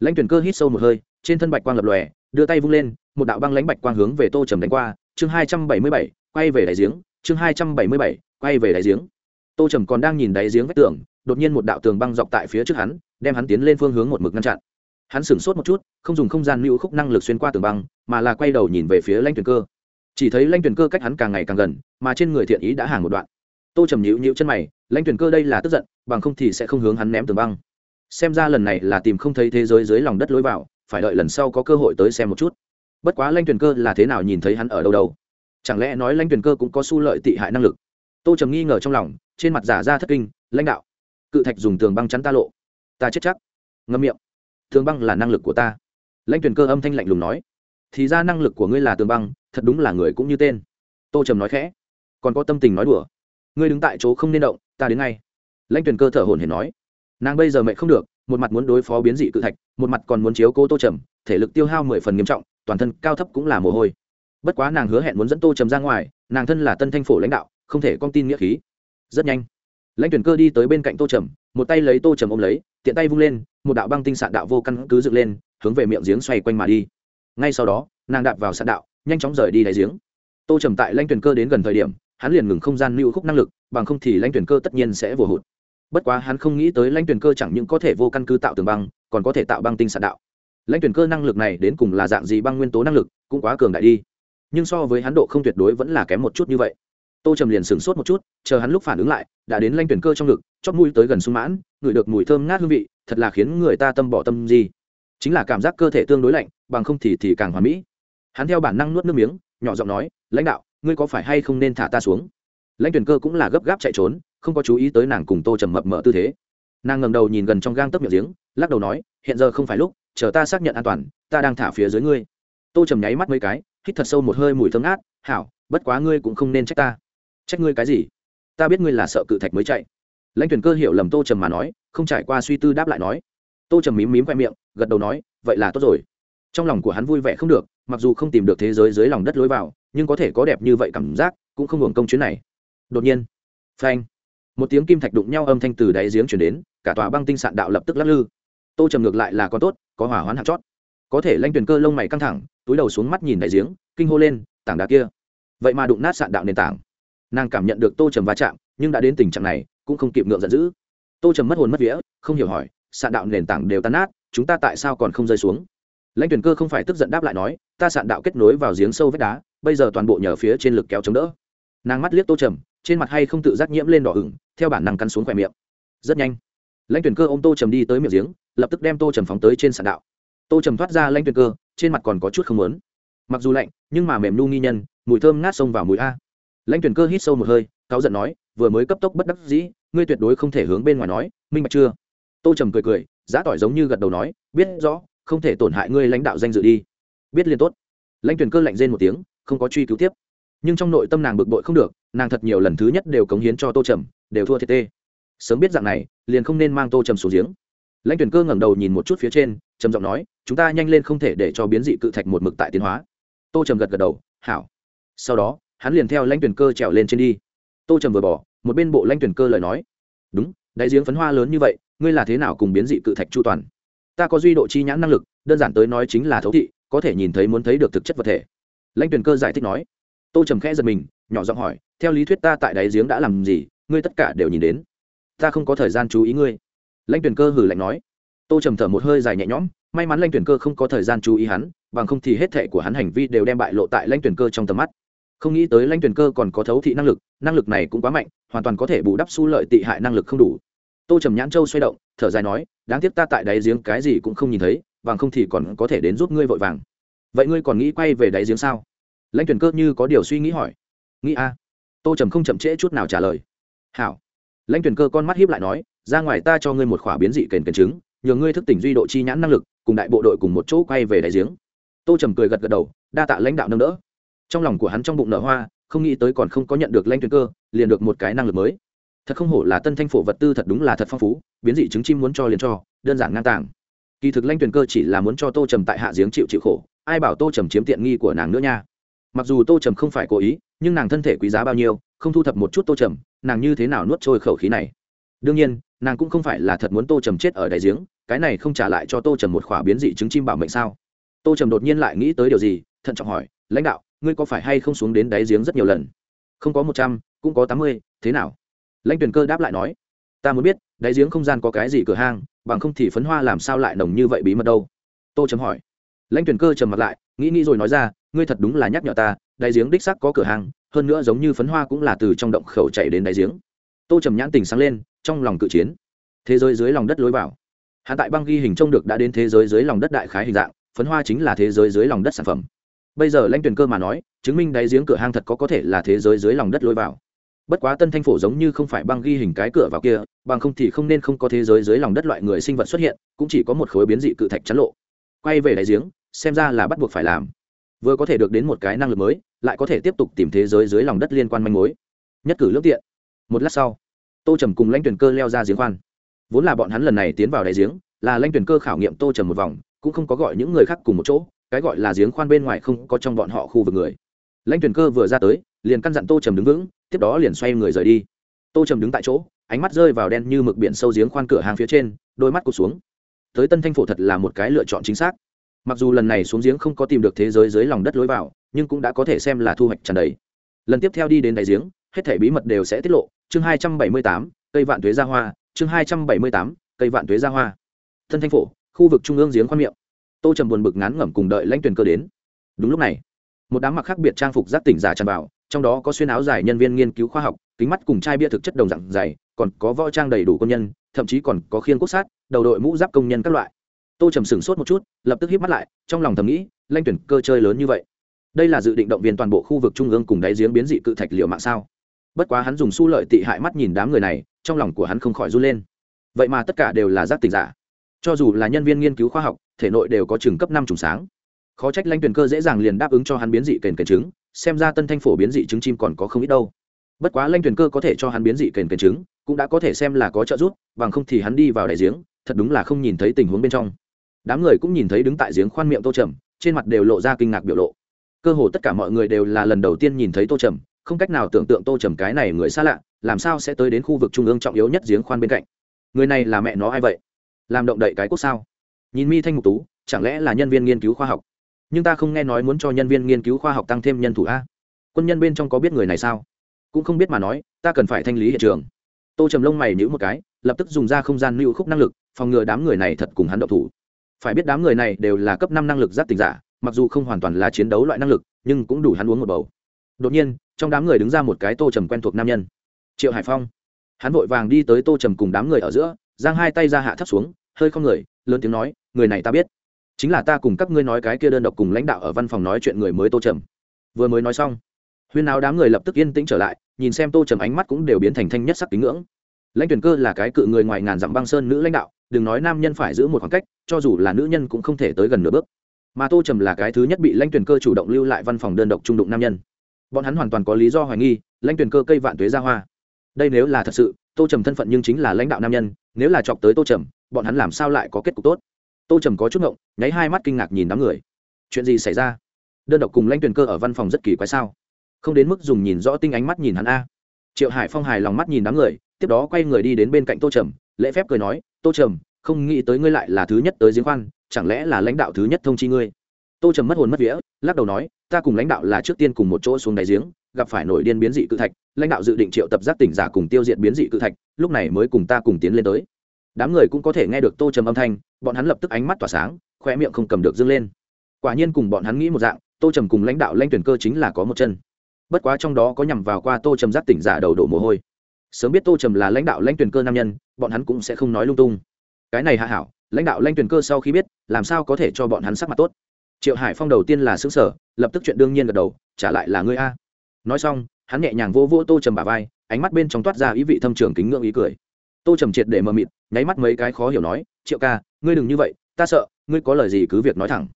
Lãnh tuyển cơ hít sâu một hơi, trên thân bạch quang lập lòe, đưa tay vung lên, một đạo băng lãnh bạch quang hướng về tô trầm đánh qua. Chương hai trăm bảy mươi bảy, quay về đáy giếng chương hai trăm bảy mươi bảy, quay về đáy giếng. Tô trầm còn đang nhìn đáy giếng vách tường, đột nhiên một đạo tường băng dọc tại phía trước hắn, đem hắn tiến lên phương hướng một mực ngăn chặn. Hắn sửng sốt một chút, không dùng không gian lưu khúc năng lực xuyên qua tường băng, mà là quay đầu nhìn về phía lanh tuyển cơ. Chỉ thấy lanh tuyển cơ cách hắn càng ngày càng gần, mà trên người thiện ý đã hàng một đoạn. Tô trầm nhịu nhịu chân mày lanh tuyển cơ đây là tức giận, bằng không thì sẽ không hướng hắn ném tường băng. Xem ra lần này là tìm không thấy thế giới dưới lòng đất lối vào, phải đợi lần sau có cơ hội tới xem một chút. Bất quá lanh tuyển cơ là thế nào nhìn thấy hắn ở đâu đâu chẳng lẽ nói lãnh tuyển cơ cũng có su lợi tị hại năng lực? Tô trầm nghi ngờ trong lòng, trên mặt giả ra thất kinh, lãnh đạo, cự thạch dùng tường băng chắn ta lộ. Ta chết chắc. Ngâm miệng, tường băng là năng lực của ta. Lãnh tuyển cơ âm thanh lạnh lùng nói, thì ra năng lực của ngươi là tường băng, thật đúng là người cũng như tên. Tô trầm nói khẽ, còn có tâm tình nói đùa. Ngươi đứng tại chỗ không nên động, ta đến ngay. Lãnh tuyển cơ thở hồn hển nói, nàng bây giờ mẹ không được, một mặt muốn đối phó biến dị cự thạch, một mặt còn muốn chiếu cố tô trầm, thể lực tiêu hao mười phần nghiêm trọng, toàn thân cao thấp cũng là mồ hôi bất quá nàng hứa hẹn muốn dẫn tô trầm ra ngoài, nàng thân là tân thanh phổ lãnh đạo, không thể con tin nghĩa khí. Rất nhanh, lãnh tuyển cơ đi tới bên cạnh tô trầm, một tay lấy tô trầm ôm lấy, tiện tay vung lên, một đạo băng tinh sạn đạo vô căn cứ dựng lên, hướng về miệng giếng xoay quanh mà đi. Ngay sau đó, nàng đạp vào sạn đạo, nhanh chóng rời đi đáy giếng. Tô trầm tại lãnh tuyển cơ đến gần thời điểm, hắn liền ngừng không gian lưu khúc năng lực, bằng không thì lãnh tuyển cơ tất nhiên sẽ vô hụt. Bất quá hắn không nghĩ tới lãnh tuyển cơ chẳng những có thể vô căn cứ tạo tường băng, còn có thể tạo băng tinh sạn đạo. Lãnh tuyển cơ năng lực này đến cùng là dạng gì băng nguyên tố năng lực, cũng quá cường đại đi nhưng so với hắn độ không tuyệt đối vẫn là kém một chút như vậy. Tô trầm liền sửng sốt một chút, chờ hắn lúc phản ứng lại, đã đến lanh tuyển cơ trong ngực, chóp mũi tới gần sung mãn, ngửi được mùi thơm ngát hương vị, thật là khiến người ta tâm bỏ tâm gì. Chính là cảm giác cơ thể tương đối lạnh, bằng không thì thì càng hoàn mỹ. Hắn theo bản năng nuốt nước miếng, nhỏ giọng nói, lãnh đạo, ngươi có phải hay không nên thả ta xuống? Lãnh tuyển cơ cũng là gấp gáp chạy trốn, không có chú ý tới nàng cùng tô trầm mập mở tư thế. Nàng ngẩng đầu nhìn gần trong gang tấc miệng giếng, lắc đầu nói, hiện giờ không phải lúc, chờ ta xác nhận an toàn, ta đang thả phía dưới ngươi. Tô trầm nháy mắt mấy cái hít thật sâu một hơi mùi thơm ngát, hảo, bất quá ngươi cũng không nên trách ta. Trách ngươi cái gì? Ta biết ngươi là sợ cự thạch mới chạy. Lãnh tuyển cơ hiểu lầm tô trầm mà nói, không trải qua suy tư đáp lại nói. Tô trầm mím mím khoe miệng, gật đầu nói, vậy là tốt rồi. Trong lòng của hắn vui vẻ không được, mặc dù không tìm được thế giới dưới lòng đất lối vào, nhưng có thể có đẹp như vậy cảm giác, cũng không hưởng công chuyến này. Đột nhiên, phanh, một tiếng kim thạch đụng nhau âm thanh từ đáy giếng chuyển đến, cả tòa băng tinh sạn đạo lập tức lắc lư. Tô trầm ngược lại là có tốt, có hỏa hoán hạt chót. Có thể lanh tuyển cơ lông mày căng thẳng túi đầu xuống mắt nhìn đại giếng, kinh hô lên, tảng đá kia. Vậy mà đụng nát sạn đạo nền tảng. Nàng cảm nhận được tô trầm va chạm, nhưng đã đến tình trạng này, cũng không kịp ngượng giận dữ. Tô trầm mất hồn mất vía, không hiểu hỏi, sạn đạo nền tảng đều tan nát, chúng ta tại sao còn không rơi xuống? Lãnh tuyển cơ không phải tức giận đáp lại nói, ta sạn đạo kết nối vào giếng sâu vách đá, bây giờ toàn bộ nhờ phía trên lực kéo chống đỡ. Nàng mắt liếc tô trầm, trên mặt hay không tự giác nhiễm lên đỏ ửng, theo bản năng cắn xuống khỏe miệng. Rất nhanh, lãnh tuyển cơ ô m tô trầm đi tới miệng giếng, lập tức đem tô trầm phóng tới trên sạn đạo. Tô trầm thoát ra lãnh tuyển cơ trên mặt còn có chút không lớn mặc dù lạnh, nhưng mà mềm nu nghi nhân, mùi thơm ngát sông vào mùi a. Lãnh tuyển cơ hít sâu một hơi, cáu giận nói, vừa mới cấp tốc bất đắc dĩ, ngươi tuyệt đối không thể hướng bên ngoài nói, minh bạch chưa? Tô trầm cười cười, giá tỏi giống như gật đầu nói, biết rõ, không thể tổn hại ngươi lãnh đạo danh dự đi. Biết liền tốt. Lãnh tuyển cơ lạnh rên một tiếng, không có truy cứu tiếp. Nhưng trong nội tâm nàng bực bội không được, nàng thật nhiều lần thứ nhất đều cống hiến cho tô trầm, đều thua thiệt tê. Sớm biết dạng này, liền không nên mang tô trầm xuống giếng lãnh tuyển cơ ngẩng đầu nhìn một chút phía trên, trầm giọng nói, chúng ta nhanh lên không thể để cho biến dị cự thạch một mực tại tiến hóa. Tô trầm gật gật đầu, hảo. Sau đó, hắn liền theo lãnh tuyển cơ trèo lên trên đi. Tô trầm vừa bỏ, một bên bộ lãnh tuyển cơ lời nói, đúng, đại giếng phấn hoa lớn như vậy, ngươi là thế nào cùng biến dị cự thạch chu toàn? Ta có duy độ chi nhãn năng lực, đơn giản tới nói chính là thấu thị, có thể nhìn thấy muốn thấy được thực chất vật thể. Lãnh tuyển cơ giải thích nói. Tô trầm khẽ giật mình, nhỏ giọng hỏi, theo lý thuyết ta tại đáy giếng đã làm gì? Ngươi tất cả đều nhìn đến. Ta không có thời gian chú ý ngươi lãnh tuyển cơ hử lạnh nói. Tô trầm thở một hơi dài nhẹ nhõm, may mắn lãnh tuyển cơ không có thời gian chú ý hắn, bằng không thì hết thệ của hắn hành vi đều đem bại lộ tại lãnh tuyển cơ trong tầm mắt. Không nghĩ tới lãnh tuyển cơ còn có thấu thị năng lực năng lực này cũng quá mạnh, hoàn toàn có thể bù đắp su lợi tị hại năng lực không đủ. Tô trầm nhãn châu xoay động, thở dài nói, đáng tiếc ta tại đáy giếng cái gì cũng không nhìn thấy, bằng không thì còn có thể đến giúp ngươi vội vàng. Vậy ngươi còn nghĩ quay về đáy giếng sao? Lãnh tuyển cơ như có điều suy nghĩ hỏi. Nghĩ a. Tô trầm không chậm trễ chút nào trả lời. Hảo. Lãnh tuyển cơ con mắt hiếp lại nói ra ngoài ta cho ngươi một khỏa biến dị kền kền trứng, nhờ ngươi thức tỉnh duy độ chi nhãn năng lực, cùng đại bộ đội cùng một chỗ quay về đại giếng. Tô trầm cười gật gật đầu, đa tạ lãnh đạo nâng đỡ. Trong lòng của hắn trong bụng nở hoa, không nghĩ tới còn không có nhận được lãnh tuyến cơ, liền được một cái năng lực mới. Thật không hổ là tân thanh phổ vật tư thật đúng là thật phong phú, biến dị trứng chim muốn cho liền cho, đơn giản ngang tàng. Kỳ thực lãnh tuyển cơ chỉ là muốn cho tô trầm tại hạ giếng chịu chịu khổ, ai bảo tô trầm chiếm tiện nghi của nàng nữa nha. Mặc dù tô trầm không phải cố ý, nhưng nàng thân thể quý giá bao nhiêu, không thu thập một chút tô trầm, nàng như thế nào nuốt trôi khẩu khí này? Đương nhiên, nàng cũng không phải là thật muốn tô trầm chết ở đại giếng, cái này không trả lại cho tô trầm một khỏa biến dị trứng chim bảo mệnh sao? Tô trầm đột nhiên lại nghĩ tới điều gì, thận trọng hỏi, lãnh đạo, ngươi có phải hay không xuống đến đáy giếng rất nhiều lần? Không có một trăm, cũng có tám mươi, thế nào? Lãnh tuyển cơ đáp lại nói, ta muốn biết, đáy giếng không gian có cái gì cửa hang, bằng không thì phấn hoa làm sao lại nồng như vậy bí mật đâu? Tô trầm hỏi. Lãnh tuyển cơ trầm mặt lại, nghĩ nghĩ rồi nói ra, ngươi thật đúng là nhắc nhở ta, đáy giếng đích sắc có cửa hàng hơn nữa giống như phấn hoa cũng là từ trong động khẩu chạy đến đáy giếng. Tô trầm nhãn tình sáng lên trong lòng cự chiến. Thế giới dưới lòng đất lối vào. Hạ tại băng ghi hình trông được đã đến thế giới dưới lòng đất đại khái hình dạng, phấn hoa chính là thế giới dưới lòng đất sản phẩm. Bây giờ lãnh tuyển cơ mà nói, chứng minh đáy giếng cửa hang thật có có thể là thế giới dưới lòng đất lôi vào. Bất quá tân thanh phổ giống như không phải băng ghi hình cái cửa vào kia, bằng không thì không nên không có thế giới dưới lòng đất loại người sinh vật xuất hiện, cũng chỉ có một khối biến dị cự thạch chắn lộ. Quay về đáy giếng, xem ra là bắt buộc phải làm. Vừa có thể được đến một cái năng lực mới, lại có thể tiếp tục tìm thế giới dưới lòng đất liên quan manh mối. Nhất cử lương tiện. Một lát sau tô trầm cùng lãnh tuyển cơ leo ra giếng khoan. Vốn là bọn hắn lần này tiến vào đáy giếng, là lãnh tuyển cơ khảo nghiệm tô trầm một vòng, cũng không có gọi những người khác cùng một chỗ, cái gọi là giếng khoan bên ngoài không có trong bọn họ khu vực người. Lãnh tuyển cơ vừa ra tới, liền căn dặn tô trầm đứng vững, tiếp đó liền xoay người rời đi. Tô trầm đứng tại chỗ, ánh mắt rơi vào đen như mực biển sâu giếng khoan cửa hàng phía trên, đôi mắt cụt xuống. Tới tân thanh phổ thật là một cái lựa chọn chính xác. Mặc dù lần này xuống giếng không có tìm được thế giới dưới lòng đất lối vào, nhưng cũng đã có thể xem là thu hoạch tràn đầy. Lần tiếp theo đi đến đáy giếng hết thể bí mật đều sẽ tiết lộ. Chương hai trăm bảy mươi tám, cây vạn tuế ra hoa. Chương hai trăm bảy mươi tám, cây vạn tuế ra hoa. Thân thanh phổ, khu vực trung ương giếng khoan miệng. Tô trầm buồn bực ngán ngẩm cùng đợi lãnh tuyển cơ đến. Đúng lúc này, một đám mặc khác biệt trang phục giác tỉnh giả tràn vào, trong đó có xuyên áo dài nhân viên nghiên cứu khoa học, kính mắt cùng chai bia thực chất đồng dạng dày, còn có võ trang đầy đủ công nhân, thậm chí còn có khiên quốc sát, đầu đội mũ giáp công nhân các loại. Tô trầm sửng sốt một chút, lập tức hít mắt lại, trong lòng thầm nghĩ lanh tuyển cơ chơi lớn như vậy. Đây là dự định động viên toàn bộ khu vực trung ương cùng đáy giếng biến dị cự thạch liệu mạng sao? Bất quá hắn dùng su lợi tị hại mắt nhìn đám người này, trong lòng của hắn không khỏi run lên. Vậy mà tất cả đều là giác tình giả. Cho dù là nhân viên nghiên cứu khoa học, thể nội đều có chừng cấp năm trùng sáng. Khó trách lanh tuyển cơ dễ dàng liền đáp ứng cho hắn biến dị kền kền trứng, xem ra tân thanh phổ biến dị trứng chim còn có không ít đâu. Bất quá lanh tuyển cơ có thể cho hắn biến dị kền kền trứng, cũng đã có thể xem là có trợ giúp, bằng không thì hắn đi vào đại giếng, thật đúng là không nhìn thấy tình huống bên trong. Đám người cũng nhìn thấy đứng tại giếng khoan miệng tô trầm, trên mặt đều lộ ra kinh ngạc biểu lộ. Cơ hồ tất cả mọi người đều là lần đầu tiên nhìn thấy tô trầm không cách nào tưởng tượng tô trầm cái này người xa lạ, làm sao sẽ tới đến khu vực trung ương trọng yếu nhất giếng khoan bên cạnh? Người này là mẹ nó ai vậy? Làm động đậy cái quốc sao? Nhìn mi thanh mục tú, chẳng lẽ là nhân viên nghiên cứu khoa học? Nhưng ta không nghe nói muốn cho nhân viên nghiên cứu khoa học tăng thêm nhân thủ a. Quân nhân bên trong có biết người này sao? Cũng không biết mà nói, ta cần phải thanh lý hiện trường. Tô trầm lông mày nhữ một cái, lập tức dùng ra không gian lưu khúc năng lực, phòng ngừa đám người này thật cùng hắn động thủ. Phải biết đám người này đều là cấp năm năng lực giáp tình giả, mặc dù không hoàn toàn là chiến đấu loại năng lực, nhưng cũng đủ hắn uống một bầu. Đột nhiên trong đám người đứng ra một cái tô trầm quen thuộc nam nhân. Triệu hải phong. Hắn vội vàng đi tới tô trầm cùng đám người ở giữa, giang hai tay ra hạ thấp xuống, hơi không người, lớn tiếng nói, người này ta biết. Chính là ta cùng các ngươi nói cái kia đơn độc cùng lãnh đạo ở văn phòng nói chuyện người mới tô trầm. Vừa mới nói xong, huyên áo đám người lập tức yên tĩnh trở lại, nhìn xem tô trầm ánh mắt cũng đều biến thành thanh nhất sắc kính ngưỡng. Lãnh tuyển cơ là cái cự người ngoài ngàn dặm băng sơn nữ lãnh đạo, đừng nói nam nhân phải giữ một khoảng cách, cho dù là nữ nhân cũng không thể tới gần nửa bước. Mà tô trầm là cái thứ nhất bị lãnh tuyển cơ chủ động lưu lại văn phòng đơn độc trung đụng nam nhân bọn hắn hoàn toàn có lý do hoài nghi, lãnh tuyển cơ cây vạn tuế ra hoa. Đây nếu là thật sự, tô trầm thân phận nhưng chính là lãnh đạo nam nhân, nếu là chọc tới tô trầm, bọn hắn làm sao lại có kết cục tốt? Tô trầm có chút ngộng, nháy hai mắt kinh ngạc nhìn đám người. Chuyện gì xảy ra? Đơn độc cùng lãnh tuyển cơ ở văn phòng rất kỳ quái sao? Không đến mức dùng nhìn rõ tinh ánh mắt nhìn hắn a. Triệu hải phong hài lòng mắt nhìn đám người, tiếp đó quay người đi đến bên cạnh tô trầm, lễ phép cười nói, tô trầm, không nghĩ tới ngươi lại là thứ nhất tới giếng khoan, chẳng lẽ là lãnh đạo thứ nhất thông chi ngươi? Tô trầm mất hồn mất vía, lắc đầu nói ta cùng lãnh đạo là trước tiên cùng một chỗ xuống đáy giếng, gặp phải nổi điên biến dị cự thạch, lãnh đạo dự định triệu tập giác tỉnh giả cùng tiêu diệt biến dị cự thạch, lúc này mới cùng ta cùng tiến lên tới. Đám người cũng có thể nghe được tô trầm âm thanh, bọn hắn lập tức ánh mắt tỏa sáng khoe miệng không cầm được dâng lên. Quả nhiên cùng bọn hắn nghĩ một dạng, tô trầm cùng lãnh đạo lãnh tuyển cơ chính là có một chân. Bất quá trong đó có nhằm vào qua tô trầm giác tỉnh giả đầu đổ mồ hôi. Sớm biết tô trầm là lãnh đạo lãnh tuyển cơ nam nhân, bọn hắn cũng sẽ không nói lung tung. Cái này hạ hảo, lãnh đạo lãnh tuyển cơ sau khi biết, làm sao có thể cho bọn hắn sắc mặt tốt? Triệu hải phong đầu tiên là xứng sở lập tức chuyện đương nhiên gật đầu, trả lại là ngươi a. Nói xong, hắn nhẹ nhàng vô vô tô trầm bà vai, ánh mắt bên trong toát ra ý vị thâm trường kính ngưỡng ý cười. Tô trầm triệt để mờ mịt, nháy mắt mấy cái khó hiểu nói, triệu ca, ngươi đừng như vậy, ta sợ, ngươi có lời gì cứ việc nói thẳng.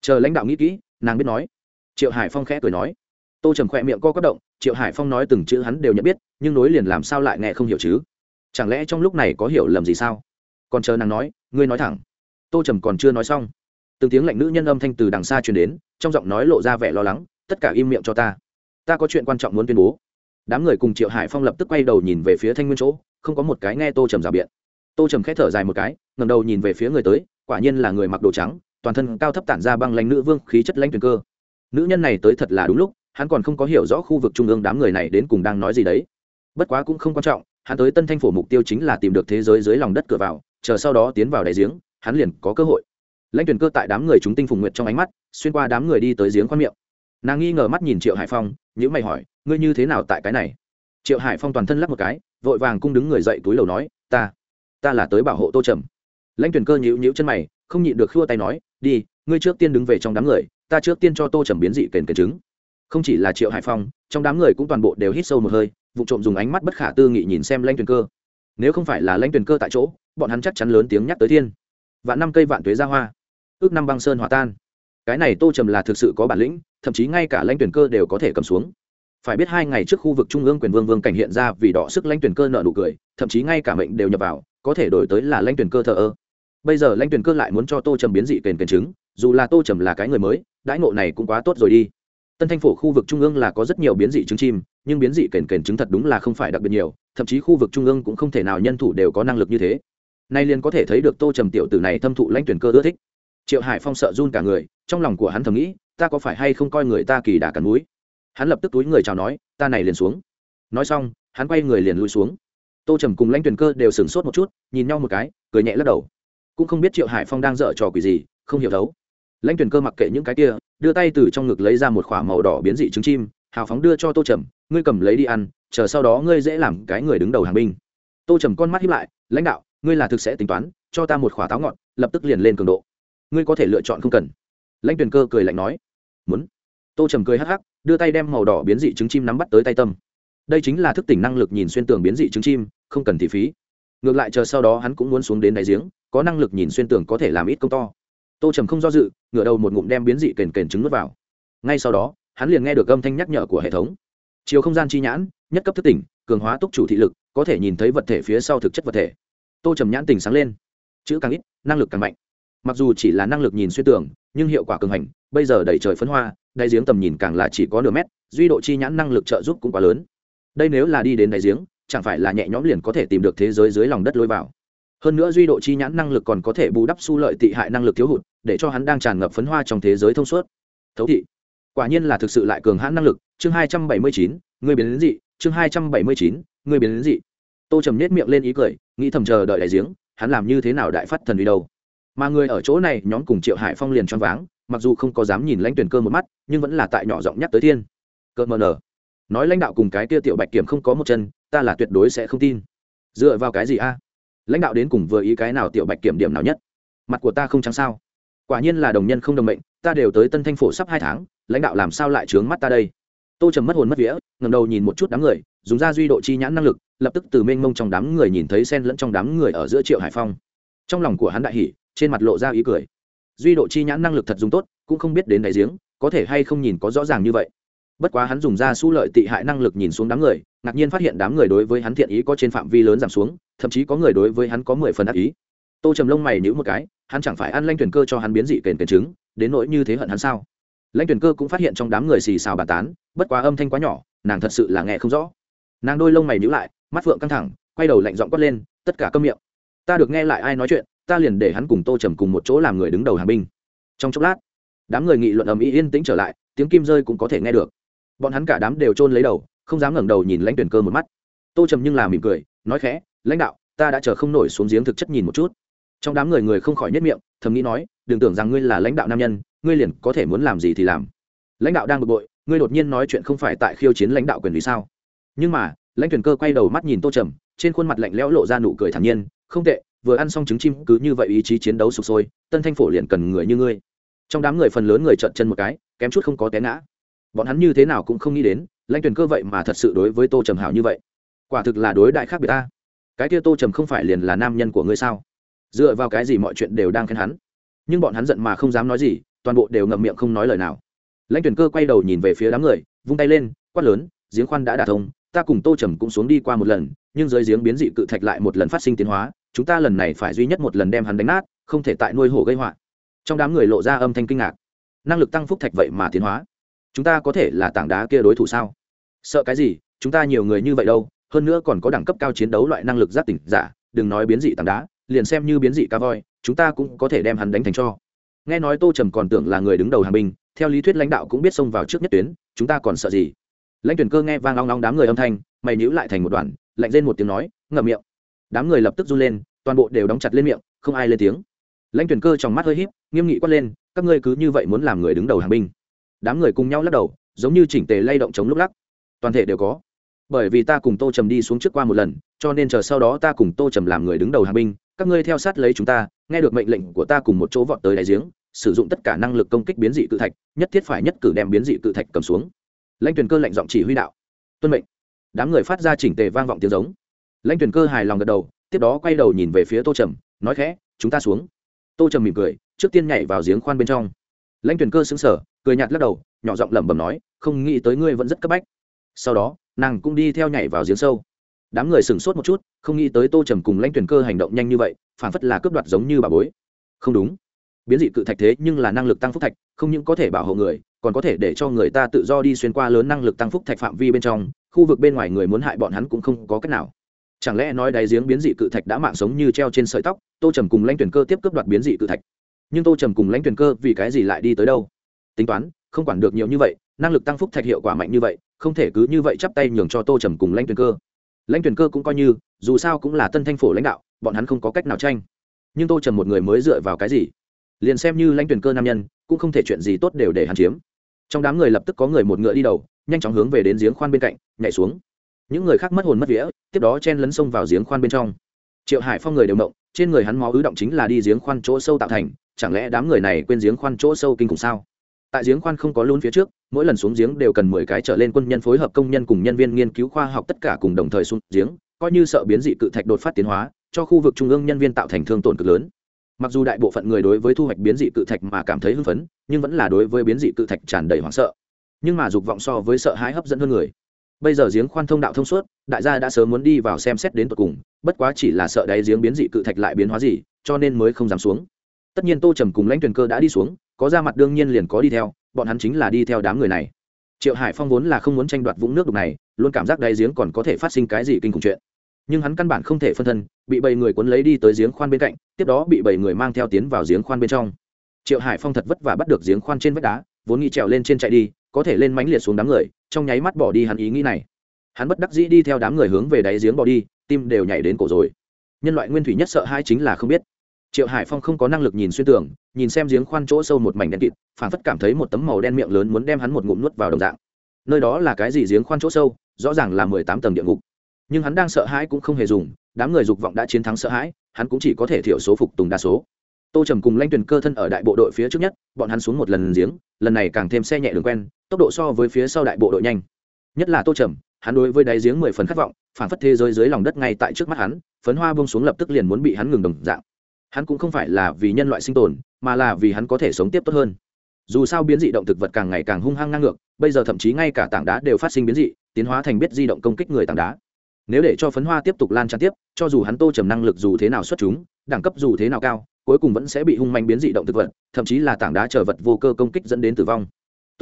Chờ lãnh đạo nghĩ kỹ, nàng biết nói. Triệu hải phong khẽ cười nói. Tô trầm khỏe miệng co quất động, triệu hải phong nói từng chữ hắn đều nhận biết, nhưng nối liền làm sao lại nghe không hiểu chứ? Chẳng lẽ trong lúc này có hiểu lầm gì sao? Còn chờ nàng nói, ngươi nói thẳng. Tô trầm còn chưa nói xong từng tiếng lạnh nữ nhân âm thanh từ đằng xa truyền đến, trong giọng nói lộ ra vẻ lo lắng, tất cả im miệng cho ta. Ta có chuyện quan trọng muốn tuyên bố. Đám người cùng triệu hải phong lập tức quay đầu nhìn về phía thanh nguyên chỗ, không có một cái nghe tô trầm rào biện. Tô trầm khẽ thở dài một cái ngầm đầu nhìn về phía người tới, quả nhiên là người mặc đồ trắng, toàn thân cao thấp tản ra băng lanh nữ vương khí chất lãnh tuyền cơ. Nữ nhân này tới thật là đúng lúc, hắn còn không có hiểu rõ khu vực trung ương đám người này đến cùng đang nói gì đấy. Bất quá cũng không quan trọng, hắn tới tân thanh phổ mục tiêu chính là tìm được thế giới dưới lòng đất cửa vào, chờ sau đó tiến vào đại giếng, hắn liền có cơ hội lãnh tuyển cơ tại đám người chúng tinh phùng nguyệt trong ánh mắt, xuyên qua đám người đi tới giếng khoan miệng. Nàng nghi ngờ mắt nhìn triệu hải phong nhữ mày hỏi, ngươi như thế nào tại cái này? Triệu hải phong toàn thân lắp một cái, vội vàng cung đứng người dậy túi lầu nói, ta ta là tới bảo hộ tô trầm. Lãnh tuyển cơ nhữ nhữ chân mày, không nhịn được khua tay nói, đi, ngươi trước tiên đứng về trong đám người, ta trước tiên cho tô trầm biến dị kền kền chứng không chỉ là triệu hải phong, trong đám người cũng toàn bộ đều hít sâu một hơi, vụ trộm dùng ánh mắt bất khả tư nghị nhìn xem lãnh tuyền cơ. Nếu không phải là lãnh tuyền cơ tại chỗ, bọn hắn chắc chắn lớn tiếng nhắc tới thiên. Vạn năm cây vạn tuế ra hoa ước năm băng sơn hòa tan. Cái này tô trầm là thực sự có bản lĩnh, thậm chí ngay cả lãnh tuyển cơ đều có thể cầm xuống. Phải biết hai ngày trước khu vực trung ương quyền vương vương cảnh hiện ra vì đọ sức lãnh tuyển cơ nợ nụ cười, thậm chí ngay cả mệnh đều nhập vào, có thể đổi tới là lãnh tuyển cơ thờ ơ. Bây giờ lãnh tuyển cơ lại muốn cho tô trầm biến dị kền kền chứng, dù là tô trầm là cái người mới, đãi ngộ này cũng quá tốt rồi đi. Tân thanh phổ khu vực trung ương là có rất nhiều biến dị trứng chim, nhưng biến dị kền kền chứng thật đúng là không phải đặc biệt nhiều, thậm chí khu vực trung ương cũng không thể nào nhân thủ đều có năng lực như thế. Nay liền có thể thấy được tô trầm tiểu tử này thâm thụ lãnh tuyển cơ ưa thích triệu hải phong sợ run cả người, trong lòng của hắn thầm nghĩ, ta có phải hay không coi người ta kỳ đà cắn núi hắn lập tức túi người chào nói, ta này liền xuống. Nói xong, hắn quay người liền lui xuống. Tô trầm cùng lãnh tuyển cơ đều sửng sốt một chút, nhìn nhau một cái, cười nhẹ lắc đầu. Cũng không biết triệu hải phong đang dở trò quỷ gì, không hiểu thấu. Lãnh tuyển cơ mặc kệ những cái kia, đưa tay từ trong ngực lấy ra một k h ỏ a màu đỏ biến dị trứng chim, hào phóng đưa cho tô trầm, ngươi cầm lấy đi ăn, chờ sau đó ngươi dễ làm cái người đứng đầu hàng binh. Tô trầm con mắt hiếp lại, lãnh đạo, ngươi là thực sẽ tính toán, cho ta một khỏa táo ngọn lập tức liền lên cường độ ngươi có thể lựa chọn không cần. Lãnh Tuyền cơ cười lạnh nói, muốn. Tô trầm cười hắc hắc, đưa tay đem màu đỏ biến dị trứng chim nắm bắt tới tay tâm. Đây chính là thức tỉnh năng lực nhìn xuyên tường biến dị trứng chim, không cần thị phí. Ngược lại chờ sau đó hắn cũng muốn xuống đến đáy giếng, có năng lực nhìn xuyên tường có thể làm ít công to. Tô trầm không do dự, ngửa đầu một ngụm đem biến dị kền kền trứng nuốt vào. Ngay sau đó, hắn liền nghe được âm thanh nhắc nhở của hệ thống. Chiều không gian chi nhãn, nhất cấp thức tỉnh, cường hóa túc chủ thị lực, có thể nhìn thấy vật thể phía sau thực chất vật thể. Tô trầm nhãn tình sáng lên. Chữ càng ít, năng lực càng mạnh mặc dù chỉ là năng lực nhìn xuyên tường, nhưng hiệu quả cường hành, bây giờ đẩy trời phấn hoa, đáy giếng tầm nhìn càng là chỉ có nửa mét, duy độ chi nhãn năng lực trợ giúp cũng quá lớn. Đây nếu là đi đến đáy giếng, chẳng phải là nhẹ nhõm liền có thể tìm được thế giới dưới lòng đất lôi vào. Hơn nữa duy độ chi nhãn năng lực còn có thể bù đắp su lợi tị hại năng lực thiếu hụt, để cho hắn đang tràn ngập phấn hoa trong thế giới thông suốt. Thấu thị. Quả nhiên là thực sự lại cường hãn năng lực. Chương hai trăm bảy mươi chín, người biến đến dị. Chương hai trăm bảy mươi chín, người biến đến dị. Tô trầm nết miệng lên ý cười, nghĩ thầm chờ đợi đại giếng, hắn làm như thế nào đại phát thần đi đâu mà người ở chỗ này nhóm cùng triệu hải phong liền choáng váng, mặc dù không có dám nhìn lãnh tuyển cơ một mắt, nhưng vẫn là tại nhỏ giọng nhắc tới thiên. Cơ mờ nở nói lãnh đạo cùng cái kia tiểu bạch kiểm không có một chân, ta là tuyệt đối sẽ không tin. Dựa vào cái gì a? Lãnh đạo đến cùng vừa ý cái nào tiểu bạch kiểm điểm nào nhất? Mặt của ta không trắng sao? Quả nhiên là đồng nhân không đồng mệnh, ta đều tới tân thanh phổ sắp hai tháng, lãnh đạo làm sao lại trướng mắt ta đây? Tô trầm mất hồn mất vía ngầm đầu nhìn một chút đám người, dùng ra duy độ chi nhãn năng lực, lập tức từ mênh mông trong đám người nhìn thấy sen lẫn trong đám người ở giữa triệu hải phong. Trong lòng của hắn đại hỉ trên mặt lộ ra ý cười. Duy độ chi nhãn năng lực thật dùng tốt, cũng không biết đến đại giếng, có thể hay không nhìn có rõ ràng như vậy. Bất quá hắn dùng ra su lợi tị hại năng lực nhìn xuống đám người, ngạc nhiên phát hiện đám người đối với hắn thiện ý có trên phạm vi lớn giảm xuống, thậm chí có người đối với hắn có mười phần ác ý. Tô trầm lông mày nhữ một cái, hắn chẳng phải ăn lanh tuyển cơ cho hắn biến dị kền kền trứng, đến nỗi như thế hận hắn sao? Lãnh tuyển cơ cũng phát hiện trong đám người xì xào bàn tán, bất quá âm thanh quá nhỏ, nàng thật sự là nghe không rõ. Nàng đôi lông mày nhữ lại, mắt phượng căng thẳng, quay đầu lạnh giọng quát lên, tất cả câm miệng. Ta được nghe lại ai nói chuyện ta liền để hắn cùng tô trầm cùng một chỗ làm người đứng đầu hàng binh. Trong chốc lát, đám người nghị luận ầm ĩ yên tĩnh trở lại, tiếng kim rơi cũng có thể nghe được. Bọn hắn cả đám đều trôn lấy đầu, không dám ngẩng đầu nhìn lãnh tuyển cơ một mắt. Tô trầm nhưng là mỉm cười, nói khẽ, lãnh đạo, ta đã chờ không nổi xuống giếng thực chất nhìn một chút. Trong đám người người không khỏi nhất miệng, thầm nghĩ nói, đừng tưởng rằng ngươi là lãnh đạo nam nhân, ngươi liền có thể muốn làm gì thì làm. Lãnh đạo đang bực bội, ngươi đột nhiên nói chuyện không phải tại khiêu chiến lãnh đạo quyền vì sao? Nhưng mà, lãnh tuyển cơ quay đầu mắt nhìn tô trầm, trên khuôn mặt lạnh lẽo lộ ra nụ cười thản nhiên, không tệ vừa ăn xong trứng chim cứ như vậy ý chí chiến đấu sụp sôi, tân thanh phổ liền cần người như ngươi. Trong đám người phần lớn người trợn chân một cái, kém chút không có té ngã. Bọn hắn như thế nào cũng không nghĩ đến, lãnh tuyển cơ vậy mà thật sự đối với tô trầm hảo như vậy. Quả thực là đối đại khác biệt ta. Cái kia tô trầm không phải liền là nam nhân của ngươi sao? Dựa vào cái gì mọi chuyện đều đang khen hắn? Nhưng bọn hắn giận mà không dám nói gì, toàn bộ đều ngậm miệng không nói lời nào. Lãnh tuyển cơ quay đầu nhìn về phía đám người, vung tay lên, quát lớn, giếng khoan đã đả thông, ta cùng tô trầm cũng xuống đi qua một lần, nhưng dưới giếng biến dị cự thạch lại một lần phát sinh tiến hóa chúng ta lần này phải duy nhất một lần đem hắn đánh nát, không thể tại nuôi hổ gây họa. Trong đám người lộ ra âm thanh kinh ngạc. Năng lực tăng phúc thạch vậy mà tiến hóa. Chúng ta có thể là tảng đá kia đối thủ sao? Sợ cái gì? Chúng ta nhiều người như vậy đâu? Hơn nữa còn có đẳng cấp cao chiến đấu loại năng lực giác tỉnh giả, đừng nói biến dị tảng đá, liền xem như biến dị cá voi, chúng ta cũng có thể đem hắn đánh thành cho. Nghe nói tô trầm còn tưởng là người đứng đầu hàng binh, theo lý thuyết lãnh đạo cũng biết xông vào trước nhất tuyến, chúng ta còn sợ gì? Lãnh tuyển cơ nghe vang long long đám người âm thanh, mày nhữ lại thành một đoàn lạnh lên một tiếng nói, ngậm miệng đám người lập tức run lên, toàn bộ đều đóng chặt lên miệng, không ai lên tiếng. Lãnh tuyển cơ trong mắt hơi h í p nghiêm nghị quát lên, các ngươi cứ như vậy muốn làm người đứng đầu hàng binh. Đám người cùng nhau lắc đầu, giống như chỉnh tề lay động chống lúc lắc. Toàn thể đều có. Bởi vì ta cùng tô trầm đi xuống trước qua một lần, cho nên chờ sau đó ta cùng tô trầm làm người đứng đầu hàng binh, các ngươi theo sát lấy chúng ta, nghe được mệnh lệnh của ta cùng một chỗ vọt tới đại giếng, sử dụng tất cả năng lực công kích biến dị cự thạch, nhất thiết phải nhất cử đem biến dị cự thạch cầm xuống. Lãnh tuyển cơ lệnh giọng chỉ huy đạo, tuân mệnh. Đám người phát ra chỉnh tề vang vọng tiếng giống lãnh tuyển cơ hài lòng gật đầu, tiếp đó quay đầu nhìn về phía tô trầm, nói khẽ, chúng ta xuống. Tô trầm mỉm cười, trước tiên nhảy vào giếng khoan bên trong. Lãnh tuyển cơ xứng sở cười nhạt lắc đầu, nhỏ giọng lẩm bẩm nói, không nghĩ tới ngươi vẫn rất cấp bách. Sau đó, nàng cũng đi theo nhảy vào giếng sâu. Đám người sửng sốt một chút, không nghĩ tới tô trầm cùng lãnh tuyển cơ hành động nhanh như vậy phản phất là cướp đoạt giống như bà bối. Không đúng. Biến dị cự thạch thế nhưng là năng lực tăng phúc thạch, không những có thể bảo hộ người, còn có thể để cho người ta tự do đi xuyên qua lớn năng lực tăng phúc thạch phạm vi bên trong, khu vực bên ngoài người muốn hại bọn hắn cũng không có cách nào chẳng lẽ nói đáy giếng biến dị cự thạch đã mạng sống như treo trên sợi tóc, tô trầm cùng lãnh tuyển cơ tiếp cướp đoạt biến dị cự thạch. Nhưng tô trầm cùng lãnh tuyển cơ vì cái gì lại đi tới đâu? Tính toán, không quản được nhiều như vậy, năng lực tăng phúc thạch hiệu quả mạnh như vậy, không thể cứ như vậy chắp tay nhường cho tô trầm cùng lãnh tuyển cơ. Lãnh tuyển cơ cũng coi như, dù sao cũng là tân thanh phổ lãnh đạo, bọn hắn không có cách nào tranh. Nhưng tô trầm một người mới dựa vào cái gì? Liền xem như lãnh tuyển cơ nam nhân, cũng không thể chuyện gì tốt đều để hắn chiếm. Trong đám người lập tức có người một ngựa đi đầu, nhanh chóng hướng về đến giếng khoan bên cạnh, nhảy xuống những người khác mất hồn mất vía, tiếp đó chen lấn sông vào giếng khoan bên trong. Triệu hải phong người đều động, trên người hắn máu ứ động chính là đi giếng khoan chỗ sâu tạo thành, chẳng lẽ đám người này quên giếng khoan chỗ sâu kinh khủng sao? Tại giếng khoan không có luôn phía trước, mỗi lần xuống giếng đều cần mười cái trở lên quân nhân phối hợp công nhân cùng nhân viên nghiên cứu khoa học tất cả cùng đồng thời xuống giếng, coi như sợ biến dị cự thạch đột phát tiến hóa, cho khu vực trung ương nhân viên tạo thành thương tổn cực lớn. Mặc dù đại bộ phận người đối với thu hoạch biến dị cự thạch mà cảm thấy hưng phấn, nhưng vẫn là đối với biến dị cự thạch tràn đầy hoảng sợ. Nhưng mà dục vọng so với sợ hãi hấp dẫn hơn người bây giờ giếng khoan thông đạo thông suốt, đại gia đã sớm muốn đi vào xem xét đến tột cùng, bất quá chỉ là sợ đáy giếng biến dị cự thạch lại biến hóa gì, cho nên mới không dám xuống. Tất nhiên tô trầm cùng lãnh tuyền cơ đã đi xuống, có ra mặt đương nhiên liền có đi theo, bọn hắn chính là đi theo đám người này. Triệu hải phong vốn là không muốn tranh đoạt vũng nước đục này, luôn cảm giác đáy giếng còn có thể phát sinh cái gì kinh khủng chuyện. Nhưng hắn căn bản không thể phân thân, bị bảy người cuốn lấy đi tới giếng khoan bên cạnh, tiếp đó bị bảy người mang theo tiến vào giếng khoan bên trong. Triệu hải phong thật vất vả bắt được giếng khoan trên vách đá, vốn nghĩ trèo lên trên chạy đi có thể lên mánh liệt xuống đám người, trong nháy mắt bỏ đi hắn ý nghĩ này. Hắn bất đắc dĩ đi theo đám người hướng về đáy giếng bỏ đi, tim đều nhảy đến cổ rồi. Nhân loại nguyên thủy nhất sợ hai chính là không biết. Triệu hải phong không có năng lực nhìn xuyên tường, nhìn xem giếng khoan chỗ sâu một mảnh đen kịt phản phất cảm thấy một tấm màu đen miệng lớn muốn đem hắn một ngụm nuốt vào đồng dạng. Nơi đó là cái gì giếng khoan chỗ sâu, rõ ràng là mười tám tầng địa ngục. Nhưng hắn đang sợ hãi cũng không hề dùng, đám người dục vọng đã chiến thắng sợ hãi, hắn cũng chỉ có thể thiểu số phục tùng đa số. Tô trầm cùng lanh tuyền cơ thân ở đại bộ đội phía trước nhất, bọn hắn xuống một lần giếng, lần này càng thêm xe nhẹ đường quen tốc độ so với phía sau đại bộ đội nhanh. Nhất là tô trầm, hắn đối với đáy giếng mười phần khát vọng, phản phất thế giới dưới lòng đất ngay tại trước mắt hắn, phấn hoa bông xuống lập tức liền muốn bị hắn ngừng đồng dạng. Hắn cũng không phải là vì nhân loại sinh tồn, mà là vì hắn có thể sống tiếp tốt hơn. Dù sao biến dị động thực vật càng ngày càng hung hăng ngang ngược, bây giờ thậm chí ngay cả tảng đá đều phát sinh biến dị, tiến hóa thành biết di động công kích người tảng đá. Nếu để cho phấn hoa tiếp tục lan tràn tiếp, cho dù hắn tô trầm năng lực dù thế nào xuất chúng, đẳng cấp dù thế nào cao, cuối cùng vẫn sẽ bị hung manh biến dị động thực vật, thậm chí là tảng đá trở vật vô cơ công kích dẫn đến tử vong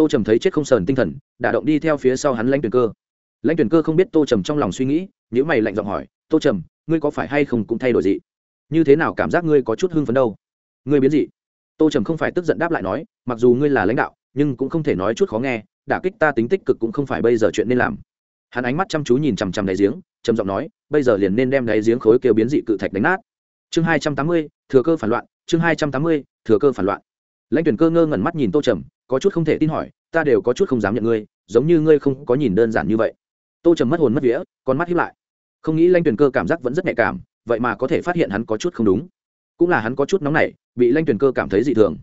tô trầm thấy chết không sờn tinh thần, đả động đi theo phía sau hắn lãnh tuyển cơ. Lãnh tuyển cơ không biết tô trầm trong lòng suy nghĩ những mày lạnh giọng hỏi, tô trầm, ngươi có phải hay không cũng thay đổi gì? như thế nào cảm giác ngươi có chút hưng phấn đâu? Ngươi biến dị. Tô trầm không phải tức giận đáp lại nói, mặc dù ngươi là lãnh đạo, nhưng cũng không thể nói chút khó nghe, đả kích ta tính tích cực cũng không phải bây giờ chuyện nên làm. Hắn ánh mắt chăm chú nhìn chằm chằm đáy giếng, trầm giọng nói, bây giờ liền nên đem đáy giếng khối kêu biến dị cự thạch đánh nát. Chương hai trăm tám mươi, thừa cơ phản loạn, chương hai trăm tám mươi, thừa cơ phản loạn lãnh tuyển cơ ngơ ngẩn mắt nhìn tô trầm, có chút không thể tin hỏi, ta đều có chút không dám nhận ngươi, giống như ngươi không có nhìn đơn giản như vậy. Tô trầm mất hồn mất vía, con mắt hiếp lại. Không nghĩ lãnh tuyển cơ cảm giác vẫn rất nhạy cảm, vậy mà có thể phát hiện hắn có chút không đúng. Cũng là hắn có chút nóng nảy, bị lãnh tuyển cơ cảm thấy dị thường.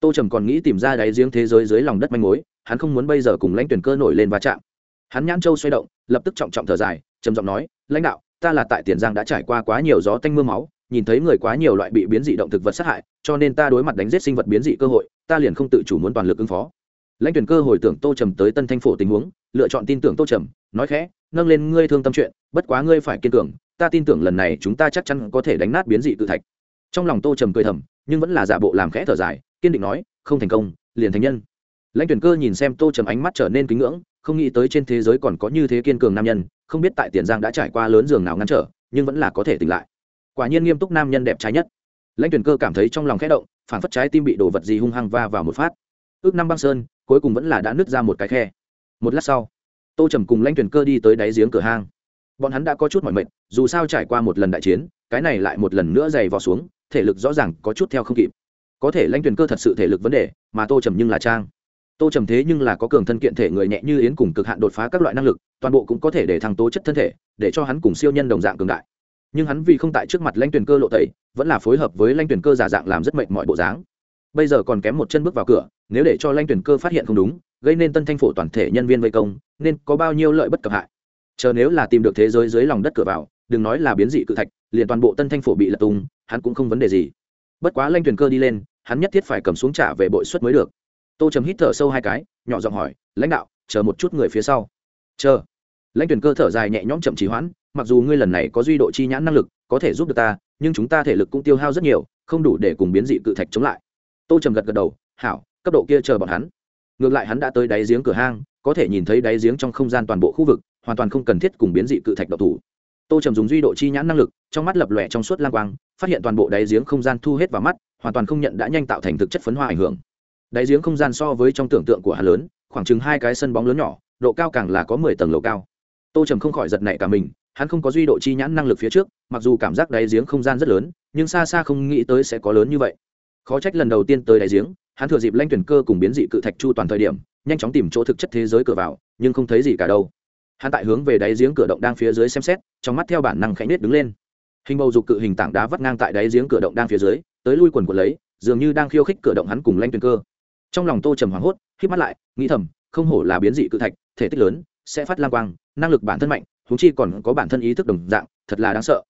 Tô trầm còn nghĩ tìm ra đáy giếng thế giới dưới lòng đất manh mối, hắn không muốn bây giờ cùng lãnh tuyển cơ nổi lên va chạm. Hắn nhãn châu xoay động, lập tức trọng trọng thở dài, trầm giọng nói, lãnh đạo, ta là tại tiền giang đã trải qua quá nhiều gió tanh m ư a máu nhìn thấy người quá nhiều loại bị biến dị động thực vật sát hại, cho nên ta đối mặt đánh giết sinh vật biến dị cơ hội, ta liền không tự chủ muốn toàn lực ứng phó. Lãnh tuyển cơ hồi tưởng tô trầm tới tân thanh phổ tình huống, lựa chọn tin tưởng tô trầm, nói khẽ, nâng lên ngươi thương tâm chuyện, bất quá ngươi phải kiên cường, ta tin tưởng lần này chúng ta chắc chắn có thể đánh nát biến dị tự thạch. Trong lòng tô trầm cười thầm, nhưng vẫn là giả bộ làm khẽ thở dài, kiên định nói, không thành công, liền thành nhân. Lãnh tuyển cơ nhìn xem tô trầm ánh mắt trở nên kính ngưỡng, không nghĩ tới trên thế giới còn có như thế kiên cường nam nhân, không biết tại tiền giang đã trải qua lớn giường nào ngăn trở, nhưng vẫn là có thể tỉnh lại quả nhiên nghiêm túc nam nhân đẹp trái nhất. Lãnh tuyển cơ cảm thấy trong lòng khẽ động phản phất trái tim bị đổ vật gì hung hăng va vào một phát. Ước năm băng sơn, cuối cùng vẫn là đã nứt ra một cái khe. Một lát sau, tô trầm cùng lãnh tuyển cơ đi tới đáy giếng cửa hang. Bọn hắn đã có chút mỏi mệt, dù sao trải qua một lần đại chiến, cái này lại một lần nữa dày vò xuống, thể lực rõ ràng có chút theo không kịp. Có thể lãnh tuyển cơ thật sự thể lực vấn đề, mà tô trầm nhưng là trang. Tô trầm thế nhưng là có cường thân kiện thể người nhẹ như yến cùng cực hạn đột phá các loại năng lực, toàn bộ cũng có thể để thăng tố chất thân thể, để cho hắn cùng siêu nhân đồng dạng cường đại nhưng hắn vì không tại trước mặt lãnh tuyển cơ lộ tẩy, vẫn là phối hợp với lãnh tuyển cơ giả dạng làm rất mệnh mọi bộ dáng. Bây giờ còn kém một chân bước vào cửa, nếu để cho lãnh tuyển cơ phát hiện không đúng, gây nên tân thanh phổ toàn thể nhân viên vây công, nên có bao nhiêu lợi bất cập hại. Chờ nếu là tìm được thế giới dưới lòng đất cửa vào, đừng nói là biến dị cự thạch, liền toàn bộ tân thanh phổ bị lật tung, hắn cũng không vấn đề gì. Bất quá lanh tuyển cơ đi lên, hắn nhất thiết phải cầm xuống trả về bội suất mới được. Tô trầm hít thở sâu hai cái, nhỏ giọng hỏi, lãnh đạo, chờ một chút người phía sau. Chờ lãnh tuyển cơ thở dài nhẹ nhõm chậm trì hoãn, mặc dù ngươi lần này có duy độ chi nhãn năng lực, có thể giúp được ta, nhưng chúng ta thể lực cũng tiêu hao rất nhiều, không đủ để cùng biến dị cự thạch chống lại. Tô trầm gật gật đầu, hảo, cấp độ kia chờ bọn hắn. Ngược lại hắn đã tới đáy giếng cửa hang, có thể nhìn thấy đáy giếng trong không gian toàn bộ khu vực, hoàn toàn không cần thiết cùng biến dị cự thạch độc thủ. Tô trầm dùng duy độ chi nhãn năng lực, trong mắt lập lòe trong suốt lang quang, phát hiện toàn bộ đáy giếng không gian thu hết vào mắt, hoàn toàn không nhận đã nhanh tạo thành thực chất phấn hoa ảnh hưởng. Đáy giếng không gian so với trong tưởng tượng của hắn lớn, khoảng chừng hai cái sân bóng lớn nhỏ, độ cao càng là có mười tầng lầu cao tô trầm không khỏi giật nảy cả mình, hắn không có duy độ chi nhãn năng lực phía trước, mặc dù cảm giác đáy giếng không gian rất lớn, nhưng xa xa không nghĩ tới sẽ có lớn như vậy. Khó trách lần đầu tiên tới đáy giếng, hắn thừa dịp lanh tuyển cơ cùng biến dị cự thạch chu toàn thời điểm, nhanh chóng tìm chỗ thực chất thế giới cửa vào, nhưng không thấy gì cả đâu. Hắn tại hướng về đáy giếng cửa động đang phía dưới xem xét, trong mắt theo bản năng khẽ nết đứng lên. Hình bầu dục cự hình tảng đá vắt ngang tại đáy giếng cửa động đang phía dưới, tới lui quần quần lấy, dường như đang khiêu khích cửa động hắn cùng lanh tuyển cơ. Trong lòng tô trầm hoảng hốt k mắt lại, nghĩ thầm, không hổ là biến dị cự thạch, thể tích lớn, sẽ phát lang quang năng lực bản thân mạnh thú chi còn có bản thân ý thức đồng dạng, thật là đáng sợ.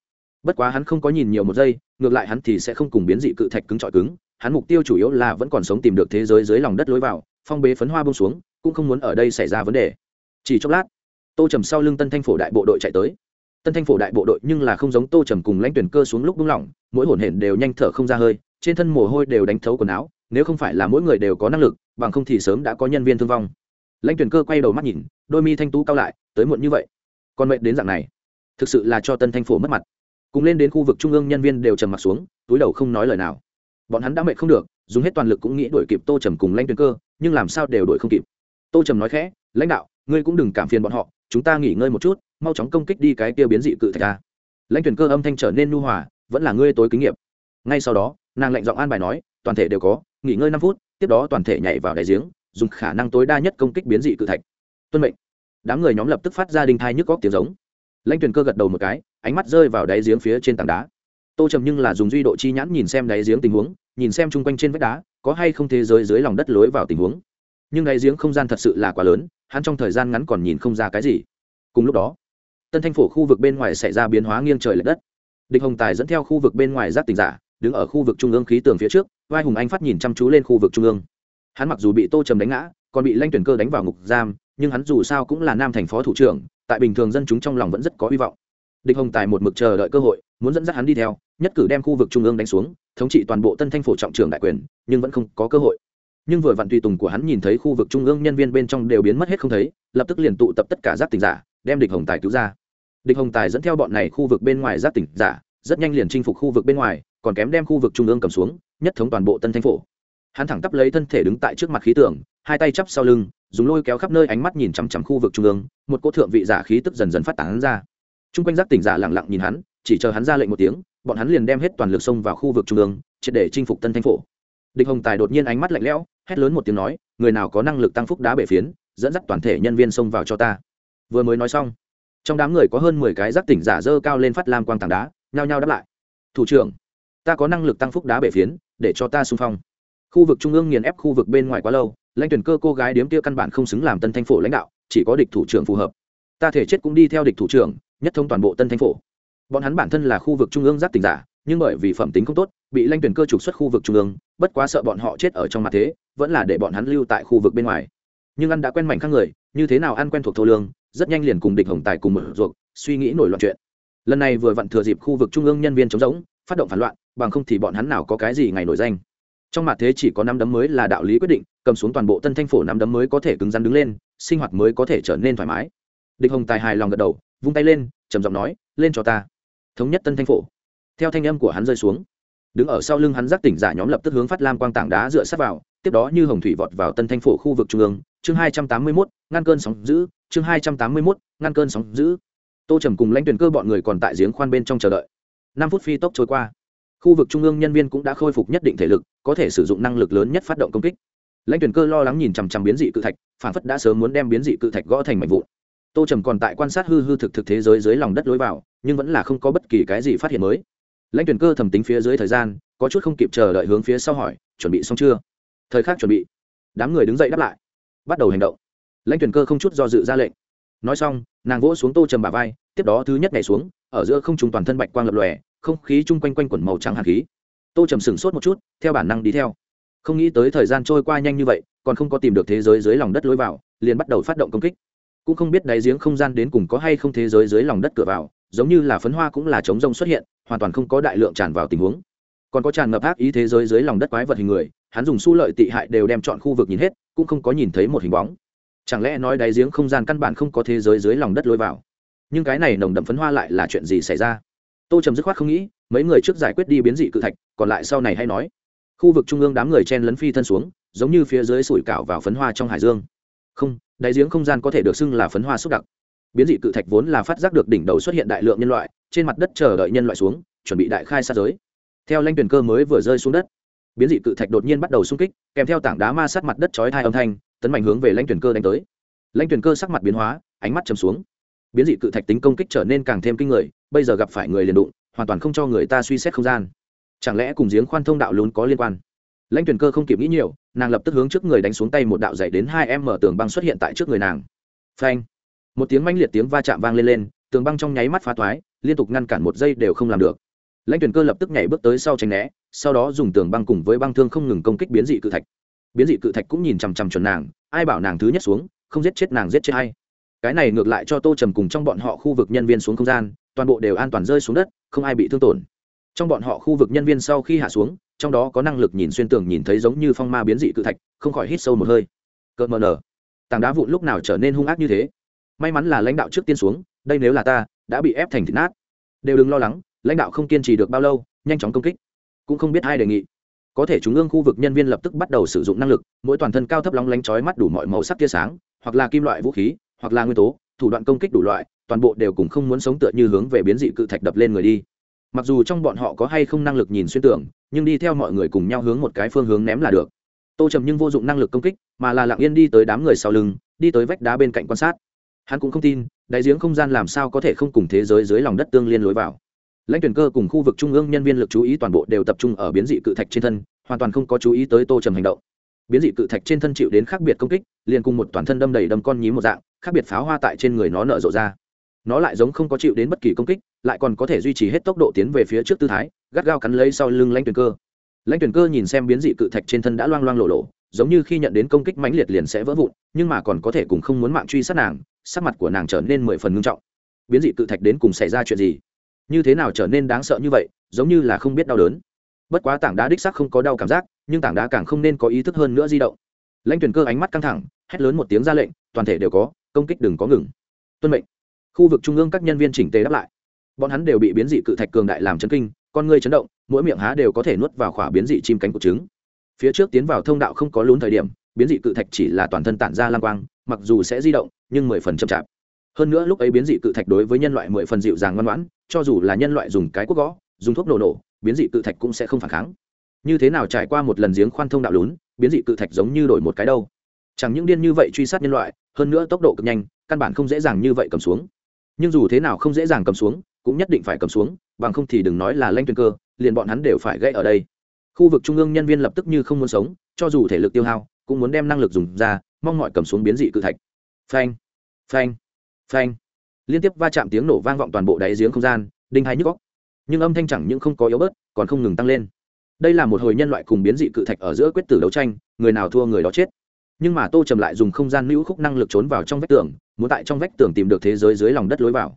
Bất quá hắn không có nhìn nhiều một giây, ngược lại hắn thì sẽ không cùng biến dị cự thạch cứng trọi cứng, hắn mục tiêu chủ yếu là vẫn còn sống tìm được thế giới dưới lòng đất lối vào, phong bế phấn hoa bông xuống, cũng không muốn ở đây xảy ra vấn đề. Chỉ chốc lát, tô trầm sau lưng tân thanh phổ đại bộ đội chạy tới. Tân thanh phổ đại bộ đội nhưng là không giống tô trầm cùng lãnh tuyển cơ xuống lúc bung lỏng, mỗi hồn hển đều nhanh thở không ra hơi, trên thân mồ hôi đều đánh thấu quần áo, nếu không phải là mỗi người đều có năng lực, bằng không thì sớm đã có nhân viên thương vong lãnh tuyển cơ quay đầu mắt nhìn, đôi mi thanh tú cao lại, tới muộn như vậy. Còn mệnh đến dạng này, thực sự là cho tân thanh phổ mất mặt. Cùng lên đến khu vực trung ương nhân viên đều trầm mặt xuống, túi đầu không nói lời nào. Bọn hắn đã mệnh không được, dùng hết toàn lực cũng nghĩ đuổi kịp tô trầm cùng lãnh tuyển cơ, nhưng làm sao đều đuổi không kịp. Tô trầm nói khẽ, lãnh đạo, ngươi cũng đừng cảm phiền bọn họ, chúng ta nghỉ ngơi một chút, mau chóng công kích đi cái kia biến dị cự thạch ta lãnh tuyển cơ âm thanh trở nên nu hòa, vẫn là ngươi tối kinh nghiệm ngay sau đó, nàng lệnh giọng an bài nói, toàn thể đều có, nghỉ ngơi năm phút, tiếp đó toàn thể nhảy vào đại giếng dùng khả năng tối đa nhất công kích biến dị cự thạch. Tuân mệnh. Đám người nhóm lập tức phát ra đinh thai nhức góc tiếng giống. Lãnh tuyền cơ gật đầu một cái, ánh mắt rơi vào đáy giếng phía trên tảng đá. Tô trầm nhưng là dùng duy độ chi nhãn nhìn xem đáy giếng tình huống, nhìn xem chung quanh trên vách đá, có hay không thế giới dưới lòng đất lối vào tình huống. Nhưng đáy giếng không gian thật sự là quá lớn, hắn trong thời gian ngắn còn nhìn không ra cái gì. Cùng lúc đó, tân thanh phổ khu vực bên ngoài xảy ra biến hóa nghiêng trời l ệ đất. Địch hồng tài dẫn theo khu vực bên ngoài giáp tình giả, đứng ở khu vực trung ương khí tường phía trước, vai hùng anh phát nhìn chăm chú lên khu vực trung ương hắn mặc dù bị tô trầm đánh ngã, còn bị lanh tuyển cơ đánh vào ngục giam, nhưng hắn dù sao cũng là nam thành phó thủ trưởng, tại bình thường dân chúng trong lòng vẫn rất có hy vọng. Địch hồng tài một mực chờ đợi cơ hội, muốn dẫn dắt hắn đi theo, nhất cử đem khu vực trung ương đánh xuống, thống trị toàn bộ tân thanh phổ trọng trưởng đại quyền, nhưng vẫn không có cơ hội. Nhưng vừa vặn tùy tùng của hắn nhìn thấy khu vực trung ương nhân viên bên trong đều biến mất hết không thấy, lập tức liền tụ tập tất cả giáp tỉnh giả, đem địch hồng tài cứu ra. Địch hồng tài dẫn theo bọn này khu vực bên ngoài giáp tỉnh giả, rất nhanh liền chinh phục khu vực bên ngoài, còn kém đem khu vực trung ương cầm xuống, nhất thống toàn bộ tân thanh phổ hắn thẳng tắp lấy thân thể đứng tại trước mặt khí tượng, hai tay chắp sau lưng, dùng lôi kéo khắp nơi ánh mắt nhìn chằm chằm khu vực trung ương, một cô thượng vị giả khí tức dần dần phát tán ra. T r u n g quanh giác tỉnh giả lẳng lặng nhìn hắn, chỉ chờ hắn ra lệnh một tiếng, bọn hắn liền đem hết toàn lực xông vào khu vực trung ương, triệt để chinh phục tân thanh phổ. Địch hồng tài đột nhiên ánh mắt lạnh lẽo, hét lớn một tiếng nói, người nào có năng lực tăng phúc đá bể phiến, dẫn dắt toàn thể nhân viên xông vào cho ta. Vừa mới nói xong, trong đám người có hơn mười cái giác tỉnh giả dơ cao lên phát lam quang tảng đá, nhao nhao đáp lại. Thủ trưởng, ta có năng lực tăng phúc đá bể phiến, để cho ta xung phong khu vực trung ương nghiền ép khu vực bên ngoài quá lâu, lãnh tuyển cơ cô gái điếm kia căn bản không xứng làm tân thanh phổ lãnh đạo, chỉ có địch thủ trưởng phù hợp. Ta thể chết cũng đi theo địch thủ trưởng, nhất thông toàn bộ tân thanh phổ. Bọn hắn bản thân là khu vực trung ương giáp tình giả, nhưng bởi vì phẩm tính không tốt, bị lãnh tuyển cơ trục xuất khu vực trung ương, bất quá sợ bọn họ chết ở trong mặt thế, vẫn là để bọn hắn lưu tại khu vực bên ngoài. Nhưng ăn đã quen mảnh khác người, như thế nào ăn quen thuộc thô lương, rất nhanh liền cùng địch hồng tài cùng mở ruột, suy nghĩ nổi loạn chuyện. Lần này vừa vặn thừa dịp khu vực trung ương nhân viên chống giống phát động phản loạn, bằng không thì bọn hắn nào có cái gì ngày nổi danh trong mặt thế chỉ có năm đấm mới là đạo lý quyết định, cầm xuống toàn bộ tân thanh phổ năm đấm mới có thể cứng rắn đứng lên, sinh hoạt mới có thể trở nên thoải mái. Địch hồng tài hài lòng gật đầu, vung tay lên, trầm giọng nói, lên cho ta. Thống nhất tân thanh phổ. Theo thanh âm của hắn rơi xuống, đứng ở sau lưng hắn giác tỉnh giả nhóm lập tức hướng phát lam quang tảng đá dựa sát vào, tiếp đó như hồng thủy vọt vào tân thanh phổ khu vực trung ương. Chương hai trăm tám mươi mốt, ngăn cơn sóng giữ chương hai trăm tám mươi mốt, ngăn cơn sóng giữ tô trầm cùng lãnh tuyển cơ bọn người còn tại giếng khoan bên trong chờ đợi. Năm phút phi tốc trôi qua khu vực trung ương nhân viên cũng đã khôi phục nhất định thể lực, có thể sử dụng năng lực lớn nhất phát động công kích. Lãnh tuyển cơ lo lắng nhìn chằm chằm biến dị cự thạch, phản phất đã sớm muốn đem biến dị cự thạch gõ thành mảnh vụn. Tô trầm còn tại quan sát hư hư thực thực thế giới dưới lòng đất lối vào, nhưng vẫn là không có bất kỳ cái gì phát hiện mới. Lãnh tuyển cơ thẩm tính phía dưới thời gian, có chút không kịp chờ đợi hướng phía sau hỏi, chuẩn bị xong chưa? Thời khắc chuẩn bị, đám người đứng dậy đáp lại. Bắt đầu hành động. Lãnh tuyển cơ không chút do dự ra lệnh. Nói xong, nàng vỗ xuống tô trầm bà vai, tiếp đó thứ nhất nhảy xuống, ở giữa không trùng toàn thân bạch quang lập lòe không khí chung quanh quanh quẩn màu trắng hạt khí. Tô trầm sửng sốt một chút, theo bản năng đi theo. Không nghĩ tới thời gian trôi qua nhanh như vậy, còn không có tìm được thế giới dưới lòng đất lối vào, liền bắt đầu phát động công kích. Cũng không biết đáy giếng không gian đến cùng có hay không thế giới dưới lòng đất cửa vào, giống như là phấn hoa cũng là chống rông xuất hiện, hoàn toàn không có đại lượng tràn vào tình huống. Còn có tràn ngập ác ý thế giới dưới lòng đất quái vật hình người, hắn dùng su lợi tị hại đều đem chọn khu vực nhìn hết, cũng không có nhìn thấy một hình bóng. Chẳng lẽ nói đáy giếng không gian căn bản không có thế giới dưới lòng đất lối vào? Nhưng cái này nồng đậm phấn hoa lại là chuyện gì xảy ra? Tô trầm dứt khoát không nghĩ, mấy người trước giải quyết đi biến dị cự thạch, còn lại sau này hay nói. Khu vực trung ương đám người chen lấn phi thân xuống, giống như phía dưới sủi cảo vào phấn hoa trong hải dương. Không, đáy giếng không gian có thể được xưng là phấn hoa xúc đặc. Biến dị cự thạch vốn là phát giác được đỉnh đầu xuất hiện đại lượng nhân loại, trên mặt đất chờ đợi nhân loại xuống, chuẩn bị đại khai sát giới. Theo lanh tuyển cơ mới vừa rơi xuống đất, biến dị cự thạch đột nhiên bắt đầu xung kích, kèm theo tảng đá ma sát mặt đất chói thai âm thanh, tấn mạnh hướng về lanh tuyển cơ đánh tới. Lanh tuyển cơ sắc mặt biến hóa, ánh mắt chầm xuống. Biến dị cự thạch tính công kích trở nên càng thêm kinh người bây giờ gặp phải người liền đụng, hoàn toàn không cho người ta suy xét không gian. Chẳng lẽ cùng giếng khoan thông đạo lún có liên quan? Lãnh tuyển cơ không kịp nghĩ nhiều, nàng lập tức hướng trước người đánh xuống tay một đạo dày đến hai em mở tường băng xuất hiện tại trước người nàng. Phanh! Một tiếng manh liệt tiếng va chạm vang lên lên, tường băng trong nháy mắt phá toái, liên tục ngăn cản một giây đều không làm được. Lãnh tuyển cơ lập tức nhảy bước tới sau tránh né, sau đó dùng tường băng cùng với băng thương không ngừng công kích biến dị cự thạch. Biến dị cự thạch cũng nhìn chằm chằm chuẩn nàng, ai bảo nàng thứ nhất xuống, không giết chết nàng giết chết hay cái này ngược lại cho tô trầm cùng trong bọn họ khu vực nhân viên xuống không gian, toàn bộ đều an toàn rơi xuống đất, không ai bị thương tổn. Trong bọn họ khu vực nhân viên sau khi hạ xuống, trong đó có năng lực nhìn xuyên tường nhìn thấy giống như phong ma biến dị cự thạch, không khỏi hít sâu một hơi. Cợt mờ nở. Tảng đá vụn lúc nào trở nên hung ác như thế? May mắn là lãnh đạo trước tiên xuống, đây nếu là ta, đã bị ép thành thịt nát. Đều đừng lo lắng, lãnh đạo không kiên trì được bao lâu, nhanh chóng công kích. Cũng không biết ai đề nghị. Có thể chúng ương khu vực nhân viên lập tức bắt đầu sử dụng năng lực, mỗi toàn thân cao thấp lóng lánh chói mắt đủ mọi màu sắc tia sáng, hoặc là kim loại vũ khí hoặc là nguyên tố, thủ đoạn công kích đủ loại, toàn bộ đều cùng không muốn sống tựa như hướng về biến dị cự thạch đập lên người đi. Mặc dù trong bọn họ có hay không năng lực nhìn xuyên tưởng nhưng đi theo mọi người cùng nhau hướng một cái phương hướng ném là được. Tô trầm nhưng vô dụng năng lực công kích, mà là lặng yên đi tới đám người sau lưng, đi tới vách đá bên cạnh quan sát. Hắn cũng không tin đại giếng không gian làm sao có thể không cùng thế giới dưới lòng đất tương liên lối vào. Lãnh tuyển cơ cùng khu vực trung ương nhân viên lực chú ý toàn bộ đều tập trung ở biến dị cự thạch trên thân, hoàn toàn không có chú ý tới tô trầm hành động biến dị cự thạch trên thân chịu đến khác biệt công kích, liền cùng một toàn thân đâm đầy đâm con nhí một dạng, khác biệt pháo hoa tại trên người nó nở rộ ra. Nó lại giống không có chịu đến bất kỳ công kích, lại còn có thể duy trì hết tốc độ tiến về phía trước tư thái, gắt gao cắn lấy sau lưng lãnh tuyển cơ. Lãnh tuyển cơ nhìn xem biến dị cự thạch trên thân đã loang loang lộ lộ, giống như khi nhận đến công kích mãnh liệt liền sẽ vỡ vụn, nhưng mà còn có thể cùng không muốn mạng truy sát nàng, sắc mặt của nàng trở nên mười phần ngưng trọng. Biến dị cự thạch đến cùng xảy ra chuyện gì? Như thế nào trở nên đáng sợ như vậy, giống như là không biết đau đớn. Bất quá tảng đá đích sắc không có đau cảm giác nhưng tảng đá càng không nên có ý thức hơn nữa di động. Lãnh tuyển cơ ánh mắt căng thẳng, hét lớn một tiếng ra lệnh, toàn thể đều có, công kích đừng có ngừng. Tuân mệnh. Khu vực trung ương các nhân viên chỉnh tề đáp lại. Bọn hắn đều bị biến dị cự thạch cường đại làm chấn kinh, con ngươi chấn động, mỗi miệng há đều có thể nuốt vào khỏa biến dị chim cánh của trứng. Phía trước tiến vào thông đạo không có lún thời điểm, biến dị cự thạch chỉ là toàn thân tản ra lang quang, mặc dù sẽ di động, nhưng mười phần chậm chạp. Hơn nữa lúc ấy biến dị cự thạch đối với nhân loại mười phần dịu dàng ngoan ngoãn, cho dù là nhân loại dùng cái cuốc gõ, dùng thuốc nổ nổ, biến dị cự thạch cũng sẽ không phản kháng như thế nào trải qua một lần giếng khoan thông đạo lún, biến dị cự thạch giống như đổi một cái đâu. Chẳng những điên như vậy truy sát nhân loại, hơn nữa tốc độ cực nhanh, căn bản không dễ dàng như vậy cầm xuống. Nhưng dù thế nào không dễ dàng cầm xuống, cũng nhất định phải cầm xuống, bằng không thì đừng nói là lanh tuyên cơ, liền bọn hắn đều phải gây ở đây. Khu vực trung ương nhân viên lập tức như không muốn sống, cho dù thể lực tiêu hao, cũng muốn đem năng lực dùng ra, mong mọi cầm xuống biến dị cự thạch. Phanh phanh phanh. Liên tiếp va chạm tiếng nổ vang vọng toàn bộ đáy giếng không gian, đinh hay nhức góc nhưng âm thanh chẳng những không có yếu bớt, còn không ngừng tăng lên đây là một hồi nhân loại cùng biến dị cự thạch ở giữa quyết tử đấu tranh, người nào thua người đó chết. Nhưng mà tô trầm lại dùng không gian lưu khúc năng lực trốn vào trong vách tường, muốn tại trong vách tường tìm được thế giới dưới lòng đất lối vào.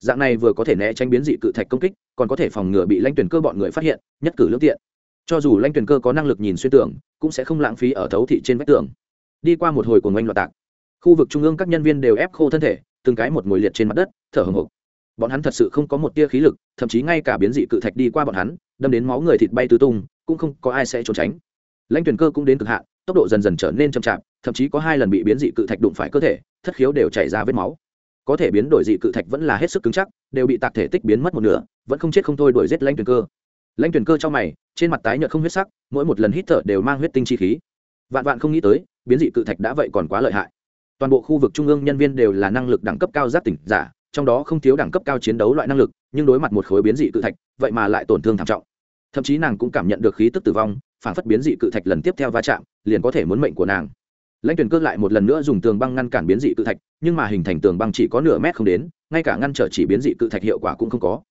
Dạng này vừa có thể né tránh biến dị cự thạch công kích, còn có thể phòng ngừa bị lanh tuyển cơ bọn người phát hiện, nhất cử lương tiện. Cho dù lanh tuyển cơ có năng lực nhìn xuyên tường, cũng sẽ không lãng phí ở thấu thị trên vách tường. Đi qua một hồi của ngoanh loạt tạc, khu vực trung ương các nhân viên đều ép khô thân thể, từng cái một ngồi liệt trên mặt đất, thở hồng hộc bọn hắn thật sự không có một tia khí lực, thậm chí ngay cả biến dị cự thạch đi qua bọn hắn, đâm đến máu người thịt bay tứ tung, cũng không có ai sẽ trốn tránh. Lãnh tuyển cơ cũng đến cực hạn, tốc độ dần dần trở nên chậm chạp, thậm chí có hai lần bị biến dị cự thạch đụng phải cơ thể, thất khiếu đều chảy ra vết máu. Có thể biến đổi dị cự thạch vẫn là hết sức cứng chắc, đều bị tạc thể tích biến mất một nửa, vẫn không chết không thôi đuổi giết lãnh tuyển cơ. Lãnh tuyển cơ trong mày, trên mặt tái nhợt không huyết sắc, mỗi một lần hít thở đều mang huyết tinh chi khí. Vạn vạn không nghĩ tới, biến dị cự thạch đã vậy còn quá lợi hại. Toàn bộ khu vực trung ương nhân viên đều là năng lực đẳng cấp cao giác tỉnh giả trong đó không thiếu đẳng cấp cao chiến đấu loại năng lực, nhưng đối mặt một khối biến dị cự thạch, vậy mà lại tổn thương thảm trọng. Thậm chí nàng cũng cảm nhận được khí tức tử vong, phản phất biến dị cự thạch lần tiếp theo va chạm, liền có thể muốn mệnh của nàng. Lãnh tuyển cơ lại một lần nữa dùng tường băng ngăn cản biến dị cự thạch, nhưng mà hình thành tường băng chỉ có nửa mét không đến, ngay cả ngăn trở chỉ biến dị cự thạch hiệu quả cũng không có.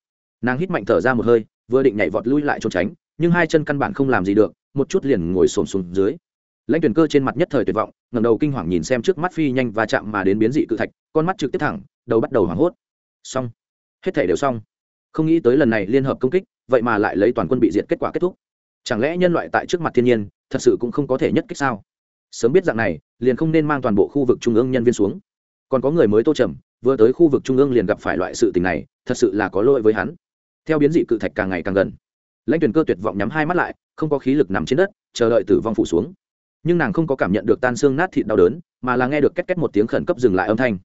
Nàng hít mạnh thở ra một hơi, vừa định nhảy vọt lui lại trốn tránh, nhưng hai chân căn bản không làm gì được, một chút liền ngồi xổm xuống dưới. Lãnh tuyển cơ trên mặt nhất thời tuyệt vọng ngầm đầu kinh hoàng nhìn xem trước mắt phi nhanh và chạm mà đến biến dị cự thạch, con mắt trực tiếp thẳng đầu bắt đầu hoảng hốt. Xong. Hết thể đều xong. Không nghĩ tới lần này liên hợp công kích, vậy mà lại lấy toàn quân bị diệt kết quả kết thúc. Chẳng lẽ nhân loại tại trước mặt thiên nhiên, thật sự cũng không có thể nhất kích sao? Sớm biết dạng này, liền không nên mang toàn bộ khu vực trung ương nhân viên xuống. Còn có người mới tô trầm, vừa tới khu vực trung ương liền gặp phải loại sự tình này, thật sự là có lỗi với hắn. Theo biến dị cự thạch càng ngày càng gần, lãnh tuyển cơ tuyệt vọng nhắm hai mắt lại, không có khí lực nằm trên đất, chờ đợi tử vong phủ xuống. Nhưng nàng không có cảm nhận được tan xương nát thịt đau đớn, mà là nghe được két két một tiếng khẩn cấp dừng lại âm thanh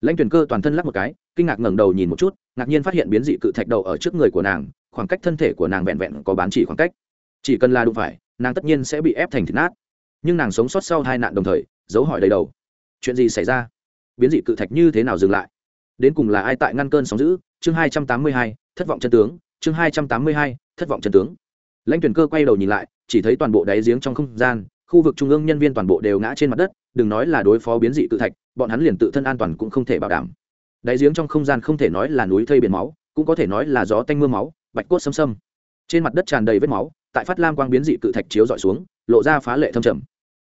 lãnh tuyển cơ toàn thân lắc một cái, kinh ngạc ngẩng đầu nhìn một chút, ngạc nhiên phát hiện biến dị cự thạch đầu ở trước người của nàng, khoảng cách thân thể của nàng vẹn vẹn có bán chỉ khoảng cách. Chỉ cần là đụng phải, nàng tất nhiên sẽ bị ép thành thịt nát. Nhưng nàng sống sót sau hai nạn đồng thời dấu hỏi đầy đầu. Chuyện gì xảy ra? Biến dị cự thạch như thế nào dừng lại? Đến cùng là ai tại ngăn cơn sóng giữ chương hai trăm tám mươi hai, thất vọng chân tướng. Chương hai trăm tám mươi hai, thất vọng chân tướng. Lãnh tuyển cơ quay đầu nhìn lại, chỉ thấy toàn bộ đáy giếng trong không gian khu vực trung ương nhân viên toàn bộ đều ngã trên mặt đất, đừng nói là đối phó biến dị tự thạch, bọn hắn liền tự thân an toàn cũng không thể bảo đảm. Đáy giếng trong không gian không thể nói là núi thây biển máu, cũng có thể nói là gió tanh mưa máu, bạch cốt xâm xâm. Trên mặt đất tràn đầy vết máu, tại phát lam quang biến dị cự thạch chiếu dọi xuống, lộ ra phá lệ thâm trầm.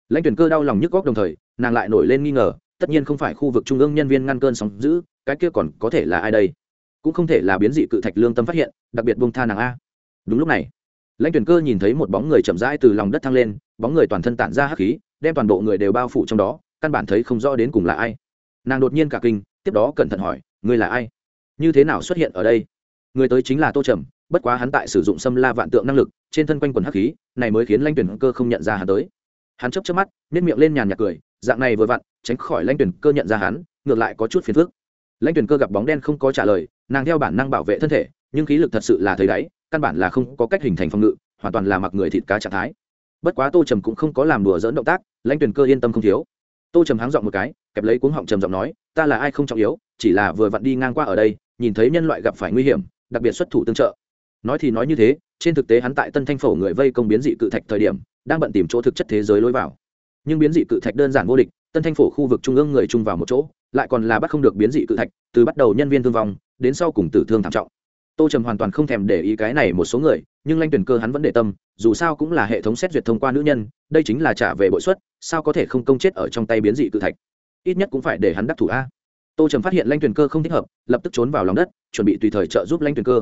Lãnh tuyển cơ đau lòng nhức góc đồng thời, nàng lại nổi lên nghi ngờ, tất nhiên không phải khu vực trung ương nhân viên ngăn cơn sóng giữ cái kia còn có thể là ai đây? Cũng không thể là biến dị cự thạch lương tâm phát hiện, đặc biệt bông tha nàng a. Đúng lúc này, lãnh tuyển cơ nhìn thấy một bóng người chậm rãi từ lòng đất thăng lên bóng người toàn thân tản ra hắc khí, đem toàn bộ người đều bao phủ trong đó, căn bản thấy không rõ đến cùng là ai. Nàng đột nhiên cả kinh, tiếp đó cẩn thận hỏi, ngươi là ai? Như thế nào xuất hiện ở đây? Người tới chính là tô trầm, bất quá hắn tại sử dụng xâm la vạn tượng năng lực, trên thân quanh quần hắc khí, này mới khiến lãnh tuyển cơ không nhận ra hắn tới. Hắn chấp chấp mắt nếp miệng lên nhàn nhạt cười, dạng này vừa vặn, tránh khỏi lãnh tuyển cơ nhận ra hắn, ngược lại có chút phiền phức. Lãnh tuyển cơ gặp bóng đen không có trả lời, nàng theo bản năng bảo vệ thân thể, nhưng khí lực thật sự là thấy đáy, căn bản là không có cách hình thành phòng ngự, hoàn toàn là mặc người thịt cá trạng thái bất quá tô trầm cũng không có làm đùa dỡn động tác, lãnh tuyển cơ yên tâm không thiếu. Tô trầm háng giọng một cái, kẹp lấy cuống họng trầm giọng nói, ta là ai không trọng yếu, chỉ là vừa vặn đi ngang qua ở đây, nhìn thấy nhân loại gặp phải nguy hiểm, đặc biệt xuất thủ tương trợ. Nói thì nói như thế, trên thực tế hắn tại tân thanh phổ người vây công biến dị cự thạch thời điểm, đang bận tìm chỗ thực chất thế giới lối vào. Nhưng biến dị cự thạch đơn giản vô địch, tân thanh phổ khu vực trung ương người chung vào một chỗ, lại còn là bắt không được biến dị cự thạch, từ bắt đầu nhân viên thương vong, đến sau cùng tử thương thảm trọng tô trầm hoàn toàn không thèm để ý cái này một số người, nhưng lanh tuyển cơ hắn vẫn để tâm, dù sao cũng là hệ thống xét duyệt thông qua nữ nhân, đây chính là trả về bội suất sao có thể không công chết ở trong tay biến dị cự thạch? Ít nhất cũng phải để hắn đắc thủ a. Tô trầm phát hiện lanh tuyển cơ không thích hợp, lập tức trốn vào lòng đất, chuẩn bị tùy thời trợ giúp lanh tuyển cơ.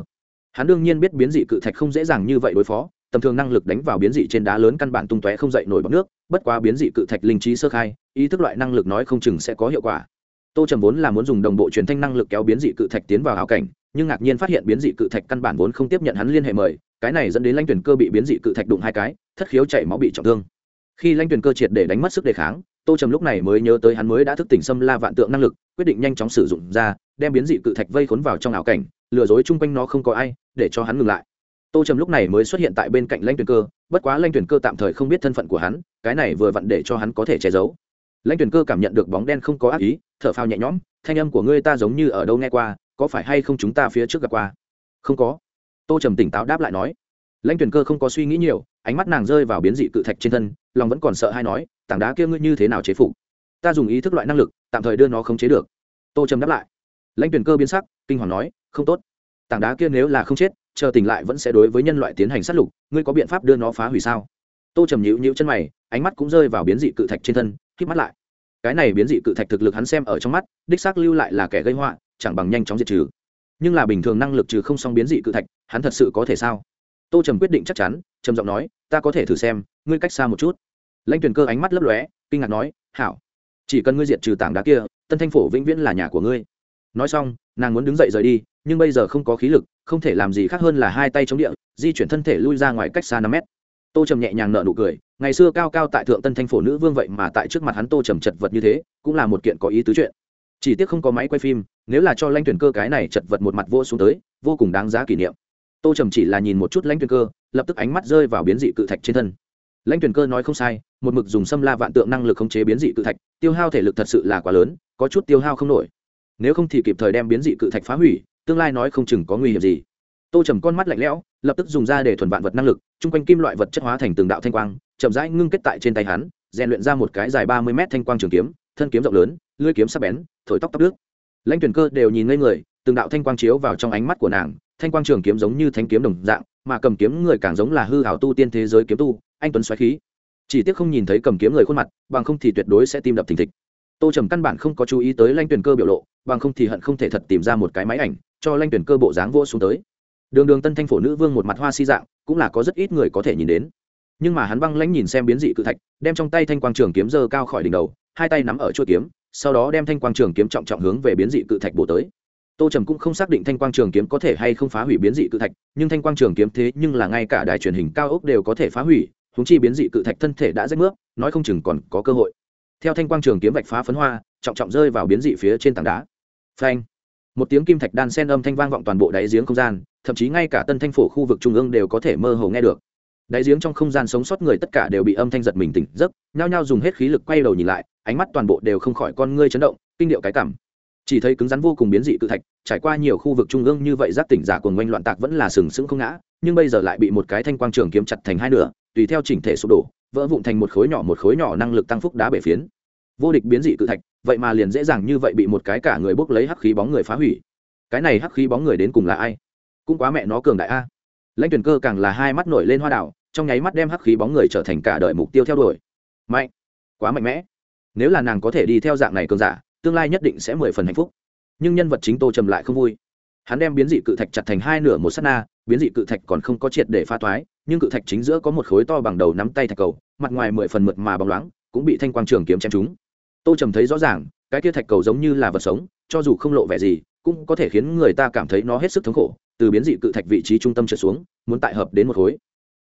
Hắn đương nhiên biết biến dị cự thạch không dễ dàng như vậy đối phó, tầm thường năng lực đánh vào biến dị trên đá lớn căn bản tung tóe không dậy nổi bọc nước, bất quá biến dị cự thạch linh trí sơ khai, ý thức loại năng lực nói không chừng sẽ có hiệu quả. Tô trầm vốn là muốn dùng đồng bộ truyền thanh năng lực kéo biến dị cự thạch tiến vào hào cảnh nhưng ngạc nhiên phát hiện biến dị cự thạch căn bản vốn không tiếp nhận hắn liên hệ mời, cái này dẫn đến lãnh tuyển cơ bị biến dị cự thạch đụng hai cái, thất khiếu chảy máu bị trọng thương. Khi lãnh tuyển cơ triệt để đánh mất sức đề kháng, tô trầm lúc này mới nhớ tới hắn mới đã thức tỉnh xâm la vạn tượng năng lực, quyết định nhanh chóng sử dụng ra, đem biến dị cự thạch vây khốn vào trong ảo cảnh, lừa dối chung quanh nó không có ai, để cho hắn ngừng lại. Tô trầm lúc này mới xuất hiện tại bên cạnh lãnh tuyển cơ, bất quá lãnh tuyển cơ tạm thời không biết thân phận của hắn, cái này vừa vặn để cho hắn có thể che giấu. Lãnh tuyển cơ cảm nhận được bóng đen không có ác ý, thở phao nhẹ nhõm, thanh âm của ngươi ta giống như ở đâu nghe qua có phải hay không chúng ta phía trước gặp qua? Không có. Tô trầm tỉnh táo đáp lại nói. Lãnh tuyển cơ không có suy nghĩ nhiều, ánh mắt nàng rơi vào biến dị cự thạch trên thân, lòng vẫn còn sợ hay nói, tảng đá kia ngươi như thế nào chế phục? Ta dùng ý thức loại năng lực, tạm thời đưa nó không chế được. Tô trầm đáp lại. Lãnh tuyển cơ biến sắc, kinh hoàng nói, không tốt. Tảng đá kia nếu là không chết, chờ tỉnh lại vẫn sẽ đối với nhân loại tiến hành sát lục, ngươi có biện pháp đưa nó phá hủy sao? Tô trầm nhịu nhịu chân mày, ánh mắt cũng rơi vào biến dị cự thạch trên thân k mắt lại. Cái này biến dị cự thạch thực lực hắn xem ở trong mắt, đích xác lưu lại là kẻ gây họa chẳng bằng nhanh chóng diệt trừ. Nhưng là bình thường năng lực trừ không xong biến dị cự thạch, hắn thật sự có thể sao? Tô trầm quyết định chắc chắn, trầm giọng nói, ta có thể thử xem, ngươi cách xa một chút. Lãnh tuyển cơ ánh mắt lấp lóe, kinh ngạc nói, hảo, chỉ cần ngươi diệt trừ tảng đá kia, tân thanh phổ vĩnh viễn là nhà của ngươi. Nói xong, nàng muốn đứng dậy rời đi, nhưng bây giờ không có khí lực, không thể làm gì khác hơn là hai tay chống địa, di chuyển thân thể lui ra ngoài cách xa năm mét. Tô trầm nhẹ nhàng nợ nụ cười, ngày xưa cao cao tại thượng tân thanh phổ nữ vương vậy mà tại trước mặt hắn tô trầm chật vật như thế, cũng là một kiện có ý tứ chuyện chỉ tiếc không có máy quay phim, nếu là cho lãnh tuyển cơ cái này chật vật một mặt vô xuống tới, vô cùng đáng giá kỷ niệm. Tô trầm chỉ là nhìn một chút lãnh tuyển cơ, lập tức ánh mắt rơi vào biến dị cự thạch trên thân. Lãnh tuyển cơ nói không sai, một mực dùng xâm la vạn tượng năng lực khống chế biến dị cự thạch, tiêu hao thể lực thật sự là quá lớn, có chút tiêu hao không nổi. Nếu không thì kịp thời đem biến dị cự thạch phá hủy, tương lai nói không chừng có nguy hiểm gì. Tô trầm con mắt lạnh lẽo, lập tức dùng ra để thuần vạn vật năng lực, chung quanh kim loại vật chất hóa thành từng đạo thanh quang, chậm rãi ngưng kết tại trên tay hắn, rèn luyện ra một cái dài ba mươi mét thanh quang trường kiếm, thân kiếm rộng lớn lưỡi kiếm sắc bén, thổi tóc tóc nước lãnh tuyển cơ đều nhìn ngây người, từng đạo thanh quang chiếu vào trong ánh mắt của nàng, thanh quang trường kiếm giống như thanh kiếm đồng dạng, mà cầm kiếm người càng giống là hư hảo tu tiên thế giới kiếm tu, anh tuấn xoáy khí. Chỉ tiếc không nhìn thấy cầm kiếm người khuôn mặt, bằng không thì tuyệt đối sẽ tim đập thình thịch. Tô trầm căn bản không có chú ý tới lanh tuyển cơ biểu lộ, bằng không thì hận không thể thật tìm ra một cái máy ảnh, cho lanh tuyển cơ bộ dáng vô xuống tới. Đường đường tân thanh phổ nữ vương một mặt hoa si dạng, cũng là có rất ít người có thể nhìn đến. Nhưng mà hắn băng lãnh nhìn xem biến dị cự thạch, đem trong tay thanh quang trường kiếm dơ cao khỏi đỉnh đầu, hai tay nắm ở chuôi kiếm sau đó đem thanh quang trường kiếm trọng trọng hướng về biến dị cự thạch bổ tới. Tô trầm cũng không xác định thanh quang trường kiếm có thể hay không phá hủy biến dị cự thạch, nhưng thanh quang trường kiếm thế nhưng là ngay cả đài truyền hình cao ốc đều có thể phá hủy húng chi biến dị cự thạch thân thể đã rách nước nói không chừng còn có cơ hội. Theo thanh quang trường kiếm vạch phá phấn hoa, trọng trọng rơi vào biến dị phía trên tảng đá. Phanh! Một tiếng kim thạch đan sen âm thanh vang vọng toàn bộ đáy giếng không gian, thậm chí ngay cả tân thanh phổ khu vực trung ương đều có thể mơ hồ nghe được đáy giếng trong không gian sống sót người tất cả đều bị âm thanh giật mình tỉnh giấc, nhao nhao dùng hết khí lực quay đầu nhìn lại, ánh mắt toàn bộ đều không khỏi con ngươi chấn động, kinh điệu cái cảm. Chỉ thấy cứng rắn vô cùng biến dị cự thạch, trải qua nhiều khu vực trung ương như vậy, giác tỉnh giả của ngoanh loạn tạc vẫn là sừng sững không ngã, nhưng bây giờ lại bị một cái thanh quang trường kiếm chặt thành hai nửa, tùy theo chỉnh thể sụp đổ, vỡ vụn thành một khối nhỏ, một khối nhỏ năng lực tăng phúc đá bể phiến. Vô địch biến dị cự thạch, vậy mà liền dễ dàng như vậy bị một cái cả người bốc lấy hắc khí bóng người phá hủy. Cái này hắc khí bóng người đến cùng là ai? Cũng quá mẹ nó cường đại a. Lãnh tuyển cơ càng là hai mắt nổi lên hoa đảo trong nháy mắt đem hắc khí bóng người trở thành cả đời mục tiêu theo đuổi. Mạnh, quá mạnh mẽ. Nếu là nàng có thể đi theo dạng này cường giả, tương lai nhất định sẽ mười phần hạnh phúc. Nhưng nhân vật chính tô trầm lại không vui. Hắn đem biến dị cự thạch chặt thành hai nửa một s á t na, biến dị cự thạch còn không có triệt để pha toái nhưng cự thạch chính giữa có một khối to bằng đầu nắm tay thạch cầu, mặt ngoài mười phần mượt mà bóng loáng, cũng bị thanh quang trường kiếm chém trúng. Tô trầm thấy rõ ràng, cái kia thạch cầu giống như là vật sống, cho dù không lộ vẻ gì, cũng có thể khiến người ta cảm thấy nó hết sức thống khổ, từ biến dị cự thạch vị trí trung tâm trở xuống, muốn tại hợp đến một khối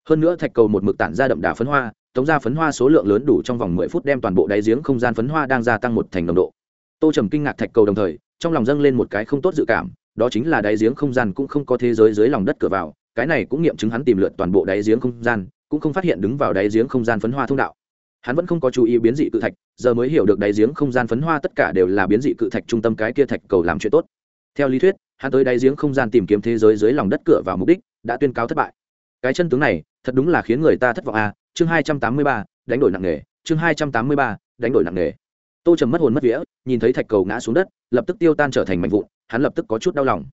hơn nữa thạch cầu một mực tản ra đậm đà phấn hoa, tống ra phấn hoa số lượng lớn đủ trong vòng mười phút đem toàn bộ đáy giếng không gian phấn hoa đang gia tăng một thành nồng độ. Tô trầm kinh ngạc thạch cầu đồng thời, trong lòng dâng lên một cái không tốt dự cảm, đó chính là đáy giếng không gian cũng không có thế giới dưới lòng đất cửa vào, cái này cũng nghiệm chứng hắn tìm lượt toàn bộ đáy giếng không gian, cũng không phát hiện đứng vào đáy giếng không gian phấn hoa thông đạo. Hắn vẫn không có chú ý biến dị cự thạch, giờ mới hiểu được đáy giếng không gian phấn hoa tất cả đều là biến dị cự thạch trung tâm cái kia thạch cầu làm chuyện tốt. Theo lý thuyết, hắn tới đáy giếng không gian tìm kiếm thế giới dưới lòng đất cửa vào mục đích, đã tuyên cáo thất bại cái chân tướng này, thật đúng là khiến người ta thất vọng à? Chương hai trăm tám mươi ba, đánh đổi nặng nề. Chương hai trăm tám mươi ba, đánh đổi nặng nề. Tô trầm mất hồn mất vía, nhìn thấy thạch cầu ngã xuống đất, lập tức tiêu tan trở thành mạnh vụn, hắn lập tức có chút đau lòng.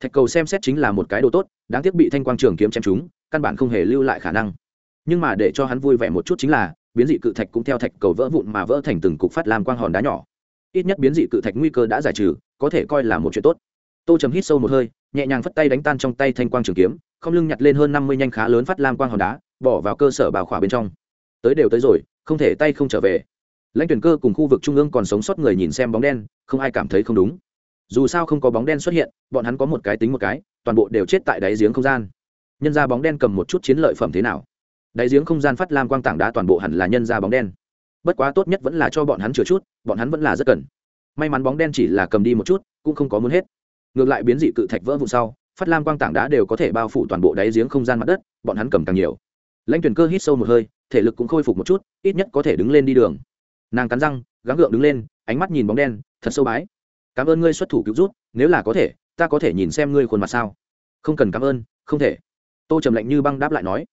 Thạch cầu xem xét chính là một cái đồ tốt, đáng tiếc bị thanh quang trường kiếm chém chúng căn bản không hề lưu lại khả năng. Nhưng mà để cho hắn vui vẻ một chút chính là, biến dị cự thạch cũng theo thạch cầu vỡ vụn mà vỡ thành từng cục phát làm quang hòn đá nhỏ. Ít nhất biến dị cự thạch nguy cơ đã giải trừ, có thể coi là một chuyện tốt tô trầm hít sâu một hơi, nhẹ nhàng phất tay đánh tan trong tay thanh quang trường kiếm, không lưng nhặt lên hơn năm mươi nhanh khá lớn phát lam quang hòn đá, bỏ vào cơ sở bảo khỏa bên trong. Tới đều tới rồi, không thể tay không trở về. Lãnh tuyển cơ cùng khu vực trung ương còn sống sót người nhìn xem bóng đen, không ai cảm thấy không đúng. Dù sao không có bóng đen xuất hiện, bọn hắn có một cái tính một cái, toàn bộ đều chết tại đáy giếng không gian. Nhân ra bóng đen cầm một chút chiến lợi phẩm thế nào? Đáy giếng không gian phát lam quang tảng đá toàn bộ hẳn là nhân ra bóng đen. Bất quá tốt nhất vẫn là cho bọn hắn chừa chút, bọn hắn vẫn là rất cần. May mắn bóng đen chỉ là cầm đi một chút, cũng không có muốn hết ngược lại biến dị cự thạch vỡ vụn sau, phát lam quang tảng đá đều có thể bao phủ toàn bộ đáy giếng không gian mặt đất, bọn hắn cầm càng nhiều. Lãnh tuyển cơ hít sâu một hơi, thể lực cũng khôi phục một chút, ít nhất có thể đứng lên đi đường. Nàng cắn răng, gắng gượng đứng lên, ánh mắt nhìn bóng đen, thật sâu bái. Cảm ơn ngươi xuất thủ cứu rút nếu là có thể, ta có thể nhìn xem ngươi khuôn mặt sao. Không cần cảm ơn, không thể. Tô trầm lạnh như băng đáp lại nói.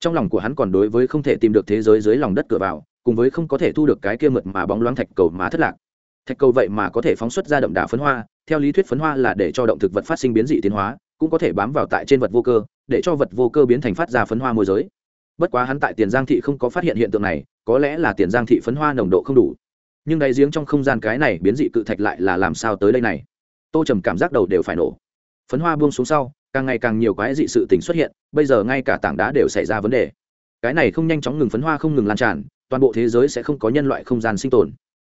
Trong lòng của hắn còn đối với không thể tìm được thế giới dưới lòng đất cửa vào, cùng với không có thể thu được cái kia mượt mà bóng loáng thạch cầu mà thất lạc thạch cầu vậy mà có thể phóng xuất ra đậm đà phấn hoa, theo lý thuyết phấn hoa là để cho động thực vật phát sinh biến dị tiến hóa, cũng có thể bám vào tại trên vật vô cơ, để cho vật vô cơ biến thành phát ra phấn hoa môi giới. Bất quá hắn tại tiền giang thị không có phát hiện hiện tượng này, có lẽ là tiền giang thị phấn hoa nồng độ không đủ. Nhưng đáy giếng trong không gian cái này biến dị cự thạch lại là làm sao tới đây này? Tô trầm cảm giác đầu đều phải nổ. Phấn hoa buông xuống sau, càng ngày càng nhiều quái dị sự tình xuất hiện, bây giờ ngay cả tảng đá đều xảy ra vấn đề. Cái này không nhanh chóng ngừng phấn hoa không ngừng lan tràn, toàn bộ thế giới sẽ không có nhân loại không gian sinh tồn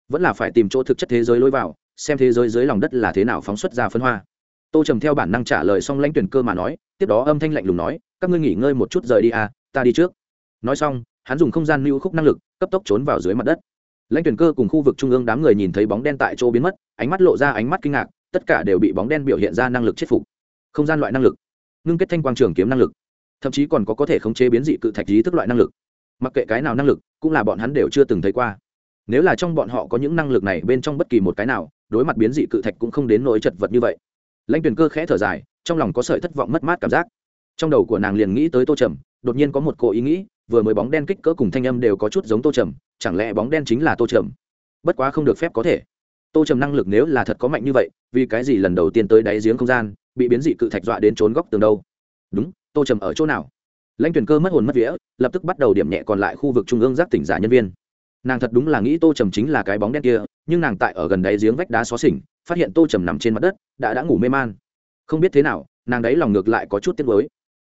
vẫn là phải tìm chỗ thực chất thế giới lối vào, xem thế giới dưới lòng đất là thế nào phóng xuất ra phân hoa. Tô trầm theo bản năng trả lời xong lãnh tuyển cơ mà nói, tiếp đó âm thanh lạnh lùng nói, các ngươi nghỉ ngơi một chút rời đi à ta đi trước. Nói xong, hắn dùng không gian lưu khúc năng lực, cấp tốc trốn vào dưới mặt đất. Lãnh tuyển cơ cùng khu vực trung ương đám người nhìn thấy bóng đen tại chỗ biến mất, ánh mắt lộ ra ánh mắt kinh ngạc, tất cả đều bị bóng đen biểu hiện ra năng lực chết phục. Không gian loại năng lực, ngưng kết thanh quang trường kiếm năng lực, thậm chí còn có có thể khống chế biến dị cự thạch trí thức loại năng lực. Mặc kệ cái nào năng lực, cũng là bọn hắn đều chưa từng thấy qua nếu là trong bọn họ có những năng lực này bên trong bất kỳ một cái nào, đối mặt biến dị cự thạch cũng không đến nỗi chật vật như vậy. Lãnh tuyển cơ khẽ thở dài, trong lòng có sợi thất vọng mất mát cảm giác. Trong đầu của nàng liền nghĩ tới tô trầm, đột nhiên có một cô ý nghĩ, vừa mới bóng đen kích cỡ cùng thanh âm đều có chút giống tô trầm, chẳng lẽ bóng đen chính là tô trầm? Bất quá không được phép có thể. Tô trầm năng lực nếu là thật có mạnh như vậy, vì cái gì lần đầu tiên tới đáy giếng không gian, bị biến dị cự thạch dọa đến trốn góc tường đâu? Đúng, tô trầm ở chỗ nào? Lãnh tuyển cơ mất hồn mất vía, lập tức bắt đầu điểm nhẹ còn lại khu vực trung ương giác tỉnh giả nhân viên nàng thật đúng là nghĩ tô trầm chính là cái bóng đen kia, nhưng nàng tại ở gần đáy giếng vách đá xó xỉnh, phát hiện tô trầm nằm trên mặt đất, đã đã ngủ mê man. Không biết thế nào, nàng đấy lòng ngược lại có chút tiếc mới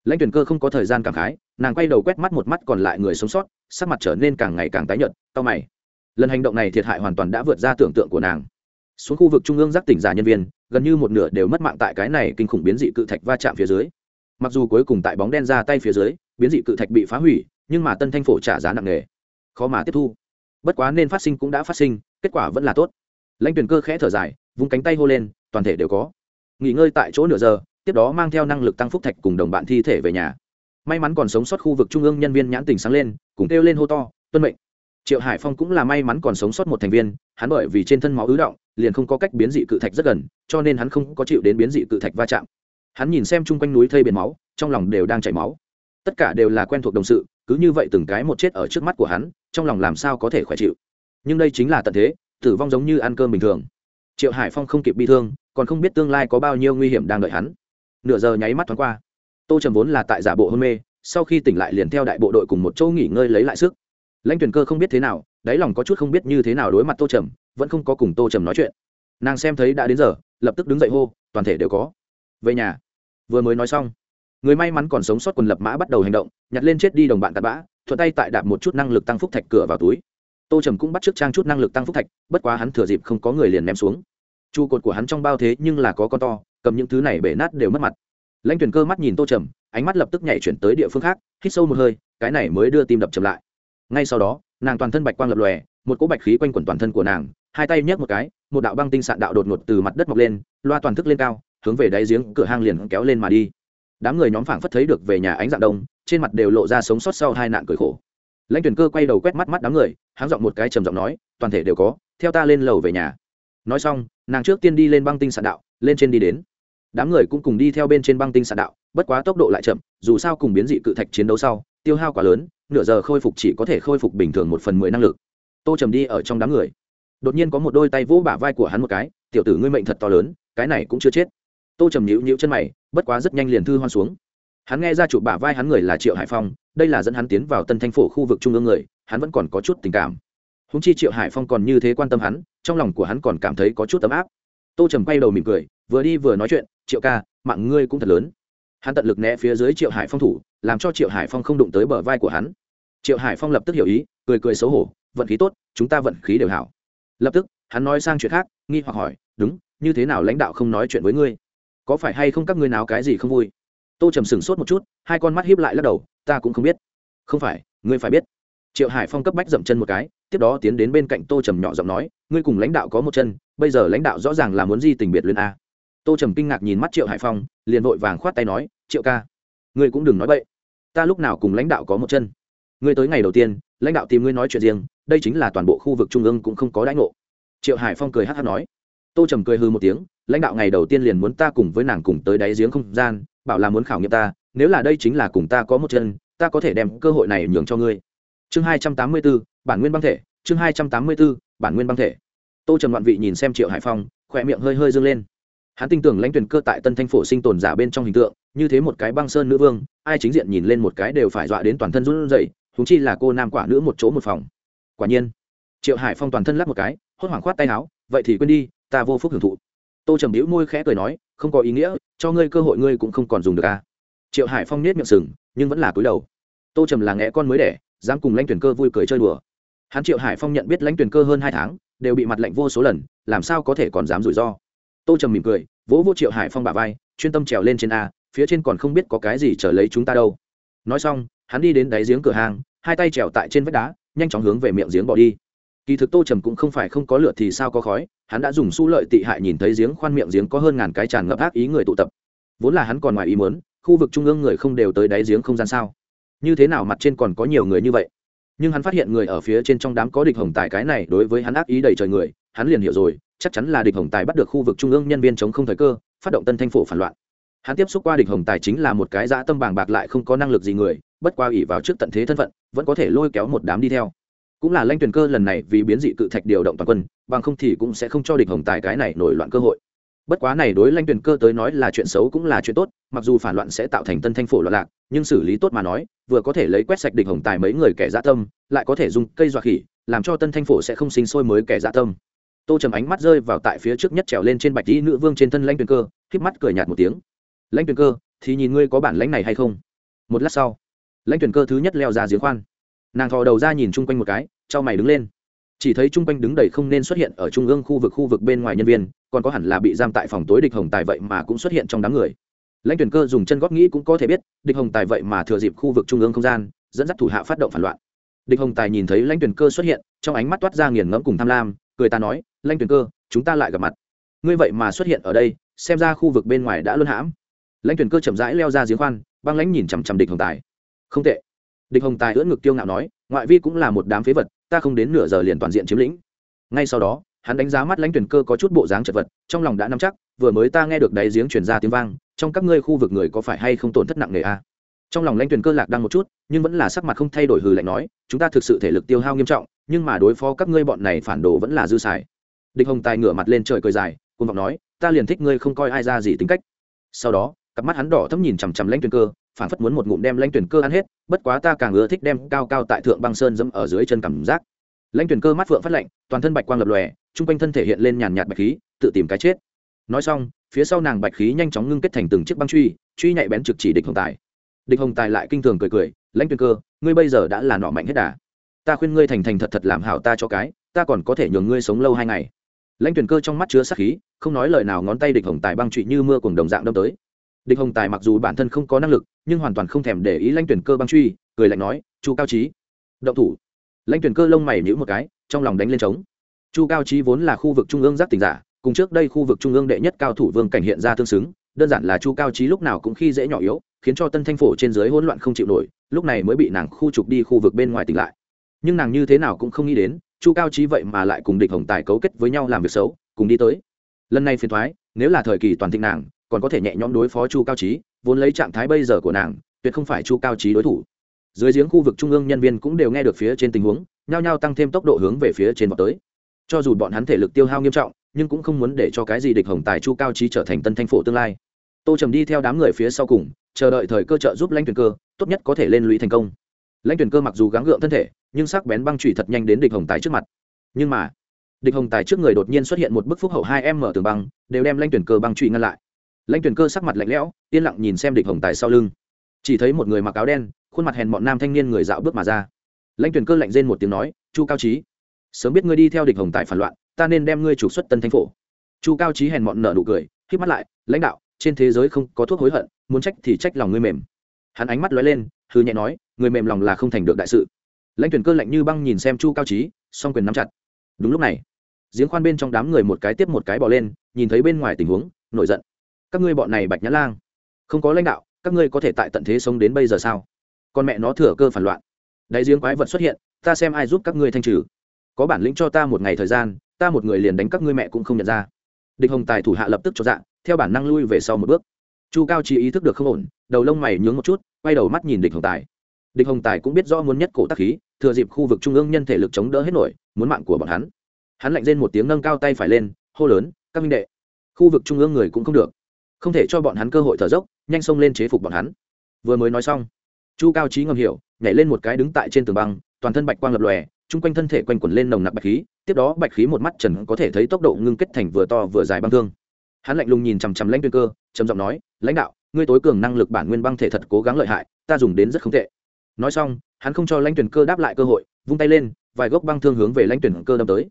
lãnh tuyển cơ không có thời gian cảm khái, nàng quay đầu quét mắt một mắt còn lại người sống sót, sắc mặt trở nên càng ngày càng tái nhợt tao mày. Lần hành động này thiệt hại hoàn toàn đã vượt ra tưởng tượng của nàng. Xuống khu vực trung ương giác tỉnh giả nhân viên, gần như một nửa đều mất mạng tại cái này kinh khủng biến dị cự thạch va chạm phía dưới. Mặc dù cuối cùng tại bóng đen ra tay phía dưới, biến dị cự thạch bị phá hủy, nhưng mà tân thanh phổ trả giá nặng nề. Khó mà tiếp thu bất quá nên phát sinh cũng đã phát sinh, kết quả vẫn là tốt. Lãnh tuyển cơ khẽ thở dài, vung cánh tay hô lên, toàn thể đều có. Nghỉ ngơi tại chỗ nửa giờ, tiếp đó mang theo năng lực tăng phúc thạch cùng đồng bạn thi thể về nhà. May mắn còn sống sót khu vực trung ương nhân viên nhãn tình sáng lên, cùng kêu lên hô to, tuân mệnh. Triệu hải phong cũng là may mắn còn sống sót một thành viên, hắn bởi vì trên thân máu ứ động, liền không có cách biến dị cự thạch rất gần, cho nên hắn không có chịu đến biến dị cự thạch va chạm. Hắn nhìn xem chung quanh núi thây biển máu, trong lòng đều đang chảy máu tất cả đều là quen thuộc đồng sự, cứ như vậy từng cái một chết ở trước mắt của hắn, trong lòng làm sao có thể khỏe chịu. Nhưng đây chính là tận thế, tử vong giống như ăn cơm bình thường. Triệu hải phong không kịp bi thương, còn không biết tương lai có bao nhiêu nguy hiểm đang đợi hắn. Nửa giờ nháy mắt thoáng qua. Tô trầm vốn là tại giả bộ hôn mê, sau khi tỉnh lại liền theo đại bộ đội cùng một chỗ nghỉ ngơi lấy lại sức. Lãnh tuyển cơ không biết thế nào, đáy lòng có chút không biết như thế nào đối mặt tô trầm, vẫn không có cùng tô trầm nói chuyện. Nàng xem thấy đã đến giờ, lập tức đứng dậy hô, toàn thể đều có. Về nhà. Vừa mới nói xong người may mắn còn sống sót quần lập mã bắt đầu hành động, nhặt lên chết đi đồng bạn tạt bã, thuận tay tại đạp một chút năng lực tăng phúc thạch cửa vào túi. Tô trầm cũng bắt t r ư ớ c trang chút năng lực tăng phúc thạch, bất quá hắn thừa dịp không có người liền ném xuống. Trụ cột của hắn trong bao thế nhưng là có con to, cầm những thứ này bể nát đều mất mặt. Lãnh tuyển cơ mắt nhìn tô trầm, ánh mắt lập tức nhảy chuyển tới địa phương khác, hít sâu một hơi, cái này mới đưa tim đập chậm lại. Ngay sau đó, nàng toàn thân bạch quang lập lòe, một cỗ bạch khí quanh quẩn toàn thân của nàng, hai tay nhấc một cái, một đạo băng tinh sạn đạo đột ngột từ mặt đất mọc lên, loa toàn thức lên cao, hướng về đáy giếng cửa hang liền kéo lên mà đi đám người nhóm phảng phất thấy được về nhà ánh dạng đông, trên mặt đều lộ ra sống sót sau hai nạn cười khổ. Lãnh tuyển cơ quay đầu quét mắt mắt đám người, háng giọng một cái trầm giọng nói, toàn thể đều có, theo ta lên lầu về nhà. Nói xong, nàng trước tiên đi lên băng tinh sạn đạo, lên trên đi đến. Đám người cũng cùng đi theo bên trên băng tinh sạn đạo, bất quá tốc độ lại chậm, dù sao cùng biến dị cự thạch chiến đấu sau, tiêu hao quá lớn, nửa giờ khôi phục chỉ có thể khôi phục bình thường một phần mười năng lực. Tô trầm đi ở trong đám người. Đột nhiên có một đôi tay vỗ bả vai của hắn một cái, tiểu tử ngươi mệnh thật to lớn, cái này cũng chưa chết tô trầm nhíu nhíu chân mày, bất quá rất nhanh liền thư hoan xuống. Hắn nghe ra chụp bả vai hắn người là triệu hải phong, đây là dẫn hắn tiến vào tân thanh phổ khu vực trung ương người, hắn vẫn còn có chút tình cảm. Húng chi triệu hải phong còn như thế quan tâm hắn, trong lòng của hắn còn cảm thấy có chút ấm áp. Tô trầm quay đầu mỉm cười, vừa đi vừa nói chuyện, triệu ca, mạng ngươi cũng thật lớn. Hắn tận lực né phía dưới triệu hải phong thủ, làm cho triệu hải phong không đụng tới bờ vai của hắn. Triệu hải phong lập tức hiểu ý, cười cười xấu hổ, vận khí tốt, chúng ta vận khí đều hảo. Lập tức, hắn nói sang chuyện khác, nghi hoặc hỏi, đúng, như thế nào lãnh đạo không nói chuyện với ngươi? Có phải hay không các ngươi nào cái gì không vui? Tô trầm sửng sốt một chút, hai con mắt hiếp lại lắc đầu, ta cũng không biết. Không phải, ngươi phải biết. Triệu hải phong cấp bách dậm chân một cái, tiếp đó tiến đến bên cạnh tô trầm nhỏ giọng nói, ngươi cùng lãnh đạo có một chân, bây giờ lãnh đạo rõ ràng là muốn di tình biệt luyện a. Tô trầm kinh ngạc nhìn mắt triệu hải phong, liền vội vàng khoát tay nói, triệu ca, ngươi cũng đừng nói bậy. Ta lúc nào cùng lãnh đạo có một chân? Ngươi tới ngày đầu tiên, lãnh đạo tìm ngươi nói chuyện riêng, đây chính là toàn bộ khu vực trung ương cũng không có đãi ngộ. Triệu hải phong cười hát hát nói. Tô trầm cười hư một tiếng lãnh đạo ngày đầu tiên liền muốn ta cùng với nàng cùng tới đáy giếng không gian, bảo là muốn khảo nghiệm ta, nếu là đây chính là cùng ta có một chân, ta có thể đem cơ hội này nhường cho ngươi. Chương hai trăm tám mươi b ố bản nguyên băng thể, chương hai trăm tám mươi b ố bản nguyên băng thể. Tô trầm loạn vị nhìn xem triệu hải phong, khỏe miệng hơi hơi dâng lên. Hắn tin tưởng lãnh tuyển cơ tại tân thanh phổ sinh tồn giả bên trong hình tượng, như thế một cái băng sơn nữ vương, ai chính diện nhìn lên một cái đều phải dọa đến toàn thân run rẩy húng chi là cô nam quả nữ một chỗ một phòng. Quả nhiên, triệu hải phong toàn thân lắp một cái, hốt hoảng khoát tay áo, vậy thì quên đi, ta vô phúc hưởng thụ tô trầm hữu môi khẽ cười nói, không có ý nghĩa, cho ngươi cơ hội ngươi cũng không còn dùng được à. triệu hải phong nết miệng sừng, nhưng vẫn là cúi đầu. Tô trầm là nghe con mới đẻ, dám cùng lãnh tuyển cơ vui cười chơi đùa. Hắn triệu hải phong nhận biết lãnh tuyển cơ hơn hai tháng, đều bị mặt lạnh vô số lần, làm sao có thể còn dám rủi ro? Tô trầm mỉm cười, vỗ vô triệu hải phong bà vai, chuyên tâm trèo lên trên a, phía trên còn không biết có cái gì trở lấy chúng ta đâu. Nói xong, hắn đi đến đáy giếng cửa hàng, hai tay trèo tại trên vách đá, nhanh chóng hướng về miệng giếng bỏ đi kỳ thực tô trầm cũng không phải không có lửa thì sao có khói, hắn đã dùng su lợi tị hại nhìn thấy giếng khoan miệng giếng có hơn ngàn cái tràn ngập ác ý người tụ tập. Vốn là hắn còn ngoài ý muốn, khu vực trung ương người không đều tới đáy giếng không gian sao? Như thế nào mặt trên còn có nhiều người như vậy? Nhưng hắn phát hiện người ở phía trên trong đám có địch hồng tài cái này đối với hắn ác ý đầy trời người, hắn liền hiểu rồi, chắc chắn là địch hồng tài bắt được khu vực trung ương nhân viên chống không thời cơ, phát động tân thanh phổ phản loạn. Hắn tiếp xúc qua địch hồng tài chính là một cái dã tâm bàng bạc lại không có năng lực gì người, bất qua ủy vào trước tận thế thân phận, vẫn có thể lôi kéo một đám đi theo cũng là lanh tuyển cơ lần này vì biến dị cự thạch điều động toàn quân, bằng không thì cũng sẽ không cho địch hồng tài cái này nổi loạn cơ hội. Bất quá này đối lanh tuyển cơ tới nói là chuyện xấu cũng là chuyện tốt, mặc dù phản loạn sẽ tạo thành tân thanh phổ loạn lạc, nhưng xử lý tốt mà nói, vừa có thể lấy quét sạch địch hồng tài mấy người kẻ dã tâm, lại có thể dùng cây dọa khỉ, làm cho tân thanh phổ sẽ không sinh sôi mới kẻ dã tâm. Tô trầm ánh mắt rơi vào tại phía trước nhất trèo lên trên bạch dĩ nữ vương trên thân lanh tuyển cơ k mắt cười nhạt một tiếng. Lãnh tuyển cơ, thì nhìn ngươi có bản lãnh này hay không? Một lát sau, lãnh tuyển cơ thứ nhất leo ra giếng khoan. Nàng thò đầu ra nhìn chung quanh một cái cho mày đứng lên. Chỉ thấy chung quanh đứng đầy không nên xuất hiện ở trung ương khu vực khu vực bên ngoài nhân viên, còn có hẳn là bị giam tại phòng tối địch hồng tài vậy mà cũng xuất hiện trong đám người. Lãnh tuyển cơ dùng chân góp nghĩ cũng có thể biết, địch hồng tài vậy mà thừa dịp khu vực trung ương không gian, dẫn dắt thủ hạ phát động phản loạn. Địch hồng tài nhìn thấy lãnh tuyển cơ xuất hiện, trong ánh mắt toát ra nghiền ngẫm cùng tham lam, cười ta nói, lãnh tuyển cơ, chúng ta lại gặp mặt. Ngươi vậy mà xuất hiện ở đây, xem ra khu vực bên ngoài đã luân hãm. Lãnh tuyển cơ chậm rãi leo ra giếng khoan, băng lãnh nhìn chằm chằm địch hồng tài. Không tệ. Địch hồng tài ưỡn ngực tiêu ngạo nói, ngoại vi cũng là một đám phế vật ta không đến nửa giờ liền toàn diện chiếm lĩnh. Ngay sau đó, hắn đánh giá mắt lãnh tuyển cơ có chút bộ dáng chật vật, trong lòng đã nắm chắc, vừa mới ta nghe được đáy giếng truyền ra tiếng vang, trong các ngươi khu vực người có phải hay không tổn thất nặng nề a? À? trong lòng lãnh tuyển cơ lạc đang một chút, nhưng vẫn là sắc mặt không thay đổi hừ lạnh nói, chúng ta thực sự thể lực tiêu hao nghiêm trọng, nhưng mà đối phó các ngươi bọn này phản đồ vẫn là dư xài. Địch hồng tài ngửa mặt lên trời cười dài cùng vọng nói, ta liền thích ngươi không coi ai ra gì tính cách. Sau đó, cặp mắt hắn đỏ thấm nhìn chằm chằm lãnh tuyển cơ phản phất muốn một ngụm đem lãnh tuyển cơ ăn hết, bất quá ta càng ưa thích đem cao cao tại thượng băng sơn dẫm ở dưới chân cảm giác. Lãnh tuyển cơ mắt phượng phát lạnh, toàn thân bạch quang lập lòe chung quanh thân thể hiện lên nhàn nhạt bạch khí, tự tìm cái chết. Nói xong, phía sau nàng bạch khí nhanh chóng ngưng kết thành từng chiếc băng truy truy nhạy bén trực chỉ địch hồng tài. Địch hồng tài lại kinh thường cười cười, lãnh tuyển cơ, ngươi bây giờ đã là nọ mạnh hết đà. Ta khuyên ngươi thành thành thật thật làm hảo ta cho cái, ta còn có thể nhường ngươi sống lâu hai ngày. Lãnh tuyển cơ trong mắt chứa sắc khí, không nói lời nào ngón tay địch hồng tài băng trụy như mưa cùng đồng dạng đâm tới địch hồng tài mặc dù bản thân không có năng lực, nhưng hoàn toàn không thèm để ý lãnh tuyển cơ băng truy, cười lạnh nói, chu cao trí động thủ. Lãnh tuyển cơ lông mày nhữ một cái, trong lòng đánh lên trống. Chu cao trí vốn là khu vực trung ương giác tỉnh giả, cùng trước đây khu vực trung ương đệ nhất cao thủ vương cảnh hiện ra tương xứng, đơn giản là chu cao trí lúc nào cũng khi dễ nhỏ yếu, khiến cho tân thanh phổ trên dưới hỗn loạn không chịu nổi, lúc này mới bị nàng khu trục đi khu vực bên ngoài tỉnh lại. Nhưng nàng như thế nào cũng không nghĩ đến, chu cao trí vậy mà lại cùng địch hồng tài cấu kết với nhau làm việc xấu, cùng đi tới. Lần này phiền thoái nếu là thời kỳ toàn thịnh nàng còn có thể nhẹ nhõm đối phó chu cao trí vốn lấy trạng thái bây giờ của nàng, tuyệt không phải chu cao trí đối thủ. Dưới giếng khu vực trung ương nhân viên cũng đều nghe được phía trên tình huống, nhao nhao tăng thêm tốc độ hướng về phía trên vào tới. Cho dù bọn hắn thể lực tiêu hao nghiêm trọng, nhưng cũng không muốn để cho cái gì địch hồng tài chu cao trí trở thành tân thanh phổ tương lai. Tô trầm đi theo đám người phía sau cùng, chờ đợi thời cơ trợ giúp lãnh tuyển cơ, tốt nhất có thể lên lũy thành công. Lãnh tuyển cơ mặc dù gắng gượng thân thể, nhưng sắc bén băng trụy thật nhanh đến địch hồng tài trước mặt. Nhưng mà, địch hồng tài trước người đột nhiên xuất hiện một bức phúc hậu hai em mở tường băng, đều đem lãnh tuyển cơ băng trụy ngăn lại lãnh tuyển cơ sắc mặt lạnh lẽo, yên lặng nhìn xem địch hồng tài sau lưng. Chỉ thấy một người mặc áo đen, khuôn mặt hèn bọn nam thanh niên người dạo bước mà ra. Lãnh tuyển cơ lạnh rên một tiếng nói, chu cao trí sớm biết ngươi đi theo địch hồng tài phản loạn, ta nên đem ngươi trục xuất tân thanh phổ. Chu cao trí hèn bọn nợ nụ cười k mắt lại, lãnh đạo, trên thế giới không có thuốc hối hận, muốn trách thì trách lòng ngươi mềm. Hắn ánh mắt lóe lên hư nhẹ nói, người mềm lòng là không thành được đại sự. Lãnh tuyển cơ lạnh như băng nhìn xem chu cao trí song quyền nắm chặt. Đúng lúc này, giếng khoan bên trong đám người một cái tiếp một cái bỏ lên, nhìn thấy bên ngoài tình huống, nổi giận các ngươi bọn này bạch nhã lang, không có lãnh đạo, các ngươi có thể tại tận thế sống đến bây giờ sao? Con mẹ nó thừa cơ phản loạn. Đáy giếng quái vật xuất hiện, ta xem ai giúp các ngươi thanh trừ. Có bản lĩnh cho ta một ngày thời gian, ta một người liền đánh các ngươi mẹ cũng không nhận ra. Địch hồng tài thủ hạ lập tức cho dạng theo bản năng lui về sau một bước. Chu cao chỉ ý thức được không ổn, đầu lông mày nhướng một chút, quay đầu mắt nhìn địch hồng tài. Địch hồng tài cũng biết rõ muốn nhất cổ tác khí, thừa dịp khu vực trung ương nhân thể lực chống đỡ hết nổi, muốn mạng của bọn hắn. Hắn lạnh rên một tiếng nâng cao tay phải lên, hô lớn, các minh đệ. Khu vực trung ương người cũng không được không thể cho bọn hắn cơ hội thở dốc, nhanh xông lên chế phục bọn hắn. Vừa mới nói xong, chu cao trí ngầm hiểu, nhảy lên một cái đứng tại trên tường băng, toàn thân bạch quang lập lòe, chung quanh thân thể quanh quẩn lên nồng nặc bạch khí, tiếp đó bạch khí một mắt trần có thể thấy tốc độ ngưng kết thành vừa to vừa dài băng thương. Hắn lạnh lùng nhìn chằm chằm lãnh tuyên cơ, trầm giọng nói, lãnh đạo, ngươi tối cường năng lực bản nguyên băng thể thật cố gắng lợi hại, ta dùng đến rất không tệ. Nói xong, hắn không cho lãnh tuyển cơ đáp lại cơ hội, vung tay lên, vài gốc băng thương hướng về lãnh tuyển cơ đâm tới.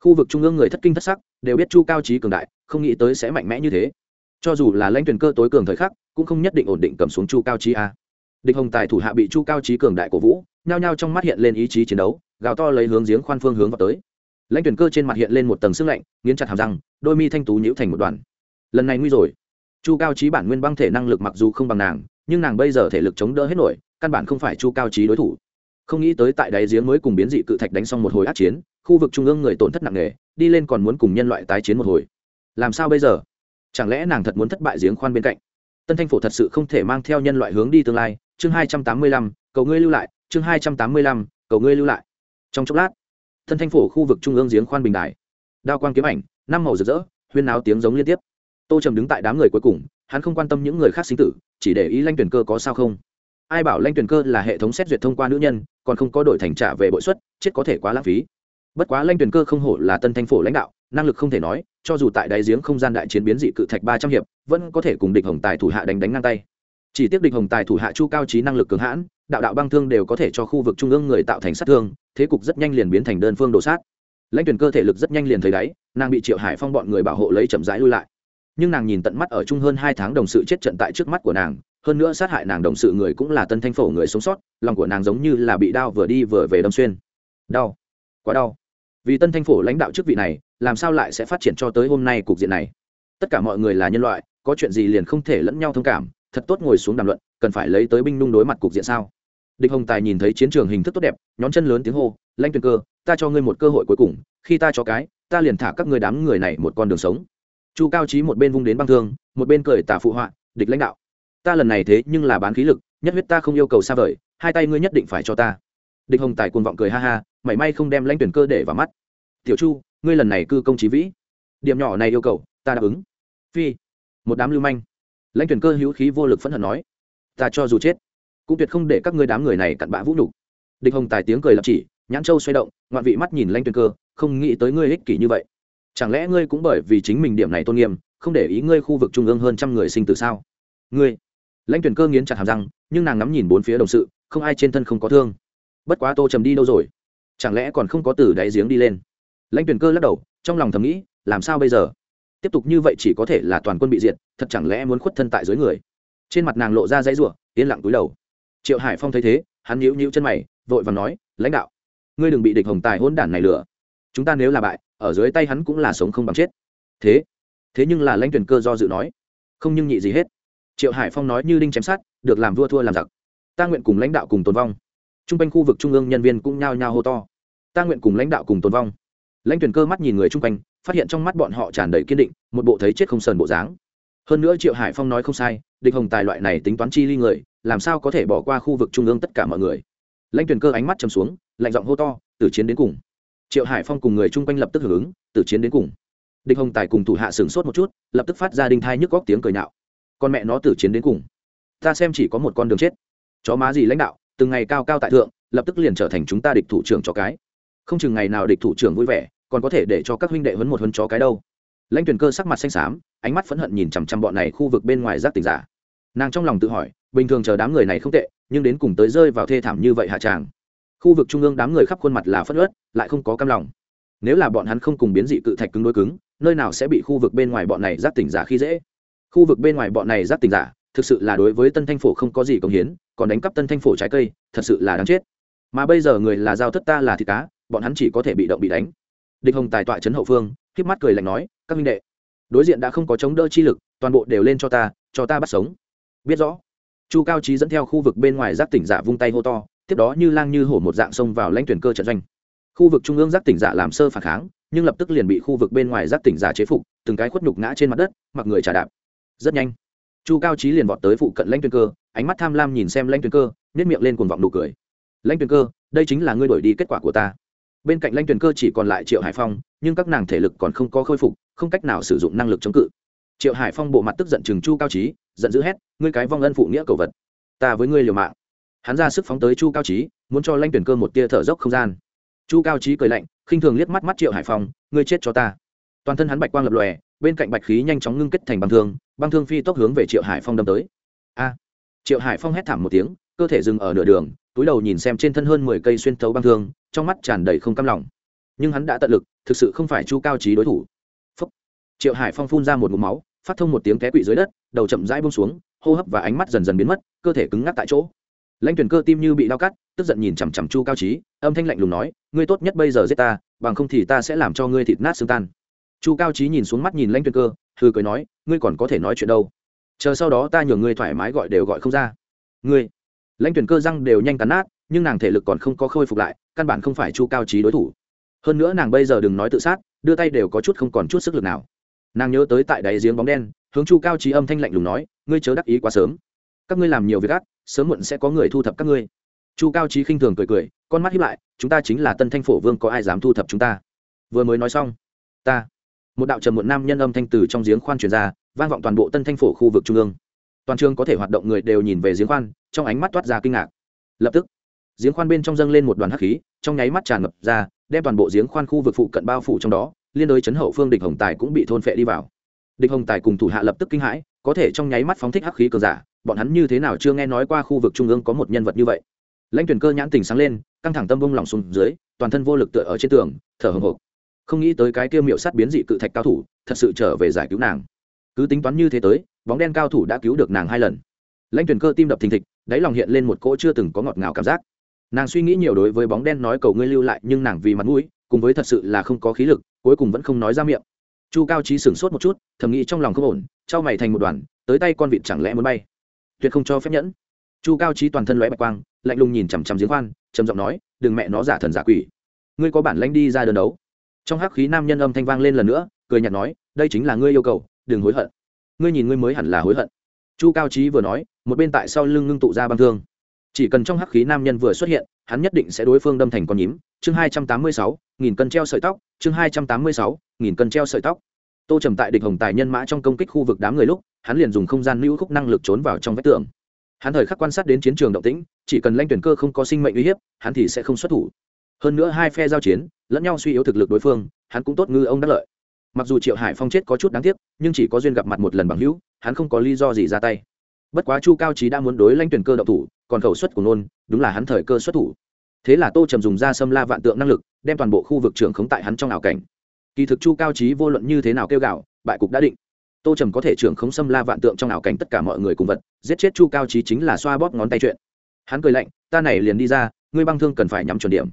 Khu vực trung ương người thất kinh thất sắc, đều biết chu cao trí cường đại, không nghĩ tới sẽ mạnh mẽ như thế cho dù là lãnh tuyển cơ tối cường thời khắc, cũng không nhất định ổn định cầm xuống chu cao trí a. Địch hồng tài thủ hạ bị chu cao trí cường đại cổ vũ, nhao nhao trong mắt hiện lên ý chí chiến đấu, gào to lấy hướng giếng khoan phương hướng vào tới. Lãnh tuyển cơ trên mặt hiện lên một tầng sức lạnh, nghiến chặt hàm răng, đôi mi thanh tú nhíu thành một đoàn. Lần này nguy rồi. Chu cao trí bản nguyên băng thể năng lực mặc dù không bằng nàng, nhưng nàng bây giờ thể lực chống đỡ hết nổi, căn bản không phải chu cao trí đối thủ. Không nghĩ tới tại đáy giếng mới cùng biến dị cự thạch đánh xong một hồi át chiến, khu vực trung ương người tổn thất nặng nề, đi lên còn muốn cùng nhân loại tái chiến một hồi. Làm sao bây giờ? Chẳng lẽ nàng thật muốn thất bại giếng khoan bên cạnh? Tân thanh phổ thật sự không thể mang theo nhân loại hướng đi tương lai. Chương hai trăm tám mươi lăm, cầu ngươi lưu lại. Chương hai trăm tám mươi lăm, cầu ngươi lưu lại. Trong chốc lát, tân thanh phổ khu vực trung ương giếng khoan bình đài. Đao quang kiếm ảnh, năm màu rực rỡ, huyên náo tiếng giống liên tiếp. Tô trầm đứng tại đám người cuối cùng, hắn không quan tâm những người khác sinh tử, chỉ để ý lanh tuyển cơ có sao không. Ai bảo lanh tuyển cơ là hệ thống xét duyệt thông qua nữ nhân, còn không có đổi thành trả về bội suất, chết có thể quá lãng phí. Bất quá lanh tuyển cơ không hổ là tân thanh phổ lãnh đạo năng lực không thể nói, cho dù tại đáy giếng không gian đại chiến biến dị cự thạch ba trăm hiệp, vẫn có thể cùng địch hồng tài thủ hạ đánh đánh ngang tay. Chỉ tiếc địch hồng tài thủ hạ chu cao trí năng lực cường hãn, đạo đạo băng thương đều có thể cho khu vực trung ương người tạo thành sát thương, thế cục rất nhanh liền biến thành đơn phương đồ sát. Lãnh tuyển cơ thể lực rất nhanh liền thấy đáy, nàng bị triệu hải phong bọn người bảo hộ lấy chậm rãi lui lại. Nhưng nàng nhìn tận mắt ở chung hơn hai tháng đồng sự chết trận tại trước mắt của nàng, hơn nữa sát hại nàng đồng sự người cũng là tân thanh phổ người sống sót, lòng của nàng giống như là bị đau vừa đi vừa về đâm xuyên. Đau, quá đau. Vì tân thanh phổ lãnh đạo chức vị này làm sao lại sẽ phát triển cho tới hôm nay cục diện này? Tất cả mọi người là nhân loại, có chuyện gì liền không thể lẫn nhau thông cảm, thật tốt ngồi xuống đàm luận, cần phải lấy tới binh nung đối mặt cục diện sao? Địch hồng tài nhìn thấy chiến trường hình thức tốt đẹp, nhón chân lớn tiếng hô, lanh tuyền cơ, ta cho ngươi một cơ hội cuối cùng, khi ta cho cái, ta liền thả các ngươi đám người này một con đường sống. Chu cao trí một bên vung đến băng thương, một bên cười tả phụ họa, địch lãnh đạo, ta lần này thế nhưng là bán khí lực, nhất huyết ta không yêu cầu xa vời, hai tay ngươi nhất định phải cho ta. Địch hồng tài cuồng vọng cười ha ha, mảy may không đem lãnh tuyển cơ để vào mắt. Tiểu chu ngươi lần này cư công trí vĩ. Điểm nhỏ này yêu cầu, ta đáp ứng. Phi. Một đám lưu manh. Lãnh tuyển cơ hữu khí vô lực phẫn hận nói. Ta cho dù chết, cũng tuyệt không để các ngươi đám người này cặn bã vũ nhục. Địch hồng tài tiếng cười lập chỉ, nhãn châu xoay động, ngoạn vị mắt nhìn lãnh tuyển cơ, không nghĩ tới ngươi ích kỷ như vậy. Chẳng lẽ ngươi cũng bởi vì chính mình điểm này tôn nghiêm, không để ý ngươi khu vực trung ương hơn trăm người sinh từ sao? Ngươi. Lãnh tuyển cơ nghiến chặt hàm răng, nhưng nàng ngắm nhìn bốn phía đồng sự, không ai trên thân không có thương. Bất quá tô trầm đi đâu rồi? Chẳng lẽ còn không có từ đáy giếng đi lên? Lãnh tuyển cơ lắc đầu, trong lòng thầm nghĩ, làm sao bây giờ? Tiếp tục như vậy chỉ có thể là toàn quân bị diệt, thật chẳng lẽ muốn khuất thân tại dưới người? Trên mặt nàng lộ ra dãy rủa, yên lặng túi đầu. Triệu hải phong thấy thế, hắn nhíu nhíu chân mày, vội và nói, lãnh đạo, ngươi đừng bị địch hồng tài hôn đản này lừa. Chúng ta nếu là bại, ở dưới tay hắn cũng là sống không bằng chết. Thế thế nhưng là lãnh tuyển cơ do dự nói, không nhưng nhị gì hết. Triệu hải phong nói như đinh chém sát được làm vua thua làm giặc. Ta nguyện cùng lãnh đạo cùng tồn vong. T r u n g quanh khu vực trung ương nhân viên cũng nhao nhao hô to. Ta nguyện cùng lãnh đạo cùng tồn vong lãnh tuyển cơ mắt nhìn người chung quanh, phát hiện trong mắt bọn họ tràn đầy kiên định, một bộ thấy chết không sờn bộ dáng. Hơn nữa triệu hải phong nói không sai, địch hồng tài loại này tính toán chi ly người, làm sao có thể bỏ qua khu vực trung ương tất cả mọi người. Lãnh tuyển cơ ánh mắt chầm xuống, lạnh giọng hô to từ chiến đến cùng. Triệu hải phong cùng người chung quanh lập tức hưởng ứng từ chiến đến cùng. Địch hồng tài cùng thủ hạ sửng sốt một chút, lập tức phát ra đinh thai nhức góc tiếng cười nhạo. Con mẹ nó từ chiến đến cùng. Ta xem chỉ có một con đường chết. Chó má gì lãnh đạo, từng ngày cao cao tại thượng, lập tức liền trở thành chúng ta địch thủ trưởng cho cái. Không chừng ngày nào địch thủ trưởng vui vẻ còn có thể để cho các huynh đệ huấn một huấn chó cái đâu. Lãnh tuyển cơ sắc mặt xanh xám, ánh mắt phẫn hận nhìn chằm chằm bọn này khu vực bên ngoài giác tỉnh giả. Nàng trong lòng tự hỏi, bình thường chờ đám người này không tệ, nhưng đến cùng tới rơi vào thê thảm như vậy hạ tràng. Khu vực trung ương đám người khắp khuôn mặt là phất ớt lại không có cam lòng. Nếu là bọn hắn không cùng biến dị cự thạch cứng đối cứng, nơi nào sẽ bị khu vực bên ngoài bọn này giác tỉnh giả khi dễ? Khu vực bên ngoài bọn này giác tỉnh giả, thực sự là đối với tân thanh phổ không có gì công hiến, còn đánh cắp tân thanh phổ trái cây, thật sự là đáng chết. Mà bây giờ người là giao thất ta là thịt cá, bọn hắn chỉ có thể bị động bị đánh địch hồng tài tọa trấn hậu phương k mắt cười lạnh nói, các minh đệ, đối diện đã không có chống đỡ chi lực, toàn bộ đều lên cho ta cho ta bắt sống. Biết rõ, chu cao trí dẫn theo khu vực bên ngoài giác tỉnh giả vung tay hô to, tiếp đó như lang như hổ một dạng xông vào lãnh tuyển cơ trận doanh. Khu vực trung ương giác tỉnh giả làm sơ phản kháng, nhưng lập tức liền bị khu vực bên ngoài giác tỉnh giả chế phục, từng cái khuất nhục ngã trên mặt đất, mặc người trả đạp. Rất nhanh, chu cao trí liền vọt tới phụ cận lãnh tuyển cơ, ánh mắt tham lam nhìn xem lãnh tuyển cơ nhét miệng lên cuồng vọng nụ cười. Lãnh tuyển cơ, đây chính là ngươi đổi đi kết quả của ta bên cạnh lanh tuyển cơ chỉ còn lại triệu hải phong nhưng các nàng thể lực còn không có khôi phục không cách nào sử dụng năng lực chống cự triệu hải phong bộ mặt tức giận chừng chu cao trí giận dữ hét ngươi cái vong ân phụ nghĩa cầu vật ta với ngươi liều mạng hắn ra sức phóng tới chu cao trí muốn cho lanh tuyển cơ một tia thở dốc không gian chu cao trí cười lạnh khinh thường liếc mắt mắt triệu hải phong ngươi chết cho ta toàn thân hắn bạch quang lập lòe bên cạnh bạch khí nhanh chóng ngưng kết thành băng thương băng thương phi tốc hướng về triệu hải phong đâm tới a triệu hải phong hét thảm một tiếng cơ thể dừng ở nửa đường, túi đầu nhìn xem trên thân hơn mười cây xuyên thấu băng thương, trong mắt tràn đầy không cam lòng. Nhưng hắn đã tận lực, thực sự không phải chu cao trí đối thủ. Phúc. triệu hải phong phun ra một mũ máu, phát thông một tiếng té quỵ dưới đất, đầu chậm rãi bông xuống, hô hấp và ánh mắt dần dần biến mất, cơ thể cứng ngắc tại chỗ. Lãnh tuyển cơ tim như bị đau cắt, tức giận nhìn chằm chằm chu cao trí âm thanh lạnh lùng nói, ngươi tốt nhất bây giờ giết ta, bằng không thì ta sẽ làm cho ngươi thịt nát xương tan. Chu cao trí nhìn xuống mắt nhìn lãnh tuyển cơ hư cười nói, ngươi còn có thể nói chuyện đâu. Chờ sau đó ta nhường ngươi thoải mái gọi đều gọi không ra. Ngươi lãnh tuyển cơ răng đều nhanh cắn nát, nhưng nàng thể lực còn không có khôi phục lại, căn bản không phải chu cao trí đối thủ. Hơn nữa nàng bây giờ đừng nói tự sát, đưa tay đều có chút không còn chút sức lực nào. Nàng nhớ tới tại đáy giếng bóng đen, hướng chu cao trí âm thanh lạnh lùng nói, ngươi chớ đắc ý quá sớm. Các ngươi làm nhiều việc ác sớm muộn sẽ có người thu thập các ngươi. Chu cao trí khinh thường cười cười, con mắt hiếp lại, chúng ta chính là tân thanh phổ vương có ai dám thu thập chúng ta? Vừa mới nói xong, ta, một đạo trầm muộn nam nhân âm thanh từ trong giếng khoan truyền ra, vang vọng toàn bộ tân thanh phổ khu vực trung ương toàn trường có thể hoạt động người đều nhìn về giếng khoan, trong ánh mắt toát ra kinh ngạc. Lập tức, giếng khoan bên trong dâng lên một đoàn hắc khí, trong nháy mắt tràn ngập ra, đem toàn bộ giếng khoan khu vực phụ cận bao phủ trong đó, liên đối chấn hậu phương địch hồng tài cũng bị thôn phệ đi vào. Địch hồng tài cùng thủ hạ lập tức kinh hãi, có thể trong nháy mắt phóng thích hắc khí cờ giả, bọn hắn như thế nào chưa nghe nói qua khu vực trung ương có một nhân vật như vậy. Lãnh tuyển cơ nhãn tình sáng lên, căng thẳng tâm bông lỏng xuống dưới, toàn thân vô lực tựa ở trên tường, thở hồng hộc. Không nghĩ tới cái kia miệu sát biến dị cự thạch cao thủ, thật sự trở về giải cứu nàng cứ tính toán như thế tới, bóng đen cao thủ đã cứu được nàng hai lần. Lãnh tuyển cơ tim đập thình thịch, đáy lòng hiện lên một cỗ chưa từng có ngọt ngào cảm giác. Nàng suy nghĩ nhiều đối với bóng đen nói cầu ngươi lưu lại, nhưng nàng vì mặt mũi, cùng với thật sự là không có khí lực, cuối cùng vẫn không nói ra miệng. Chu cao trí sửng sốt một chút, thầm nghĩ trong lòng không ổn, trao mày thành một đoàn, tới tay con vịt chẳng lẽ muốn bay? Tuyệt không cho phép nhẫn. Chu cao trí toàn thân lóe bạch quang, lạnh lùng nhìn chằm chằm giếng khoan trầm giọng nói, đừng mẹ nó giả thần giả quỷ. Ngươi có bản lãnh đi ra đơn đấu. Trong hắc khí nam nhân âm thanh vang lên lần nữa, cười nhạt nói, đây chính là ngươi yêu cầu đừng hối hận. Ngươi nhìn ngươi mới hẳn là hối hận. Chu cao trí vừa nói, một bên tại sau lưng ngưng tụ ra băng thương. Chỉ cần trong hắc khí nam nhân vừa xuất hiện, hắn nhất định sẽ đối phương đâm thành con nhím. Chương hai trăm tám mươi sáu, nghìn cân treo sợi tóc. Chương hai trăm tám mươi sáu, nghìn cân treo sợi tóc. Tô trầm tại địch hồng tài nhân mã trong công kích khu vực đám người lúc, hắn liền dùng không gian lưu khúc năng lực trốn vào trong vách tường. Hắn thời khắc quan sát đến chiến trường động tĩnh, chỉ cần lanh tuyển cơ không có sinh mệnh uy hiếp, hắn thì sẽ không xuất thủ. Hơn nữa hai phe giao chiến, lẫn nhau suy yếu thực lực đối phương, hắn cũng tốt ngư ông đắc lợi mặc dù triệu hải phong chết có chút đáng tiếc, nhưng chỉ có duyên gặp mặt một lần bằng hữu, hắn không có lý do gì ra tay. Bất quá chu cao trí đã muốn đối lanh tuyển cơ đậu thủ, còn khẩu suất của nôn đúng là hắn thời cơ xuất thủ. Thế là tô trầm dùng ra xâm la vạn tượng năng lực, đem toàn bộ khu vực trưởng khống tại hắn trong ảo cảnh. Kỳ thực chu cao trí vô luận như thế nào kêu gạo, bại cục đã định. Tô trầm có thể trưởng khống xâm la vạn tượng trong ảo cảnh tất cả mọi người cùng vật, giết chết chu cao trí chính là xoa bóp ngón tay chuyện. Hắn cười lạnh, ta này liền đi ra, ngươi băng thương cần phải nhắm chuẩn điểm.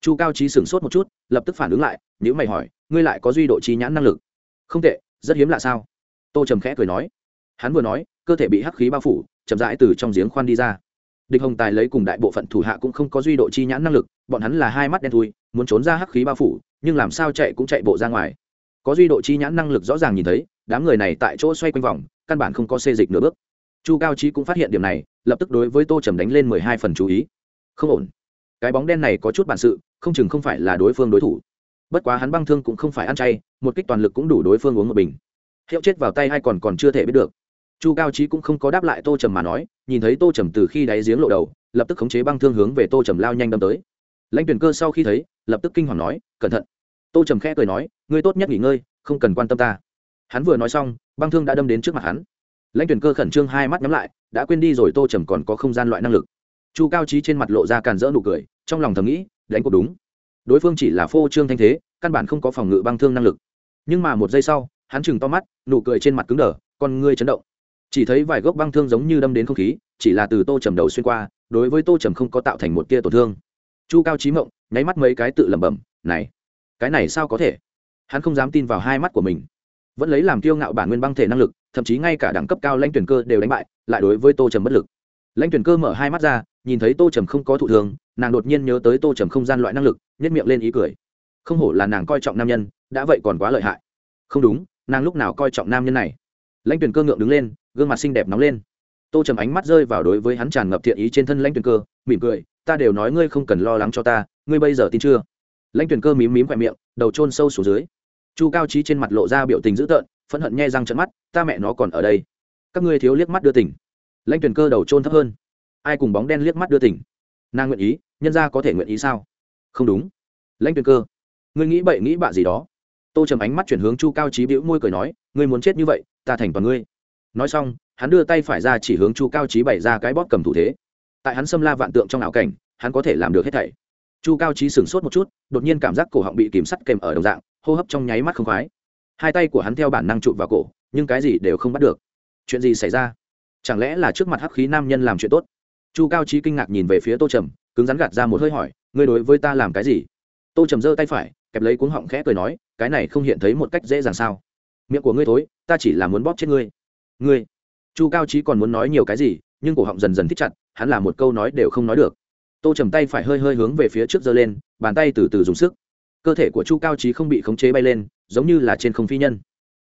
Chu cao trí sửng sốt một chút, lập tức phản ứng lại nếu mày hỏi ngươi lại có duy độ trí nhãn năng lực. Không tệ, rất hiếm lạ sao? Tô trầm khẽ cười nói. Hắn vừa nói, cơ thể bị hắc khí bao phủ, chậm rãi từ trong giếng khoan đi ra. Địch hồng tài lấy cùng đại bộ phận thủ hạ cũng không có duy độ chi nhãn năng lực, bọn hắn là hai mắt đen thui, muốn trốn ra hắc khí bao phủ, nhưng làm sao chạy cũng chạy bộ ra ngoài. Có duy độ chi nhãn năng lực rõ ràng nhìn thấy, đám người này tại chỗ xoay quanh vòng, căn bản không có xê dịch nửa bước. Chu cao trí cũng phát hiện điểm này, lập tức đối với tô trầm đánh lên mười hai phần chú ý. Không ổn. Cái bóng đen này có chút bản sự, không chừng không phải là đối phương đối thủ bất quá hắn băng thương cũng không phải ăn chay, một kích toàn lực cũng đủ đối phương uống một bình. Hiệu chết vào tay hay còn còn chưa thể biết được. Chu cao trí cũng không có đáp lại tô trầm mà nói, nhìn thấy tô trầm từ khi đáy giếng lộ đầu, lập tức khống chế băng thương hướng về tô trầm lao nhanh đâm tới. Lãnh tuyển cơ sau khi thấy, lập tức kinh hoàng nói, cẩn thận. Tô trầm khẽ cười nói, ngươi tốt nhất nghỉ ngơi, không cần quan tâm ta. Hắn vừa nói xong, băng thương đã đâm đến trước mặt hắn. Lãnh tuyển cơ khẩn trương hai mắt nhắm lại, đã quên đi rồi tô trầm còn có không gian loại năng lực. Chu cao trí trên mặt lộ ra càn rỡ nụ cười, trong lòng thầm nghĩ, đánh cuộc đúng. Đối phương chỉ là phô trương thanh thế căn bản không có phòng ngự băng thương năng lực. Nhưng mà một giây sau, hắn chừng to mắt, nụ cười trên mặt cứng đờ, con ngươi chấn động. Chỉ thấy vài gốc băng thương giống như đâm đến không khí, chỉ là từ tô trầm đầu xuyên qua, đối với tô trầm không có tạo thành một tia tổn thương. Chu cao trí mộng, nháy mắt mấy cái tự lẩm bẩm, này, cái này sao có thể? Hắn không dám tin vào hai mắt của mình. Vẫn lấy làm kiêu ngạo bản nguyên băng thể năng lực, thậm chí ngay cả đẳng cấp cao lãnh tuyển cơ đều đánh bại, lại đối với tô trầm bất lực. Lãnh tuyển cơ mở hai mắt ra, nhìn thấy tô trầm không có thụ thường nàng đột nhiên nhớ tới tô trầm không gian loại năng lực nhất miệng lên ý cười không hổ là nàng coi trọng nam nhân, đã vậy còn quá lợi hại. Không đúng, nàng lúc nào coi trọng nam nhân này? Lãnh tuyển cơ ngượng đứng lên, gương mặt xinh đẹp nóng lên. Tô trầm ánh mắt rơi vào đối với hắn tràn ngập thiện ý trên thân lãnh tuyển cơ, mỉm cười, ta đều nói ngươi không cần lo lắng cho ta, ngươi bây giờ tin chưa? Lãnh tuyển cơ mím mím khoe miệng, đầu trôn sâu xuống dưới. Chu cao trí trên mặt lộ ra biểu tình dữ tợn, phẫn hận nhe răng trận mắt, ta mẹ nó còn ở đây. Các ngươi thiếu liếc mắt đưa tỉnh. Lãnh tuyển cơ đầu trôn thấp hơn. Ai cùng bóng đen liếc mắt đưa tỉnh? Nàng nguyện ý, nhân ra có thể nguyện ý sao? Không đúng. Lãnh tuyển cơ ngươi nghĩ bậy nghĩ bạ gì đó. Tô trầm ánh mắt chuyển hướng chu cao trí bĩu môi cười nói, ngươi muốn chết như vậy, ta thành toàn ngươi. Nói xong, hắn đưa tay phải ra chỉ hướng chu cao trí bày ra cái bóp cầm thủ thế. Tại hắn xâm la vạn tượng trong ảo cảnh, hắn có thể làm được hết thảy. Chu cao trí sửng sốt một chút, đột nhiên cảm giác cổ họng bị kìm sắt kèm ở đồng dạng, hô hấp trong nháy mắt không khoái. Hai tay của hắn theo bản năng chụp vào cổ, nhưng cái gì đều không bắt được. Chuyện gì xảy ra? Chẳng lẽ là trước mặt hắc khí nam nhân làm chuyện tốt? Chu cao trí kinh ngạc nhìn về phía tô trầm, cứng rắn gạt ra một hơi hỏi, ngươi đối với ta làm cái gì? Tô trầm giơ tay phải kẹp lấy cuống họng khẽ cười nói, cái này không hiện thấy một cách dễ dàng sao? Miệng của ngươi thối, ta chỉ là muốn bóp chết ngươi. Ngươi? Chu cao trí còn muốn nói nhiều cái gì, nhưng cổ họng dần dần thích chặt, hắn là một câu nói đều không nói được. Tô trầm tay phải hơi hơi hướng về phía trước giơ lên, bàn tay từ từ dùng sức. Cơ thể của chu cao trí không bị khống chế bay lên, giống như là trên không phi nhân.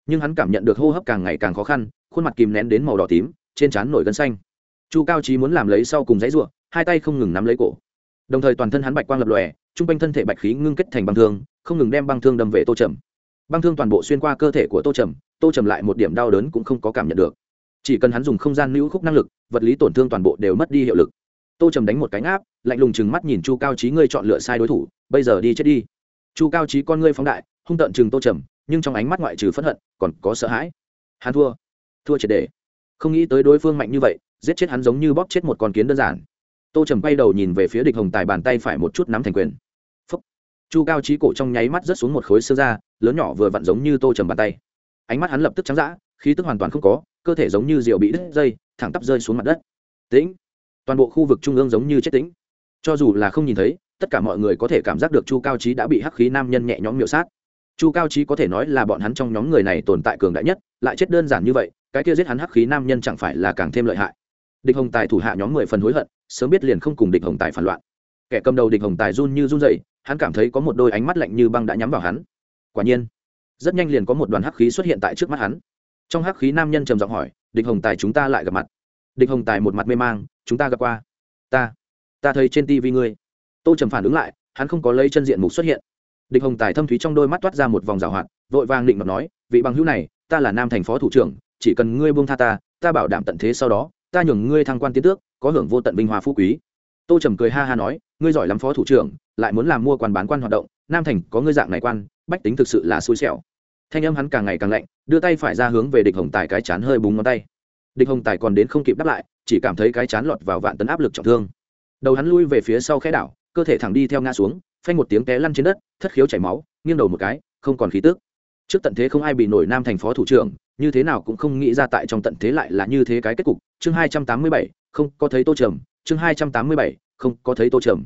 Nhưng hắn cảm nhận được hô hấp càng ngày càng khó khăn, khuôn mặt kìm nén đến màu đỏ tím, trên trán nổi gân xanh. Chu cao trí muốn làm lấy sau cùng dãy ruộng hai tay không ngừng nắm lấy cổ đồng thời toàn thân hắn bạch quang lập lòe, chung quanh thân thể bạch khí ngưng kết thành băng thương, không ngừng đem băng thương đâm về tô trầm. Băng thương toàn bộ xuyên qua cơ thể của tô trầm tô trầm lại một điểm đau đớn cũng không có cảm nhận được. Chỉ cần hắn dùng không gian nữ khúc năng lực, vật lý tổn thương toàn bộ đều mất đi hiệu lực. Tô trầm đánh một cánh áp lạnh lùng chừng mắt nhìn chu cao trí ngươi chọn lựa sai đối thủ, bây giờ đi chết đi. Chu cao trí con ngươi phóng đại, hung tợn chừng tô trầm, nhưng trong ánh mắt ngoại trừ phẫn hận, còn có sợ hãi. Hắn thua. Thua triệt đề không nghĩ tới đối phương mạnh như vậy, giết chết hắn giống như bóp chết một con kiến đơn giản tô trầm bay đầu nhìn về phía địch hồng tài bàn tay phải một chút nắm thành quyền. Phúc. chu cao trí cổ trong nháy mắt rớt xuống một khối xương da, lớn nhỏ vừa vặn giống như tô trầm bàn tay. Ánh mắt hắn lập tức trắng d khí tức hoàn toàn không có, cơ thể giống như rượu bị đứt dây, thẳng tắp rơi xuống mặt đất. Tĩnh. Toàn bộ khu vực trung ương giống như chết tĩnh. Cho dù là không nhìn thấy, tất cả mọi người có thể cảm giác được chu cao trí đã bị hắc khí nam nhân nhẹ nhõm miểu sát. Chu cao trí có thể nói là bọn hắn trong nhóm người này tồn tại cường đại nhất, lại chết đơn giản như vậy, cái kia giết hắn hắc khí nam nhân chẳng phải là càng thêm lợi hại. Địch hồng tài thủ hạ nhóm mười phần hối hận sớm biết liền không cùng địch hồng tài phản loạn. Kẻ cầm đầu địch hồng tài run như run dậy hắn cảm thấy có một đôi ánh mắt lạnh như băng đã nhắm vào hắn. Quả nhiên, rất nhanh liền có một đoàn hắc khí xuất hiện tại trước mắt hắn. Trong hắc khí nam nhân trầm giọng hỏi, địch hồng tài chúng ta lại gặp mặt. Địch hồng tài một mặt mê mang, chúng ta gặp qua. Ta ta thấy trên tivi ngươi. Tô trầm phản ứng lại, hắn không có lấy chân diện mục xuất hiện. Địch hồng tài thâm thúy trong đôi mắt toát ra một vòng rào hoạt, vội vàng định mặt nói, vị bằng hữu này, ta là nam thành phó thủ trưởng, chỉ cần ngươi buông tha ta ta bảo đảm tận thế sau đó, ta nhường ngươi thăng quan tiến tước có hưởng vô tận vinh hoa phú quý. Tô trầm cười ha ha nói, ngươi giỏi lắm, phó thủ trưởng, lại muốn làm mua quan bán quan hoạt động, nam thành có ngươi dạng này quan, bách tính thực sự là xui xẻo. Thanh âm hắn càng ngày càng lạnh, đưa tay phải ra hướng về địch hồng tài cái chán hơi búng ngón tay. Địch hồng tài còn đến không kịp đáp lại, chỉ cảm thấy cái chán lọt vào vạn tấn áp lực trọng thương. Đầu hắn lui về phía sau khe đảo, cơ thể thẳng đi theo ngã xuống, phanh một tiếng té lăn trên đất, thất khiếu chảy máu, nghiêng đầu một cái, không còn khí tức. Trước tận thế không ai bị nổi nam thành phó thủ trưởng, như thế nào cũng không nghĩ ra tại trong tận thế lại là như thế cái kết cục. Chương hai trăm tám mươi bảy không có thấy tô trầm, chương hai trăm tám mươi bảy, không có thấy tô trầm.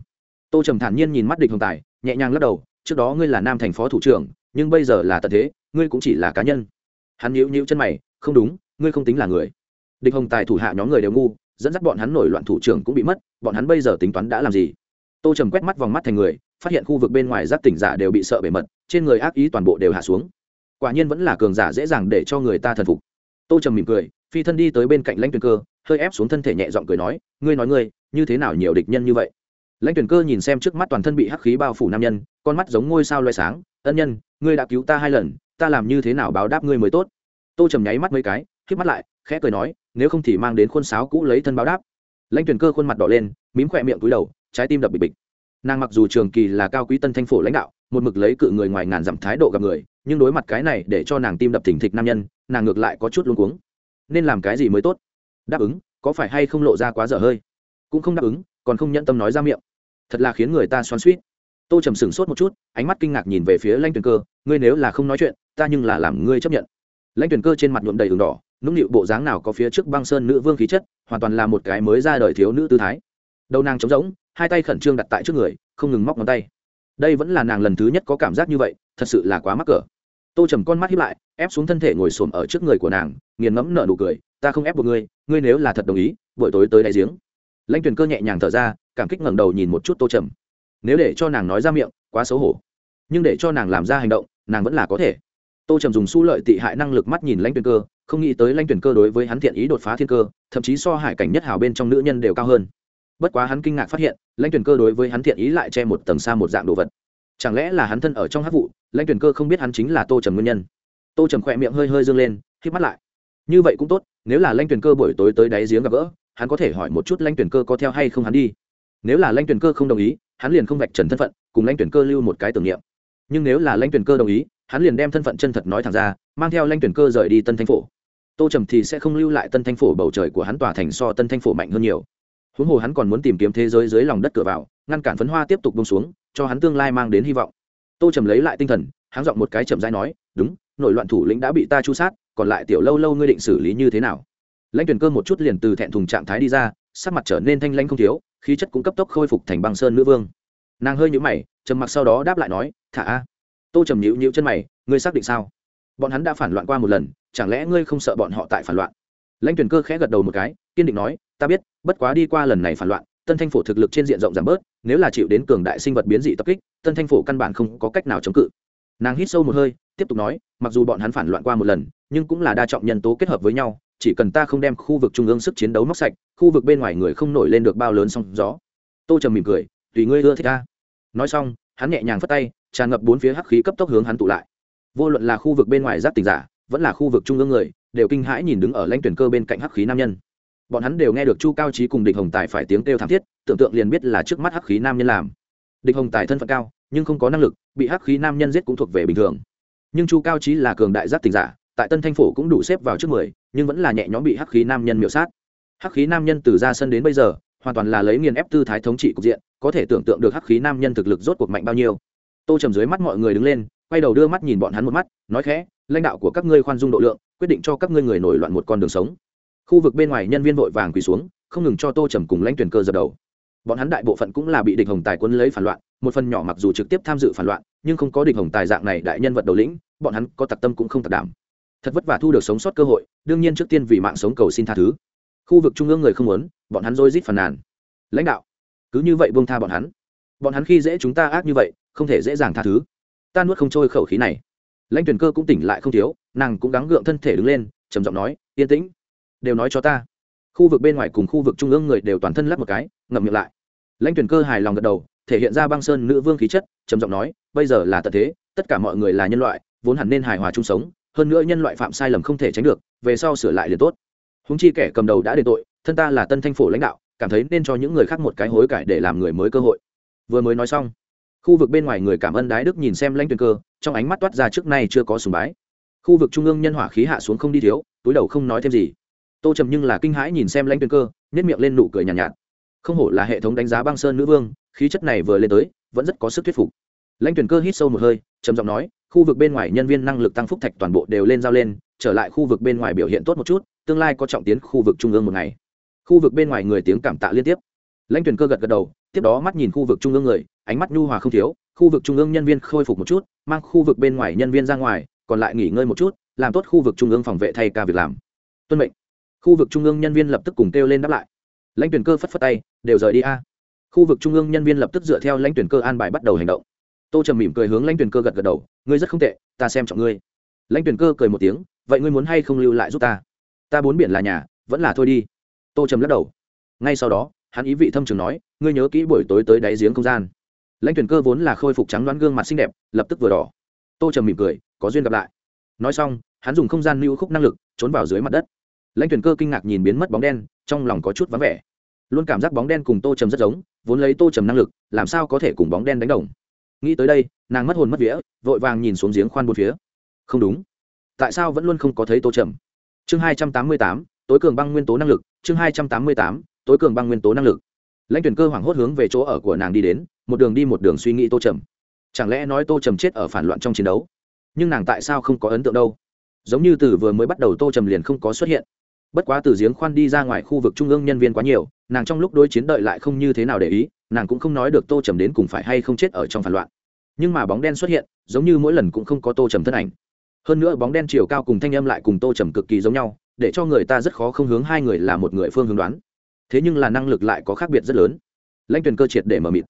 Tô trầm thản nhiên nhìn mắt địch hồng tài, nhẹ nhàng lắc đầu, trước đó ngươi là nam thành phó thủ trưởng, nhưng bây giờ là tận thế, ngươi cũng chỉ là cá nhân. Hắn nhíu nhíu chân mày, không đúng, ngươi không tính là người. Địch hồng tài thủ hạ nhóm người đều ngu, dẫn dắt bọn hắn nổi loạn thủ trưởng cũng bị mất, bọn hắn bây giờ tính toán đã làm gì? Tô trầm quét mắt vòng mắt thành người, phát hiện khu vực bên ngoài giáp tỉnh giả đều bị sợ bề mật, trên người ác ý toàn bộ đều hạ xuống. Quả nhiên vẫn là cường giả dễ dàng để cho người ta thần phục. Tô trầm mỉm cười, phi thân đi tới bên cạnh lãnh tuyền cơ hơi ép xuống thân thể nhẹ giọng cười nói, ngươi nói ngươi, như thế nào nhiều địch nhân như vậy? Lãnh tuyển cơ nhìn xem trước mắt toàn thân bị hắc khí bao phủ nam nhân, con mắt giống ngôi sao loay sáng, ân nhân, ngươi đã cứu ta hai lần, ta làm như thế nào báo đáp ngươi mới tốt? Tô trầm nháy mắt mấy cái k mắt lại, khẽ cười nói, nếu không thì mang đến khuôn sáo cũ lấy thân báo đáp. Lãnh tuyển cơ khuôn mặt đỏ lên, mím khỏe miệng túi đầu, trái tim đập bịch bịch. Nàng mặc dù trường kỳ là cao quý tân thanh phổ lãnh đạo, một mực lấy cự người ngoài ngàn dặm thái độ gặp người, nhưng đối mặt cái này để cho nàng tim đập thình thịch nam nhân, nàng ngược lại có chút luống cuống. Nên làm cái gì mới tốt? Đáp ứng, có phải hay không lộ ra quá dở hơi? Cũng không đáp ứng, còn không nhận tâm nói ra miệng. Thật là khiến người ta xoắn suýt tô trầm sửng sốt một chút, ánh mắt kinh ngạc nhìn về phía lãnh tuyển cơ, ngươi nếu là không nói chuyện, ta nhưng là làm ngươi chấp nhận. Lãnh tuyển cơ trên mặt nhuộm đầy đường đỏ, nũng nịu bộ dáng nào có phía trước băng sơn nữ vương khí chất, hoàn toàn là một cái mới ra đời thiếu nữ tư thái. Đầu nàng trống rỗng, hai tay khẩn trương đặt tại trước người, không ngừng móc ngón tay. Đây vẫn là nàng lần thứ nhất có cảm giác như vậy, thật sự là quá mắc cỡ. Tô trầm con mắt hiếp lại, ép xuống thân thể ngồi xổm ở trước người của nàng, nghiền ngẫm nở nụ cười ta không ép buộc ngươi ngươi nếu là thật đồng ý, buổi tối tới đại giếng. Lãnh Tuyền cơ nhẹ nhàng thở ra, cảm kích ngẩng đầu nhìn một chút tô trầm. Nếu để cho nàng nói ra miệng, quá xấu hổ. Nhưng để cho nàng làm ra hành động, nàng vẫn là có thể. Tô trầm dùng su lợi tị hại năng lực mắt nhìn lãnh Tuyền cơ, không nghĩ tới lãnh tuyển cơ đối với hắn thiện ý đột phá thiên cơ, thậm chí so hải cảnh nhất hào bên trong nữ nhân đều cao hơn. Bất quá hắn kinh ngạc phát hiện, lãnh tuyển cơ đối với hắn thiện ý lại che một tầng xa một dạng đồ vật. Chẳng lẽ là hắn thân ở trong hát vụ, lãnh tuyển cơ không biết hắn chính là tô trầm nguyên nhân. Tô trầm khỏe miệng hơi hơi dương lên k mắt lại. Như vậy cũng tốt nếu là lanh tuyển cơ buổi tối tới đáy giếng gặp gỡ, hắn có thể hỏi một chút lanh tuyển cơ có theo hay không hắn đi. Nếu là lanh tuyển cơ không đồng ý, hắn liền không vạch trần thân phận, cùng lanh tuyển cơ lưu một cái tưởng niệm. Nhưng nếu là lanh tuyển cơ đồng ý, hắn liền đem thân phận chân thật nói thẳng ra, mang theo lanh tuyển cơ rời đi tân thanh phổ. Tô trầm thì sẽ không lưu lại tân thanh phổ, bầu trời của hắn tỏa thành so tân thanh phổ mạnh hơn nhiều. Huống hồ hắn còn muốn tìm kiếm thế giới dưới lòng đất cửa vào, ngăn cản phấn hoa tiếp tục bông xuống, cho hắn tương lai mang đến hy vọng. Tô trầm lấy lại tinh thần hắn giọng một cái chậm rãi nói, đúng nội loạn thủ lĩnh đã bị ta chu sát, còn lại tiểu lâu lâu ngươi định xử lý như thế nào? Lãnh tuyển cơ một chút liền từ thẹn thùng trạng thái đi ra, sắc mặt trở nên thanh lãnh không thiếu, khí chất cũng cấp tốc khôi phục thành băng sơn nữ vương. Nàng hơi nhũ mày, trầm mặc sau đó đáp lại nói, thả a. Tô trầm nhũ nhũ chân mày, ngươi xác định sao? Bọn hắn đã phản loạn qua một lần, chẳng lẽ ngươi không sợ bọn họ tại phản loạn? Lãnh tuyển cơ khẽ gật đầu một cái, kiên định nói, ta biết, bất quá đi qua lần này phản loạn, tân thanh phổ thực lực trên diện rộng giảm bớt, nếu là chịu đến cường đại sinh vật biến dị tập kích, tân thanh phổ căn bản không có cách nào chống cự nàng hít sâu một hơi, tiếp tục nói, mặc dù bọn hắn phản loạn qua một lần, nhưng cũng là đa trọng nhân tố kết hợp với nhau, chỉ cần ta không đem khu vực trung ương sức chiến đấu móc sạch, khu vực bên ngoài người không nổi lên được bao lớn song gió. Tô trầm mỉm cười, tùy ngươi ưa thích ta. Nói xong, hắn nhẹ nhàng phất tay, tràn ngập bốn phía hắc khí cấp tốc hướng hắn tụ lại. Vô luận là khu vực bên ngoài giáp tình giả, vẫn là khu vực trung ương người, đều kinh hãi nhìn đứng ở lãnh tuyển cơ bên cạnh hắc khí nam nhân. Bọn hắn đều nghe được chu cao trí cùng địch hồng tài phải tiếng kêu thảm thiết, tưởng tượng liền biết là trước mắt hắc khí nam nhân làm. Địch hồng tài thân phận cao nhưng không có năng lực, bị hắc khí nam nhân giết cũng thuộc về bình thường. Nhưng chu cao trí là cường đại giác tình giả, tại tân thanh phổ cũng đủ xếp vào trước mười, nhưng vẫn là nhẹ nhõm bị hắc khí nam nhân miễu sát. Hắc khí nam nhân từ ra sân đến bây giờ, hoàn toàn là lấy nghiền ép tư thái thống trị cục diện, có thể tưởng tượng được hắc khí nam nhân thực lực rốt cuộc mạnh bao nhiêu. Tô trầm dưới mắt mọi người đứng lên, quay đầu đưa mắt nhìn bọn hắn một mắt, nói khẽ, lãnh đạo của các ngươi khoan dung độ lượng, quyết định cho các ngươi người nổi loạn một con đường sống. Khu vực bên ngoài nhân viên vội vàng quỳ xuống, không ngừng cho tô trầm cùng lãnh tuyển cơ dập đầu bọn hắn đại bộ phận cũng là bị địch hồng tài quân lấy phản loạn, một phần nhỏ mặc dù trực tiếp tham dự phản loạn, nhưng không có địch hồng tài dạng này đại nhân vật đầu lĩnh, bọn hắn có tặc tâm cũng không tặc đảm. Thật vất vả thu được sống sót cơ hội, đương nhiên trước tiên vì mạng sống cầu xin tha thứ. Khu vực trung ương người không muốn, bọn hắn dôi rít phàn nàn. Lãnh đạo, cứ như vậy buông tha bọn hắn. Bọn hắn khi dễ chúng ta ác như vậy, không thể dễ dàng tha thứ. Ta nuốt không trôi khẩu khí này. Lãnh tuyển cơ cũng tỉnh lại không thiếu, nàng cũng gắng gượng thân thể đứng lên, trầm giọng nói, yên tĩnh, đều nói cho ta. Khu vực bên ngoài cùng khu vực trung ương người đều toàn thân lắp một cái ngậm miệng lại. Lãnh tuyển cơ hài lòng gật đầu thể hiện ra băng sơn nữ vương khí chất trầm giọng nói bây giờ là tận thế tất cả mọi người là nhân loại vốn hẳn nên hài hòa chung sống hơn nữa nhân loại phạm sai lầm không thể tránh được về sau sửa lại liền tốt. Húng chi kẻ cầm đầu đã đền tội thân ta là tân thanh phổ lãnh đạo cảm thấy nên cho những người khác một cái hối cải để làm người mới cơ hội. Vừa mới nói xong khu vực bên ngoài người cảm ơn đái đức nhìn xem lãnh tuyển cơ trong ánh mắt toát ra trước nay chưa có sùng bái. Khu vực trung ương nhân hỏa khí hạ xuống không đi thiếu túi đầu không nói thêm gì. Tô trầm nhưng là kinh hãi nhìn xem lãnh tuyển cơ nhét miệng lên nụ cười nhàn nhạt, nhạt không hổ là hệ thống đánh giá băng sơn nữ vương, khí chất này vừa lên tới, vẫn rất có sức thuyết phục. Lãnh tuyển cơ hít sâu một hơi, trầm giọng nói, khu vực bên ngoài nhân viên năng lực tăng phúc thạch toàn bộ đều lên giao lên, trở lại khu vực bên ngoài biểu hiện tốt một chút, tương lai có trọng tiến khu vực trung ương một ngày. Khu vực bên ngoài người tiếng cảm tạ liên tiếp. Lãnh tuyển cơ gật gật đầu, tiếp đó mắt nhìn khu vực trung ương người, ánh mắt nhu hòa không thiếu, khu vực trung ương nhân viên khôi phục một chút, mang khu vực bên ngoài nhân viên ra ngoài, còn lại nghỉ ngơi một chút, làm tốt khu vực trung ương phòng vệ thay ca việc làm. Tuân mệnh. Khu vực trung ương nhân viên lập tức cùng kêu lên đáp lại. Lãnh tuyển cơ phất phất tay đều rời đi a. Khu vực trung ương nhân viên lập tức dựa theo lãnh tuyển cơ an bài bắt đầu hành động. Tô trầm mỉm cười hướng lãnh tuyển cơ gật gật đầu, ngươi rất không tệ, ta xem trọng ngươi. Lãnh tuyển cơ cười một tiếng, vậy ngươi muốn hay không lưu lại giúp ta? Ta bốn biển là nhà, vẫn là thôi đi. Tô trầm lắc đầu. Ngay sau đó, hắn ý vị thâm trường nói, ngươi nhớ kỹ buổi tối tới đáy giếng không gian. Lãnh tuyển cơ vốn là khôi phục trắng đoán gương mặt xinh đẹp, lập tức vừa đỏ. Tô trầm mỉm cười, có duyên gặp lại. Nói xong, hắn dùng không gian lưu khúc năng lực trốn vào dưới mặt đất. Lãnh tuyển cơ kinh ngạc nhìn biến mất bóng đen, trong lòng có chút vắng vẻ luôn cảm giác bóng đen cùng tô trầm rất giống, vốn lấy tô trầm năng lực, làm sao có thể cùng bóng đen đánh đồng? Nghĩ tới đây, nàng mất hồn mất vía, vội vàng nhìn xuống giếng khoan bốn phía. Không đúng. Tại sao vẫn luôn không có thấy tô trầm? Chương hai trăm tám mươi tám, tối cường băng nguyên tố năng lực, chương hai trăm tám mươi tám, tối cường băng nguyên tố năng lực. Lãnh tuyển cơ hoảng hốt hướng về chỗ ở của nàng đi đến, một đường đi một đường suy nghĩ tô trầm. Chẳng lẽ nói tô trầm chết ở phản loạn trong chiến đấu? Nhưng nàng tại sao không có ấn tượng đâu? Giống như từ vừa mới bắt đầu tô trầm liền không có xuất hiện bất quá từ giếng khoan đi ra ngoài khu vực trung ương nhân viên quá nhiều, nàng trong lúc đối chiến đợi lại không như thế nào để ý, nàng cũng không nói được tô trầm đến cùng phải hay không chết ở trong phản loạn. Nhưng mà bóng đen xuất hiện, giống như mỗi lần cũng không có tô trầm thân ảnh. Hơn nữa bóng đen chiều cao cùng thanh âm lại cùng tô trầm cực kỳ giống nhau, để cho người ta rất khó không hướng hai người là một người phương hướng đoán. Thế nhưng là năng lực lại có khác biệt rất lớn. Lãnh tuyền cơ triệt để mờ mịt.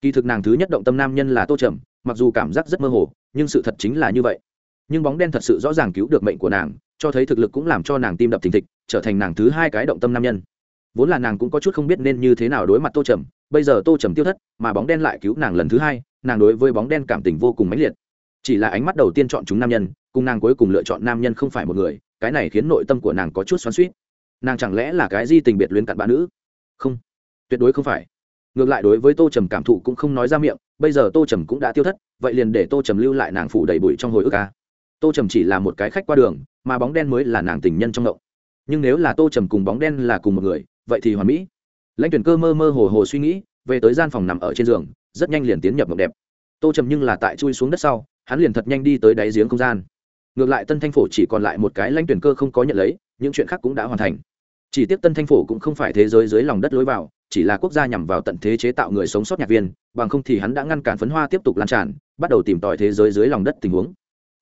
Kỳ thực nàng thứ nhất động tâm nam nhân là tô trầm, mặc dù cảm giác rất mơ hồ, nhưng sự thật chính là như vậy nhưng bóng đen thật sự rõ ràng cứu được mệnh của nàng, cho thấy thực lực cũng làm cho nàng tim đập thình thịch, trở thành nàng thứ hai cái động tâm nam nhân. Vốn là nàng cũng có chút không biết nên như thế nào đối mặt tô trầm, bây giờ tô trầm tiêu thất, mà bóng đen lại cứu nàng lần thứ hai, nàng đối với bóng đen cảm tình vô cùng mãnh liệt. Chỉ là ánh mắt đầu tiên chọn chúng nam nhân, cùng nàng cuối cùng lựa chọn nam nhân không phải một người, cái này khiến nội tâm của nàng có chút xoắn suýt nàng chẳng lẽ là cái gì tình biệt luyến cặn bạn nữ? Không, tuyệt đối không phải. Ngược lại đối với tô trầm cảm thụ cũng không nói ra miệng, bây giờ tô trầm cũng đã tiêu thất, vậy liền để tô trầm lưu lại nàng phủ đầy bụi trong hồi ức ca tô trầm chỉ là một cái khách qua đường, mà bóng đen mới là nàng tình nhân trong động nhưng nếu là tô trầm cùng bóng đen là cùng một người, vậy thì hoàn mỹ. Lãnh tuyển cơ mơ mơ hồ hồ suy nghĩ, về tới gian phòng nằm ở trên giường, rất nhanh liền tiến nhập mộng đẹp. Tô trầm nhưng là tại chui xuống đất sau, hắn liền thật nhanh đi tới đáy giếng không gian. Ngược lại tân thanh phổ chỉ còn lại một cái lãnh tuyển cơ không có nhận lấy, những chuyện khác cũng đã hoàn thành. Chỉ tiếc tân thanh phổ cũng không phải thế giới dưới lòng đất lối vào, chỉ là quốc gia nhằm vào tận thế chế tạo người sống sót nhạc viên, bằng không thì hắn đã ngăn cản phấn hoa tiếp tục lan tràn, bắt đầu tìm tòi thế giới dưới lòng đất tình huống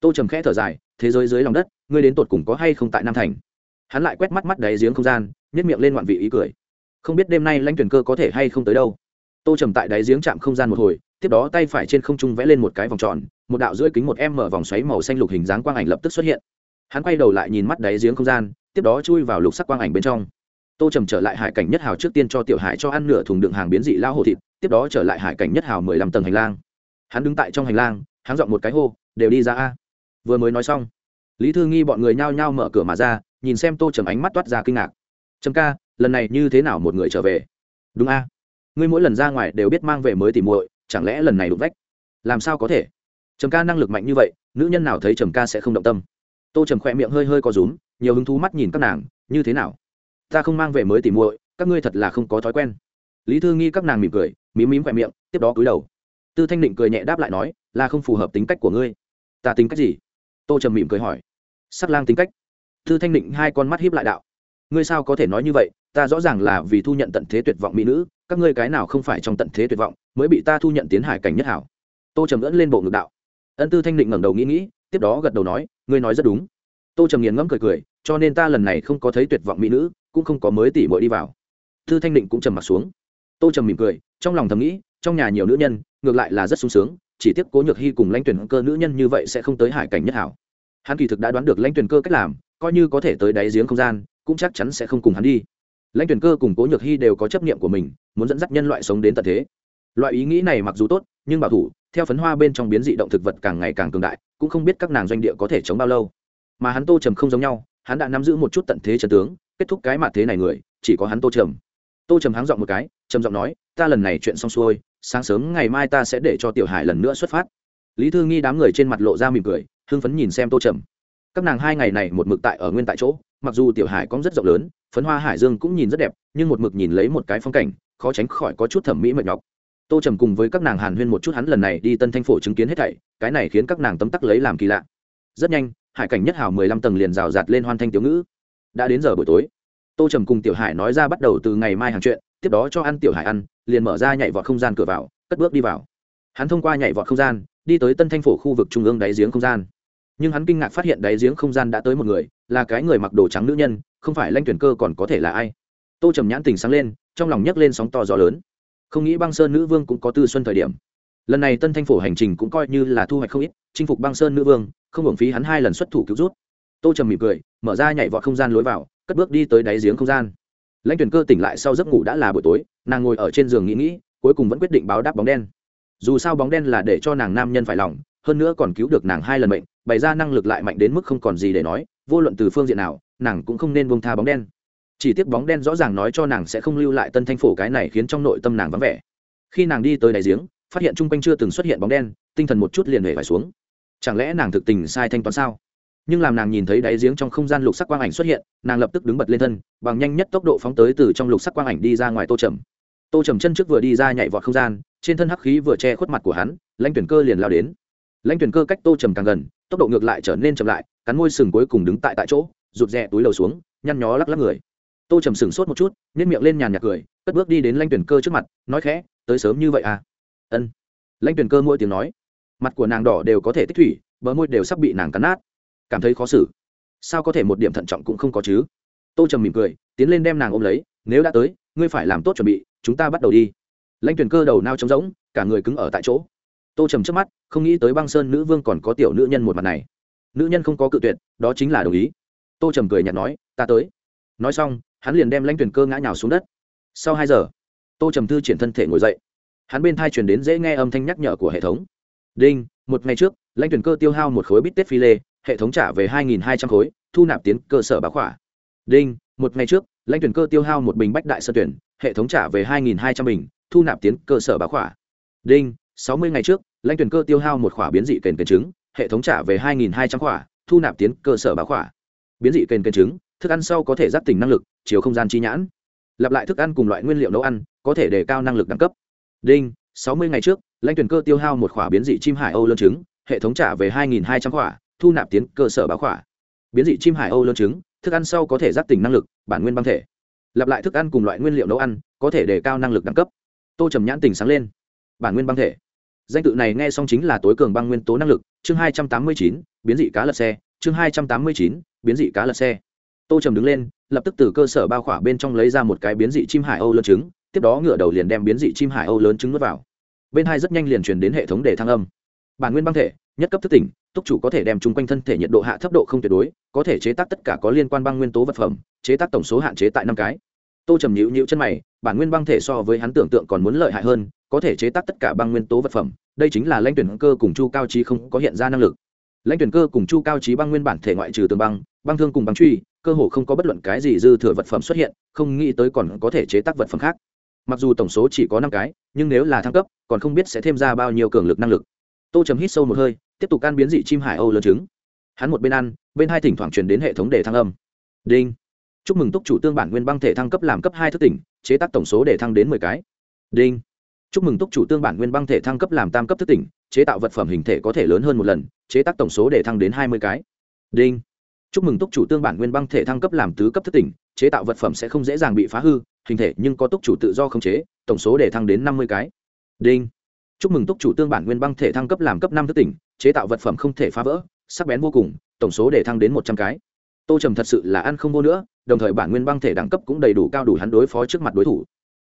tô trầm khẽ thở dài, thế giới dưới lòng đất, ngươi đến tột cùng có hay không tại nam thành? Hắn lại quét mắt mắt đáy giếng không gian nhét miệng lên ngoạn vị ý cười. Không biết đêm nay lãnh tuyển cơ có thể hay không tới đâu? Tô trầm tại đáy giếng chạm không gian một hồi, tiếp đó tay phải trên không trung vẽ lên một cái vòng tròn, một đạo rưỡi kính một em mở vòng xoáy màu xanh lục hình dáng quang ảnh lập tức xuất hiện. Hắn quay đầu lại nhìn mắt đáy giếng không gian, tiếp đó chui vào lục sắc quang ảnh bên trong. Tô trầm trở lại hải cảnh nhất hào trước tiên cho tiểu hải cho ăn nửa thùng đựng hàng biến dị lao hồ thịt, tiếp đó trở lại hải cảnh nhất hào mười lăm tầng hành lang. Hắn đứng tại trong hành lang, hắn dọn một cái hô, đều đi ra a vừa mới nói xong, lý thư nghi bọn người nhao nhao mở cửa mà ra, nhìn xem tô trầm ánh mắt toát ra kinh ngạc. Trầm ca, lần này như thế nào một người trở về? Đúng a. Ngươi mỗi lần ra ngoài đều biết mang về mới tìm muội, chẳng lẽ lần này đụng vách? Làm sao có thể? Trầm ca năng lực mạnh như vậy, nữ nhân nào thấy trầm ca sẽ không động tâm. Tô trầm khỏe miệng hơi hơi có rúm, nhiều hứng thú mắt nhìn các nàng, như thế nào? Ta không mang về mới tìm muội, các ngươi thật là không có thói quen. Lý thư nghi các nàng mỉm cười, mím mím khỏe miệng, tiếp đó cúi đầu. Tư thanh định cười nhẹ đáp lại nói, là không phù hợp tính cách của ngươi. Ta tính cách gì? Tô trầm mỉm cười hỏi. Sắc lang tính cách. Thư thanh định hai con mắt hiếp lại đạo. Ngươi sao có thể nói như vậy? Ta rõ ràng là vì thu nhận tận thế tuyệt vọng mỹ nữ, các ngươi cái nào không phải trong tận thế tuyệt vọng, mới bị ta thu nhận tiến hải cảnh nhất hảo. Tô trầm ưỡn lên bộ ngực đạo. Ân tư thanh định ngẩng đầu nghĩ nghĩ, tiếp đó gật đầu nói, ngươi nói rất đúng. Tô trầm nghiền ngẫm cười cười, cho nên ta lần này không có thấy tuyệt vọng mỹ nữ, cũng không có mới tỉ mội đi vào. Tư thanh định cũng trầm m ặ t xuống. Tô trầm mỉm cười, trong lòng thầm nghĩ, trong nhà nhiều nữ nhân, ngược lại là rất sung sướng chỉ tiếc cố nhược hy cùng lãnh tuyển cơ nữ nhân như vậy sẽ không tới hải cảnh nhất hảo. Hắn kỳ thực đã đoán được lãnh tuyển cơ cách làm, coi như có thể tới đáy giếng không gian, cũng chắc chắn sẽ không cùng hắn đi. Lãnh tuyển cơ cùng cố nhược hy đều có chấp niệm của mình, muốn dẫn dắt nhân loại sống đến tận thế. Loại ý nghĩ này mặc dù tốt, nhưng bảo thủ, theo phấn hoa bên trong biến dị động thực vật càng ngày càng cường đại, cũng không biết các nàng doanh địa có thể chống bao lâu. Mà hắn tô trầm không giống nhau, hắn đã nắm giữ một chút tận thế trần tướng, kết thúc cái mạ thế này người, chỉ có hắn tô trầm. Tô trầm háng giọng một cái, trầm giọng nói, ta lần này chuyện xong xuôi sáng sớm ngày mai ta sẽ để cho tiểu hải lần nữa xuất phát. Lý thư nghi đám người trên mặt lộ ra mỉm cười, hưng phấn nhìn xem tô trầm. Các nàng hai ngày này một mực tại ở nguyên tại chỗ, mặc dù tiểu hải có rất rộng lớn, phấn hoa hải dương cũng nhìn rất đẹp, nhưng một mực nhìn lấy một cái phong cảnh, khó tránh khỏi có chút thẩm mỹ mệt nhọc. Tô trầm cùng với các nàng hàn huyên một chút hắn lần này đi tân thanh phổ chứng kiến hết thảy, cái này khiến các nàng tấm tắc lấy làm kỳ lạ. Rất nhanh, hải cảnh nhất hào mười lăm tầng liền rào rạt lên hoan thanh tiểu ngữ. Đã đến giờ buổi tối. Tô trầm cùng tiểu hải nói ra bắt đầu từ ngày mai hàng chuyện tiếp đó cho ăn tiểu hải ăn, liền mở ra nhảy vọt không gian cửa vào, cất bước đi vào. Hắn thông qua nhảy vọt không gian, đi tới tân thanh phổ khu vực trung ương đáy giếng không gian. Nhưng hắn kinh ngạc phát hiện đáy giếng không gian đã tới một người, là cái người mặc đồ trắng nữ nhân, không phải lanh tuyển cơ còn có thể là ai. Tô trầm nhãn tình sáng lên, trong lòng nhấc lên sóng to gió lớn. Không nghĩ băng sơn nữ vương cũng có tư xuân thời điểm. Lần này tân thanh phổ hành trình cũng coi như là thu hoạch không ít, chinh phục băng sơn nữ vương, không hưởng phí hắn hai lần xuất thủ cứu rút. Tô trầm mỉm cười, mở ra nhảy vọt không gian lối vào, cất bước đi tới đáy giếng không gian lãnh tuyển cơ tỉnh lại sau giấc ngủ đã là buổi tối, nàng ngồi ở trên giường nghĩ nghĩ, cuối cùng vẫn quyết định báo đáp bóng đen. Dù sao bóng đen là để cho nàng nam nhân phải lòng, hơn nữa còn cứu được nàng hai lần bệnh bày ra năng lực lại mạnh đến mức không còn gì để nói, vô luận từ phương diện nào, nàng cũng không nên buông tha bóng đen. Chỉ tiếc bóng đen rõ ràng nói cho nàng sẽ không lưu lại tân thanh phổ cái này khiến trong nội tâm nàng vắng vẻ. Khi nàng đi tới đại giếng, phát hiện chung quanh chưa từng xuất hiện bóng đen, tinh thần một chút liền hề phải xuống. Chẳng lẽ nàng thực tình sai thanh toán sao? Nhưng làm nàng nhìn thấy đáy giếng trong không gian lục sắc quang ảnh xuất hiện, nàng lập tức đứng bật lên thân, bằng nhanh nhất tốc độ phóng tới từ trong lục sắc quang ảnh đi ra ngoài tô trầm. Tô trầm chân trước vừa đi ra nhảy vọt không gian, trên thân hắc khí vừa che khuất mặt của hắn, lãnh tuyển cơ liền lao đến. Lãnh tuyển cơ cách tô trầm càng gần, tốc độ ngược lại trở nên chậm lại, cắn môi sừng cuối cùng đứng tại tại chỗ, rụt rè túi lầu xuống, nhăn nhó lắc lắc người. Tô trầm sừng sốt một chút nhét miệng lên nhàn nhạc cười, cất bước đi đến lãnh tuyển cơ trước mặt, nói khẽ, tới sớm như vậy à? Ân. Lãnh tuyển cơ mỗi tiếng nói. Mặt của nàng đỏ đều có thể tích thủy, bờ môi đều sắp bị nàng cắn nát cảm thấy khó xử. Sao có thể một điểm thận trọng cũng không có chứ? Tô trầm mỉm cười, tiến lên đem nàng ôm lấy, nếu đã tới, ngươi phải làm tốt chuẩn bị, chúng ta bắt đầu đi. Lãnh tuyển cơ đầu nao trống rỗng, cả người cứng ở tại chỗ. Tô trầm trước mắt, không nghĩ tới băng sơn nữ vương còn có tiểu nữ nhân một mặt này. Nữ nhân không có cự tuyệt, đó chính là đồng ý. Tô trầm cười nhạt nói, ta tới. Nói xong, hắn liền đem lãnh tuyển cơ ngã nhào xuống đất. Sau hai giờ, tô trầm thư triển thân thể ngồi dậy. Hắn bên thai truyền đến dễ nghe âm thanh nhắc nhở của hệ thống. Đinh, một ngày trước, lãnh tuyển cơ tiêu hao một khối bít tết phi lê hệ thống trả về hai nghìn hai trăm khối, thu nạp tiến cơ sở bá khỏa. Đinh, một ngày trước, lãnh tuyển cơ tiêu hao một bình bách đại sơ tuyển, hệ thống trả về hai nghìn hai trăm bình, thu nạp tiến cơ sở bá khỏa. Đinh, sáu mươi ngày trước, lãnh tuyển cơ tiêu hao một khỏa biến dị kền kền trứng, hệ thống trả về hai nghìn hai trăm khỏa, thu nạp tiến cơ sở bá khỏa. Biến dị kền kền trứng, thức ăn sau có thể giáp tỉnh năng lực, chiều không gian chi nhãn. Lặp lại thức ăn cùng loại nguyên liệu nấu ăn, có thể đề cao năng lực đẳng cấp. Đinh, sáu mươi ngày trước, lãnh tuyển cơ tiêu hao một khỏa biến dị chim hải âu lân trứng, hệ thống trả về hai nghìn hai trăm khỏa thu nạp tiến cơ sở báo khỏa. Biến dị chim hải âu lớn trứng, thức ăn sau có thể giáp tỉnh năng lực, bản nguyên băng thể. Lặp lại thức ăn cùng loại nguyên liệu nấu ăn, có thể đề cao năng lực đẳng cấp. Tô trầm nhãn tỉnh sáng lên. Bản nguyên băng thể. Danh tự này nghe xong chính là tối cường băng nguyên tố năng lực, chương hai trăm tám mươi chín, biến dị cá lật xe, chương hai trăm tám mươi chín, biến dị cá lật xe. Tô trầm đứng lên, lập tức từ cơ sở bao khỏa bên trong lấy ra một cái biến dị chim hải âu lớn trứng, tiếp đó ngựa đầu liền đem biến dị chim hải âu lớn trứng nuốt vào. Bên hai rất nhanh liền truyền đến hệ thống để thăng âm. Bản nguyên băng thể, nhất cấp thức tỉnh túc chủ có thể đem chung quanh thân thể nhiệt độ hạ thấp độ không tuyệt đối, có thể chế tác tất cả có liên quan băng nguyên tố vật phẩm, chế tác tổng số hạn chế tại năm cái. Tô trầm nhịu nhịu chân mày, bản nguyên băng thể so với hắn tưởng tượng còn muốn lợi hại hơn, có thể chế tác tất cả băng nguyên tố vật phẩm, đây chính là lãnh tuyển cơ cùng chu cao trí không có hiện ra năng lực. Lãnh tuyển cơ cùng chu cao trí băng nguyên bản thể ngoại trừ tường băng băng thương cùng băng truy, cơ hồ không có bất luận cái gì dư thừa vật phẩm xuất hiện, không nghĩ tới còn có thể chế tác vật phẩm khác. Mặc dù tổng số chỉ có năm cái, nhưng nếu là thăng cấp, còn không biết sẽ thêm ra bao nhiêu cường lực năng lực. Tô trầm hít sâu một hơi tiếp tục ăn biến dị chim hải âu lớn trứng. Hắn một bên ăn, bên hai thỉnh thoảng truyền đến hệ thống để thăng âm. Đinh. Chúc mừng túc chủ tương bản nguyên băng thể thăng cấp làm cấp hai thức tỉnh, chế tác tổng số để thăng đến mười cái. Đinh. Chúc mừng túc chủ tương bản nguyên băng thể thăng cấp làm tam cấp thức tỉnh, chế tạo vật phẩm hình thể có thể lớn hơn một lần, chế tác tổng số để thăng đến hai mươi cái. Đinh. Chúc mừng túc chủ tương bản nguyên băng thể thăng cấp làm tứ cấp thức tỉnh, chế tạo vật phẩm sẽ không dễ dàng bị phá hư, hình thể nhưng có túc chủ tự do khống chế, tổng số để thăng đến năm mươi cái. Đinh. Chúc mừng túc chủ tương bản nguyên băng thể thăng cấp làm cấp năm thức tỉnh chế tạo vật phẩm không thể phá vỡ, sắc bén vô cùng, tổng số để thăng đến một trăm cái. Tô trầm thật sự là ăn không vô nữa, đồng thời bản nguyên băng thể đẳng cấp cũng đầy đủ cao đủ hắn đối phó trước mặt đối thủ.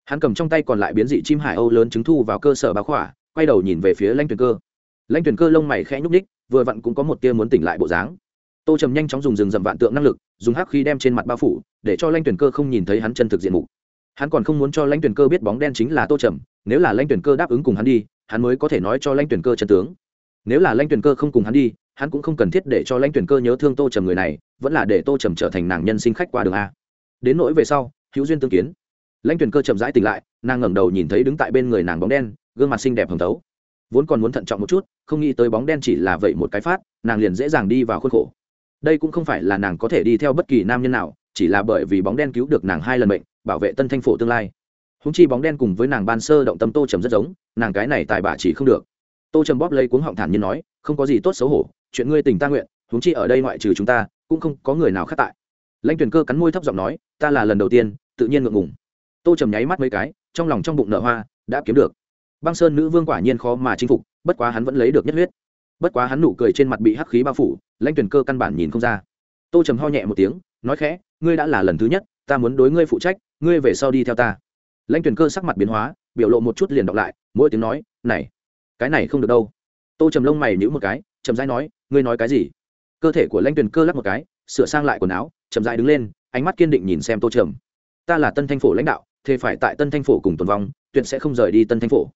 Hắn cầm trong tay còn lại biến dị chim hải âu lớn chứng thu vào cơ sở báo khỏa, quay đầu nhìn về phía lanh tuyển cơ. Lanh tuyển cơ lông mày khẽ nhúc ních vừa vặn cũng có một tia muốn tỉnh lại bộ dáng. Tô trầm nhanh chóng dùng rừng rậm vạn tượng năng lực, dùng hắc khí đem trên mặt bao phủ, để cho lanh tuyển cơ không nhìn thấy hắn chân thực diện mục. Hắn còn không muốn cho lãnh tuyển cơ biết bóng đen chính là tô trầm, nếu là lãnh tuyển cơ đáp ứng cùng hắn đi, hắn mới có thể nói cho lãnh tuyển cơ chân tướng nếu là lãnh tuyển cơ không cùng hắn đi, hắn cũng không cần thiết để cho lãnh tuyển cơ nhớ thương tô trầm người này, vẫn là để tô trầm trở thành nàng nhân sinh khách qua đường a. Đến nỗi về sau, hữu duyên tương kiến. Lãnh tuyển cơ chậm rãi tỉnh lại, nàng ngẩng đầu nhìn thấy đứng tại bên người nàng bóng đen, gương mặt xinh đẹp hồng thấu. Vốn còn muốn thận trọng một chút, không nghĩ tới bóng đen chỉ là vậy một cái phát, nàng liền dễ dàng đi vào khuôn khổ. Đây cũng không phải là nàng có thể đi theo bất kỳ nam nhân nào, chỉ là bởi vì bóng đen cứu được nàng hai lần bệnh bảo vệ tân thanh phổ tương lai. Húng chi bóng đen cùng với nàng ban sơ động tâm tô trầm rất giống, nàng cái này tài bà chỉ không được tô trầm bóp lấy cuống họng thản nhiên nói, không có gì tốt xấu hổ, chuyện ngươi tình ta nguyện, huống chi ở đây ngoại trừ chúng ta, cũng không có người nào khác tại. Lãnh tuyển cơ cắn môi thấp giọng nói, ta là lần đầu tiên, tự nhiên ngượng ngùng. Tô trầm nháy mắt mấy cái, trong lòng trong bụng nợ hoa, đã kiếm được. Băng sơn nữ vương quả nhiên khó mà chinh phục, bất quá hắn vẫn lấy được nhất huyết. Bất quá hắn nụ cười trên mặt bị hắc khí bao phủ, lãnh tuyển cơ căn bản nhìn không ra. Tô trầm ho nhẹ một tiếng, nói khẽ, ngươi đã là lần thứ nhất, ta muốn đối ngươi phụ trách, ngươi về sau đi theo ta. Lãnh tuyển cơ sắc mặt biến hóa, biểu lộ một chút liền đọc lại, mỗi tiếng nói, này cái này không được đâu. Tô trầm lông mày nhữ một cái, chậm rãi nói, ngươi nói cái gì? Cơ thể của lãnh tuyền cơ lắc một cái, sửa sang lại quần áo, chậm rãi đứng lên, ánh mắt kiên định nhìn xem tô trầm. Ta là tân thanh phổ lãnh đạo, thế phải tại tân thanh phổ cùng tồn vong, tuyệt sẽ không rời đi tân thanh phổ.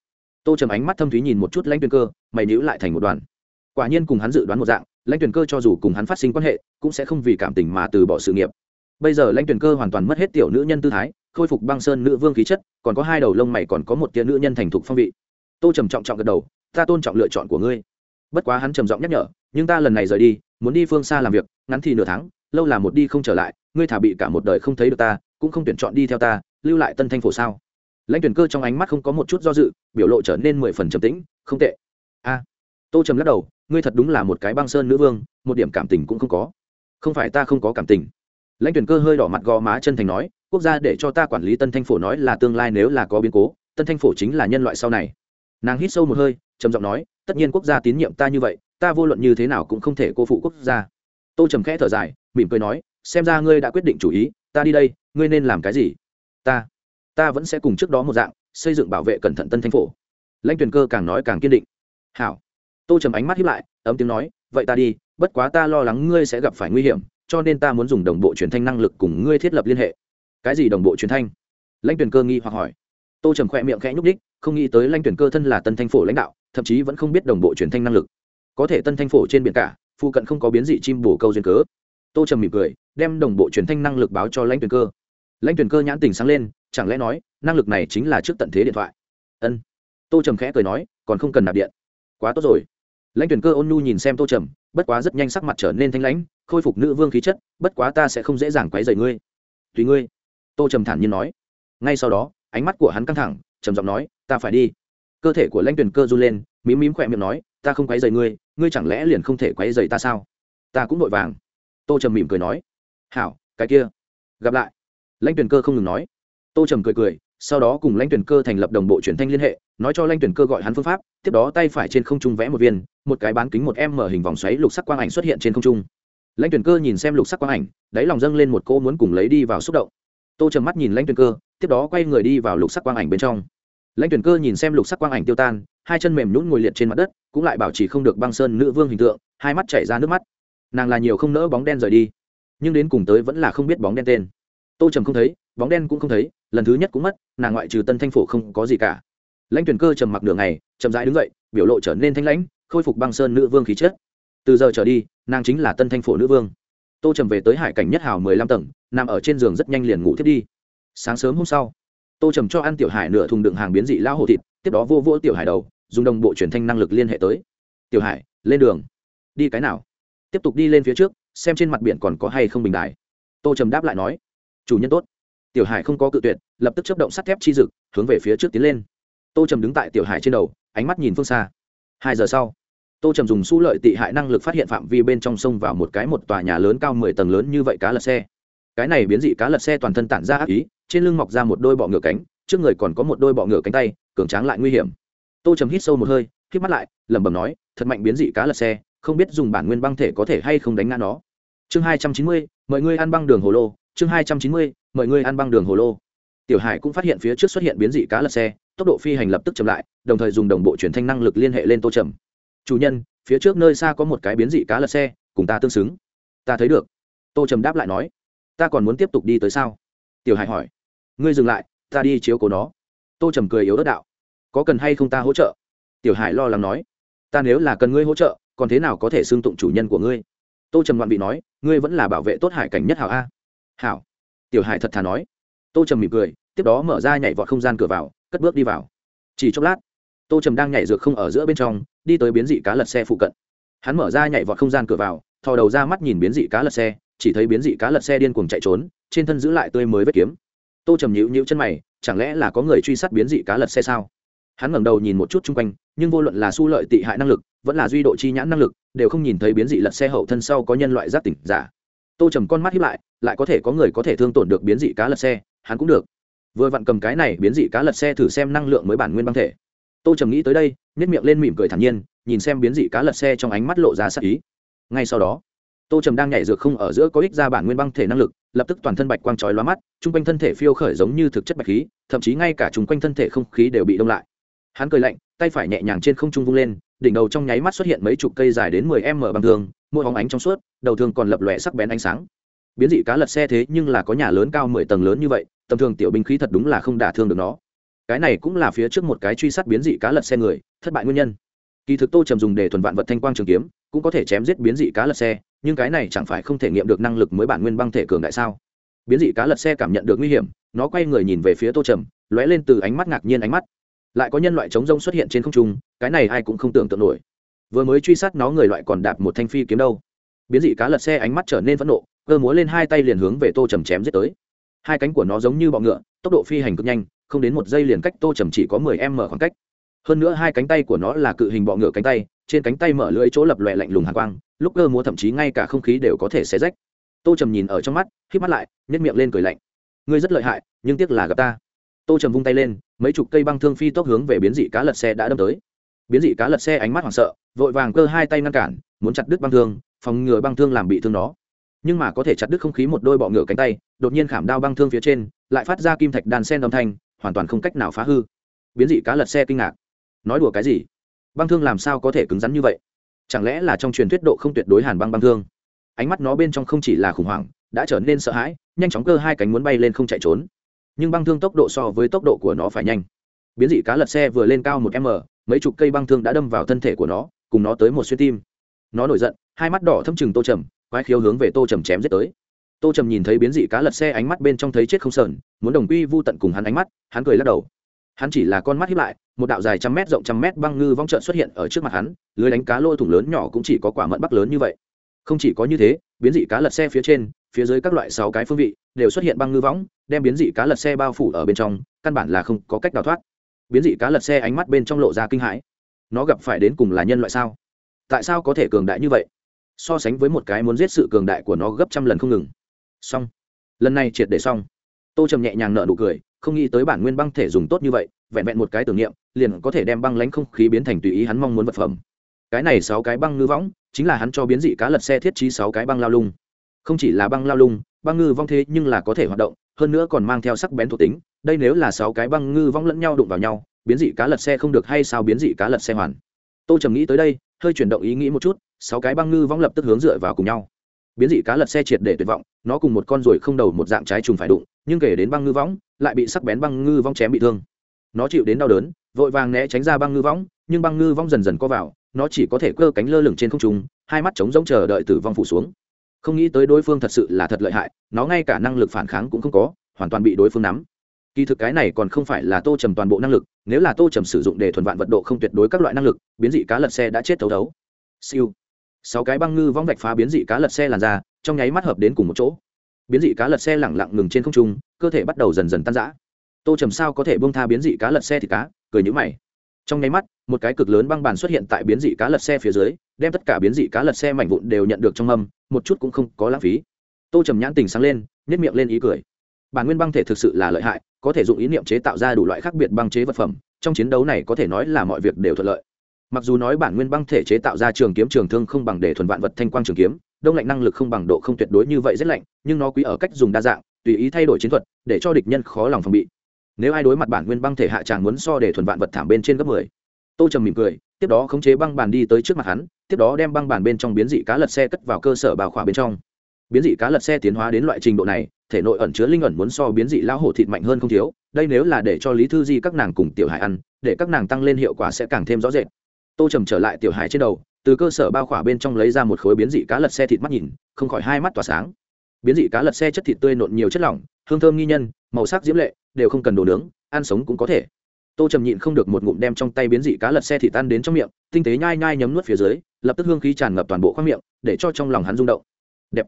Tô trầm ánh mắt thâm thúy nhìn một chút lãnh tuyền cơ, mày nhữ lại thành một đoàn. Quả nhiên cùng hắn dự đoán một dạng, lãnh tuyển cơ cho dù cùng hắn phát sinh quan hệ, cũng sẽ không vì cảm tình mà từ bỏ sự nghiệp. Bây giờ lãnh tuyển cơ hoàn toàn mất hết tiểu nữ nhân tư thái, khôi phục băng sơn nữ vương khí chất, còn có hai đầu lông mày còn có một tia nữ nhân thành thục phong vị tô trầm trọng trọng gật đầu, ta tôn trọng lựa chọn của ngươi. Bất quá hắn trầm giọng nhắc nhở, nhưng ta lần này rời đi, muốn đi phương xa làm việc, ngắn thì nửa tháng, lâu là một đi không trở lại, ngươi thả bị cả một đời không thấy được ta, cũng không tuyển chọn đi theo ta, lưu lại tân thanh phổ sao? Lãnh tuyển cơ trong ánh mắt không có một chút do dự, biểu lộ trở nên mười phần trầm tĩnh, không tệ. A. Tô trầm lắc đầu, ngươi thật đúng là một cái băng sơn nữ vương, một điểm cảm tình cũng không có. Không phải ta không có cảm tình. Lãnh tuyển cơ hơi đỏ mặt gò má chân thành nói, quốc gia để cho ta quản lý tân thanh phổ nói là tương lai nếu là có biến cố, tân thanh phổ chính là nhân loại sau này nàng hít sâu một hơi, trầm giọng nói, tất nhiên quốc gia tín nhiệm ta như vậy, ta vô luận như thế nào cũng không thể cô phụ quốc gia. Tô trầm khẽ thở dài, mỉm cười nói, xem ra ngươi đã quyết định chủ ý, ta đi đây, ngươi nên làm cái gì? Ta ta vẫn sẽ cùng trước đó một dạng, xây dựng bảo vệ cẩn thận tân thanh phổ. Lãnh tuyển cơ càng nói càng kiên định. Hảo. Tô trầm ánh mắt hiếp lại, ấm tiếng nói, vậy ta đi, bất quá ta lo lắng ngươi sẽ gặp phải nguy hiểm, cho nên ta muốn dùng đồng bộ truyền thanh năng lực cùng ngươi thiết lập liên hệ. Cái gì đồng bộ truyền thanh? Lãnh tuyển cơ nghi hoặc hỏi. Tô trầm khỏe miệng khẽ nhúc đích không nghĩ tới lãnh tuyển cơ thân là tân thanh phổ lãnh đạo, thậm chí vẫn không biết đồng bộ truyền thanh năng lực. Có thể tân thanh phổ trên biển cả phụ cận không có biến dị chim bổ câu duyên cớ. Tô trầm mỉm cười, đem đồng bộ truyền thanh năng lực báo cho lãnh tuyển cơ. Lãnh tuyển cơ nhãn tình sáng lên, chẳng lẽ nói, năng lực này chính là trước tận thế điện thoại? Ân. Tô trầm khẽ cười nói, còn không cần nạp điện. Quá tốt rồi. Lãnh tuyển cơ ôn nhu nhìn xem tô trầm, bất quá rất nhanh sắc mặt trở nên thanh lãnh, khôi phục nữ vương khí chất, bất quá ta sẽ không dễ dàng quấy rầy ngươi. Tùy ngươi. Tô trầm thản nhiên nói. Ngay sau đó, ánh mắt của hắn căng thẳng trầm giọng nói, ta phải đi. Cơ thể của lãnh tuyển cơ run lên, mím mím khỏe miệng nói, ta không quấy rầy ngươi ngươi chẳng lẽ liền không thể quấy rầy ta sao? Ta cũng vội vàng. Tô trầm mỉm cười nói, hảo, cái kia, gặp lại. Lãnh tuyển cơ không ngừng nói. Tô trầm cười cười, sau đó cùng lãnh tuyển cơ thành lập đồng bộ truyền thanh liên hệ, nói cho lãnh tuyển cơ gọi hắn phương pháp, tiếp đó tay phải trên không trung vẽ một viên, một cái bán kính một em mở hình vòng xoáy lục sắc quang ảnh xuất hiện trên không trung. Lãnh tuyển cơ nhìn xem lục sắc quang ảnh, đáy lòng dâng lên một cô muốn cùng lấy đi vào xúc động. Tô trầm mắt nhìn lãnh tuyển cơ, tiếp đó quay người đi vào lục sắc quang ảnh bên trong lãnh tuyển cơ nhìn xem lục sắc quang ảnh tiêu tan, hai chân mềm nhún ngồi liệt trên mặt đất, cũng lại bảo trì không được băng sơn nữ vương hình tượng, hai mắt chảy ra nước mắt. Nàng là nhiều không nỡ bóng đen rời đi, nhưng đến cùng tới vẫn là không biết bóng đen tên. Tô trầm không thấy, bóng đen cũng không thấy, lần thứ nhất cũng mất, nàng ngoại trừ tân thanh phổ không có gì cả. Lãnh tuyển cơ trầm mặc nửa ngày, chậm rãi đứng dậy, biểu lộ trở nên thanh lãnh, khôi phục băng sơn nữ vương khí chất. Từ giờ trở đi, nàng chính là tân thanh phổ nữ vương. Tô trầm về tới hải cảnh nhất hào mười lăm tầng, nằm ở trên giường rất nhanh liền ngủ thiết đi. Sáng sớm hôm sau tô trầm cho ăn tiểu hải nửa thùng đựng hàng biến dị lao hồ thịt, tiếp đó vô vô tiểu hải đầu, dùng đồng bộ truyền thanh năng lực liên hệ tới. Tiểu hải, lên đường. Đi cái nào? Tiếp tục đi lên phía trước, xem trên mặt biển còn có hay không bình đài. Tô trầm đáp lại nói. Chủ nhân tốt. Tiểu hải không có cự tuyệt, lập tức chấp động sắt thép chi dực, hướng về phía trước tiến lên. Tô trầm đứng tại tiểu hải trên đầu, ánh mắt nhìn phương xa. Hai giờ sau, tô trầm dùng su lợi tị hại năng lực phát hiện phạm vi bên trong sông vào một cái một tòa nhà lớn cao mười tầng lớn như vậy cá lật xe. Cái này biến dị cá lật xe toàn thân tản ra ác ý trên lưng mọc ra một đôi bọ ngựa cánh, trước người còn có một đôi bọ ngựa cánh tay, cường tráng lại nguy hiểm. Tô trầm hít sâu một hơi k mắt lại, lẩm bẩm nói, thật mạnh biến dị cá lật xe, không biết dùng bản nguyên băng thể có thể hay không đánh ngã nó. Chương hai trăm chín mươi, mọi người ăn băng đường hồ lô. Chương hai trăm chín mươi, mọi người ăn băng đường hồ lô. Tiểu hải cũng phát hiện phía trước xuất hiện biến dị cá lật xe, tốc độ phi hành lập tức chậm lại, đồng thời dùng đồng bộ truyền thanh năng lực liên hệ lên tô trầm. Chủ nhân, phía trước nơi xa có một cái biến dị cá lật xe, cùng ta tương xứng. Ta thấy được. Tô trầm đáp lại nói. Ta còn muốn tiếp tục đi tới sao? Tiểu hải hỏi ngươi dừng lại, ta đi chiếu cố nó. Tô trầm cười yếu đất đạo. Có cần hay không ta hỗ trợ? Tiểu hải lo lắng nói. Ta nếu là cần ngươi hỗ trợ, còn thế nào có thể xưng tụng chủ nhân của ngươi? Tô trầm ngoạn bị nói, ngươi vẫn là bảo vệ tốt hải cảnh nhất hảo a. Hảo. Tiểu hải thật thà nói. Tô trầm mỉm cười, tiếp đó mở ra nhảy vọt không gian cửa vào, cất bước đi vào. Chỉ chốc lát, tô trầm đang nhảy dược không ở giữa bên trong, đi tới biến dị cá lật xe phụ cận. Hắn mở ra nhảy vọt không gian cửa vào, thò đầu ra mắt nhìn biến dị cá lật xe, chỉ thấy biến dị cá lật xe điên cuồng chạy trốn, trên thân giữ lại tươi mới vết kiếm tô trầm nhịu nhịu chân mày, chẳng lẽ là có người truy sát biến dị cá lật xe sao? Hắn ngẩng đầu nhìn một chút chung quanh, nhưng vô luận là su lợi tị hại năng lực, vẫn là duy độ chi nhãn năng lực, đều không nhìn thấy biến dị lật xe hậu thân sau có nhân loại giác tỉnh giả. Tô trầm con mắt hiếp lại lại có thể có người có thể thương tổn được biến dị cá lật xe, hắn cũng được. Vừa vặn cầm cái này biến dị cá lật xe thử xem năng lượng mới bản nguyên băng thể. Tô trầm nghĩ tới đây nhét miệng lên mỉm cười thản nhiên, nhìn xem biến dị cá lật xe trong ánh mắt lộ ra sắc ý. Ngay sau đó tô trầm đang nhảy dược không ở giữa có ích ra bản nguyên băng thể năng lực, lập tức toàn thân bạch quang trói lóa mắt, chung quanh thân thể phiêu khởi giống như thực chất bạch khí, thậm chí ngay cả chung quanh thân thể không khí đều bị đông lại. Hắn cười lạnh, tay phải nhẹ nhàng trên không trung vung lên, đỉnh đầu trong nháy mắt xuất hiện mấy chục cây dài đến mười m bằng thường mỗi hóng ánh trong suốt, đầu thường còn lập lòe sắc bén ánh sáng. Biến dị cá lật xe thế nhưng là có nhà lớn cao mười tầng lớn như vậy, tầm thường tiểu binh khí thật đúng là không đả thương được nó. Cái này cũng là phía trước một cái truy sát biến dị cá lật xe người, thất bại nguyên nhân. Kỳ thực tô trầm dùng để thuần vạn vật thanh quang trường kiếm, cũng có thể chém giết biến dị cá lật xe nhưng cái này chẳng phải không thể nghiệm được năng lực mới bản nguyên băng thể cường đại sao? Biến dị cá lật xe cảm nhận được nguy hiểm, nó quay người nhìn về phía tô trầm, lóe lên từ ánh mắt ngạc nhiên ánh mắt. Lại có nhân loại chống rông xuất hiện trên không trung, cái này ai cũng không tưởng tượng nổi. Vừa mới truy sát nó người loại còn đạp một thanh phi kiếm đâu. Biến dị cá lật xe ánh mắt trở nên phẫn nộ, cơ múa lên hai tay liền hướng về tô trầm chém giết tới. Hai cánh của nó giống như bọ ngựa, tốc độ phi hành cực nhanh, không đến một giây liền cách tô trầm chỉ có mười m khoảng cách hơn nữa hai cánh tay của nó là cự hình bọ ngựa cánh tay, trên cánh tay mở lưỡi chỗ lập lòe lạnh lùng hàng quang, lúc cơ múa thậm chí ngay cả không khí đều có thể xé rách. Tô trầm nhìn ở trong mắt k mắt lại nhét miệng lên cười lạnh. Ngươi rất lợi hại, nhưng tiếc là gặp ta. Tô trầm vung tay lên, mấy chục cây băng thương phi tốc hướng về biến dị cá lật xe đã đâm tới. Biến dị cá lật xe ánh mắt hoảng sợ, vội vàng cơ hai tay ngăn cản, muốn chặt đứt băng thương, phòng ngừa băng thương làm bị thương nó. Nhưng mà có thể chặt đứt không khí một đôi bọ ngựa cánh tay, đột nhiên khảm đao băng thương phía trên, lại phát ra kim thạch đàn sen âm thanh, hoàn toàn không cách nào phá hư. Biến dị cá lật xe kinh ngạc nói đùa cái gì? Băng thương làm sao có thể cứng rắn như vậy? Chẳng lẽ là trong truyền thuyết độ không tuyệt đối hàn băng băng thương? Ánh mắt nó bên trong không chỉ là khủng hoảng, đã trở nên sợ hãi, nhanh chóng cơ hai cánh muốn bay lên không chạy trốn. Nhưng băng thương tốc độ so với tốc độ của nó phải nhanh. Biến dị cá lật xe vừa lên cao một m, mấy chục cây băng thương đã đâm vào thân thể của nó, cùng nó tới một xuyên tim. Nó nổi giận, hai mắt đỏ thâm chừng tô trầm, quái khiếu hướng về tô trầm chém giết tới. Tô trầm nhìn thấy biến dị cá lật xe ánh mắt bên trong thấy chết không sờn, muốn đồng quy vô tận cùng hắn ánh mắt, hắn cười lắc đầu hắn chỉ là con mắt hiếp lại, một đạo dài trăm mét rộng trăm mét băng ngư vong trợn xuất hiện ở trước mặt hắn, lưới đánh cá lôi thủng lớn nhỏ cũng chỉ có quả mận bắc lớn như vậy. Không chỉ có như thế, biến dị cá lật xe phía trên, phía dưới các loại sáu cái phương vị đều xuất hiện băng ngư võng, đem biến dị cá lật xe bao phủ ở bên trong, căn bản là không có cách đào thoát. Biến dị cá lật xe ánh mắt bên trong lộ ra kinh hãi. Nó gặp phải đến cùng là nhân loại sao? Tại sao có thể cường đại như vậy? So sánh với một cái muốn giết sự cường đại của nó gấp trăm lần không ngừng. Xong. Lần này triệt để xong. Tô trầm nhẹ nhàng nợ nụ cười không nghĩ tới bản nguyên băng thể dùng tốt như vậy, vẹn vẹn một cái tưởng niệm, liền có thể đem băng lánh không khí biến thành tùy ý hắn mong muốn vật phẩm. Cái này sáu cái băng ngư võng, chính là hắn cho biến dị cá lật xe thiết trí sáu cái băng lao lung. Không chỉ là băng lao lung, băng ngư vong thế nhưng là có thể hoạt động, hơn nữa còn mang theo sắc bén thuộc tính, đây nếu là sáu cái băng ngư vong lẫn nhau đụng vào nhau, biến dị cá lật xe không được hay sao biến dị cá lật xe hoàn. Tô trầm nghĩ tới đây, hơi chuyển động ý nghĩ một chút, sáu cái băng ngư vong lập tức hướng dựa vào cùng nhau. Biến dị cá lật xe triệt để tuyệt vọng, nó cùng một con ruồi không đầu một dạng trái trùng phải đụng nhưng kể đến băng ngư võng, lại bị sắc bén băng ngư vong chém bị thương. Nó chịu đến đau đớn, vội vàng né tránh ra băng ngư võng, nhưng băng ngư vong dần dần co vào, nó chỉ có thể cơ cánh lơ lửng trên không trung, hai mắt trống rỗng chờ đợi tử vong phủ xuống. Không nghĩ tới đối phương thật sự là thật lợi hại, nó ngay cả năng lực phản kháng cũng không có, hoàn toàn bị đối phương nắm. Kỳ thực cái này còn không phải là tô trầm toàn bộ năng lực, nếu là tô trầm sử dụng để thuần vạn vật độ không tuyệt đối các loại năng lực, biến dị cá lật xe đã chết thấu thấu siêu. Sáu cái băng ngư vong vạch phá biến dị cá lật xe làn ra, trong nháy mắt hợp đến cùng một chỗ biến dị cá lật xe lẳng lặng ngừng trên không trung, cơ thể bắt đầu dần dần tan rã. Tô trầm sao có thể bông tha biến dị cá lật xe thì cá, cười nhữ mày. Trong nháy mắt, một cái cực lớn băng bàn xuất hiện tại biến dị cá lật xe phía dưới, đem tất cả biến dị cá lật xe mảnh vụn đều nhận được trong âm, một chút cũng không có lãng phí. Tô trầm nhãn tình sáng lên nhét miệng lên ý cười. Bản nguyên băng thể thực sự là lợi hại, có thể dùng ý niệm chế tạo ra đủ loại khác biệt băng chế vật phẩm, trong chiến đấu này có thể nói là mọi việc đều thuận lợi. Mặc dù nói bản nguyên băng thể chế tạo ra trường kiếm trường thương không bằng để thuần vạn vật thanh quang trường kiếm đông lạnh năng lực không bằng độ không tuyệt đối như vậy rất lạnh, nhưng nó quý ở cách dùng đa dạng, tùy ý thay đổi chiến thuật, để cho địch nhân khó lòng phòng bị. Nếu ai đối mặt bản nguyên băng thể hạ tràng muốn so để thuần vạn vật thảm bên trên gấp mười. Tô trầm mỉm cười, tiếp đó khống chế băng bàn đi tới trước mặt hắn, tiếp đó đem băng bàn bên trong biến dị cá lật xe cất vào cơ sở bào khỏa bên trong. Biến dị cá lật xe tiến hóa đến loại trình độ này, thể nội ẩn chứa linh ẩn muốn so biến dị lão hổ thịt mạnh hơn không thiếu, đây nếu là để cho lý thư di các nàng cùng tiểu hải ăn, để các nàng tăng lên hiệu quả sẽ càng thêm rõ rệt. Tô trầm trở lại tiểu hải trên đầu từ cơ sở bao khỏa bên trong lấy ra một khối biến dị cá lật xe thịt mắt nhìn, không khỏi hai mắt tỏa sáng. Biến dị cá lật xe chất thịt tươi nộn nhiều chất lỏng, hương thơm nghi nhân, màu sắc diễm lệ, đều không cần đồ nướng, ăn sống cũng có thể. Tô trầm nhịn không được một ngụm đem trong tay biến dị cá lật xe thịt tan đến trong miệng, tinh tế nhai nhai nhấm nuốt phía dưới, lập tức hương khí tràn ngập toàn bộ khoang miệng, để cho trong lòng hắn rung động. Đẹp.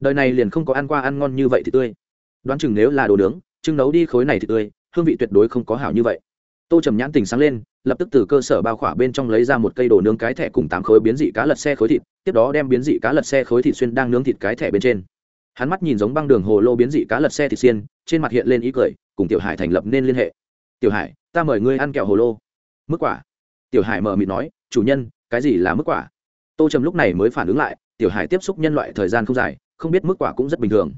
Đời này liền không có ăn qua ăn ngon như vậy thì tươi. Đoán chừng nếu là đồ nướng, chưng nấu đi khối này thì tươi, hương vị tuyệt đối không có hảo như vậy tô trầm nhãn tình sáng lên, lập tức từ cơ sở bao khỏa bên trong lấy ra một cây đồ nướng cái thẻ cùng tám khối biến dị cá lật xe khối thịt, tiếp đó đem biến dị cá lật xe khối thịt xuyên đang nướng thịt cái thẻ bên trên. Hắn mắt nhìn giống băng đường hồ lô biến dị cá lật xe thịt xiên, trên mặt hiện lên ý cười, cùng tiểu hải thành lập nên liên hệ. Tiểu hải, ta mời ngươi ăn kẹo hồ lô. Mức quả. Tiểu hải mờ mịt nói, chủ nhân, cái gì là mức quả? Tô trầm lúc này mới phản ứng lại, tiểu hải tiếp xúc nhân loại thời gian không dài, không biết mức quả cũng rất bình thường.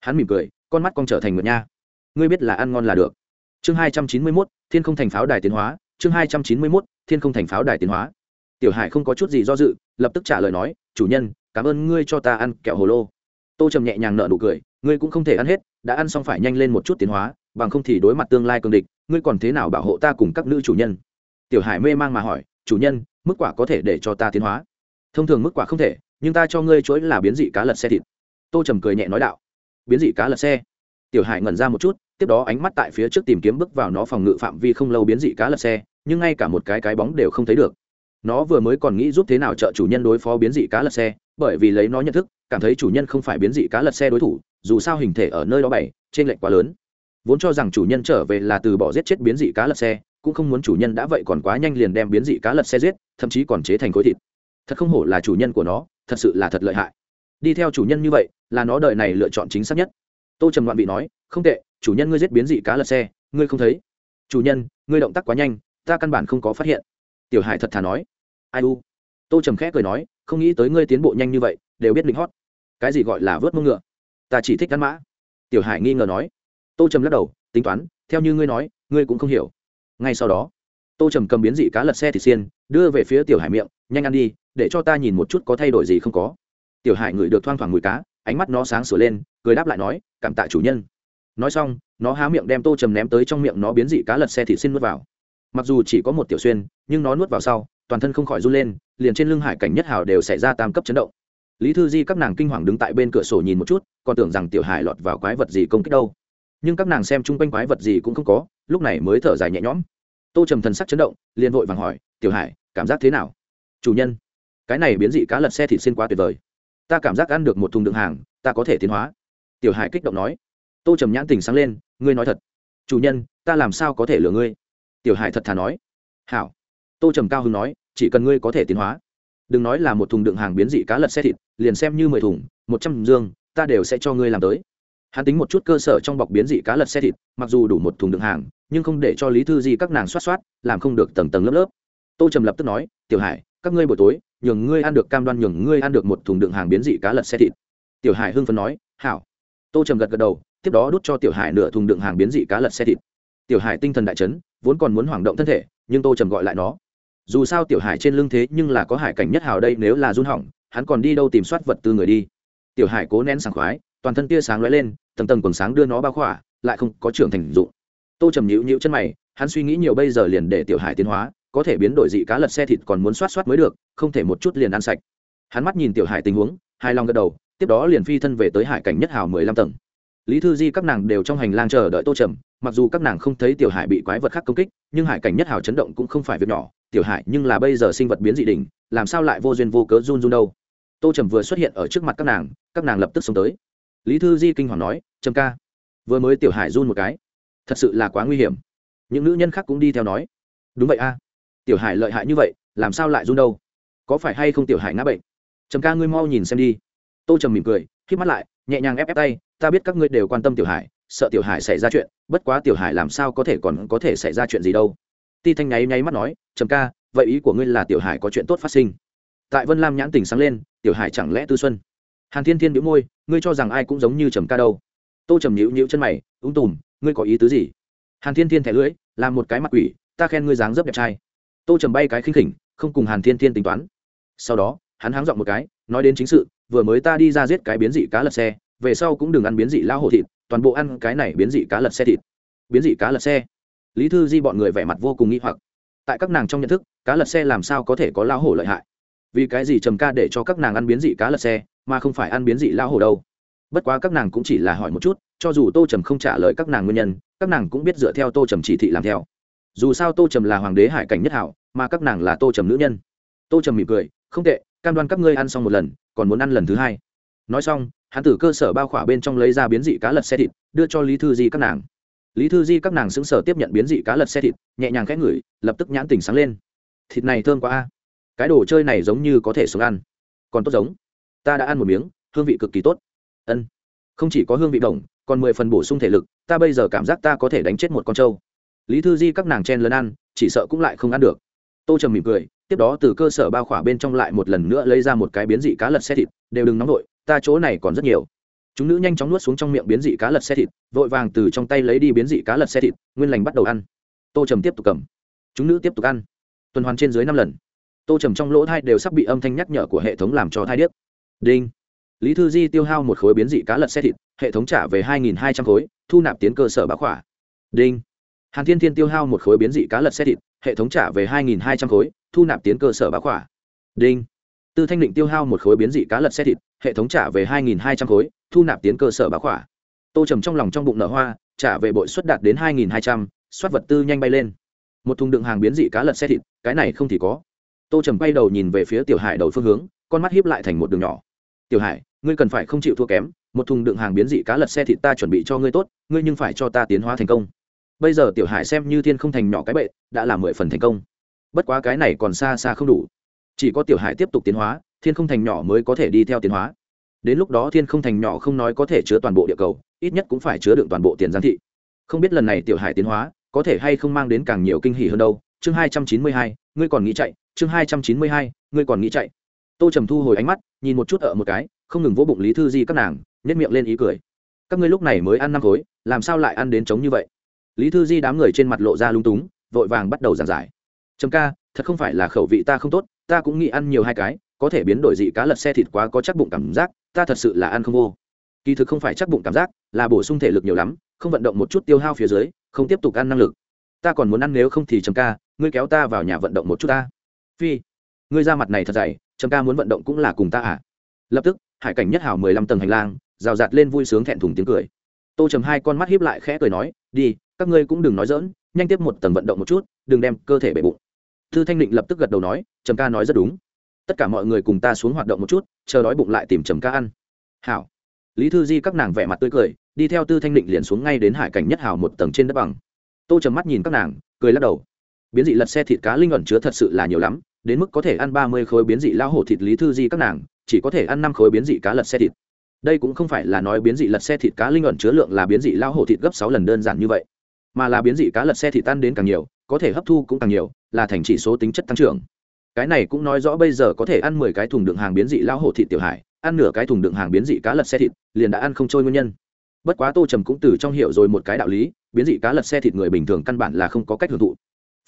Hắn mỉm cười, con mắt con trở thành ngựa nha. Ngươi biết là ăn ngon là được chương hai trăm chín mươi mốt, thiên không thành pháo đài tiến hóa. Chương hai trăm chín mươi mốt, thiên không thành pháo đài tiến hóa. Tiểu hải không có chút gì do dự, lập tức trả lời nói, chủ nhân, cảm ơn ngươi cho ta ăn kẹo hồ lô. Tô trầm nhẹ nhàng nợ nụ cười, ngươi cũng không thể ăn hết, đã ăn xong phải nhanh lên một chút tiến hóa, bằng không thì đối mặt tương lai cường địch, ngươi còn thế nào bảo hộ ta cùng các nữ chủ nhân? Tiểu hải mê mang mà hỏi, chủ nhân, mức quả có thể để cho ta tiến hóa? Thông thường mức quả không thể, nhưng ta cho ngươi chuỗi là biến dị cá lật xe thịt. Tô trầm cười nhẹ nói đạo. Biến dị cá lật xe? Tiểu hải ngẩn ra một chút, tiếp đó ánh mắt tại phía trước tìm kiếm bước vào nó phòng ngự phạm vi không lâu biến dị cá lật xe, nhưng ngay cả một cái cái bóng đều không thấy được. Nó vừa mới còn nghĩ giúp thế nào trợ chủ nhân đối phó biến dị cá lật xe, bởi vì lấy nó nhận thức, cảm thấy chủ nhân không phải biến dị cá lật xe đối thủ, dù sao hình thể ở nơi đó bảy trên lệnh quá lớn. Vốn cho rằng chủ nhân trở về là từ bỏ giết chết biến dị cá lật xe, cũng không muốn chủ nhân đã vậy còn quá nhanh liền đem biến dị cá lật xe giết, thậm chí còn chế thành khối thịt. Thật không hổ là chủ nhân của nó, thật sự là thật lợi hại. Đi theo chủ nhân như vậy, là nó đợi này lựa chọn chính xác nhất tô trầm loạn bị nói, không tệ, chủ nhân ngươi giết biến dị cá lật xe, ngươi không thấy. Chủ nhân, ngươi động tác quá nhanh, ta căn bản không có phát hiện. Tiểu hải thật thà nói. Ai u? Tô trầm khẽ cười nói, không nghĩ tới ngươi tiến bộ nhanh như vậy, đều biết lính hót cái gì gọi là vớt mông ngựa? Ta chỉ thích gắn mã. Tiểu hải nghi ngờ nói. Tô trầm lắc đầu, tính toán, theo như ngươi nói, ngươi cũng không hiểu. Ngay sau đó, tô trầm cầm biến dị cá lật xe thịt xiên, đưa về phía tiểu hải miệng, nhanh ăn đi, để cho ta nhìn một chút có thay đổi gì không có. Tiểu hải ngửi được thoang thoảng mùi cá ánh mắt nó sáng sửa lên, cười đáp lại nói, cảm tạ chủ nhân. Nói xong, nó há miệng đem tô trầm ném tới trong miệng nó biến dị cá lật xe thịt xin nuốt vào. Mặc dù chỉ có một tiểu xuyên, nhưng nó nuốt vào sau, toàn thân không khỏi run lên, liền trên lưng hải cảnh nhất hào đều xảy ra tam cấp chấn động. Lý thư di các nàng kinh hoàng đứng tại bên cửa sổ nhìn một chút, còn tưởng rằng tiểu hải lọt vào quái vật gì công kích đâu. Nhưng các nàng xem chung quanh quái vật gì cũng không có, lúc này mới thở dài nhẹ nhõm. Tô trầm thần sắc chấn động, liền vội vàng hỏi, tiểu hải, cảm giác thế nào? Chủ nhân, cái này biến dị cá lật xe thịt xin quá tuyệt vời ta cảm giác ăn được một thùng đựng hàng, ta có thể tiến hóa. Tiểu hải kích động nói. Tô trầm nhãn tình sáng lên, ngươi nói thật. Chủ nhân, ta làm sao có thể lừa ngươi? Tiểu hải thật thà nói. Hảo. Tô trầm cao hưng nói, chỉ cần ngươi có thể tiến hóa. Đừng nói là một thùng đựng hàng biến dị cá lật xe thịt, liền xem như mười thùng, một trăm dương, ta đều sẽ cho ngươi làm tới. Hắn tính một chút cơ sở trong bọc biến dị cá lật xe thịt, mặc dù đủ một thùng đựng hàng, nhưng không để cho lý thư di các nàng xoát xoát, làm không được tầng tầng lớp lớp. Tô trầm lập tức nói, tiểu hải các ngươi buổi tối, nhường ngươi ăn được cam đoan, nhường ngươi ăn được một thùng đựng hàng biến dị cá lật xe thịt. Tiểu hải hưng phấn nói, hảo. Tô trầm gật gật đầu, tiếp đó đút cho tiểu hải nửa thùng đựng hàng biến dị cá lật xe thịt. Tiểu hải tinh thần đại chấn, vốn còn muốn hoảng động thân thể, nhưng tô trầm gọi lại nó. Dù sao tiểu hải trên lưng thế nhưng là có hải cảnh nhất hào đây, nếu là run hỏng, hắn còn đi đâu tìm soát vật tư người đi. Tiểu hải cố nén sảng khoái, toàn thân tia sáng lóe lên, tầng tầng quần sáng đưa nó bao khỏa, lại không có trưởng thành dụng. Tô trầm nhịu nhịu chân mày, hắn suy nghĩ nhiều bây giờ liền để tiểu hải tiến hóa có thể biến đổi dị cá lật xe thịt còn muốn soát soát mới được, không thể một chút liền ăn sạch. Hắn mắt nhìn tiểu hải tình huống hai lòng gật đầu, tiếp đó liền phi thân về tới hải cảnh nhất hào mười lăm tầng. Lý thư di các nàng đều trong hành lang chờ đợi tô trầm, mặc dù các nàng không thấy tiểu hải bị quái vật khác công kích, nhưng hải cảnh nhất hào chấn động cũng không phải việc nhỏ, tiểu hải nhưng là bây giờ sinh vật biến dị đình làm sao lại vô duyên vô cớ run run đâu. Tô trầm vừa xuất hiện ở trước mặt các nàng các nàng lập tức xông tới. Lý thư di kinh hoàng nói, trầm ca, vừa mới tiểu hải run một cái, thật sự là quá nguy hiểm. Những nữ nhân khác cũng đi theo nói, đúng vậy a tiểu hải lợi hại như vậy, làm sao lại run đâu? Có phải hay không tiểu hải ngã bệnh? Trầm ca ngươi mau nhìn xem đi. Tô trầm mỉm cười khi mắt lại, nhẹ nhàng ép ép tay, ta biết các ngươi đều quan tâm tiểu hải, sợ tiểu hải xảy ra chuyện, bất quá tiểu hải làm sao có thể còn có thể xảy ra chuyện gì đâu. Ti thanh nháy nháy mắt nói, trầm ca, vậy ý của ngươi là tiểu hải có chuyện tốt phát sinh? Tại vân lam nhãn tình sáng lên, tiểu hải chẳng lẽ tư xuân? Hàn thiên thiên biếu môi, ngươi cho rằng ai cũng giống như trầm ca đâu. Tô trầm nhịu nhịu chân mày ung tùm, ngươi có ý tứ gì? Hàn thiên thiên thẻ lưỡi làm một cái mặt quỷ, ta khen ngươi dáng dấp đẹp trai tô trầm bay cái khinh khỉnh, không cùng hàn thiên thiên tính toán. Sau đó, hắn háng dọn một cái, nói đến chính sự, vừa mới ta đi ra giết cái biến dị cá lật xe, về sau cũng đừng ăn biến dị lao hổ thịt, toàn bộ ăn cái này biến dị cá lật xe thịt. Biến dị cá lật xe. Lý thư di bọn người vẻ mặt vô cùng nghi hoặc. Tại các nàng trong nhận thức, cá lật xe làm sao có thể có lao hổ lợi hại? Vì cái gì trầm ca để cho các nàng ăn biến dị cá lật xe, mà không phải ăn biến dị lao hổ đâu? Bất quá các nàng cũng chỉ là hỏi một chút, cho dù tô trầm không trả lời các nàng nguyên nhân, các nàng cũng biết dựa theo tô trầm chỉ thị làm theo dù sao tô trầm là hoàng đế hải cảnh nhất hảo, mà các nàng là tô trầm nữ nhân. Tô trầm mỉm cười, không tệ, cam đoan các ngươi ăn xong một lần, còn muốn ăn lần thứ hai. Nói xong, hắn từ cơ sở bao khỏa bên trong lấy ra biến dị cá lật xe thịt, đưa cho lý thư di các nàng. Lý thư di các nàng xứng sở tiếp nhận biến dị cá lật xe thịt, nhẹ nhàng khẽ ngửi, lập tức nhãn tình sáng lên. Thịt này thơm quá a. Cái đồ chơi này giống như có thể sống ăn. Còn tốt giống. Ta đã ăn một miếng, hương vị cực kỳ tốt. Ân. Không chỉ có hương vị đồng còn mười phần bổ sung thể lực, ta bây giờ cảm giác ta có thể đánh chết một con trâu lý thư di các nàng chen lớn ăn, chỉ sợ cũng lại không ăn được. Tô trầm mỉm cười, tiếp đó từ cơ sở bao khỏa bên trong lại một lần nữa lấy ra một cái biến dị cá lật xe thịt, đều đừng nóng vội, ta chỗ này còn rất nhiều. Chúng nữ nhanh chóng nuốt xuống trong miệng biến dị cá lật xe thịt, vội vàng từ trong tay lấy đi biến dị cá lật xe thịt, nguyên lành bắt đầu ăn. Tô trầm tiếp tục cầm. Chúng nữ tiếp tục ăn. Tuần hoàn trên dưới năm lần. Tô trầm trong lỗ thai đều sắp bị âm thanh nhắc nhở của hệ thống làm cho thai điếc. Đinh. Lý thư di tiêu hao một khối biến dị cá lật xe thịt, hệ thống trả về hai nghìn hai trăm khối, thu nạp tiến cơ sở bá khỏa. Đinh hàn thiên thiên tiêu hao một khối biến dị cá lật xe thịt, hệ thống trả về hai nghìn hai trăm khối, thu nạp tiến cơ sở bá khỏa. Đinh. Tư thanh định tiêu hao một khối biến dị cá lật xe thịt, hệ thống trả về hai nghìn hai trăm khối, thu nạp tiến cơ sở bá khỏa. Tô trầm trong lòng trong bụng nở hoa, trả về bội suất đạt đến hai nghìn hai trăm, soát vật tư nhanh bay lên. Một thùng đựng hàng biến dị cá lật xe thịt, cái này không thì có. Tô trầm bay đầu nhìn về phía tiểu hải đầu phương hướng, con mắt hiếp lại thành một đường nhỏ. Tiểu hải, ngươi cần phải không chịu thua kém, một thùng đựng hàng biến dị cá lật xe thịt ta chuẩn bị cho ngươi tốt, ngươi nhưng phải cho ta tiến hóa thành công bây giờ tiểu hải xem như thiên không thành nhỏ cái bệ, đã là mười phần thành công. Bất quá cái này còn xa xa không đủ. Chỉ có tiểu hải tiếp tục tiến hóa, thiên không thành nhỏ mới có thể đi theo tiến hóa. Đến lúc đó thiên không thành nhỏ không nói có thể chứa toàn bộ địa cầu, ít nhất cũng phải chứa đựng toàn bộ tiền giang thị. Không biết lần này tiểu hải tiến hóa, có thể hay không mang đến càng nhiều kinh hỉ hơn đâu. Chương hai trăm chín mươi hai, ngươi còn nghĩ chạy. Chương hai trăm chín mươi hai, ngươi còn nghĩ chạy. Tô trầm thu hồi ánh mắt, nhìn một chút ở một cái, không ngừng vỗ bụng lý thư di các nàng nhét miệng lên ý cười. Các ngươi lúc này mới ăn năm khối, làm sao lại ăn đến trống như vậy? Lý thư di đám người trên mặt lộ ra lung túng, vội vàng bắt đầu giảng giải. Trầm ca, thật không phải là khẩu vị ta không tốt, ta cũng nghĩ ăn nhiều hai cái, có thể biến đổi dị cá lật xe thịt quá có chắc bụng cảm giác, ta thật sự là ăn không vô. Kỳ thực không phải chắc bụng cảm giác, là bổ sung thể lực nhiều lắm, không vận động một chút tiêu hao phía dưới, không tiếp tục ăn năng lực. Ta còn muốn ăn nếu không thì trầm ca, ngươi kéo ta vào nhà vận động một chút ta. Phi, ngươi ra mặt này thật dày, trầm ca muốn vận động cũng là cùng ta à? Lập tức, hải cảnh nhất hào mười lăm tầng hành lang, rào rạt lên vui sướng thẹn thùng tiếng cười. Tô trầm hai con mắt hiếp lại khẽ cười nói, đi các ngươi cũng đừng nói dỡn, nhanh tiếp một tầng vận động một chút, đừng đem cơ thể bể bụng. Thư thanh định lập tức gật đầu nói, trầm ca nói rất đúng. Tất cả mọi người cùng ta xuống hoạt động một chút, chờ đói bụng lại tìm trầm ca ăn. Hảo. Lý thư di các nàng vẻ mặt tươi cười, đi theo tư thanh định liền xuống ngay đến hải cảnh nhất Hảo một tầng trên đất bằng. Tô trầm mắt nhìn các nàng, cười lắc đầu. Biến dị lật xe thịt cá linh ẩn chứa thật sự là nhiều lắm, đến mức có thể ăn ba mươi khối biến dị lao hổ thịt lý thư di các nàng, chỉ có thể ăn năm khối biến dị cá lật xe thịt. Đây cũng không phải là nói biến dị lật xe thịt cá linh ẩn chứa lượng là biến dị lao hổ thịt gấp sáu lần đơn giản như vậy mà là biến dị cá lật xe thịt tan đến càng nhiều, có thể hấp thu cũng càng nhiều, là thành chỉ số tính chất tăng trưởng. Cái này cũng nói rõ bây giờ có thể ăn mười cái thùng đựng hàng biến dị lao hổ thịt tiểu hải, ăn nửa cái thùng đựng hàng biến dị cá lật xe thịt, liền đã ăn không trôi nguyên nhân. Bất quá tô trầm cũng từ trong hiểu rồi một cái đạo lý, biến dị cá lật xe thịt người bình thường căn bản là không có cách hưởng thụ.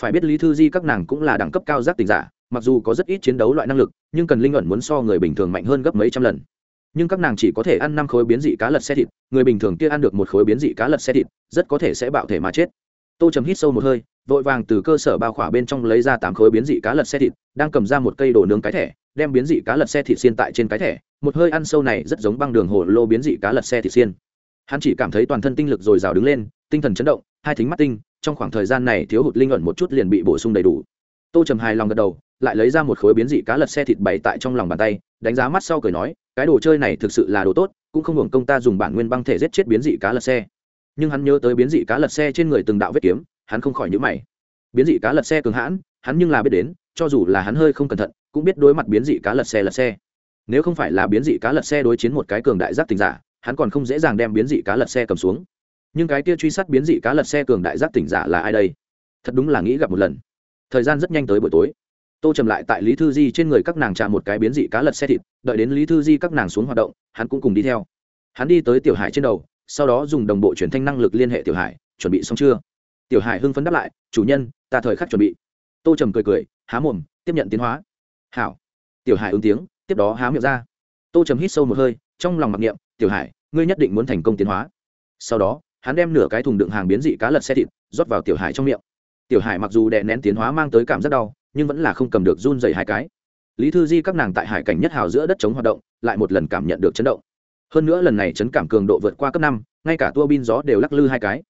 Phải biết lý thư di các nàng cũng là đẳng cấp cao giác tình giả, mặc dù có rất ít chiến đấu loại năng lực, nhưng cần linh ẩn muốn so người bình thường mạnh hơn gấp mấy trăm lần nhưng các nàng chỉ có thể ăn năm khối biến dị cá lật xe thịt, người bình thường kia ăn được một khối biến dị cá lật xe thịt, rất có thể sẽ bạo thể mà chết. Tô chấm hít sâu một hơi, vội vàng từ cơ sở bao khỏa bên trong lấy ra tám khối biến dị cá lật xe thịt, đang cầm ra một cây đồ nướng cái thẻ, đem biến dị cá lật xe thịt xiên tại trên cái thẻ, một hơi ăn sâu này rất giống băng đường hồ lô biến dị cá lật xe thịt xiên. Hắn chỉ cảm thấy toàn thân tinh lực dồi dào đứng lên, tinh thần chấn động, hai thính mắt tinh, trong khoảng thời gian này thiếu hụt linh ẩn một chút liền bị bổ sung đầy đủ. Tô trầm hài lòng gật đầu, lại lấy ra một khối biến dị cá lật xe thịt bày tại trong lòng bàn tay, đánh giá mắt sau cười nói cái đồ chơi này thực sự là đồ tốt, cũng không hưởng công ta dùng bản nguyên băng thể giết chết biến dị cá lật xe. Nhưng hắn nhớ tới biến dị cá lật xe trên người từng đạo vết kiếm, hắn không khỏi nhữ mày. Biến dị cá lật xe cường hãn, hắn nhưng là biết đến, cho dù là hắn hơi không cẩn thận, cũng biết đối mặt biến dị cá lật xe lật xe. Nếu không phải là biến dị cá lật xe đối chiến một cái cường đại giác tình giả, hắn còn không dễ dàng đem biến dị cá lật xe cầm xuống. Nhưng cái kia truy sát biến dị cá lật xe cường đại giác tỉnh giả là ai đây? Thật đúng là nghĩ gặp một lần. Thời gian rất nhanh tới buổi tối tô trầm lại tại lý thư di trên người các nàng trả một cái biến dị cá lật xe thịt, đợi đến lý thư di các nàng xuống hoạt động, hắn cũng cùng đi theo. Hắn đi tới tiểu hải trên đầu, sau đó dùng đồng bộ truyền thanh năng lực liên hệ tiểu hải, chuẩn bị xong chưa? Tiểu hải hưng phấn đáp lại, chủ nhân, ta thời khắc chuẩn bị. Tô trầm cười cười, há mồm, tiếp nhận tiến hóa. Hảo. Tiểu hải ứng tiếng, tiếp đó há miệng ra. Tô trầm hít sâu một hơi, trong lòng mặc niệm, tiểu hải, ngươi nhất định muốn thành công tiến hóa. Sau đó, hắn đem nửa cái thùng đựng hàng biến dị cá lật xe thịt, rót vào tiểu hải trong miệng. Tiểu hải mặc dù đè nén tiến hóa mang tới cảm rất đau nhưng vẫn là không cầm được run dày hai cái. Lý thư di các nàng tại hải cảnh nhất hào giữa đất chống hoạt động, lại một lần cảm nhận được chấn động. Hơn nữa lần này chấn cảm cường độ vượt qua cấp năm, ngay cả tua bin gió đều lắc lư hai cái.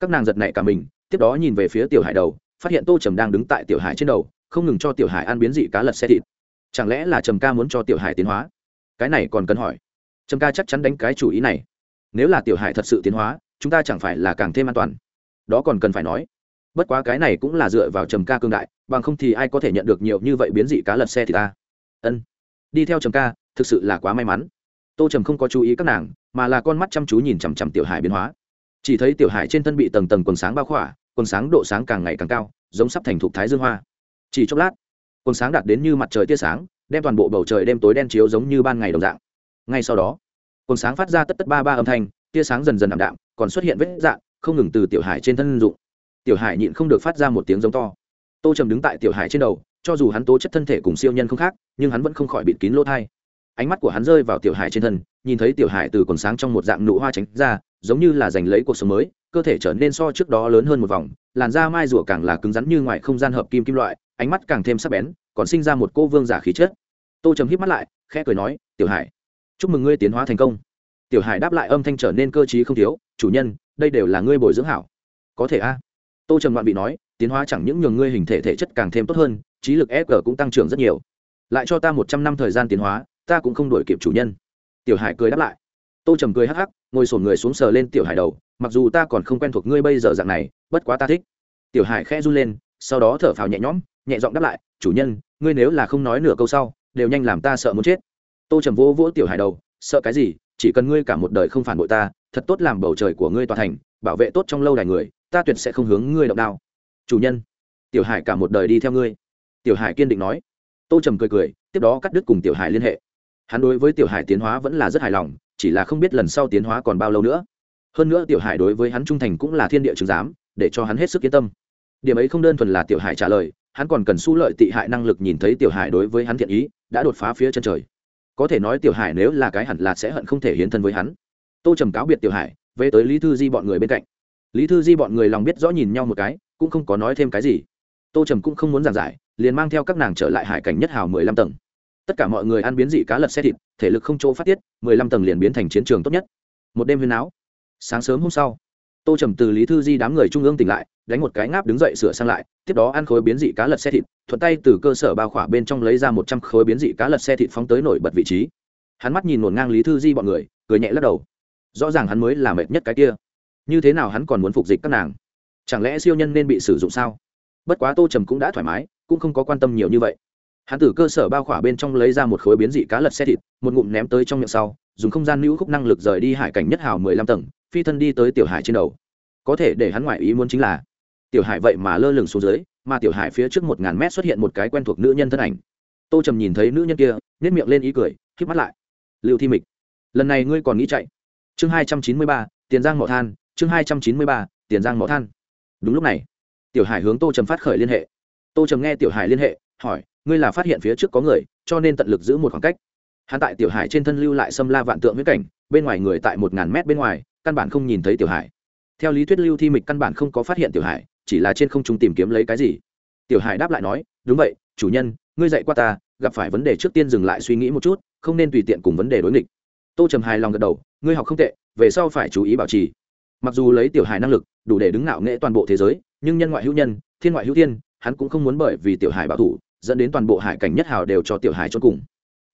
Các nàng giật nảy cả mình, tiếp đó nhìn về phía tiểu hải đầu, phát hiện tô trầm đang đứng tại tiểu hải trên đầu, không ngừng cho tiểu hải ăn biến dị cá lật xe thịt. Chẳng lẽ là trầm ca muốn cho tiểu hải tiến hóa? Cái này còn cần hỏi. Trầm ca chắc chắn đánh cái chủ ý này. Nếu là tiểu hải thật sự tiến hóa, chúng ta chẳng phải là càng thêm an toàn. Đó còn cần phải nói bất quá cái này cũng là dựa vào trầm ca cương đại, bằng không thì ai có thể nhận được nhiều như vậy biến dị cá lật xe thì ta. Ân. Đi theo trầm ca, thực sự là quá may mắn. Tô trầm không có chú ý các nàng, mà là con mắt chăm chú nhìn chằm chằm tiểu hải biến hóa. Chỉ thấy tiểu hải trên thân bị tầng tầng quần sáng bao khỏa, quần sáng độ sáng càng ngày càng cao, giống sắp thành thục thái dương hoa. Chỉ chốc lát, quần sáng đạt đến như mặt trời tia sáng, đem toàn bộ bầu trời đêm tối đen chiếu giống như ban ngày đồng dạng. Ngay sau đó, quần sáng phát ra tất tất ba ba âm thanh, tia sáng dần dần ảm đạm, còn xuất hiện vết dạng, không ngừng từ tiểu hải trên thân dụng tiểu hải nhịn không được phát ra một tiếng giống to. Tô trầm đứng tại tiểu hải trên đầu, cho dù hắn tố chất thân thể cùng siêu nhân không khác, nhưng hắn vẫn không khỏi bịt kín lỗ thai. Ánh mắt của hắn rơi vào tiểu hải trên thân, nhìn thấy tiểu hải từ còn sáng trong một dạng nụ hoa tránh ra, giống như là giành lấy cuộc sống mới, cơ thể trở nên so trước đó lớn hơn một vòng, làn da mai rùa càng là cứng rắn như ngoài không gian hợp kim kim loại, ánh mắt càng thêm sắc bén, còn sinh ra một cô vương giả khí chất. Tô trầm hít mắt lại, khẽ cười nói, tiểu hải, chúc mừng ngươi tiến hóa thành công. Tiểu hải đáp lại âm thanh trở nên cơ t không thiếu, chủ nhân, đây đều là ngươi bồi dưỡng hảo. Có thể a tô trầm loạn bị nói, tiến hóa chẳng những nhường ngươi hình thể thể chất càng thêm tốt hơn, trí lực e g cũng tăng trưởng rất nhiều. Lại cho ta một trăm năm thời gian tiến hóa, ta cũng không đổi kịp chủ nhân. Tiểu hải cười đáp lại. Tô trầm cười hắc hắc, ngồi sổn người xuống sờ lên tiểu hải đầu, mặc dù ta còn không quen thuộc ngươi bây giờ dạng này, bất quá ta thích. Tiểu hải khẽ run lên, sau đó thở phào nhẹ nhõm, nhẹ giọng đáp lại, chủ nhân, ngươi nếu là không nói nửa câu sau, đều nhanh làm ta sợ muốn chết. Tô trầm vỗ vỗ tiểu hải đầu, sợ cái gì? Chỉ cần ngươi cả một đời không phản bội ta, thật tốt làm bầu trời của ngươi tòa thành, bảo vệ tốt trong lâu đài người ta tuyệt sẽ không hướng ngươi động đao. Chủ nhân, tiểu hải cả một đời đi theo ngươi. Tiểu hải kiên định nói. Tô trầm cười cười, tiếp đó cắt đứt cùng tiểu hải liên hệ. Hắn đối với tiểu hải tiến hóa vẫn là rất hài lòng, chỉ là không biết lần sau tiến hóa còn bao lâu nữa. Hơn nữa tiểu hải đối với hắn trung thành cũng là thiên địa chứng giám, để cho hắn hết sức yên tâm. Điểm ấy không đơn thuần là tiểu hải trả lời, hắn còn cần su lợi tị hại năng lực nhìn thấy tiểu hải đối với hắn thiện ý, đã đột phá phía chân trời. Có thể nói tiểu hải nếu là cái hẳn là sẽ hận không thể hiến thân với hắn. Tô trầm cáo biệt tiểu hải, về tới lý thư di bọn người bên cạnh lý thư di bọn người lòng biết rõ nhìn nhau một cái, cũng không có nói thêm cái gì. Tô trầm cũng không muốn giảng giải, liền mang theo các nàng trở lại hải cảnh nhất hào mười lăm tầng. Tất cả mọi người ăn biến dị cá lật xe thịt, thể lực không chỗ phát tiết, mười lăm tầng liền biến thành chiến trường tốt nhất. Một đêm huyền áo. Sáng sớm hôm sau, tô trầm từ lý thư di đám người trung ương tỉnh lại, đánh một cái ngáp đứng dậy sửa sang lại, tiếp đó ăn khối biến dị cá lật xe thịt, thuận tay từ cơ sở bao khỏa bên trong lấy ra một trăm khối biến dị cá lật xe thịt phóng tới nổi bật vị trí. Hắn mắt nhìn ngổn ngang lý thư di bọn người, cười nhẹ lắc đầu. Rõ ràng hắn mới là mệt nhất cái kia như thế nào hắn còn muốn phục dịch các nàng? Chẳng lẽ siêu nhân nên bị sử dụng sao? Bất quá tô trầm cũng đã thoải mái, cũng không có quan tâm nhiều như vậy. Hắn từ cơ sở bao khỏa bên trong lấy ra một khối biến dị cá lật xe thịt, một ngụm ném tới trong miệng sau, dùng không gian lưu khúc năng lực rời đi hải cảnh nhất hào mười lăm tầng, phi thân đi tới tiểu hải trên đầu. Có thể để hắn ngoại ý muốn chính là, tiểu hải vậy mà lơ lửng xuống dưới, mà tiểu hải phía trước một ngàn mét xuất hiện một cái quen thuộc nữ nhân thân ảnh. Tô trầm nhìn thấy nữ nhân kia nhét miệng lên ý cười k mắt lại. Lưu thi mịch, lần này ngươi còn nghĩ chạy? Chương hai trăm chín mươi ba, tiền giang mỏ than chương hai trăm chín mươi ba, tiền giang mỏ than. Đúng lúc này, tiểu hải hướng tô trầm phát khởi liên hệ. Tô trầm nghe tiểu hải liên hệ, hỏi, ngươi là phát hiện phía trước có người, cho nên tận lực giữ một khoảng cách? Hắn tại tiểu hải trên thân lưu lại xâm la vạn tượng viễn cảnh, bên ngoài người tại một ngàn mét bên ngoài, căn bản không nhìn thấy tiểu hải. Theo lý thuyết lưu thi mịch căn bản không có phát hiện tiểu hải, chỉ là trên không trung tìm kiếm lấy cái gì. Tiểu hải đáp lại nói, đúng vậy, chủ nhân, ngươi dạy qua ta, gặp phải vấn đề trước tiên dừng lại suy nghĩ một chút, không nên tùy tiện cùng vấn đề đối nghịch. Tô trầm hài lòng gật đầu, ngươi học không tệ, về sau phải chú ý bảo trì mặc dù lấy tiểu hải năng lực, đủ để đứng ngạo nghệ toàn bộ thế giới, nhưng nhân ngoại hữu nhân, thiên ngoại hữu thiên, hắn cũng không muốn bởi vì tiểu hải bảo thủ, dẫn đến toàn bộ hải cảnh nhất hào đều cho tiểu hải cho cùng.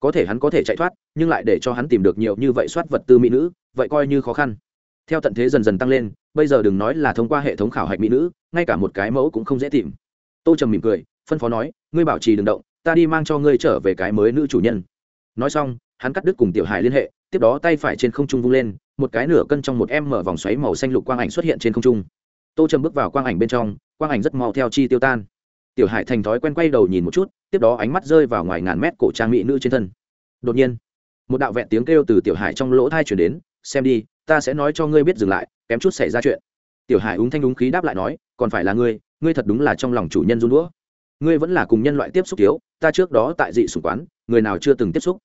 Có thể hắn có thể chạy thoát, nhưng lại để cho hắn tìm được nhiều như vậy soát vật tư mỹ nữ, vậy coi như khó khăn. Theo tận thế dần dần tăng lên, bây giờ đừng nói là thông qua hệ thống khảo hạch mỹ nữ, ngay cả một cái mẫu cũng không dễ tìm. Tô trầm mỉm cười, phân phó nói, ngươi bảo trì đừng động, ta đi mang cho ngươi trở về cái mới nữ chủ nhân. Nói xong, hắn cắt đứt cùng tiểu hải liên hệ tiếp đó tay phải trên không trung vung lên, một cái nửa cân trong một em mở vòng xoáy màu xanh lục quang ảnh xuất hiện trên không trung. Tô trầm bước vào quang ảnh bên trong, quang ảnh rất mau theo chi tiêu tan. Tiểu hải thành thói quen quay đầu nhìn một chút, tiếp đó ánh mắt rơi vào ngoài ngàn mét cổ trang mỹ nữ trên thân. Đột nhiên, một đạo vẹn tiếng kêu từ tiểu hải trong lỗ thai chuyển đến, xem đi, ta sẽ nói cho ngươi biết dừng lại, kém chút xảy ra chuyện. Tiểu hải úng thanh úng khí đáp lại nói, còn phải là ngươi ngươi thật đúng là trong lòng chủ nhân run đũa. Ngươi vẫn là cùng nhân loại tiếp xúc thiếu, ta trước đó tại dị sùng quán, người nào chưa từng tiếp xúc?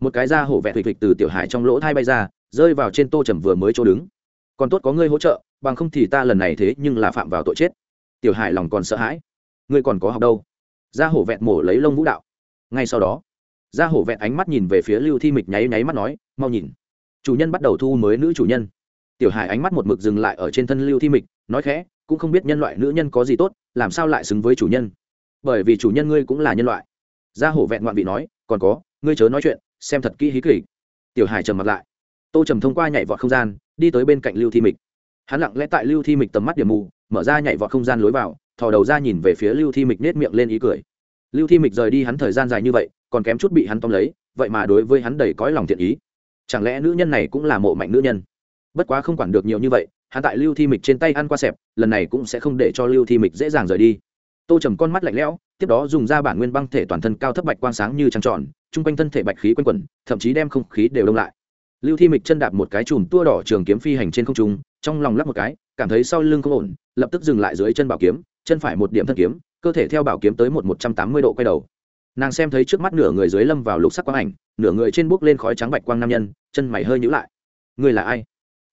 Một cái da hổ vẹn thịt thịt từ tiểu hải trong lỗ thai bay ra, rơi vào trên tô trầm vừa mới chỗ đứng. Còn tốt có ngươi hỗ trợ, bằng không thì ta lần này thế nhưng là phạm vào tội chết. Tiểu hải lòng còn sợ hãi. Ngươi còn có học đâu? Da hổ vẹn mổ lấy lông vũ đạo. Ngay sau đó, da hổ vẹn ánh mắt nhìn về phía lưu thi mịch nháy nháy mắt nói, mau nhìn. Chủ nhân bắt đầu thu mới nữ chủ nhân. Tiểu hải ánh mắt một mực dừng lại ở trên thân lưu thi mịch, nói khẽ, cũng không biết nhân loại nữ nhân có gì tốt, làm sao lại xứng với chủ nhân? Bởi vì chủ nhân ngươi cũng là nhân loại. Gia hổ vẹn ngoạn vị nói, còn có, ngươi chớ nói chuyện xem thật kỹ hí kịch. Tiểu hải trầm mặt lại. Tô trầm thông qua nhảy vọt không gian, đi tới bên cạnh lưu thi mịch. Hắn lặng lẽ tại lưu thi mịch tầm mắt điểm mù, mở ra nhảy vọt không gian lối vào, thò đầu ra nhìn về phía lưu thi mịch nết miệng lên ý cười. Lưu thi mịch rời đi hắn thời gian dài như vậy, còn kém chút bị hắn tóm lấy, vậy mà đối với hắn đầy cõi lòng thiện ý. Chẳng lẽ nữ nhân này cũng là mộ mạnh nữ nhân? Bất quá không quản được nhiều như vậy, hắn tại lưu thi mịch trên tay ăn qua xẹp, lần này cũng sẽ không để cho lưu thi mịch dễ dàng rời đi. Tô trầm con mắt lạnh lẽo, tiếp đó dùng ra bản nguyên băng thể toàn thân cao thấp bạch quang sáng như trăng tròn chung quanh thân thể bạch khí quanh quẩn, thậm chí đem không khí đều đông lại. Lưu thi mịch chân đạp một cái chùm tua đỏ trường kiếm phi hành trên không trung, trong lòng lắp một cái, cảm thấy sau lưng không ổn, lập tức dừng lại dưới chân bảo kiếm, chân phải một điểm thân kiếm, cơ thể theo bảo kiếm tới một một trăm tám mươi độ quay đầu. Nàng xem thấy trước mắt nửa người dưới lâm vào lục sắc quang ảnh, nửa người trên bước lên khói trắng bạch quang nam nhân, chân mày hơi nhữ lại. Ngươi là ai?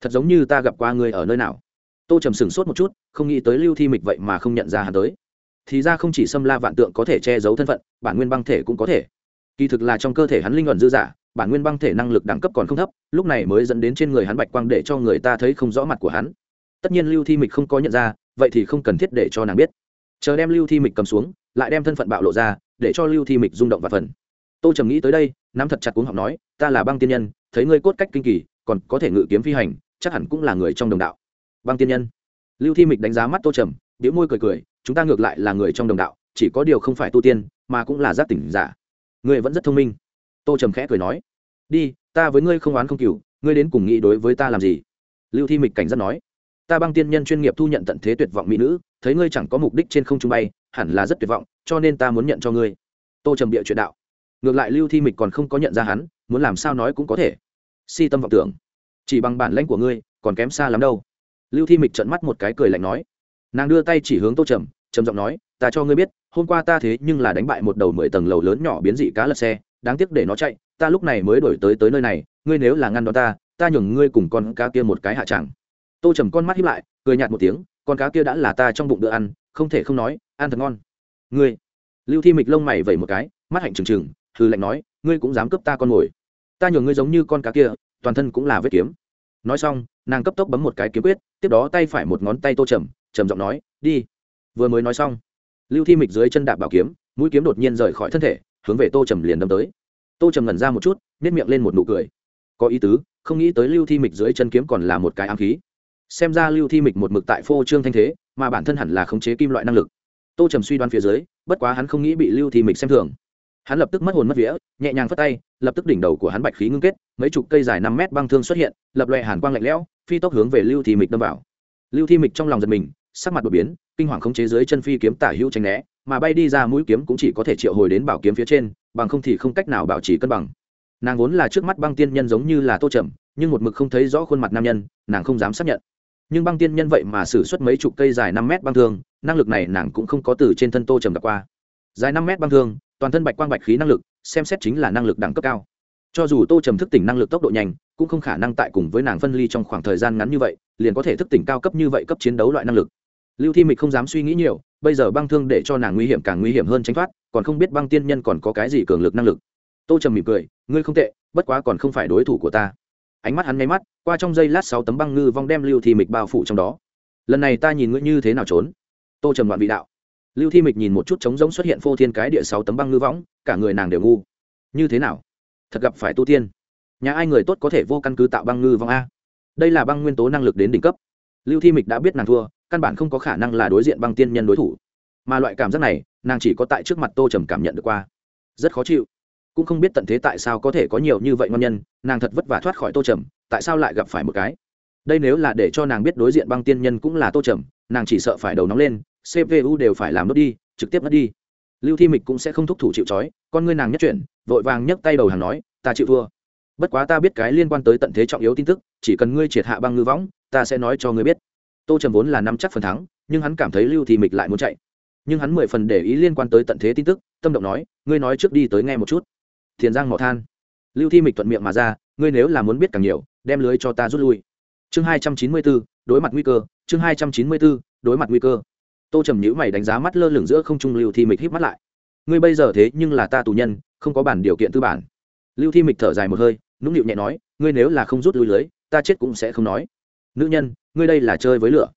Thật giống như ta gặp qua ngươi ở nơi nào. Tô trầm sửng sốt một chút, không nghĩ tới lưu thi mịch vậy mà không nhận ra hắn tới. Thì ra không chỉ xâm la vạn tượng có thể che giấu thân phận, bản nguyên băng thể cũng có thể kỳ thực là trong cơ thể hắn linh luận dư giả, bản nguyên băng thể năng lực đẳng cấp còn không thấp, lúc này mới dẫn đến trên người hắn bạch quang để cho người ta thấy không rõ mặt của hắn. Tất nhiên lưu thi mịch không có nhận ra, vậy thì không cần thiết để cho nàng biết. Chờ đem lưu thi mịch cầm xuống, lại đem thân phận bạo lộ ra, để cho lưu thi mịch rung động và phần. Tô trầm nghĩ tới đây, nắm thật chặt cuống học nói, ta là băng tiên nhân, thấy ngươi cốt cách kinh kỳ, còn có thể ngự kiếm phi hành, chắc hẳn cũng là người trong đồng đạo. Băng tiên nhân. Lưu thi mịch đánh giá mắt tô trầm biếu môi cười cười, chúng ta ngược lại là người trong đồng đạo, chỉ có điều không phải tu tiên, mà cũng là giác tỉnh giả ngươi vẫn rất thông minh. Tô trầm khẽ cười nói, đi, ta với ngươi không oán không cừu, ngươi đến cùng nghĩ đối với ta làm gì? Lưu thi mịch cảnh giác nói, ta băng tiên nhân chuyên nghiệp thu nhận tận thế tuyệt vọng mỹ nữ, thấy ngươi chẳng có mục đích trên không trung bay, hẳn là rất tuyệt vọng, cho nên ta muốn nhận cho ngươi. Tô trầm địa chuyện đạo. Ngược lại lưu thi mịch còn không có nhận ra hắn, muốn làm sao nói cũng có thể. Si tâm vọng tưởng, chỉ bằng bản lãnh của ngươi, còn kém xa lắm đâu. Lưu thi mịch trợn mắt một cái cười lạnh nói, nàng đưa tay chỉ hướng tô trầm trầm giọng nói, ta cho ngươi biết, hôm qua ta thế nhưng là đánh bại một đầu mười tầng lầu lớn nhỏ biến dị cá lật xe, đáng tiếc để nó chạy, ta lúc này mới đổi tới tới nơi này, ngươi nếu là ngăn đó ta ta nhường ngươi cùng con cá kia một cái hạ chẳng tô trầm con mắt hiếp lại, cười nhạt một tiếng, con cá kia đã là ta trong bụng bữa ăn, không thể không nói, ăn thật ngon. Ngươi? Lưu thi mịch lông mày vẩy một cái, mắt hạnh trừng trừng hư lạnh nói, ngươi cũng dám cướp ta con mồi ta nhường ngươi giống như con cá kia, toàn thân cũng là vết kiếm. Nói xong, nàng cấp tốc bấm một cái kiếm quyết, tiếp đó tay phải một ngón tay tô trầm trầm giọng nói, đi vừa mới nói xong, lưu thi mịch dưới chân đạp bảo kiếm, mũi kiếm đột nhiên rời khỏi thân thể, hướng về tô trầm liền đâm tới. Tô trầm ngẩn ra một chút nếp miệng lên một nụ cười. Có ý tứ, không nghĩ tới lưu thi mịch dưới chân kiếm còn là một cái ám khí. Xem ra lưu thi mịch một mực tại phô trương thanh thế, mà bản thân hẳn là khống chế kim loại năng lực. Tô trầm suy đoán phía dưới, bất quá hắn không nghĩ bị lưu thi mịch xem thường. Hắn lập tức mất hồn mất vía, nhẹ nhàng phất tay, lập tức đỉnh đầu của hắn bạch khí ngưng kết, mấy chục cây dài năm mét băng thương xuất hiện, lập loẹ hàn quang lạnh lẽo, phi tốc hướng về lưu thi mịch đâm vào. Lưu thi mịch trong lòng giật mình sắc mặt đột biến, kinh hoàng khống chế dưới chân phi kiếm tả hữu tránh né, mà bay đi ra mũi kiếm cũng chỉ có thể triệu hồi đến bảo kiếm phía trên, bằng không thì không cách nào bảo trì cân bằng. Nàng vốn là trước mắt băng tiên nhân giống như là tô trầm, nhưng một mực không thấy rõ khuôn mặt nam nhân, nàng không dám xác nhận. Nhưng băng tiên nhân vậy mà xử suất mấy chục cây dài năm mét băng thương, năng lực này nàng cũng không có từ trên thân tô trầm gặp qua. Dài năm mét băng thương, toàn thân bạch quang bạch khí năng lực, xem xét chính là năng lực đẳng cấp cao. Cho dù tô trầm thức tỉnh năng lực tốc độ nhanh, cũng không khả năng tại cùng với nàng phân ly trong khoảng thời gian ngắn như vậy, liền có thể thức tỉnh cao cấp như vậy cấp chiến đấu loại năng lực lưu thi mịch không dám suy nghĩ nhiều, bây giờ băng thương để cho nàng nguy hiểm càng nguy hiểm hơn tránh thoát, còn không biết băng tiên nhân còn có cái gì cường lực năng lực. Tô trầm mỉm cười, ngươi không tệ, bất quá còn không phải đối thủ của ta. Ánh mắt hắn nháy mắt, qua trong giây lát sáu tấm băng ngư vong đem lưu thi mịch bao phủ trong đó. Lần này ta nhìn ngươi như thế nào trốn? Tô trầm đoạn vị đạo. Lưu thi mịch nhìn một chút trống rỗng xuất hiện phô thiên cái địa sáu tấm băng ngư võng, cả người nàng đều ngu. Như thế nào? Thật gặp phải tu tiên. Nhà ai người tốt có thể vô căn cứ tạo băng ngư vong a? Đây là băng nguyên tố năng lực đến đỉnh cấp. Lưu thi mịch đã biết nàng thua căn bản không có khả năng là đối diện băng tiên nhân đối thủ. Mà loại cảm giác này, nàng chỉ có tại trước mặt tô trầm cảm nhận được qua. Rất khó chịu. Cũng không biết tận thế tại sao có thể có nhiều như vậy ngon nhân, nàng thật vất vả thoát khỏi tô trầm, tại sao lại gặp phải một cái? Đây nếu là để cho nàng biết đối diện băng tiên nhân cũng là tô trầm, nàng chỉ sợ phải đầu nóng lên cpu đều phải làm nốt đi, trực tiếp mất đi. Lưu thi mịch cũng sẽ không thúc thủ chịu c con ngươi nàng nhất chuyển, vội vàng nhấc tay đầu hàng nói, ta chịu thua. Bất quá ta biết cái liên quan tới tận thế trọng yếu tin tức, chỉ cần ngươi triệt hạ băng ngư võng, ta sẽ nói cho ngươi biết tô trầm vốn là nắm chắc phần thắng, nhưng hắn cảm thấy lưu thị mịch lại muốn chạy. Nhưng hắn mười phần để ý liên quan tới tận thế tin tức, tâm động nói, ngươi nói trước đi tới nghe một chút. Thiền giang mỏ than. Lưu thi mịch thuận miệng mà ra, ngươi nếu là muốn biết càng nhiều, đem lưới cho ta rút lui. Chương hai trăm chín mươi bốn đối mặt nguy cơ. Chương hai trăm chín mươi bốn đối mặt nguy cơ. Tô trầm nhữ mày đánh giá mắt lơ lửng giữa không trung lưu thi mịch híp mắt lại. Ngươi bây giờ thế nhưng là ta tù nhân, không có bản điều kiện tư bản. Lưu thi mịch thở dài một hơi, nũng nịu nhẹ nói, ngươi nếu là không rút lui lưới, ta chết cũng sẽ không nói. Nữ nhân ngươi đây là chơi với lửa.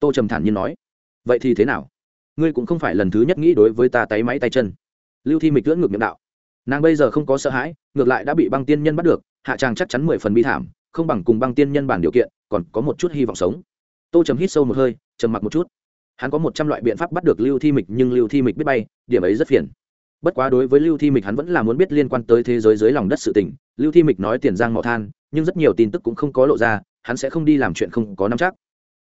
Tô trầm thản nhiên nói. Vậy thì thế nào? Ngươi cũng không phải lần thứ nhất nghĩ đối với ta tay máy tay chân. Lưu thi mịch lưỡng ngược miệng đạo. Nàng bây giờ không có sợ hãi, ngược lại đã bị băng tiên nhân bắt được, hạ tràng chắc chắn mười phần bi thảm, không bằng cùng băng tiên nhân bản điều kiện, còn có một chút hy vọng sống. Tô trầm hít sâu một hơi, trầm mặc một chút. Hắn có một trăm loại biện pháp bắt được lưu thi mịch, nhưng lưu thi mịch biết bay, điểm ấy rất phiền. Bất quá đối với lưu thi mịch hắn vẫn là muốn biết liên quan tới thế giới dưới lòng đất sự tình. Lưu thi mịch nói tiền giang mỏ than, nhưng rất nhiều tin tức cũng không có lộ ra hắn sẽ không đi làm chuyện không có nắm chắc.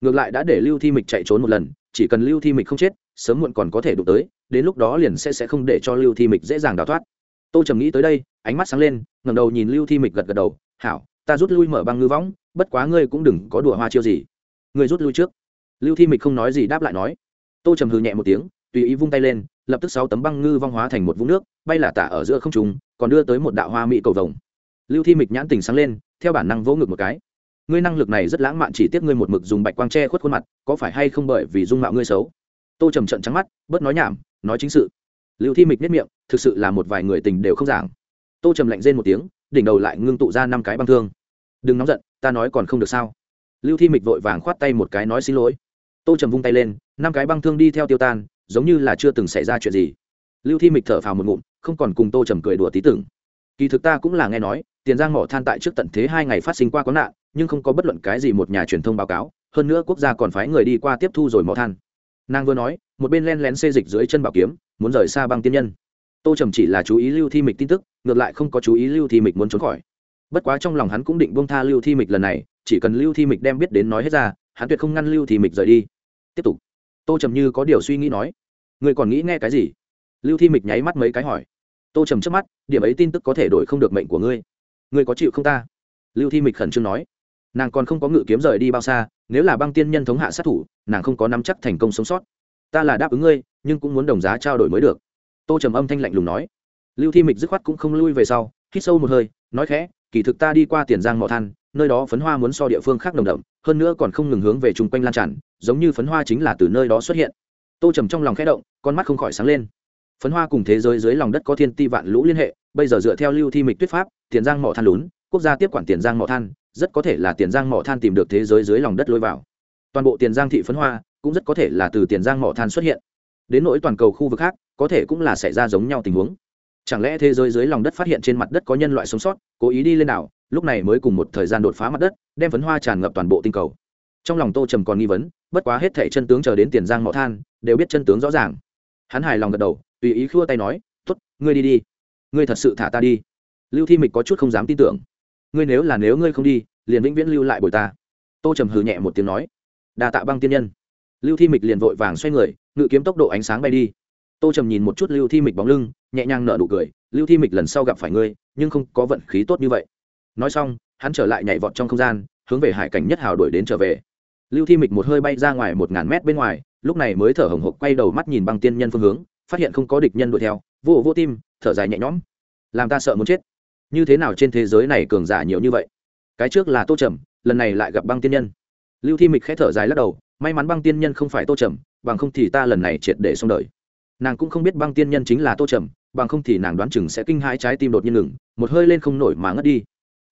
Ngược lại đã để lưu thi mịch chạy trốn một lần, chỉ cần lưu thi mịch không chết, sớm muộn còn có thể đụng tới, đến lúc đó liền sẽ sẽ không để cho lưu thi mịch dễ dàng đào thoát. Tô trầm nghĩ tới đây, ánh mắt sáng lên ngầm đầu nhìn lưu thi mịch gật gật đầu, hảo, ta rút lui mở băng ngư võng, bất quá ngươi cũng đừng có đùa hoa chiêu gì. Ngươi rút lui trước. Lưu thi mịch không nói gì đáp lại nói. Tô trầm hừ nhẹ một tiếng, tùy ý vung tay lên, lập tức sáu tấm băng ngư vong hóa thành một vũng nước, bay là tả ở giữa không trùng còn đưa tới một đạo hoa mỹ cầu vồng. Lưu thi mịch nhãn tình sáng lên, theo bản năng vỗ ngực một cái ngươi năng lực này rất lãng mạn chỉ tiếc ngươi một mực dùng bạch quang che khuất khuôn mặt, có phải hay không bởi vì dung mạo ngươi xấu? Tô trầm trận trắng mắt, bớt nói nhảm, nói chính sự. Lưu thi mịch nhất miệng, thực sự là một vài người tình đều không giảng. Tô trầm lạnh rên một tiếng, đỉnh đầu lại ngưng tụ ra năm cái băng thương. Đừng nóng giận, ta nói còn không được sao? Lưu thi mịch vội vàng khoát tay một cái nói xin lỗi. Tô trầm vung tay lên, năm cái băng thương đi theo tiêu tan, giống như là chưa từng xảy ra chuyện gì. Lưu thi mịch thở phào một ngụm, không còn cùng tô trầm cười đùa tí tưởng. Kỳ thực ta cũng là nghe nói tiền giang mỏ than tại trước tận thế hai ngày phát sinh qua có nạn, nhưng không có bất luận cái gì một nhà truyền thông báo cáo, hơn nữa quốc gia còn phái người đi qua tiếp thu rồi mỏ than. Nàng vừa nói, một bên len lén xê dịch dưới chân bảo kiếm, muốn rời xa băng tiên nhân. Tô trầm chỉ là chú ý lưu thi mịch tin tức, ngược lại không có chú ý lưu thi mịch muốn trốn khỏi. Bất quá trong lòng hắn cũng định bông tha lưu thi mịch lần này, chỉ cần lưu thi mịch đem biết đến nói hết ra, hắn tuyệt không ngăn lưu thi mịch rời đi. Tiếp tục. Tô trầm như có điều suy nghĩ nói người còn nghĩ nghe cái gì? Lưu thi mịch nháy mắt mấy cái hỏi. Tô trầm trước mắt, điểm ấy tin tức có thể đổi không được mệnh của ngươi ngươi có chịu không ta? Lưu thi mịch khẩn trương nói. Nàng còn không có ngự kiếm rời đi bao xa, nếu là băng tiên nhân thống hạ sát thủ, nàng không có nắm chắc thành công sống sót. Ta là đáp ứng ngươi, nhưng cũng muốn đồng giá trao đổi mới được. Tô trầm âm thanh lạnh lùng nói. Lưu thi mịch dứt khoát cũng không lui về sau, hít sâu một hơi, nói khẽ, kỳ thực ta đi qua tiền giang mỏ than, nơi đó phấn hoa muốn so địa phương khác đồng đậm, hơn nữa còn không ngừng hướng về chung quanh lan tràn, giống như phấn hoa chính là từ nơi đó xuất hiện. Tô trầm trong lòng khẽ động, con mắt không khỏi sáng lên. Phấn hoa cùng thế giới dưới lòng đất có thiên ti vạn lũ liên hệ, bây giờ dựa theo lưu thi mịch tuyết pháp tiền giang mỏ than lún, quốc gia tiếp quản tiền giang mỏ than, rất có thể là tiền giang mỏ than tìm được thế giới dưới lòng đất lối vào. Toàn bộ tiền giang thị phấn hoa cũng rất có thể là từ tiền giang mỏ than xuất hiện. Đến nỗi toàn cầu khu vực khác, có thể cũng là xảy ra giống nhau tình huống. Chẳng lẽ thế giới dưới lòng đất phát hiện trên mặt đất có nhân loại sống sót, cố ý đi lên đảo, lúc này mới cùng một thời gian đột phá mặt đất, đem phấn hoa tràn ngập toàn bộ tinh cầu. Trong lòng tô trầm còn nghi vấn, bất quá hết thảy chân tướng chờ đến tiền giang mỏ than, đều biết chân tướng rõ ràng. Hắn hài lòng gật đầu, tùy ý khua tay nói t ố t ngươi đi đi. Ngươi thật sự thả ta đi lưu thi mịch có chút không dám tin tưởng. Ngươi nếu là nếu ngươi không đi, liền vĩnh viễn lưu lại bồi ta. Tô trầm hừ nhẹ một tiếng nói. Đa tạ băng tiên nhân. Lưu thi mịch liền vội vàng xoay người, ngự kiếm tốc độ ánh sáng bay đi. Tô trầm nhìn một chút lưu thi mịch bóng lưng, nhẹ nhàng nở nụ cười. Lưu thi mịch lần sau gặp phải ngươi, nhưng không có vận khí tốt như vậy. Nói xong, hắn trở lại nhảy vọt trong không gian, hướng về hải cảnh nhất hào đuổi đến trở về. Lưu thi mịch một hơi bay ra ngoài một ngàn mét bên ngoài, lúc này mới thở hồng hộc quay đầu mắt nhìn băng tiên nhân phương hướng, phát hiện không có địch nhân đuổi theo, vô vô tim, thở dài nhẹ nhõm. Làm ta sợ muốn chết như thế nào trên thế giới này cường giả nhiều như vậy? Cái trước là tô trầm, lần này lại gặp băng tiên nhân. Lưu thi mịch k h ẽ thở dài lắc đầu, may mắn băng tiên nhân không phải tô trầm, bằng không thì ta lần này triệt để xong đời. Nàng cũng không biết băng tiên nhân chính là tô trầm, bằng không thì nàng đoán chừng sẽ kinh hãi trái tim đột nhiên ngừng, một hơi lên không nổi mà ngất đi.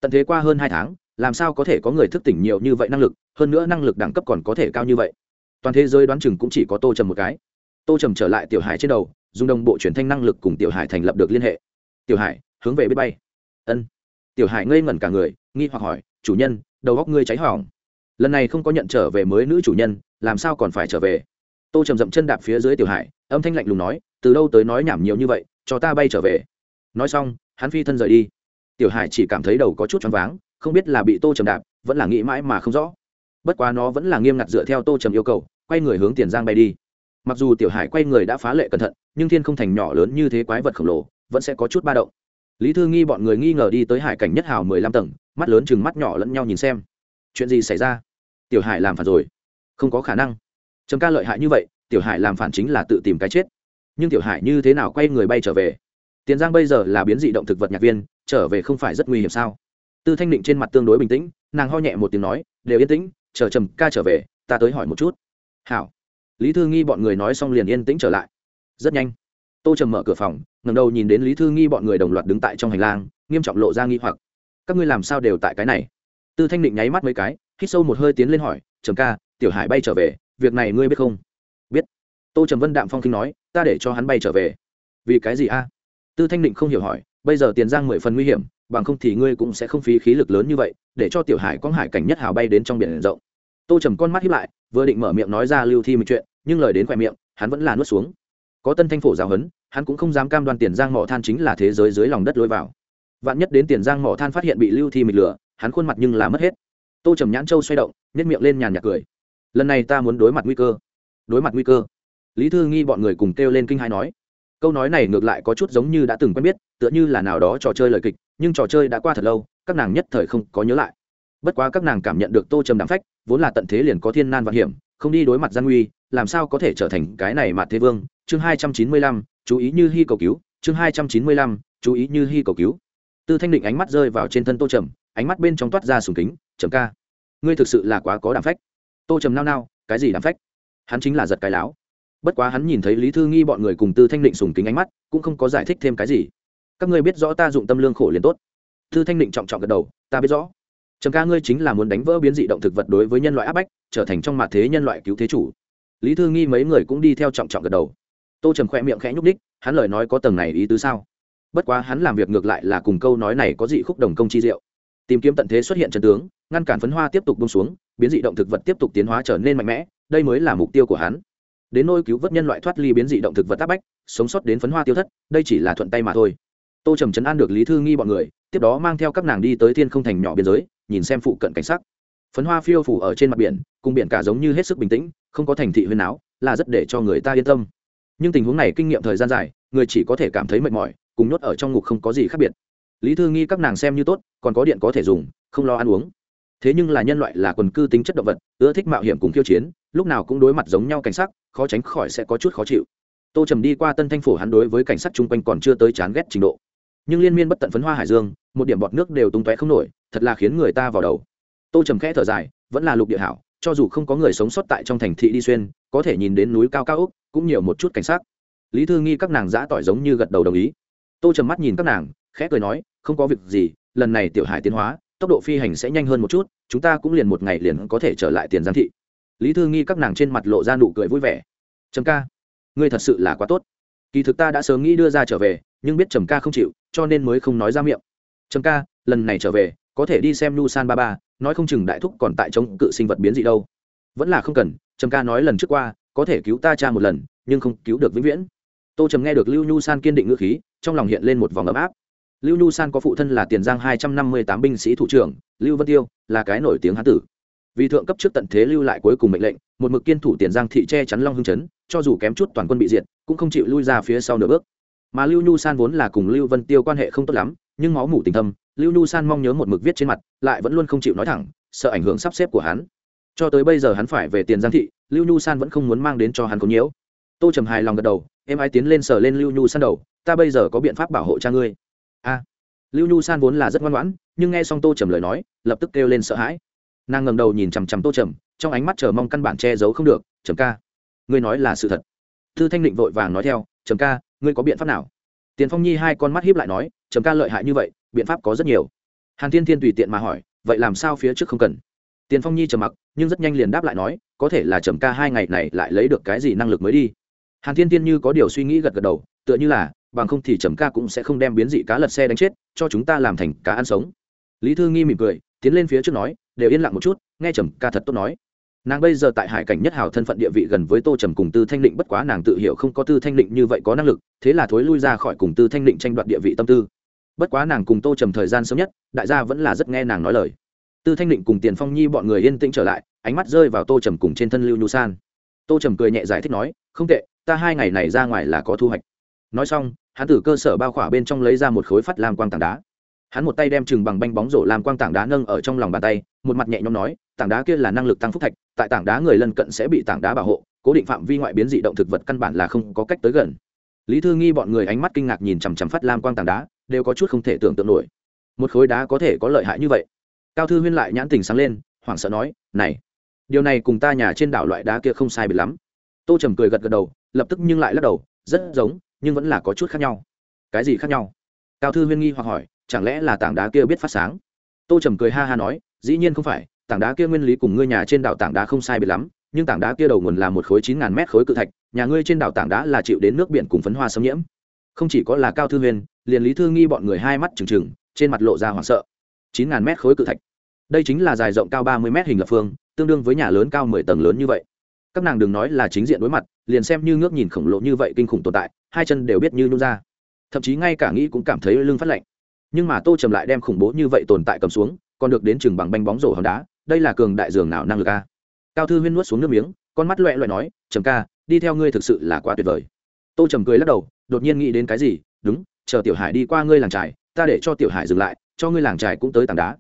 Tận thế qua hơn hai tháng, làm sao có thể có người thức tỉnh nhiều như vậy năng lực, hơn nữa năng lực đẳng cấp còn có thể cao như vậy. Toàn thế giới đoán chừng cũng chỉ có tô trầm một cái. Tô trầm trở lại tiểu hải trên đầu, dùng đồng bộ truyền thanh năng lực cùng tiểu hải thành lập được liên hệ. Tiểu hải, hướng về biết bay ân. Tiểu hải ngây ngẩn cả người, nghi hoặc hỏi, chủ nhân, đầu góc ngươi cháy hỏng. Lần này không có nhận trở về mới nữ chủ nhân, làm sao còn phải trở về? Tô trầm dậm chân đạp phía dưới tiểu hải, âm thanh lạnh lùng nói, từ đâu tới nói nhảm nhiều như vậy, cho ta bay trở về. Nói xong, hắn phi thân rời đi. Tiểu hải chỉ cảm thấy đầu có chút choáng váng, không biết là bị tô trầm đạp, vẫn là nghĩ mãi mà không rõ. Bất quá nó vẫn là nghiêm ngặt dựa theo tô trầm yêu cầu, quay người hướng tiền giang bay đi. Mặc dù tiểu hải quay người đã phá lệ cẩn thận, nhưng thiên không thành nhỏ lớn như thế quái vật khổng lồ, vẫn sẽ có chút ba động lý thư nghi bọn người nghi ngờ đi tới hải cảnh nhất hào mười lăm tầng, mắt lớn chừng mắt nhỏ lẫn nhau nhìn xem. Chuyện gì xảy ra? Tiểu hải làm phản rồi. Không có khả năng. Trầm ca lợi hại như vậy, tiểu hải làm phản chính là tự tìm cái chết. Nhưng tiểu hải như thế nào quay người bay trở về? Tiền giang bây giờ là biến dị động thực vật nhạc viên, trở về không phải rất nguy hiểm sao? Tư thanh định trên mặt tương đối bình tĩnh, nàng ho nhẹ một tiếng nói, đều yên tĩnh, chờ trầm ca trở về, ta tới hỏi một chút. Hảo. Lý thư nghi bọn người nói xong liền yên tĩnh trở lại. Rất nhanh, tô trầm mở cửa phòng ngẩng đầu nhìn đến lý thư nghi bọn người đồng loạt đứng tại trong hành lang, nghiêm trọng lộ ra nghi hoặc. Các ngươi làm sao đều tại cái này? Tư thanh định nháy mắt mấy cái, hít sâu một hơi tiến lên hỏi, trầm ca, tiểu hải bay trở về, việc này ngươi biết không? Biết. Tô trầm vân đạm phong kinh nói, ta để cho hắn bay trở về. Vì cái gì a? Tư thanh định không hiểu hỏi, bây giờ tiền giang mười phần nguy hiểm, bằng không thì ngươi cũng sẽ không phí khí lực lớn như vậy, để cho tiểu hải quang hải cảnh nhất hào bay đến trong biển rộng. Tô trầm con mắt hiếp lại, vừa định mở miệng nói ra lưu thi một chuyện, nhưng lời đến khoe miệng, hắn vẫn là nuốt xuống có tân thanh phổ giáo huấn, hắn cũng không dám cam đoan tiền giang mỏ than chính là thế giới dưới lòng đất lối vào. Vạn nhất đến tiền giang mỏ than phát hiện bị lưu thi mịch lửa, hắn khuôn mặt nhưng là mất hết. Tô trầm nhãn châu xoay động nhét miệng lên nhàn nhạc cười. Lần này ta muốn đối mặt nguy cơ. Đối mặt nguy cơ. Lý thư nghi bọn người cùng kêu lên kinh hai nói. Câu nói này ngược lại có chút giống như đã từng quen biết, tựa như là nào đó trò chơi lời kịch, nhưng trò chơi đã qua thật lâu, các nàng nhất thời không có nhớ lại. Bất quá các nàng cảm nhận được tô trầm đạm phách, vốn là tận thế liền có thiên nan vạn hiểm, không đi đối mặt gian nguy làm sao có thể trở thành cái này mà thế vương chương hai trăm chín mươi lăm, chú ý như hy cầu cứu. Chương hai trăm chín mươi lăm, chú ý như hy cầu cứu. Tư thanh định ánh mắt rơi vào trên thân tô trầm, ánh mắt bên trong toát ra sùng kính. Trầm ca, ngươi thực sự là quá có đảm phách. Tô trầm nao nao, cái gì đảm phách? Hắn chính là giật cái láo. Bất quá hắn nhìn thấy lý thư nghi bọn người cùng tư thanh định sùng kính ánh mắt, cũng không có giải thích thêm cái gì. Các ngươi biết rõ ta dụng tâm lương khổ liền tốt. Tư thanh định trọng trọng gật đầu, ta biết rõ. Trầm ca, ngươi chính là muốn đánh vỡ biến dị động thực vật đối với nhân loại áp bách, trở thành trong mặt thế nhân loại cứu thế chủ. Lý thư nghi mấy người cũng đi theo trọng trọng gật đầu tô trầm khoe miệng khẽ nhúc ních hắn lời nói có tầng này ý tứ sao? Bất quá hắn làm việc ngược lại là cùng câu nói này có dị khúc đồng công chi diệu. Tìm kiếm tận thế xuất hiện chân tướng, ngăn cản phấn hoa tiếp tục bông xuống, biến dị động thực vật tiếp tục tiến hóa trở nên mạnh mẽ, đây mới là mục tiêu của hắn. Đến nôi cứu vớt nhân loại thoát ly biến dị động thực vật áp bách, sống sót đến phấn hoa tiêu thất, đây chỉ là thuận tay mà thôi. Tô trầm chấn an được lý thư nghi bọn người, tiếp đó mang theo các nàng đi tới thiên không thành nhỏ biên giới, nhìn xem phụ cận cảnh sắc. Phấn hoa phiêu phủ ở trên mặt biển, cùng biển cả giống như hết sức bình tĩnh, không có thành thị huyền áo là rất để cho người ta yên tâm nhưng tình huống này kinh nghiệm thời gian dài, người chỉ có thể cảm thấy mệt mỏi, cùng nhốt ở trong ngục không có gì khác biệt. Lý thư nghi các nàng xem như tốt, còn có điện có thể dùng, không lo ăn uống. Thế nhưng là nhân loại là quần cư tính chất động vật, ưa thích mạo hiểm cùng khiêu chiến, lúc nào cũng đối mặt giống nhau cảnh sắc, khó tránh khỏi sẽ có chút khó chịu. Tô trầm đi qua tân thanh phổ hắn đối với cảnh sắc chung quanh còn chưa tới chán ghét trình độ. Nhưng liên miên bất tận phấn hoa hải dương, một điểm bọt nước đều tung tóe không nổi, thật là khiến người ta vào đầu. Tô trầm khẽ thở dài, vẫn là lục địa hảo, cho dù không có người sống sót tại trong thành thị đi xuyên, có thể nhìn đến núi cao cao úc cũng nhiều một chút cảnh sát. Lý thư nghi các nàng giã tỏi giống như gật đầu đồng ý. Tô trầm mắt nhìn các nàng, khẽ cười nói, không có việc gì, lần này tiểu hải tiến hóa, tốc độ phi hành sẽ nhanh hơn một chút, chúng ta cũng liền một ngày liền có thể trở lại tiền giám thị. Lý thư nghi các nàng trên mặt lộ ra nụ cười vui vẻ. Trầm ca, ngươi thật sự là quá tốt. Kỳ thực ta đã sớm nghĩ đưa ra trở về, nhưng biết trầm ca không chịu, cho nên mới không nói ra miệng. Trầm ca, lần này trở về, có thể đi xem nu san ba ba, nói không chừng đại thúc còn tại chống cự sinh vật biến dị đâu. Vẫn là không cần, trầm ca nói lần trước qua có thể cứu ta cha một lần, nhưng không cứu được vĩnh viễn. Tô trầm nghe được lưu nhu san kiên định ngữ khí, trong lòng hiện lên một vòng ấm áp. Lưu nhu san có phụ thân là tiền giang hai trăm năm mươi tám binh sĩ thủ trưởng, lưu vân tiêu là cái nổi tiếng hán tử. Vì thượng cấp trước tận thế lưu lại cuối cùng mệnh lệnh, một mực kiên thủ tiền giang thị che chắn long hưng chấn, cho dù kém chút toàn quân bị diệt, cũng không chịu lui ra phía sau nửa bước. Mà lưu nhu san vốn là cùng lưu vân tiêu quan hệ không tốt lắm, nhưng máu mủ tình thâm, lưu nhu san mong nhớ một mực viết trên mặt, lại vẫn luôn không chịu nói thẳng, sợ ảnh hưởng sắp xếp của hắn. Cho tới bây giờ hắn phải về tiền giang thị lưu nhu san vẫn không muốn mang đến cho hắn có nhiễu. Tô trầm hài lòng gật đầu, em ai tiến lên sờ lên lưu nhu san đầu, ta bây giờ có biện pháp bảo hộ cha ngươi. A. Lưu nhu san vốn là rất ngoan ngoãn, nhưng nghe xong tô trầm lời nói, lập tức kêu lên sợ hãi. Nàng ngầm đầu nhìn chằm chằm tô trầm, trong ánh mắt chờ mong căn bản che giấu không được, trầm ca, ngươi nói là sự thật. Thư thanh định vội vàng nói theo, trầm ca, ngươi có biện pháp nào? Tiền phong nhi hai con mắt hiếp lại nói, trầm ca lợi hại như vậy, biện pháp có rất nhiều. Hàn thiên thiên tùy tiện mà hỏi, vậy làm sao phía trước không cần? Tiền phong nhi trầm mặc, nhưng rất nhanh liền đáp lại nói có thể là trầm ca hai ngày này lại lấy được cái gì năng lực mới đi. Hàn thiên thiên như có điều suy nghĩ gật gật đầu, tựa như là, bằng không thì trầm ca cũng sẽ không đem biến dị cá lật xe đánh chết, cho chúng ta làm thành cá ăn sống. Lý thư nghi mỉm cười, tiến lên phía trước nói, đều yên lặng một chút, nghe trầm ca thật tốt nói. Nàng bây giờ tại hải cảnh nhất hào thân phận địa vị gần với tô trầm cùng tư thanh định bất quá nàng tự hiểu không có tư thanh định như vậy có năng lực, thế là thối lui ra khỏi cùng tư thanh định tranh đoạt địa vị tâm tư. Bất quá nàng cùng tô trầm thời gian sớm nhất, đại gia vẫn là rất nghe nàng nói lời. Tư thanh định cùng tiền phong nhi bọn người yên tĩnh trở lại ánh mắt rơi vào tô trầm cùng trên thân lưu nhu san. Tô trầm cười nhẹ giải thích nói, không tệ, ta hai ngày này ra ngoài là có thu hoạch. Nói xong, hắn từ cơ sở bao khỏa bên trong lấy ra một khối phát lam quang tảng đá. Hắn một tay đem chừng bằng banh bóng rổ làm quang tảng đá nâng ở trong lòng bàn tay, một mặt nhẹ nhõm nói, tảng đá kia là năng lực tăng phúc thạch, tại tảng đá người lân cận sẽ bị tảng đá bảo hộ, cố định phạm vi ngoại biến dị động thực vật căn bản là không có cách tới gần. Lý thư nghi bọn người ánh mắt kinh ngạc nhìn chằm chằm phát lam quang tảng đá, đều có chút không thể tưởng tượng nổi. Một khối đá có thể có lợi hại như vậy. Cao thư huyên lại nhãn tình sáng lên, hoảng sợ nói, này điều này cùng ta nhà trên đảo loại đá kia không sai biệt lắm. Tô trầm cười gật gật đầu, lập tức nhưng lại lắc đầu, rất giống, nhưng vẫn là có chút khác nhau. Cái gì khác nhau? Cao thư huyên nghi hoặc hỏi, chẳng lẽ là tảng đá kia biết phát sáng? Tô trầm cười ha ha nói, dĩ nhiên không phải, tảng đá kia nguyên lý cùng ngươi nhà trên đảo tảng đá không sai biệt lắm, nhưng tảng đá kia đầu nguồn là một khối chín ngàn mét khối cự thạch, nhà ngươi trên đảo tảng đá là chịu đến nước biển cùng phấn hoa xâm nhiễm. Không chỉ có là cao thư huyên, liền lý thư nghi bọn người hai mắt trừng trừng, trên mặt lộ ra hoảng sợ. Chín ngàn mét khối cự thạch đây chính là dài rộng cao ba mươi mét hình lập phương, tương đương với nhà lớn cao mười tầng lớn như vậy. Các nàng đừng nói là chính diện đối mặt, liền xem như ngước nhìn khổng lồ như vậy kinh khủng tồn tại, hai chân đều biết như nôn ra. Thậm chí ngay cả nghĩ cũng cảm thấy lưng phát lạnh. Nhưng mà tô trầm lại đem khủng bố như vậy tồn tại cầm xuống, còn được đến chừng bằng banh bóng rổ hòn đá, đây là cường đại dường nào năng lực a? Cao thư huyên nuốt xuống nước miếng, con mắt loẹ loẹ nói, trầm ca, đi theo ngươi thực sự là quá tuyệt vời. Tô trầm cười lắc đầu, đột nhiên nghĩ đến cái gì, đúng, chờ tiểu hải đi qua ngươi làng trài ta để cho tiểu hải dừng lại, cho ngươi làng trài cũng tới tảng đá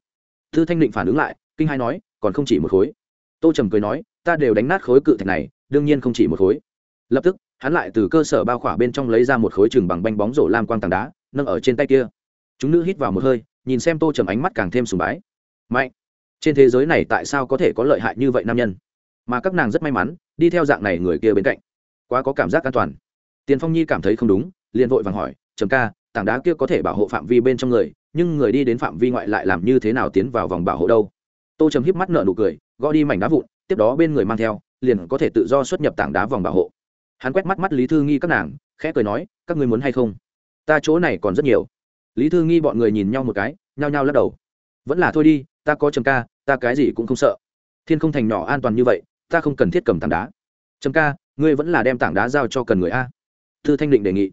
thư thanh định phản ứng lại, kinh hai nói, còn không chỉ một khối. Tô trầm cười nói, ta đều đánh nát khối cự thạch này, đương nhiên không chỉ một khối. Lập tức, hắn lại từ cơ sở bao khỏa bên trong lấy ra một khối chừng bằng banh bóng rổ lam quang tảng đá, nâng ở trên tay kia. Chúng nữ hít vào một hơi, nhìn xem tô trầm ánh mắt càng thêm sùng bái. Mạnh! Trên thế giới này tại sao có thể có lợi hại như vậy nam nhân? Mà các nàng rất may mắn, đi theo dạng này người kia bên cạnh. Quá có cảm giác an toàn. Tiền phong nhi cảm thấy không đúng, liền vội vàng hỏi, trầm ca tảng đá kia có thể bảo hộ phạm vi bên trong người, nhưng người đi đến phạm vi ngoại lại làm như thế nào tiến vào vòng bảo hộ đâu? Tô trầm híp mắt nợ nụ cười, gõ đi mảnh đá vụn, tiếp đó bên người mang theo, liền có thể tự do xuất nhập tảng đá vòng bảo hộ. Hắn quét mắt mắt lý thư nghi các nàng, khẽ cười nói, các ngươi muốn hay không? Ta chỗ này còn rất nhiều. Lý thư nghi bọn người nhìn nhau một cái, nhao nhao lắc đầu. Vẫn là thôi đi, ta có trầm ca, ta cái gì cũng không sợ. Thiên không thành nhỏ an toàn như vậy, ta không cần thiết cầm tảng đá. Trầm ca, ngươi vẫn là đem tảng đá giao cho cần người a. Thư thanh định đề nghị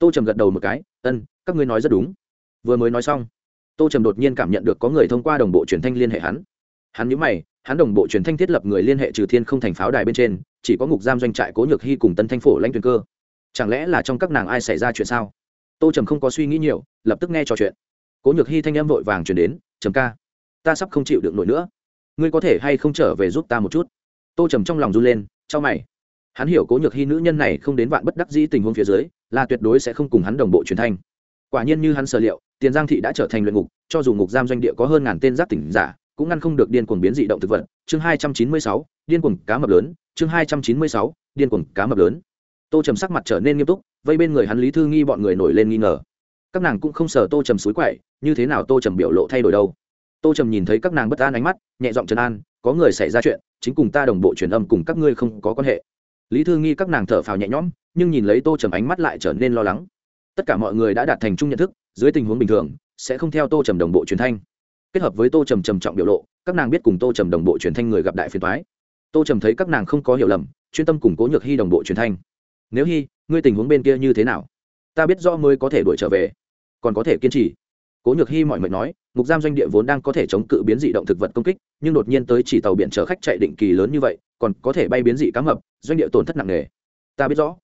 tô trầm gật đầu một cái, ân, các ngươi nói rất đúng. Vừa mới nói xong, tô trầm đột nhiên cảm nhận được có người thông qua đồng bộ truyền thanh liên hệ hắn. Hắn nhớ mày, hắn đồng bộ truyền thanh thiết lập người liên hệ trừ thiên không thành pháo đài bên trên, chỉ có ngục giam doanh trại cố nhược hy cùng tân thanh phổ lãnh tuyền cơ. Chẳng lẽ là trong các nàng ai xảy ra chuyện sao? Tô trầm không có suy nghĩ nhiều, lập tức nghe trò chuyện. Cố nhược hy thanh âm vội vàng chuyển đến, trầm ca, ta sắp không chịu được nổi nữa. Ngươi có thể hay không trở về giúp ta một chút? Tô trầm trong lòng run lên cho mày. Hắn hiểu cố nhược hy nữ nhân này không đến vạn bất đắc dĩ tình huống phía dưới là tuyệt đối sẽ không cùng hắn đồng bộ truyền thanh. Quả nhiên như hắn sở liệu, tiền giang thị đã trở thành luyện ngục, cho dù ngục giam doanh địa có hơn ngàn tên giác tỉnh giả, cũng ngăn không được điên cuồng biến dị động thực vật. Chương hai trăm chín mươi sáu, điên cuồng cá mập lớn. Chương hai trăm chín mươi sáu, điên cuồng cá mập lớn. Tô trầm sắc mặt trở nên nghiêm túc, vây bên người hắn lý thư nghi bọn người nổi lên nghi ngờ. Các nàng cũng không sờ tô trầm suối quậy, như thế nào tô trầm biểu lộ thay đổi đâu? Tô trầm nhìn thấy các nàng bất an ánh mắt, nhẹ giọng trấn an, có người xảy ra chuyện, chính cùng ta đồng bộ truyền âm cùng các ngươi không có quan hệ. Lý thư nghi các nàng thở phào nhẹ nhõm nhưng nhìn lấy tô trầm ánh mắt lại trở nên lo lắng. Tất cả mọi người đã đạt thành chung nhận thức, dưới tình huống bình thường, sẽ không theo tô trầm đồng bộ truyền thanh. Kết hợp với tô trầm trầm trọng biểu lộ, các nàng biết cùng tô trầm đồng bộ truyền thanh người gặp đại phiền thoái tô trầm thấy các nàng không có hiểu lầm, chuyên tâm củng cố nhược hy đồng bộ truyền thanh. Nếu hy ngươi tình huống bên kia như thế nào? Ta biết rõ mới có thể đuổi trở về, còn có thể kiên trì. Cố nhược hy mọi mệnh nói, ngục giam doanh địa vốn đang có thể chống cự biến dị động thực vật công kích, nhưng đột nhiên tới chỉ tàu biển chở khách chạy định kỳ lớn như vậy, còn có thể bay biến dị cá mập, doanh địa tổn thất nặng nề. Ta biết rõ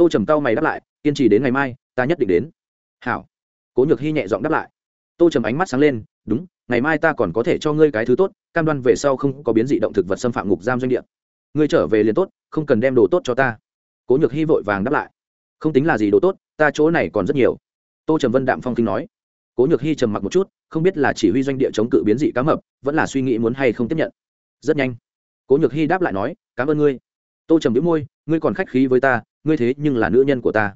tô trầm cao mày đáp lại, kiên trì đến ngày mai, ta nhất định đến. Hảo. Cố nhược hy nhẹ giọng đáp lại. Tô trầm ánh mắt sáng lên, đúng, ngày mai ta còn có thể cho ngươi cái thứ tốt, cam đoan về sau không có biến dị động thực vật xâm phạm ngục giam doanh địa. Ngươi trở về liền tốt, không cần đem đồ tốt cho ta. Cố nhược hy vội vàng đáp lại. Không tính là gì đồ tốt, ta chỗ này còn rất nhiều. Tô trầm vân đạm phong kinh nói. Cố nhược hy trầm mặc một chút, không biết là chỉ huy doanh địa chống cự biến dị cá mập, vẫn là suy nghĩ muốn hay không tiếp nhận. Rất nhanh. Cố nhược hy đáp lại nói, cảm ơn ngươi. Tô trầm đĩu môi, ngươi còn khách khí với ta ngươi thế nhưng là nữ nhân của ta.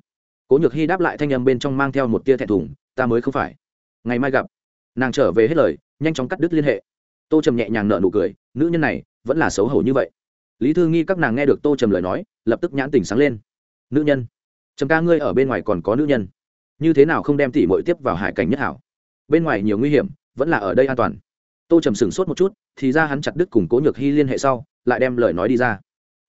Cố nhược hy đáp lại thanh âm bên trong mang theo một tia thẹn thùng, ta mới không phải. Ngày mai gặp. Nàng trở về hết lời, nhanh chóng cắt đứt liên hệ. Tô trầm nhẹ nhàng nợ nụ cười, nữ nhân này, vẫn là xấu hổ như vậy. Lý thư nghi các nàng nghe được tô trầm lời nói, lập tức nhãn tỉnh sáng lên. Nữ nhân. Trầm ca ngươi ở bên ngoài còn có nữ nhân. Như thế nào không đem tỉ mội tiếp vào hải cảnh nhất hảo? Bên ngoài nhiều nguy hiểm, vẫn là ở đây an toàn. Tô trầm sửng sốt một chút, thì ra hắn chặt đứt cùng cố nhược hy liên hệ sau, lại đem lời nói đi ra.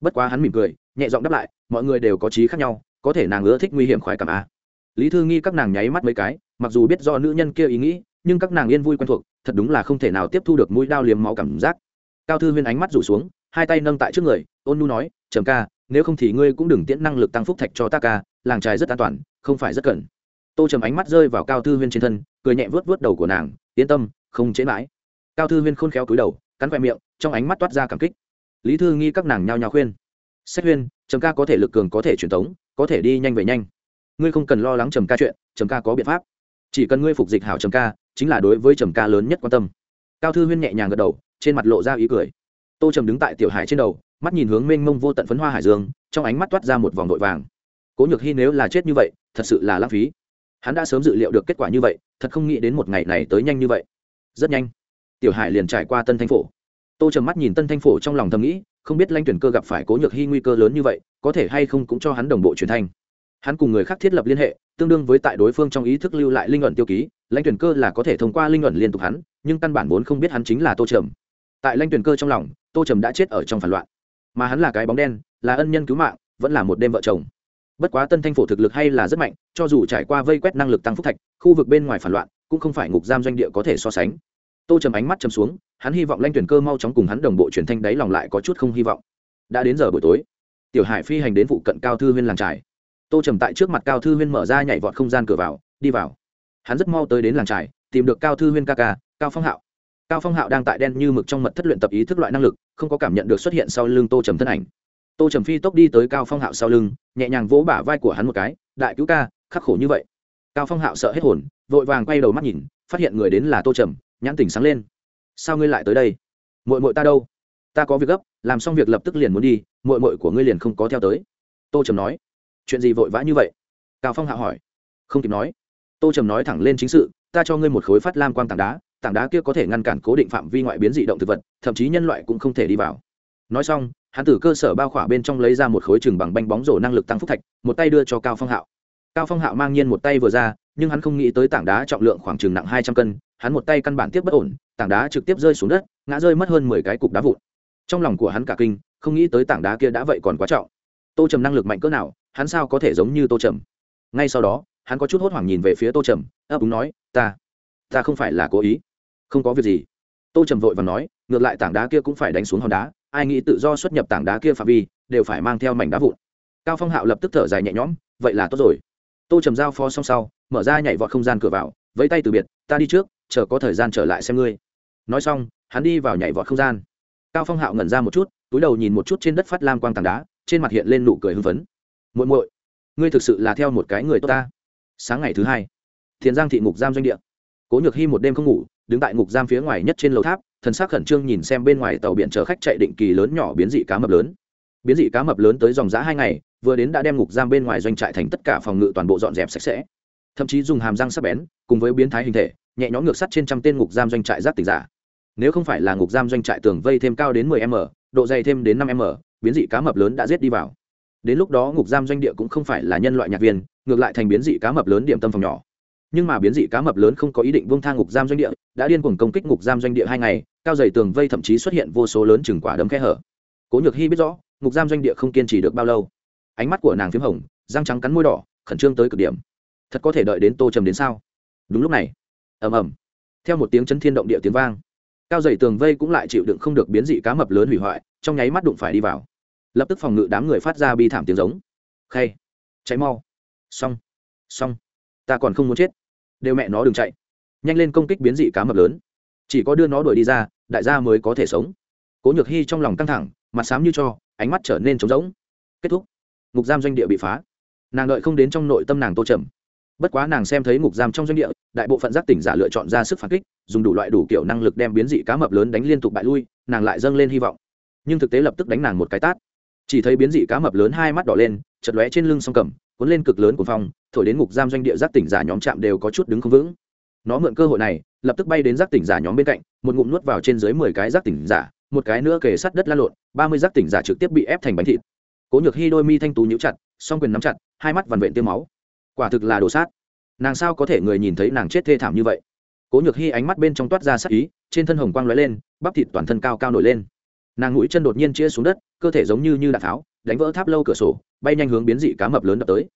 Bất quá hắn mỉm cười, nhẹ giọng đáp lại mọi người đều có trí khác nhau, có thể nàng ưa thích nguy hiểm khoái cảm a lý thư nghi các nàng nháy mắt mấy cái, mặc dù biết do nữ nhân kia ý nghĩ, nhưng các nàng yên vui quen thuộc, thật đúng là không thể nào tiếp thu được mũi đao liếm máu cảm giác. Cao thư huyên ánh mắt rủ xuống, hai tay nâng tại trước người, ôn nu nói, trầm ca, nếu không thì ngươi cũng đừng tiễn năng lực tăng phúc thạch cho ta ca, làng trài rất an toàn, không phải rất cần. Tô trầm ánh mắt rơi vào cao thư huyên trên thân, cười nhẹ vớt vớt đầu của nàng, yên tâm, không chế mãi. Cao thư huyên khôn khéo cúi đầu, cắn vẹ miệng, trong ánh mắt toát ra cảm kích. Lý thư nghi các nàng nhao nhao khuyên sách huyên, trầm ca có thể lực cường có thể truyền tống, có thể đi nhanh về nhanh. Ngươi không cần lo lắng trầm ca chuyện, trầm ca có biện pháp. Chỉ cần ngươi phục dịch hảo trầm ca, chính là đối với trầm ca lớn nhất quan tâm. Cao thư huyên nhẹ nhàng gật đầu, trên mặt lộ ra ý cười. Tô trầm đứng tại tiểu hải trên đầu, mắt nhìn hướng mênh mông vô tận phấn hoa hải dương, trong ánh mắt toát ra một vòng vội vàng. Cố nhược hy nếu là chết như vậy, thật sự là lãng phí. Hắn đã sớm dự liệu được kết quả như vậy, thật không nghĩ đến một ngày này tới nhanh như vậy. Rất nhanh, tiểu hải liền trải qua tân thanh phổ. Tô trầm mắt nhìn tân thanh phổ trong lòng thầm nghĩ không biết lanh tuyển cơ gặp phải cố nhược hy nguy cơ lớn như vậy, có thể hay không cũng cho hắn đồng bộ truyền thanh. Hắn cùng người khác thiết lập liên hệ, tương đương với tại đối phương trong ý thức lưu lại linh luận tiêu ký, lãnh tuyển cơ là có thể thông qua linh luận liên tục hắn, nhưng căn bản vốn không biết hắn chính là tô trầm. Tại lãnh tuyển cơ trong lòng, tô trầm đã chết ở trong phản loạn. Mà hắn là cái bóng đen, là ân nhân cứu mạng, vẫn là một đêm vợ chồng. Bất quá tân thanh phổ thực lực hay là rất mạnh, cho dù trải qua vây quét năng lực tăng phúc thạch, khu vực bên ngoài phản loạn, cũng không phải ngục giam doanh địa có thể so sánh. Tô trầm ánh mắt chầm xuống hắn hy vọng lanh tuyển cơ mau chóng cùng hắn đồng bộ truyền thanh đáy lòng lại có chút không hy vọng. Đã đến giờ buổi tối, tiểu hải phi hành đến vụ cận cao thư huyên làng trải tô trầm tại trước mặt cao thư huyên mở ra nhảy vọt không gian cửa vào, đi vào. Hắn rất mau tới đến làng trải tìm được cao thư huyên ca ca, cao phong hạo. Cao phong hạo đang tại đen như mực trong mật thất luyện tập ý thức loại năng lực, không có cảm nhận được xuất hiện sau lưng tô trầm thân ảnh. Tô trầm phi tốc đi tới cao phong hạo sau lưng, nhẹ nhàng vỗ bả vai của hắn một cái, đại cứu ca, khắc khổ như vậy. Cao phong hạo sợ hết hồn, vội vàng quay đầu mắt nhìn, phát hiện người đến là tô trầm, nhãn tỉnh sáng lên sao ngươi lại tới đây? Mội mội ta đâu? Ta có việc gấp, làm xong việc lập tức liền muốn đi mội mội của ngươi liền không có theo tới. Tô trầm nói. Chuyện gì vội vã như vậy? Cao phong hạ hỏi. Không kịp nói. Tô trầm nói thẳng lên chính sự, ta cho ngươi một khối phát lam quang tảng đá tảng đá kia có thể ngăn cản cố định phạm vi ngoại biến dị động thực vật, thậm chí nhân loại cũng không thể đi vào. Nói xong, hắn từ cơ sở bao khỏa bên trong lấy ra một khối chừng bằng banh bóng rổ năng lực tăng phúc thạch, một tay đưa cho cao phong hạo. Cao phong hạo mang nhiên một tay vừa ra, nhưng hắn không nghĩ tới tảng đá trọng lượng khoảng chừng nặng hai trăm cân, hắn một tay căn bản tiếp bất ổn tảng đá trực tiếp rơi xuống đất, ngã rơi mất hơn mười cái cục đá vụn. Trong lòng của hắn cả kinh, không nghĩ tới tảng đá kia đã vậy còn quá trọng. Tô trầm năng lực mạnh cỡ nào, hắn sao có thể giống như tô trầm? Ngay sau đó, hắn có chút hốt hoảng nhìn về phía tô trầm, ấp úng nói, ta ta không phải là cố ý. Không có việc gì. Tô trầm vội và nói, ngược lại tảng đá kia cũng phải đánh xuống hòn đá, ai nghĩ tự do xuất nhập tảng đá kia phạm vi, đều phải mang theo mảnh đá vụn. Cao phong hạo lập tức thở dài nhẹ nhõm, vậy là tốt rồi. Tô trầm giao phó xong sau, mở ra nhảy vọt không gian cửa vào, vẫy tay từ biệt, ta đi trước, chờ có thời gian trở lại xem ngươi nói xong, hắn đi vào nhảy vọt không gian. Cao phong hạo ngẩn ra một chút, túi đầu nhìn một chút trên đất phát lam quang tảng đá, trên mặt hiện lên nụ cười hưng phấn. Muội muội, ngươi thực sự là theo một cái người tốt ta. Sáng ngày thứ hai, thiền giang thị ngục giam doanh địa. Cố nhược hy một đêm không ngủ, đứng tại ngục giam phía ngoài nhất trên lầu tháp, thần sắc khẩn trương nhìn xem bên ngoài tàu biển chở khách chạy định kỳ lớn nhỏ biến dị cá mập lớn. Biến dị cá mập lớn tới dòng giã hai ngày, vừa đến đã đem ngục giam bên ngoài doanh trại thành tất cả phòng ngự toàn bộ dọn dẹp sạch sẽ. Thậm chí dùng hàm răng sắc bén, cùng với biến thái hình thể, nhẹ nhõm ngược sắt trên trăm tên ngục giam doanh trại giáp tịch giả nếu không phải là ngục giam doanh trại tường vây thêm cao đến 10 m, độ dày thêm đến 5 m, biến dị cá mập lớn đã giết đi vào. Đến lúc đó ngục giam doanh địa cũng không phải là nhân loại nhạc viên, ngược lại thành biến dị cá mập lớn điểm tâm phòng nhỏ. Nhưng mà biến dị cá mập lớn không có ý định vương thang ngục giam doanh địa, đã điên cuồng công kích ngục giam doanh địa hai ngày, cao dày tường vây thậm chí xuất hiện vô số lớn chừng quả đấm khe hở. Cố nhược hy biết rõ, ngục giam doanh địa không kiên trì được bao lâu. Ánh mắt của nàng p hồng, răng trắng cắn môi đỏ, khẩn trương tới cực điểm. Thật có thể đợi đến tô trầm đến sao? Đúng lúc này. Ầm ầm. Theo một tiếng chấn thiên động địa tiếng vang cao dày tường vây cũng lại chịu đựng không được biến dị cá mập lớn hủy hoại, trong nháy mắt đụng phải đi vào. Lập tức phòng ngự đám người phát ra bi thảm tiếng giống. Khay. Cháy mau. Xong. Xong. Ta còn không muốn chết. Đều mẹ nó đừng chạy. Nhanh lên công kích biến dị cá mập lớn. Chỉ có đưa nó đuổi đi ra, đại gia mới có thể sống. Cố nhược hy trong lòng căng thẳng, mặt xám như cho, ánh mắt trở nên trống rỗng. Kết thúc. Ngục giam doanh địa bị phá. Nàng đợi không đến trong nội tâm nàng tô trầm bất quá nàng xem thấy ngục giam trong doanh địa, đại bộ phận giác tỉnh giả lựa chọn ra sức phản kích, dùng đủ loại đủ kiểu năng lực đem biến dị cá mập lớn đánh liên tục bại lui, nàng lại dâng lên hy vọng. Nhưng thực tế lập tức đánh nàng một cái tát. Chỉ thấy biến dị cá mập lớn hai mắt đỏ lên chật lóe trên lưng song cầm, cuốn lên cực lớn của phong, thổi đến ngục giam doanh địa giác tỉnh giả nhóm chạm đều có chút đứng không vững. Nó mượn cơ hội này, lập tức bay đến giác tỉnh giả nhóm bên cạnh, một ngụm nuốt vào trên dưới mười cái giác tỉnh giả, một cái nữa kề sát đất lan lộn, ba mươi giác tỉnh giả trực tiếp bị ép thành bánh thịt. Cố nhược hy đôi mi thanh tú nhíu chặt, song quyền nắm chặt, hai mắt vằn vện tiêu máu quả thực là đồ sát. Nàng sao có thể người nhìn thấy nàng chết thê thảm như vậy? Cố nhược hy ánh mắt bên trong toát ra sắc ý, trên thân hồng quang lóe lên, bắp thịt toàn thân cao cao nổi lên. Nàng mũi chân đột nhiên chia xuống đất, cơ thể giống như như đạn tháo, đánh vỡ tháp lâu cửa sổ, bay nhanh hướng biến dị cá mập lớn đập tới.